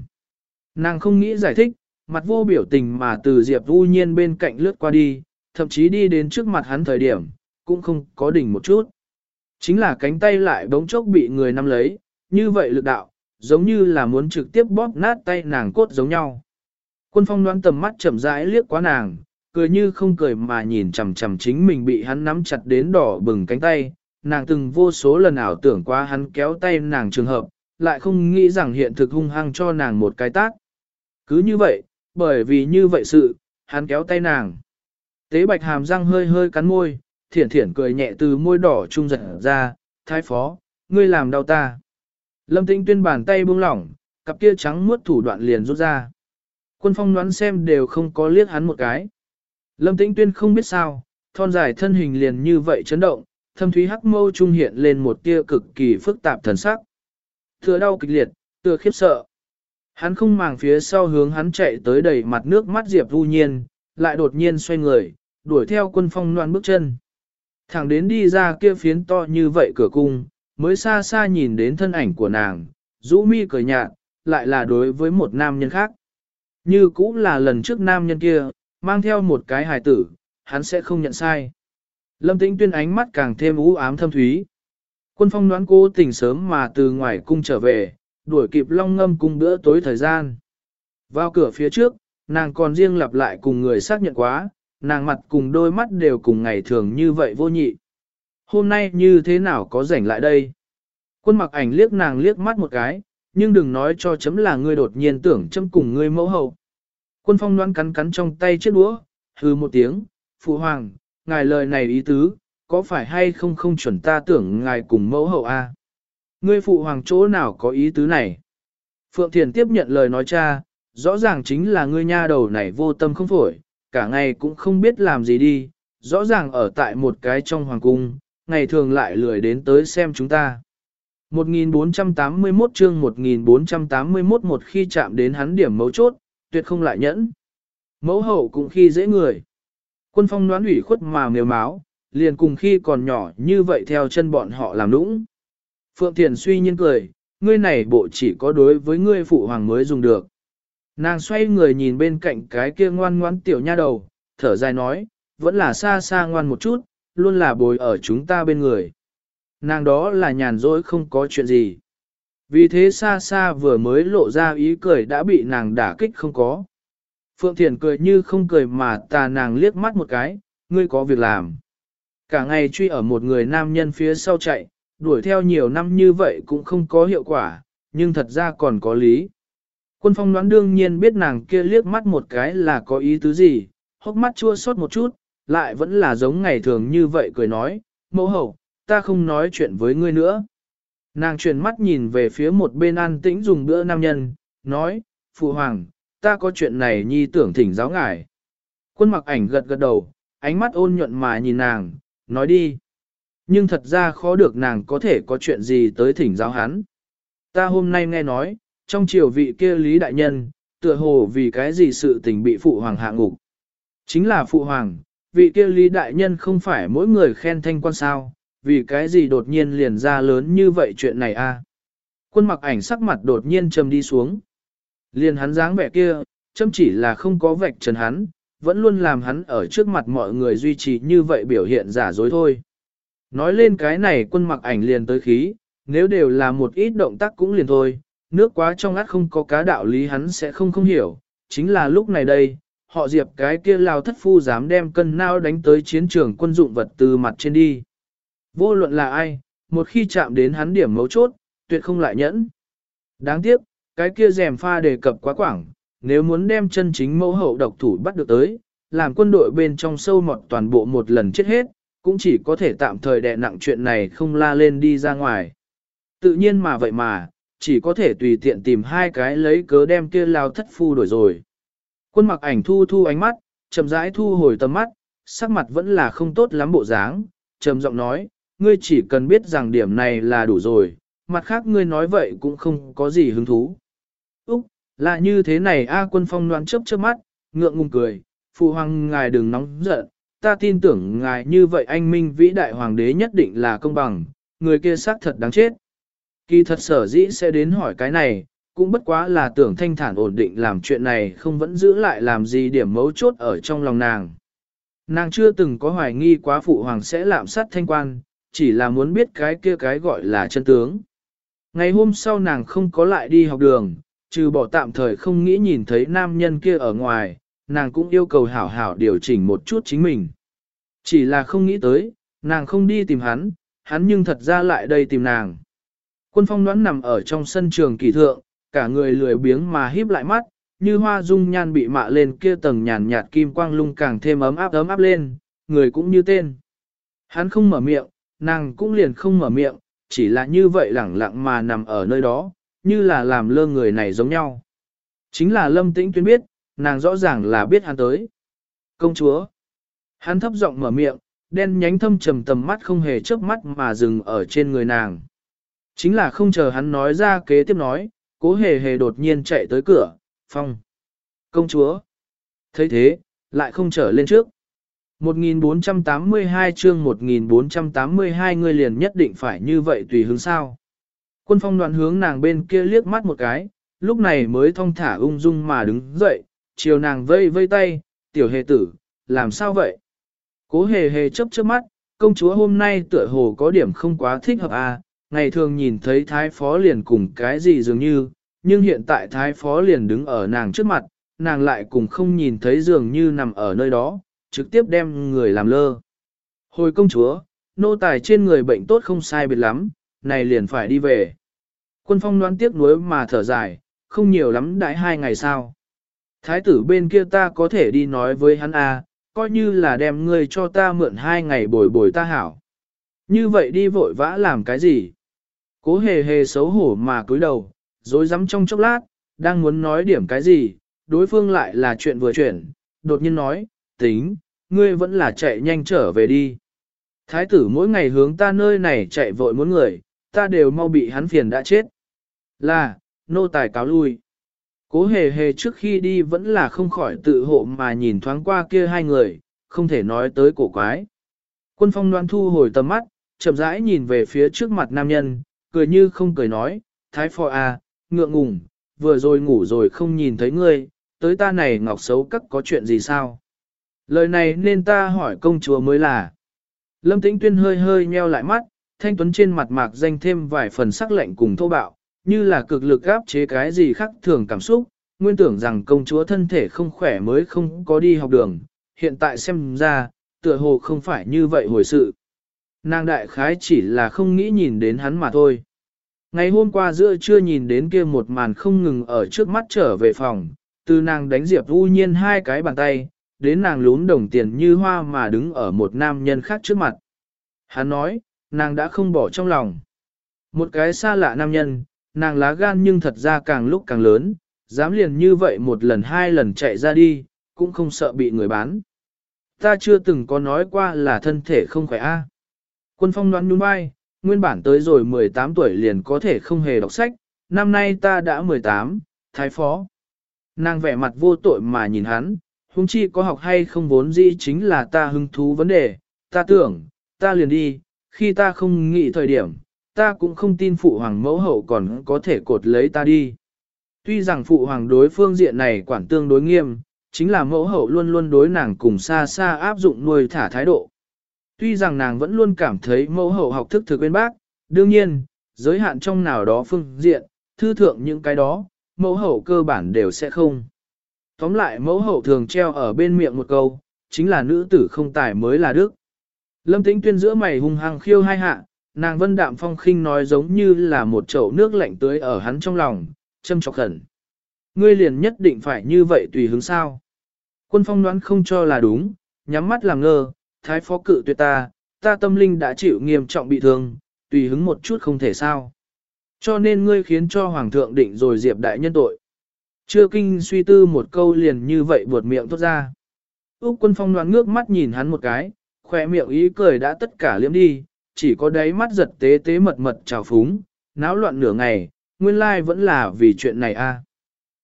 Nàng không nghĩ giải thích, mặt vô biểu tình mà từ Diệp Vũ Nhiên bên cạnh lướt qua đi, thậm chí đi đến trước mặt hắn thời điểm, cũng không có đỉnh một chút. Chính là cánh tay lại bỗng chốc bị người nắm lấy, như vậy lực đạo, giống như là muốn trực tiếp bóp nát tay nàng cốt giống nhau. Quân phong đoán tầm mắt chậm rãi liếc qua nàng, cười như không cười mà nhìn chằm chằm chính mình bị hắn nắm chặt đến đỏ bừng cánh tay, nàng từng vô số lần ảo tưởng qua hắn kéo tay nàng trường hợp, lại không nghĩ rằng hiện thực hung hăng cho nàng một cái tác. Cứ như vậy, bởi vì như vậy sự, hắn kéo tay nàng. Tế bạch hàm răng hơi hơi cắn môi, thiển thiển cười nhẹ từ môi đỏ trung giật ra, thái phó, ngươi làm đau ta. Lâm tĩnh tuyên bàn tay buông lỏng, cặp kia trắng muốt thủ đoạn liền rút ra. Quân phong đoán xem đều không có liếc hắn một cái. Lâm tĩnh tuyên không biết sao, thon dài thân hình liền như vậy chấn động, thâm thúy hắc mâu trung hiện lên một tia cực kỳ phức tạp thần sắc. Thừa đau kịch liệt, tựa khiếp sợ. Hắn không màng phía sau hướng hắn chạy tới đầy mặt nước mắt Diệp Vu Nhiên, lại đột nhiên xoay người, đuổi theo quân phong loan bước chân. Thẳng đến đi ra kia phiến to như vậy cửa cung, mới xa xa nhìn đến thân ảnh của nàng, rũ mi cười nhạt, lại là đối với một nam nhân khác. Như cũng là lần trước nam nhân kia, mang theo một cái hài tử, hắn sẽ không nhận sai. Lâm tĩnh tuyên ánh mắt càng thêm u ám thâm thúy. Quân phong đoán cô tỉnh sớm mà từ ngoài cung trở về, đuổi kịp long ngâm cung bữa tối thời gian. Vào cửa phía trước, nàng còn riêng lặp lại cùng người xác nhận quá, nàng mặt cùng đôi mắt đều cùng ngày thường như vậy vô nhị. Hôm nay như thế nào có rảnh lại đây? Quân mặc ảnh liếc nàng liếc mắt một cái, nhưng đừng nói cho chấm là ngươi đột nhiên tưởng chấm cùng ngươi mẫu hậu. Quân phong đoán cắn cắn trong tay chiếc đũa, hừ một tiếng, phụ hoàng, ngài lời này ý tứ, có phải hay không không chuẩn ta tưởng ngài cùng mẫu hậu a? Ngươi phụ hoàng chỗ nào có ý tứ này? Phượng Thiền tiếp nhận lời nói cha, rõ ràng chính là ngươi nha đầu này vô tâm không phổi, cả ngày cũng không biết làm gì đi, rõ ràng ở tại một cái trong hoàng cung, ngày thường lại lười đến tới xem chúng ta. 1481 chương 1481 một khi chạm đến hắn điểm mấu chốt, tuyệt không lại nhẫn. Mẫu hậu cũng khi dễ người. Quân phong đoán ủy khuất mà mềm máu, liền cùng khi còn nhỏ như vậy theo chân bọn họ làm nũng. Phượng Thiền suy nhiên cười, ngươi này bộ chỉ có đối với ngươi phụ hoàng mới dùng được. Nàng xoay người nhìn bên cạnh cái kia ngoan ngoãn tiểu nha đầu, thở dài nói, vẫn là xa xa ngoan một chút, luôn là bồi ở chúng ta bên người. Nàng đó là nhàn rỗi không có chuyện gì. Vì thế xa xa vừa mới lộ ra ý cười đã bị nàng đả kích không có. Phượng Thiền cười như không cười mà tà nàng liếc mắt một cái, ngươi có việc làm. Cả ngày truy ở một người nam nhân phía sau chạy, đuổi theo nhiều năm như vậy cũng không có hiệu quả, nhưng thật ra còn có lý. Quân phong đoán đương nhiên biết nàng kia liếc mắt một cái là có ý tứ gì, hốc mắt chua xót một chút, lại vẫn là giống ngày thường như vậy cười nói, mẫu hậu, ta không nói chuyện với ngươi nữa. Nàng chuyển mắt nhìn về phía một bên an tĩnh dùng bữa nam nhân, nói, Phụ Hoàng, ta có chuyện này nhi tưởng thỉnh giáo ngài. Quân mặc ảnh gật gật đầu, ánh mắt ôn nhuận mà nhìn nàng, nói đi. Nhưng thật ra khó được nàng có thể có chuyện gì tới thỉnh giáo hắn. Ta hôm nay nghe nói, trong triều vị kia Lý Đại Nhân, tựa hồ vì cái gì sự tình bị Phụ Hoàng hạ ngục. Chính là Phụ Hoàng, vị kia Lý Đại Nhân không phải mỗi người khen thanh quan sao, vì cái gì đột nhiên liền ra lớn như vậy chuyện này a? Quân mặc ảnh sắc mặt đột nhiên trầm đi xuống. Liền hắn dáng vẻ kia, châm chỉ là không có vạch trần hắn, vẫn luôn làm hắn ở trước mặt mọi người duy trì như vậy biểu hiện giả dối thôi. Nói lên cái này quân mặc ảnh liền tới khí, nếu đều là một ít động tác cũng liền thôi, nước quá trong át không có cá đạo lý hắn sẽ không không hiểu, chính là lúc này đây, họ diệp cái kia lao thất phu dám đem cân nao đánh tới chiến trường quân dụng vật từ mặt trên đi. Vô luận là ai, một khi chạm đến hắn điểm mấu chốt, tuyệt không lại nhẫn. Đáng tiếc, cái kia rèm pha đề cập quá quảng, nếu muốn đem chân chính mẫu hậu độc thủ bắt được tới, làm quân đội bên trong sâu mọt toàn bộ một lần chết hết, cũng chỉ có thể tạm thời đè nặng chuyện này không la lên đi ra ngoài. Tự nhiên mà vậy mà, chỉ có thể tùy tiện tìm hai cái lấy cớ đem kia lao thất phu đổi rồi. Quân mặc ảnh thu thu ánh mắt, chậm rãi thu hồi tầm mắt, sắc mặt vẫn là không tốt lắm bộ dáng, trầm giọng nói, ngươi chỉ cần biết rằng điểm này là đủ rồi, mặt khác ngươi nói vậy cũng không có gì hứng thú. Úc, là như thế này A quân phong noan chớp chớp mắt, ngượng ngùng cười, phụ hoàng ngài đừng nóng giận, ta tin tưởng ngài như vậy anh minh vĩ đại hoàng đế nhất định là công bằng, người kia xác thật đáng chết. Kỳ thật sở dĩ sẽ đến hỏi cái này, cũng bất quá là tưởng thanh thản ổn định làm chuyện này không vẫn giữ lại làm gì điểm mấu chốt ở trong lòng nàng. Nàng chưa từng có hoài nghi quá phụ hoàng sẽ lạm sát thanh quan, chỉ là muốn biết cái kia cái gọi là chân tướng. Ngày hôm sau nàng không có lại đi học đường, trừ bỏ tạm thời không nghĩ nhìn thấy nam nhân kia ở ngoài, nàng cũng yêu cầu hảo hảo điều chỉnh một chút chính mình. Chỉ là không nghĩ tới, nàng không đi tìm hắn, hắn nhưng thật ra lại đây tìm nàng. Quân phong đoán nằm ở trong sân trường kỳ thượng, cả người lười biếng mà híp lại mắt, như hoa dung nhan bị mạ lên kia tầng nhàn nhạt kim quang lung càng thêm ấm áp ấm áp lên, người cũng như tên. Hắn không mở miệng, nàng cũng liền không mở miệng, chỉ là như vậy lẳng lặng mà nằm ở nơi đó, như là làm lơ người này giống nhau. Chính là lâm tĩnh tuyên biết, nàng rõ ràng là biết hắn tới. Công chúa. Hắn thấp giọng mở miệng, đen nhánh thâm trầm tầm mắt không hề chớp mắt mà dừng ở trên người nàng. Chính là không chờ hắn nói ra kế tiếp nói, cố hề hề đột nhiên chạy tới cửa, phong. Công chúa. thấy thế, lại không trở lên trước. 1482 chương 1482 người liền nhất định phải như vậy tùy hướng sao. Quân phong đoạn hướng nàng bên kia liếc mắt một cái, lúc này mới thong thả ung dung mà đứng dậy, chiều nàng vây vây tay, tiểu hề tử, làm sao vậy? Cố hề hề chấp chớp mắt, công chúa hôm nay tựa hồ có điểm không quá thích hợp à, ngày thường nhìn thấy thái phó liền cùng cái gì dường như, nhưng hiện tại thái phó liền đứng ở nàng trước mặt, nàng lại cùng không nhìn thấy dường như nằm ở nơi đó, trực tiếp đem người làm lơ. Hồi công chúa, nô tài trên người bệnh tốt không sai biệt lắm, này liền phải đi về. Quân phong đoán tiếc nuối mà thở dài, không nhiều lắm đãi hai ngày sau. Thái tử bên kia ta có thể đi nói với hắn à, coi như là đem ngươi cho ta mượn hai ngày bồi bồi ta hảo. Như vậy đi vội vã làm cái gì? Cố hề hề xấu hổ mà cúi đầu, dối rắm trong chốc lát, đang muốn nói điểm cái gì, đối phương lại là chuyện vừa chuyển, đột nhiên nói, tính, ngươi vẫn là chạy nhanh trở về đi. Thái tử mỗi ngày hướng ta nơi này chạy vội muốn người, ta đều mau bị hắn phiền đã chết. Là, nô tài cáo lui. Cố hề hề trước khi đi vẫn là không khỏi tự hộ mà nhìn thoáng qua kia hai người, không thể nói tới cổ quái. Quân phong đoan thu hồi tầm mắt, chậm rãi nhìn về phía trước mặt nam nhân, cười như không cười nói, thái phò à, ngượng ngùng, vừa rồi ngủ rồi không nhìn thấy ngươi, tới ta này ngọc xấu cắt có chuyện gì sao? Lời này nên ta hỏi công chúa mới là. Lâm Tĩnh Tuyên hơi hơi nheo lại mắt, thanh tuấn trên mặt mạc danh thêm vài phần sắc lạnh cùng thô bạo, như là cực lực áp chế cái gì khác thường cảm xúc, nguyên tưởng rằng công chúa thân thể không khỏe mới không có đi học đường, hiện tại xem ra, tựa hồ không phải như vậy hồi sự. Nàng đại khái chỉ là không nghĩ nhìn đến hắn mà thôi. Ngày hôm qua giữa trưa nhìn đến kia một màn không ngừng ở trước mắt trở về phòng, từ nàng đánh Diệp U Nhiên hai cái bàn tay, đến nàng lún đồng tiền như hoa mà đứng ở một nam nhân khác trước mặt. Hắn nói, nàng đã không bỏ trong lòng. Một cái xa lạ nam nhân, nàng lá gan nhưng thật ra càng lúc càng lớn, dám liền như vậy một lần hai lần chạy ra đi, cũng không sợ bị người bán. Ta chưa từng có nói qua là thân thể không khỏe a. Quân phong đoán nhún vai, nguyên bản tới rồi 18 tuổi liền có thể không hề đọc sách, năm nay ta đã 18, thái phó. Nàng vẻ mặt vô tội mà nhìn hắn, huống chi có học hay không vốn dĩ chính là ta hứng thú vấn đề, ta tưởng, ta liền đi, khi ta không nghĩ thời điểm, ta cũng không tin phụ hoàng mẫu hậu còn có thể cột lấy ta đi. Tuy rằng phụ hoàng đối phương diện này quản tương đối nghiêm, chính là mẫu hậu luôn luôn đối nàng cùng xa xa áp dụng nuôi thả thái độ. Tuy rằng nàng vẫn luôn cảm thấy mẫu hậu học thức thực bên bác, đương nhiên, giới hạn trong nào đó phương diện, thư thượng những cái đó, mẫu hậu cơ bản đều sẽ không. Tóm lại mẫu hậu thường treo ở bên miệng một câu, chính là nữ tử không tài mới là đức. Lâm tĩnh tuyên giữa mày hung hăng khiêu hai hạ, nàng vân đạm phong khinh nói giống như là một chậu nước lạnh tưới ở hắn trong lòng, châm chọc khẩn. Ngươi liền nhất định phải như vậy tùy hứng sao. Quân phong đoán không cho là đúng, nhắm mắt làm ngơ, thái phó cự tuyệt ta, ta tâm linh đã chịu nghiêm trọng bị thương, tùy hứng một chút không thể sao. Cho nên ngươi khiến cho hoàng thượng định rồi diệp đại nhân tội. Chưa kinh suy tư một câu liền như vậy buột miệng tốt ra. Úc quân phong đoán ngước mắt nhìn hắn một cái, khỏe miệng ý cười đã tất cả liếm đi, chỉ có đáy mắt giật tế tế mật mật trào phúng, náo loạn nửa ngày, nguyên lai vẫn là vì chuyện này a.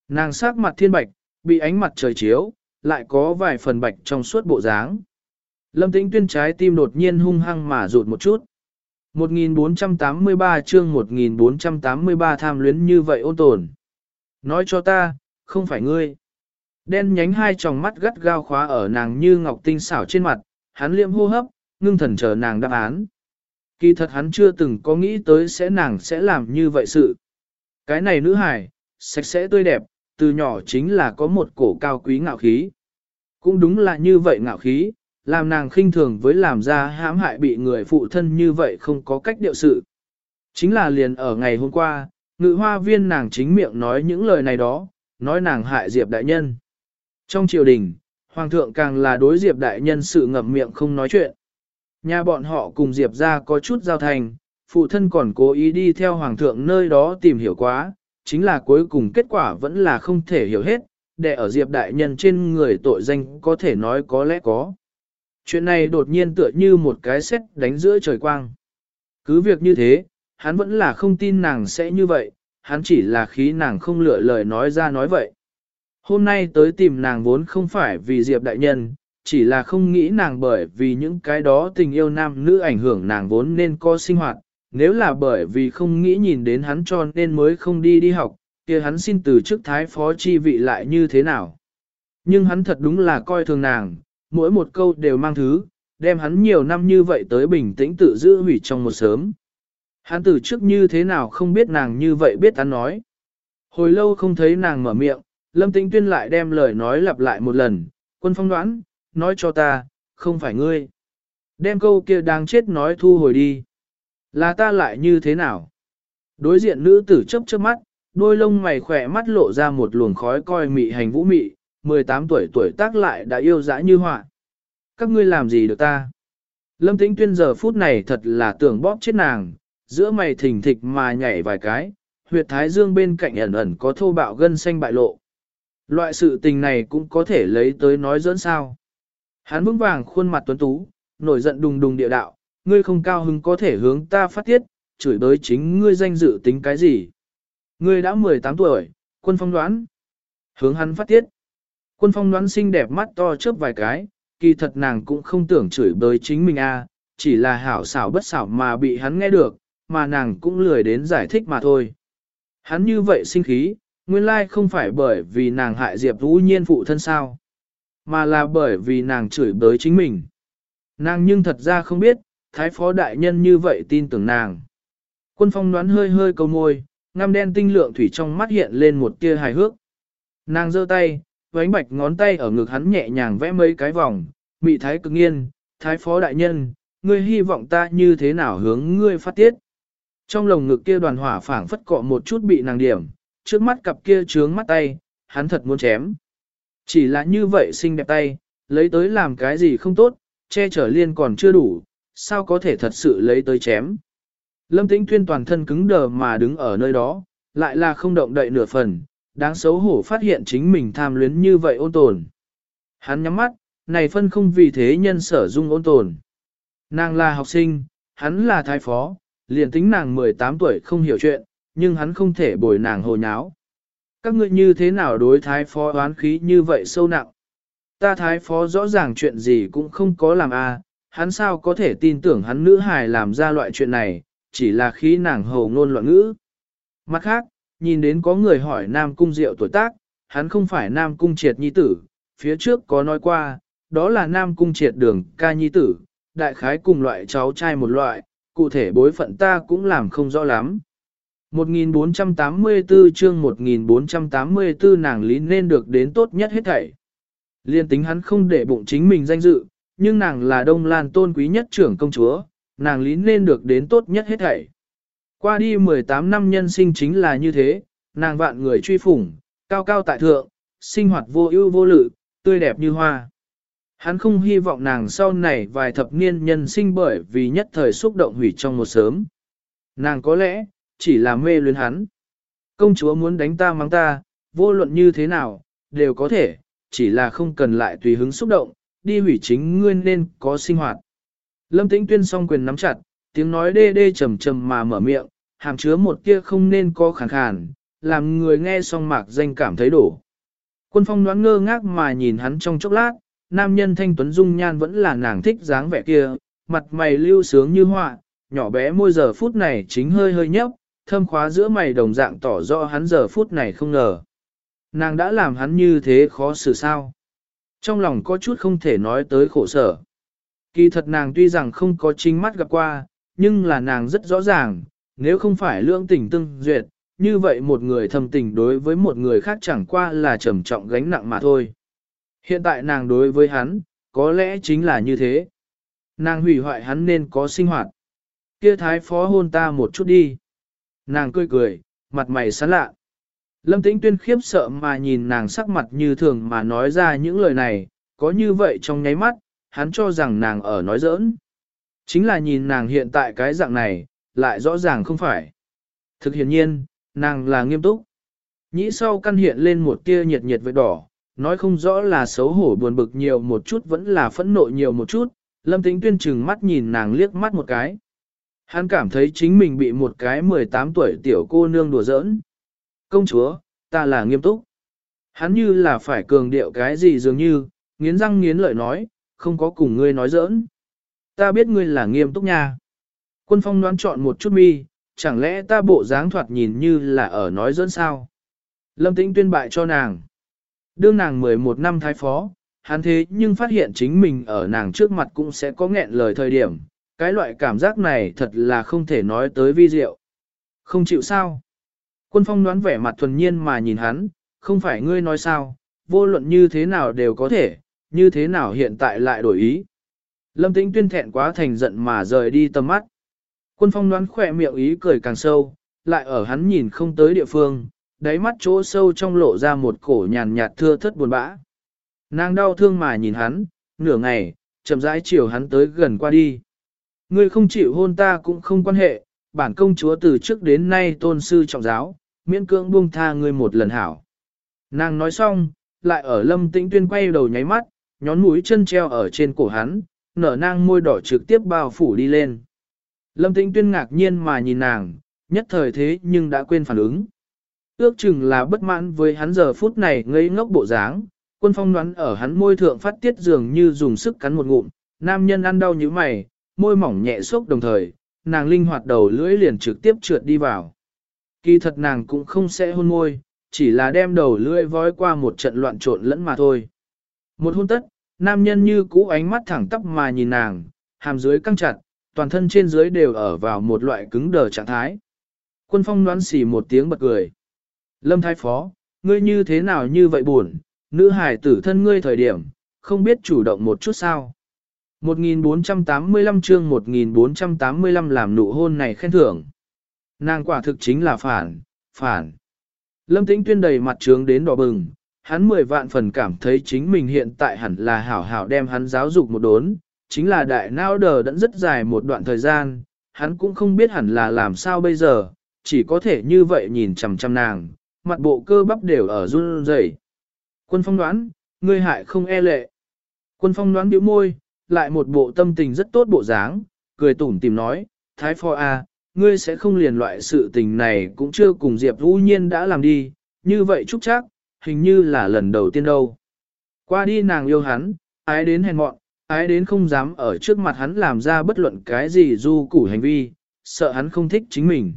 Nàng sắc mặt thiên bạch, bị ánh mặt trời chiếu, lại có vài phần bạch trong suốt bộ dáng. Lâm tĩnh tuyên trái tim đột nhiên hung hăng mà rụt một chút. 1483 chương 1483 tham luyến như vậy ôn tồn. Nói cho ta, không phải ngươi. Đen nhánh hai tròng mắt gắt gao khóa ở nàng như ngọc tinh xảo trên mặt, hắn liệm hô hấp, ngưng thần chờ nàng đáp án. Kỳ thật hắn chưa từng có nghĩ tới sẽ nàng sẽ làm như vậy sự. Cái này nữ hài, sạch sẽ tươi đẹp, từ nhỏ chính là có một cổ cao quý ngạo khí. Cũng đúng là như vậy ngạo khí, làm nàng khinh thường với làm ra hãm hại bị người phụ thân như vậy không có cách điệu sự. Chính là liền ở ngày hôm qua, ngự hoa viên nàng chính miệng nói những lời này đó, nói nàng hại Diệp đại nhân. Trong triều đình, hoàng thượng càng là đối Diệp đại nhân sự ngậm miệng không nói chuyện. Nhà bọn họ cùng Diệp ra có chút giao thành, phụ thân còn cố ý đi theo hoàng thượng nơi đó tìm hiểu quá, chính là cuối cùng kết quả vẫn là không thể hiểu hết, để ở Diệp đại nhân trên người tội danh có thể nói có lẽ có. Chuyện này đột nhiên tựa như một cái xét đánh giữa trời quang. Cứ việc như thế, hắn vẫn là không tin nàng sẽ như vậy, hắn chỉ là khí nàng không lựa lời nói ra nói vậy. Hôm nay tới tìm nàng vốn không phải vì Diệp đại nhân, chỉ là không nghĩ nàng bởi vì những cái đó tình yêu nam nữ ảnh hưởng nàng vốn nên có sinh hoạt, nếu là bởi vì không nghĩ nhìn đến hắn cho nên mới không đi đi học, kia hắn xin từ chức thái phó chi vị lại như thế nào. Nhưng hắn thật đúng là coi thường nàng, mỗi một câu đều mang thứ, đem hắn nhiều năm như vậy tới bình tĩnh tự giữ hủy trong một sớm. Hắn từ trước như thế nào không biết nàng như vậy biết hắn nói. Hồi lâu không thấy nàng mở miệng, Lâm Tĩnh Tuyên lại đem lời nói lặp lại một lần, quân phong đoán, nói cho ta, không phải ngươi. Đem câu kia đang chết nói thu hồi đi. Là ta lại như thế nào? Đối diện nữ tử chấp chớp mắt, đôi lông mày khỏe mắt lộ ra một luồng khói coi mị hành vũ mị, 18 tuổi tuổi tác lại đã yêu dã như họa. Các ngươi làm gì được ta? Lâm Tĩnh Tuyên giờ phút này thật là tưởng bóp chết nàng, giữa mày thình thịch mà nhảy vài cái, huyệt thái dương bên cạnh ẩn ẩn có thô bạo gân xanh bại lộ. Loại sự tình này cũng có thể lấy tới nói dẫn sao. Hắn vững vàng khuôn mặt tuấn tú, nổi giận đùng đùng địa đạo, ngươi không cao hứng có thể hướng ta phát tiết, chửi bới chính ngươi danh dự tính cái gì. Ngươi đã 18 tuổi, quân phong đoán. Hướng hắn phát tiết. Quân phong đoán xinh đẹp mắt to chớp vài cái, kỳ thật nàng cũng không tưởng chửi bới chính mình a, chỉ là hảo xảo bất xảo mà bị hắn nghe được, mà nàng cũng lười đến giải thích mà thôi. Hắn như vậy sinh khí, nguyên lai không phải bởi vì nàng hại Diệp Vũ Nhiên phụ thân sao, mà là bởi vì nàng chửi bới chính mình. Nàng nhưng thật ra không biết, thái phó đại nhân như vậy tin tưởng nàng. Quân phong đoán hơi hơi câu môi, ngăm đen tinh lượng thủy trong mắt hiện lên một tia hài hước. Nàng giơ tay, vánh bạch ngón tay ở ngực hắn nhẹ nhàng vẽ mấy cái vòng, mị thái cực nghiên, thái phó đại nhân, ngươi hy vọng ta như thế nào hướng ngươi phát tiết. Trong lồng ngực kia đoàn hỏa phảng phất cọ một chút bị nàng điểm, trước mắt cặp kia trướng mắt tay, hắn thật muốn chém. Chỉ là như vậy xinh đẹp tay, lấy tới làm cái gì không tốt, che chở liên còn chưa đủ, sao có thể thật sự lấy tới chém. Lâm Tĩnh Tuyên toàn thân cứng đờ mà đứng ở nơi đó, lại là không động đậy nửa phần, đáng xấu hổ phát hiện chính mình tham luyến như vậy ôn tồn. Hắn nhắm mắt, này phân không vì thế nhân sở dung ôn tồn. Nàng là học sinh, hắn là thái phó, liền tính nàng 18 tuổi không hiểu chuyện, nhưng hắn không thể bồi nàng hồ nháo. Các ngươi như thế nào đối thái phó oán khí như vậy sâu nặng? Ta thái phó rõ ràng chuyện gì cũng không có làm a, à, hắn sao có thể tin tưởng hắn nữ hài làm ra loại chuyện này, chỉ là khí nàng hầu ngôn loạn ngữ. Mặt khác, nhìn đến có người hỏi Nam Cung Diệu tuổi tác, hắn không phải Nam Cung Triệt Nhi Tử, phía trước có nói qua, đó là Nam Cung Triệt Đường ca Nhi Tử, đại khái cùng loại cháu trai một loại, cụ thể bối phận ta cũng làm không rõ lắm. 1484 chương 1484 nàng lý nên được đến tốt nhất hết thảy. Liên tính hắn không để bụng chính mình danh dự, nhưng nàng là đông lan tôn quý nhất trưởng công chúa, nàng lý nên được đến tốt nhất hết thảy. Qua đi 18 năm nhân sinh chính là như thế, nàng vạn người truy phủng, cao cao tại thượng, sinh hoạt vô ưu vô lự, tươi đẹp như hoa. Hắn không hy vọng nàng sau này vài thập niên nhân sinh bởi vì nhất thời xúc động hủy trong một sớm. Nàng có lẽ, chỉ là mê luyến hắn. Công chúa muốn đánh ta mắng ta, vô luận như thế nào, đều có thể, chỉ là không cần lại tùy hứng xúc động, đi hủy chính ngươi nên có sinh hoạt. Lâm Tĩnh Tuyên song quyền nắm chặt, tiếng nói đê đê trầm trầm mà mở miệng, hàm chứa một tia không nên có khàn khàn, làm người nghe xong mạc danh cảm thấy đổ. Quân phong đoán ngơ ngác mà nhìn hắn trong chốc lát, nam nhân thanh tuấn dung nhan vẫn là nàng thích dáng vẻ kia, mặt mày lưu sướng như họa, nhỏ bé môi giờ phút này chính hơi hơi nhấp, thâm khóa giữa mày đồng dạng tỏ rõ hắn giờ phút này không ngờ. Nàng đã làm hắn như thế khó xử sao. Trong lòng có chút không thể nói tới khổ sở. Kỳ thật nàng tuy rằng không có chính mắt gặp qua, nhưng là nàng rất rõ ràng, nếu không phải lương tình tương duyệt, như vậy một người thầm tình đối với một người khác chẳng qua là trầm trọng gánh nặng mà thôi. Hiện tại nàng đối với hắn, có lẽ chính là như thế. Nàng hủy hoại hắn nên có sinh hoạt. Kia thái phó hôn ta một chút đi. Nàng cười cười, mặt mày sán lạ. Lâm tĩnh tuyên khiếp sợ mà nhìn nàng sắc mặt như thường mà nói ra những lời này, có như vậy trong nháy mắt, hắn cho rằng nàng ở nói giỡn. Chính là nhìn nàng hiện tại cái dạng này, lại rõ ràng không phải. Thực hiện nhiên, nàng là nghiêm túc. Nhĩ sau căn hiện lên một tia nhiệt nhiệt với đỏ, nói không rõ là xấu hổ buồn bực nhiều một chút vẫn là phẫn nộ nhiều một chút, lâm tính tuyên trừng mắt nhìn nàng liếc mắt một cái. Hắn cảm thấy chính mình bị một cái 18 tuổi tiểu cô nương đùa giỡn. Công chúa, ta là nghiêm túc. Hắn như là phải cường điệu cái gì dường như, nghiến răng nghiến lợi nói, không có cùng ngươi nói giỡn. Ta biết ngươi là nghiêm túc nha. Quân phong đoán chọn một chút mi, chẳng lẽ ta bộ dáng thoạt nhìn như là ở nói dẫn sao? Lâm tĩnh tuyên bại cho nàng. Đương nàng 11 năm thái phó, hắn thế nhưng phát hiện chính mình ở nàng trước mặt cũng sẽ có nghẹn lời thời điểm. Cái loại cảm giác này thật là không thể nói tới vi diệu. Không chịu sao? Quân phong đoán vẻ mặt thuần nhiên mà nhìn hắn, không phải ngươi nói sao, vô luận như thế nào đều có thể, như thế nào hiện tại lại đổi ý. Lâm tĩnh tuyên thẹn quá thành giận mà rời đi tầm mắt. Quân phong đoán khỏe miệng ý cười càng sâu, lại ở hắn nhìn không tới địa phương, đáy mắt chỗ sâu trong lộ ra một cổ nhàn nhạt thưa thất buồn bã. Nàng đau thương mà nhìn hắn, nửa ngày, chậm rãi chiều hắn tới gần qua đi. Ngươi không chịu hôn ta cũng không quan hệ, bản công chúa từ trước đến nay tôn sư trọng giáo, miễn cưỡng buông tha ngươi một lần hảo. Nàng nói xong, lại ở lâm tĩnh tuyên quay đầu nháy mắt, nhón mũi chân treo ở trên cổ hắn, nở nang môi đỏ trực tiếp bao phủ đi lên. Lâm Tĩnh Tuyên ngạc nhiên mà nhìn nàng, nhất thời thế nhưng đã quên phản ứng. Ước chừng là bất mãn với hắn giờ phút này ngây ngốc bộ dáng, quân phong đoán ở hắn môi thượng phát tiết dường như dùng sức cắn một ngụm, nam nhân ăn đau như mày, môi mỏng nhẹ xúc đồng thời, nàng linh hoạt đầu lưỡi liền trực tiếp trượt đi vào. Kỳ thật nàng cũng không sẽ hôn môi, chỉ là đem đầu lưỡi vói qua một trận loạn trộn lẫn mà thôi. Một hôn tất, nam nhân như cũ ánh mắt thẳng tắp mà nhìn nàng, hàm dưới căng chặt, toàn thân trên dưới đều ở vào một loại cứng đờ trạng thái. Quân phong đoán xỉ một tiếng bật cười. Lâm thái phó, ngươi như thế nào như vậy buồn, nữ hải tử thân ngươi thời điểm, không biết chủ động một chút sao. 1485 chương 1485 làm nụ hôn này khen thưởng. Nàng quả thực chính là phản, phản. Lâm Tĩnh Tuyên đầy mặt trướng đến đỏ bừng, hắn mười vạn phần cảm thấy chính mình hiện tại hẳn là hảo hảo đem hắn giáo dục một đốn, chính là đại não đờ đẫn rất dài một đoạn thời gian, hắn cũng không biết hẳn là làm sao bây giờ, chỉ có thể như vậy nhìn chằm chằm nàng, mặt bộ cơ bắp đều ở run rẩy. Quân phong đoán, ngươi hại không e lệ. Quân phong đoán biểu môi, lại một bộ tâm tình rất tốt bộ dáng, cười tủm tìm nói, Thái Phò A, à, ngươi sẽ không liền loại sự tình này cũng chưa cùng Diệp Vũ Nhiên đã làm đi, như vậy chúc chắc, hình như là lần đầu tiên đâu. Qua đi nàng yêu hắn, ái đến hèn mọn, ái đến không dám ở trước mặt hắn làm ra bất luận cái gì du củ hành vi, sợ hắn không thích chính mình.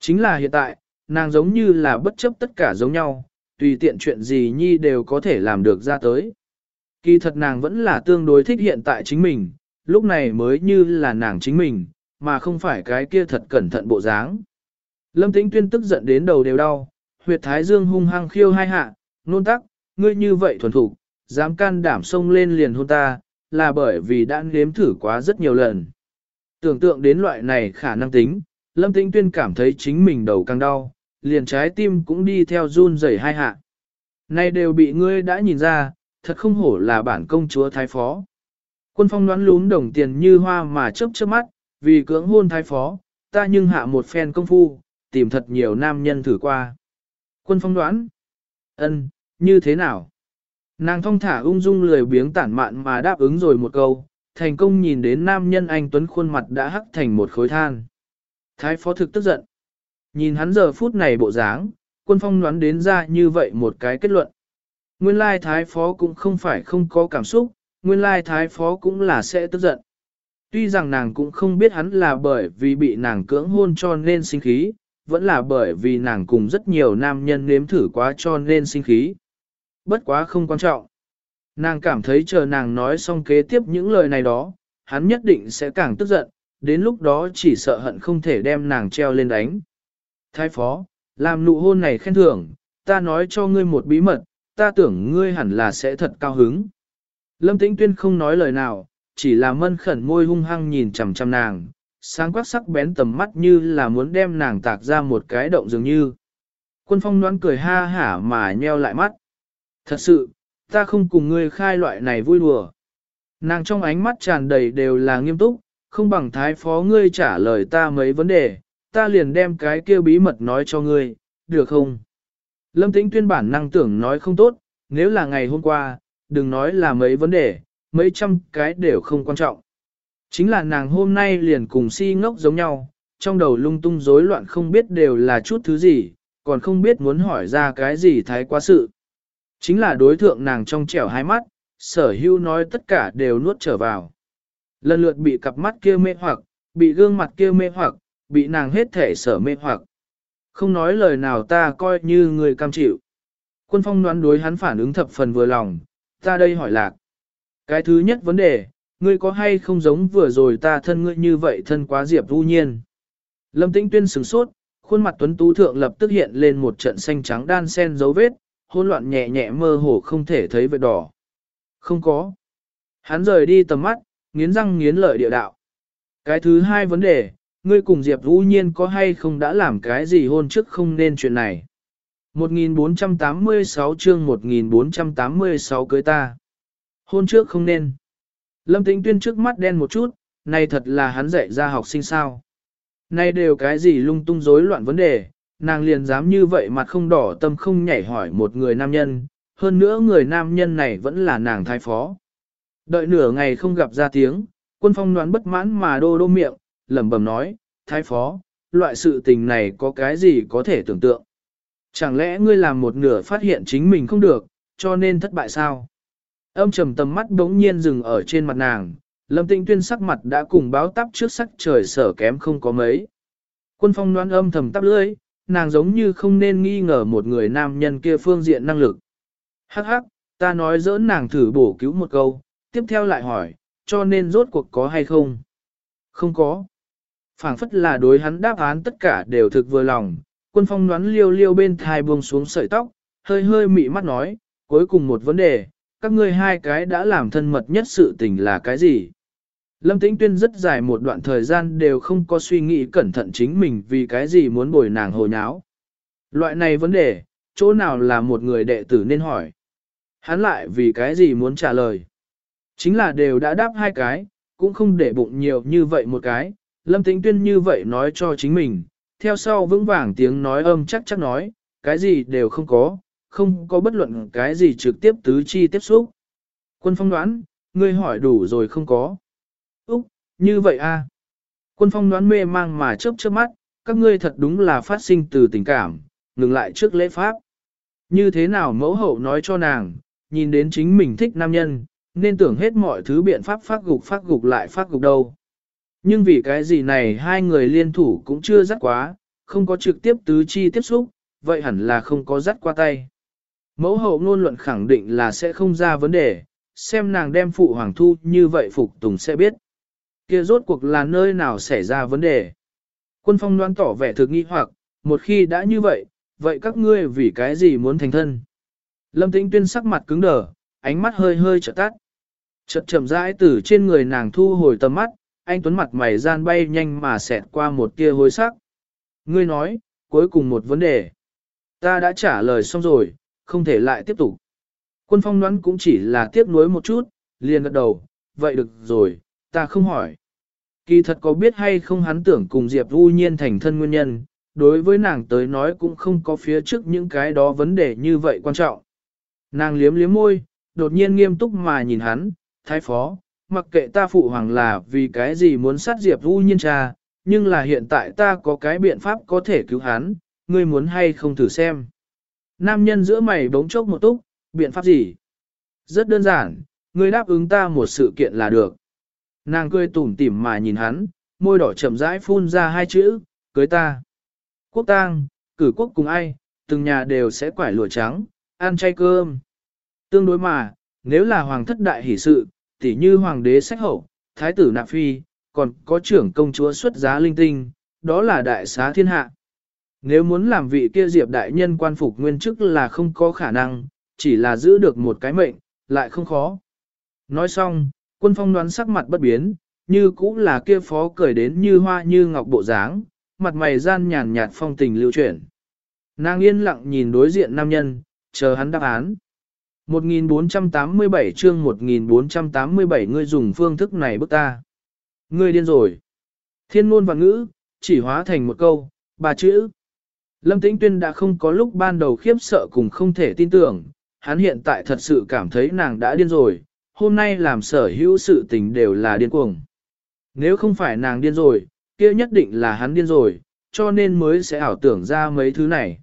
Chính là hiện tại, nàng giống như là bất chấp tất cả giống nhau, tùy tiện chuyện gì nhi đều có thể làm được ra tới. Kỳ thật nàng vẫn là tương đối thích hiện tại chính mình, lúc này mới như là nàng chính mình, mà không phải cái kia thật cẩn thận bộ dáng. Lâm Tĩnh Tuyên tức giận đến đầu đều đau, huyệt thái dương hung hăng khiêu hai hạ, nôn tắc, ngươi như vậy thuần thủ, dám can đảm xông lên liền hôn ta, là bởi vì đã nếm thử quá rất nhiều lần. Tưởng tượng đến loại này khả năng tính, Lâm Tĩnh Tuyên cảm thấy chính mình đầu càng đau, liền trái tim cũng đi theo run rẩy hai hạ. Này đều bị ngươi đã nhìn ra, thật không hổ là bản công chúa thái phó. Quân phong đoán lún đồng tiền như hoa mà chớp chớp mắt, vì cưỡng hôn thái phó, ta nhưng hạ một phen công phu, tìm thật nhiều nam nhân thử qua. Quân phong đoán, ân, như thế nào? Nàng thong thả ung dung lười biếng tản mạn mà đáp ứng rồi một câu, thành công nhìn đến nam nhân anh Tuấn khuôn mặt đã hắc thành một khối than. Thái phó thực tức giận. Nhìn hắn giờ phút này bộ dáng, quân phong đoán đến ra như vậy một cái kết luận. Nguyên lai thái phó cũng không phải không có cảm xúc, nguyên lai thái phó cũng là sẽ tức giận. Tuy rằng nàng cũng không biết hắn là bởi vì bị nàng cưỡng hôn cho nên sinh khí, vẫn là bởi vì nàng cùng rất nhiều nam nhân nếm thử quá cho nên sinh khí. Bất quá không quan trọng. Nàng cảm thấy chờ nàng nói xong kế tiếp những lời này đó, hắn nhất định sẽ càng tức giận, đến lúc đó chỉ sợ hận không thể đem nàng treo lên đánh. Thái phó, làm nụ hôn này khen thưởng, ta nói cho ngươi một bí mật, ta tưởng ngươi hẳn là sẽ thật cao hứng. Lâm Tĩnh Tuyên không nói lời nào, chỉ là mân khẩn môi hung hăng nhìn chằm chằm nàng, sáng quắc sắc bén tầm mắt như là muốn đem nàng tạc ra một cái động dường như. Quân phong đoán cười ha hả mà nheo lại mắt. Thật sự, ta không cùng ngươi khai loại này vui đùa. Nàng trong ánh mắt tràn đầy đều là nghiêm túc, không bằng thái phó ngươi trả lời ta mấy vấn đề, ta liền đem cái kia bí mật nói cho ngươi, được không? Lâm Tĩnh tuyên bản năng tưởng nói không tốt, nếu là ngày hôm qua, đừng nói là mấy vấn đề, mấy trăm cái đều không quan trọng. Chính là nàng hôm nay liền cùng si ngốc giống nhau, trong đầu lung tung rối loạn không biết đều là chút thứ gì, còn không biết muốn hỏi ra cái gì thái quá sự. Chính là đối thượng nàng trong trẻo hai mắt, sở hưu nói tất cả đều nuốt trở vào. Lần lượt bị cặp mắt kia mê hoặc, bị gương mặt kia mê hoặc, bị nàng hết thể sở mê hoặc. Không nói lời nào ta coi như người cam chịu. Quân phong đoán đối hắn phản ứng thập phần vừa lòng, ta đây hỏi lạc. Cái thứ nhất vấn đề, ngươi có hay không giống vừa rồi ta thân ngươi như vậy thân quá diệp vu nhiên. Lâm tĩnh tuyên sửng sốt, khuôn mặt tuấn tú thượng lập tức hiện lên một trận xanh trắng đan sen dấu vết, hỗn loạn nhẹ nhẹ mơ hồ không thể thấy vệt đỏ. Không có. Hắn rời đi tầm mắt, nghiến răng nghiến lợi địa đạo. Cái thứ hai vấn đề, ngươi cùng Diệp Vũ Nhiên có hay không đã làm cái gì hôn trước không nên chuyện này. 1486 chương 1486 cưới ta. Hôn trước không nên. Lâm Tĩnh Tuyên trước mắt đen một chút, này thật là hắn dạy ra học sinh sao. Này đều cái gì lung tung rối loạn vấn đề, nàng liền dám như vậy mặt không đỏ tâm không nhảy hỏi một người nam nhân, hơn nữa người nam nhân này vẫn là nàng thái phó. Đợi nửa ngày không gặp ra tiếng, quân phong đoán bất mãn mà đô đô miệng, lẩm bẩm nói, thái phó, loại sự tình này có cái gì có thể tưởng tượng. Chẳng lẽ ngươi làm một nửa phát hiện chính mình không được, cho nên thất bại sao? Âm trầm tầm mắt đống nhiên dừng ở trên mặt nàng, lâm tinh tuyên sắc mặt đã cùng báo tắp trước sắc trời sở kém không có mấy. Quân phong đoán âm thầm tắp lưỡi, nàng giống như không nên nghi ngờ một người nam nhân kia phương diện năng lực. Hắc hắc, ta nói dỡn nàng thử bổ cứu một câu, tiếp theo lại hỏi, cho nên rốt cuộc có hay không? Không có. phảng phất là đối hắn đáp án tất cả đều thực vừa lòng, quân phong đoán liêu liêu bên thai buông xuống sợi tóc, hơi hơi mị mắt nói, cuối cùng một vấn đề, các ngươi hai cái đã làm thân mật nhất sự tình là cái gì? Lâm Tĩnh Tuyên rất dài một đoạn thời gian đều không có suy nghĩ cẩn thận chính mình vì cái gì muốn bồi nàng hồ nháo. Loại này vấn đề, chỗ nào là một người đệ tử nên hỏi. Hắn lại vì cái gì muốn trả lời. Chính là đều đã đáp hai cái, cũng không để bụng nhiều như vậy một cái. Lâm Tĩnh Tuyên như vậy nói cho chính mình, theo sau vững vàng tiếng nói âm chắc chắc nói, cái gì đều không có, không có bất luận cái gì trực tiếp tứ chi tiếp xúc. Quân phong đoán, ngươi hỏi đủ rồi không có. Úc, như vậy a. Quân phong đoán mê mang mà chớp chớp mắt, các ngươi thật đúng là phát sinh từ tình cảm, ngừng lại trước lễ pháp. Như thế nào mẫu hậu nói cho nàng, nhìn đến chính mình thích nam nhân, nên tưởng hết mọi thứ biện pháp phát gục phát gục lại phát gục đâu. Nhưng vì cái gì này hai người liên thủ cũng chưa dắt quá, không có trực tiếp tứ chi tiếp xúc, vậy hẳn là không có dắt qua tay. Mẫu hậu ngôn luận khẳng định là sẽ không ra vấn đề, xem nàng đem phụ hoàng thu như vậy phục tùng sẽ biết. kia rốt cuộc là nơi nào xảy ra vấn đề. Quân phong đoán tỏ vẻ thực nghi hoặc, một khi đã như vậy, vậy các ngươi vì cái gì muốn thành thân? Lâm tĩnh tuyên sắc mặt cứng đờ, ánh mắt hơi hơi trợ tắt. Chợt chậm rãi từ trên người nàng thu hồi tầm mắt, anh tuấn mặt mày gian bay nhanh mà xẹt qua một tia hối sắc. Ngươi nói, cuối cùng một vấn đề. Ta đã trả lời xong rồi, không thể lại tiếp tục. Quân phong đoán cũng chỉ là tiếc nuối một chút, liền gật đầu, vậy được rồi, ta không hỏi. Kỳ thật có biết hay không hắn tưởng cùng Diệp U Nhiên thành thân nguyên nhân, đối với nàng tới nói cũng không có phía trước những cái đó vấn đề như vậy quan trọng. Nàng liếm liếm môi, đột nhiên nghiêm túc mà nhìn hắn, thái phó, mặc kệ ta phụ hoàng là vì cái gì muốn sát Diệp U Nhiên cha, nhưng là hiện tại ta có cái biện pháp có thể cứu hắn, ngươi muốn hay không thử xem. Nam nhân giữa mày bỗng chốc một túc, biện pháp gì? Rất đơn giản, ngươi đáp ứng ta một sự kiện là được. Nàng cười tủm tỉm mà nhìn hắn, môi đỏ chậm rãi phun ra hai chữ, cưới ta. Quốc tang, cử quốc cùng ai, từng nhà đều sẽ quải lụa trắng, ăn chay cơm. Tương đối mà, nếu là hoàng thất đại hỷ sự, tỉ như hoàng đế sách hậu, thái tử nạp phi, còn có trưởng công chúa xuất giá linh tinh, đó là đại xá thiên hạ. Nếu muốn làm vị kia diệp đại nhân quan phục nguyên chức là không có khả năng, chỉ là giữ được một cái mệnh, lại không khó. Nói xong, quân phong đoán sắc mặt bất biến, như cũ là kia phó cười đến như hoa như ngọc bộ dáng, mặt mày gian nhàn nhạt phong tình lưu chuyển. Nàng yên lặng nhìn đối diện nam nhân, chờ hắn đáp án. 1487 chương 1487 ngươi dùng phương thức này bức ta. Ngươi điên rồi. Thiên ngôn và ngữ, chỉ hóa thành một câu, ba chữ. Lâm Tĩnh Tuyên đã không có lúc ban đầu khiếp sợ cùng không thể tin tưởng, hắn hiện tại thật sự cảm thấy nàng đã điên rồi, hôm nay làm sở hữu sự tình đều là điên cuồng. Nếu không phải nàng điên rồi, kia nhất định là hắn điên rồi, cho nên mới sẽ ảo tưởng ra mấy thứ này.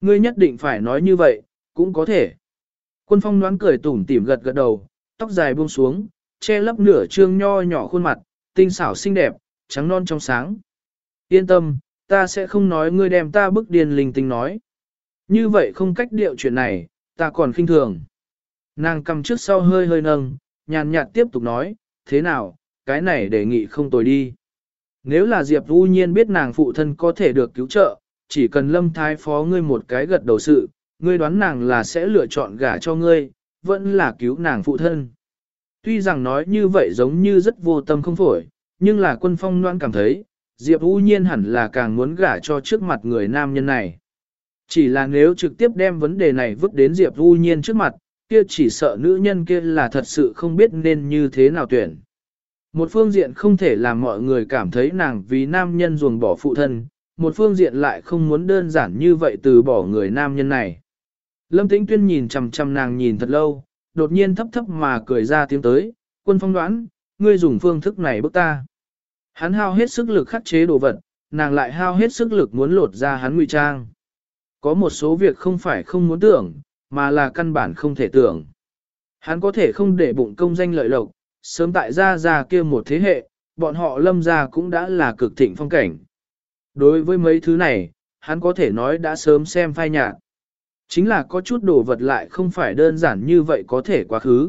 Ngươi nhất định phải nói như vậy, cũng có thể. Quân phong đoán cười tủm tỉm gật gật đầu, tóc dài buông xuống, che lấp nửa trương nho nhỏ khuôn mặt, tinh xảo xinh đẹp, trắng non trong sáng. Yên tâm, ta sẽ không nói ngươi đem ta bức điên linh tinh nói. Như vậy không cách điệu chuyện này, ta còn khinh thường. Nàng cầm trước sau hơi hơi nâng, nhàn nhạt tiếp tục nói, thế nào, cái này đề nghị không tồi đi. Nếu là Diệp Vũ Nhiên biết nàng phụ thân có thể được cứu trợ, chỉ cần lâm thái phó ngươi một cái gật đầu sự, ngươi đoán nàng là sẽ lựa chọn gả cho ngươi, vẫn là cứu nàng phụ thân. Tuy rằng nói như vậy giống như rất vô tâm không phổi, nhưng là quân phong noan cảm thấy, Diệp U Nhiên hẳn là càng muốn gả cho trước mặt người nam nhân này. Chỉ là nếu trực tiếp đem vấn đề này vứt đến Diệp U Nhiên trước mặt, kia chỉ sợ nữ nhân kia là thật sự không biết nên như thế nào tuyển. Một phương diện không thể làm mọi người cảm thấy nàng vì nam nhân ruồng bỏ phụ thân, một phương diện lại không muốn đơn giản như vậy từ bỏ người nam nhân này. Lâm Tĩnh Tuyên nhìn chằm chằm nàng nhìn thật lâu, đột nhiên thấp thấp mà cười ra tiếng tới, quân phong đoán, ngươi dùng phương thức này bức ta. Hắn hao hết sức lực khắc chế đồ vật, nàng lại hao hết sức lực muốn lột ra hắn ngụy trang. Có một số việc không phải không muốn tưởng, mà là căn bản không thể tưởng. Hắn có thể không để bụng công danh lợi lộc, sớm tại gia gia kia một thế hệ, bọn họ lâm gia cũng đã là cực thịnh phong cảnh. Đối với mấy thứ này, hắn có thể nói đã sớm xem phai nhạt. Chính là có chút đồ vật lại không phải đơn giản như vậy có thể quá khứ.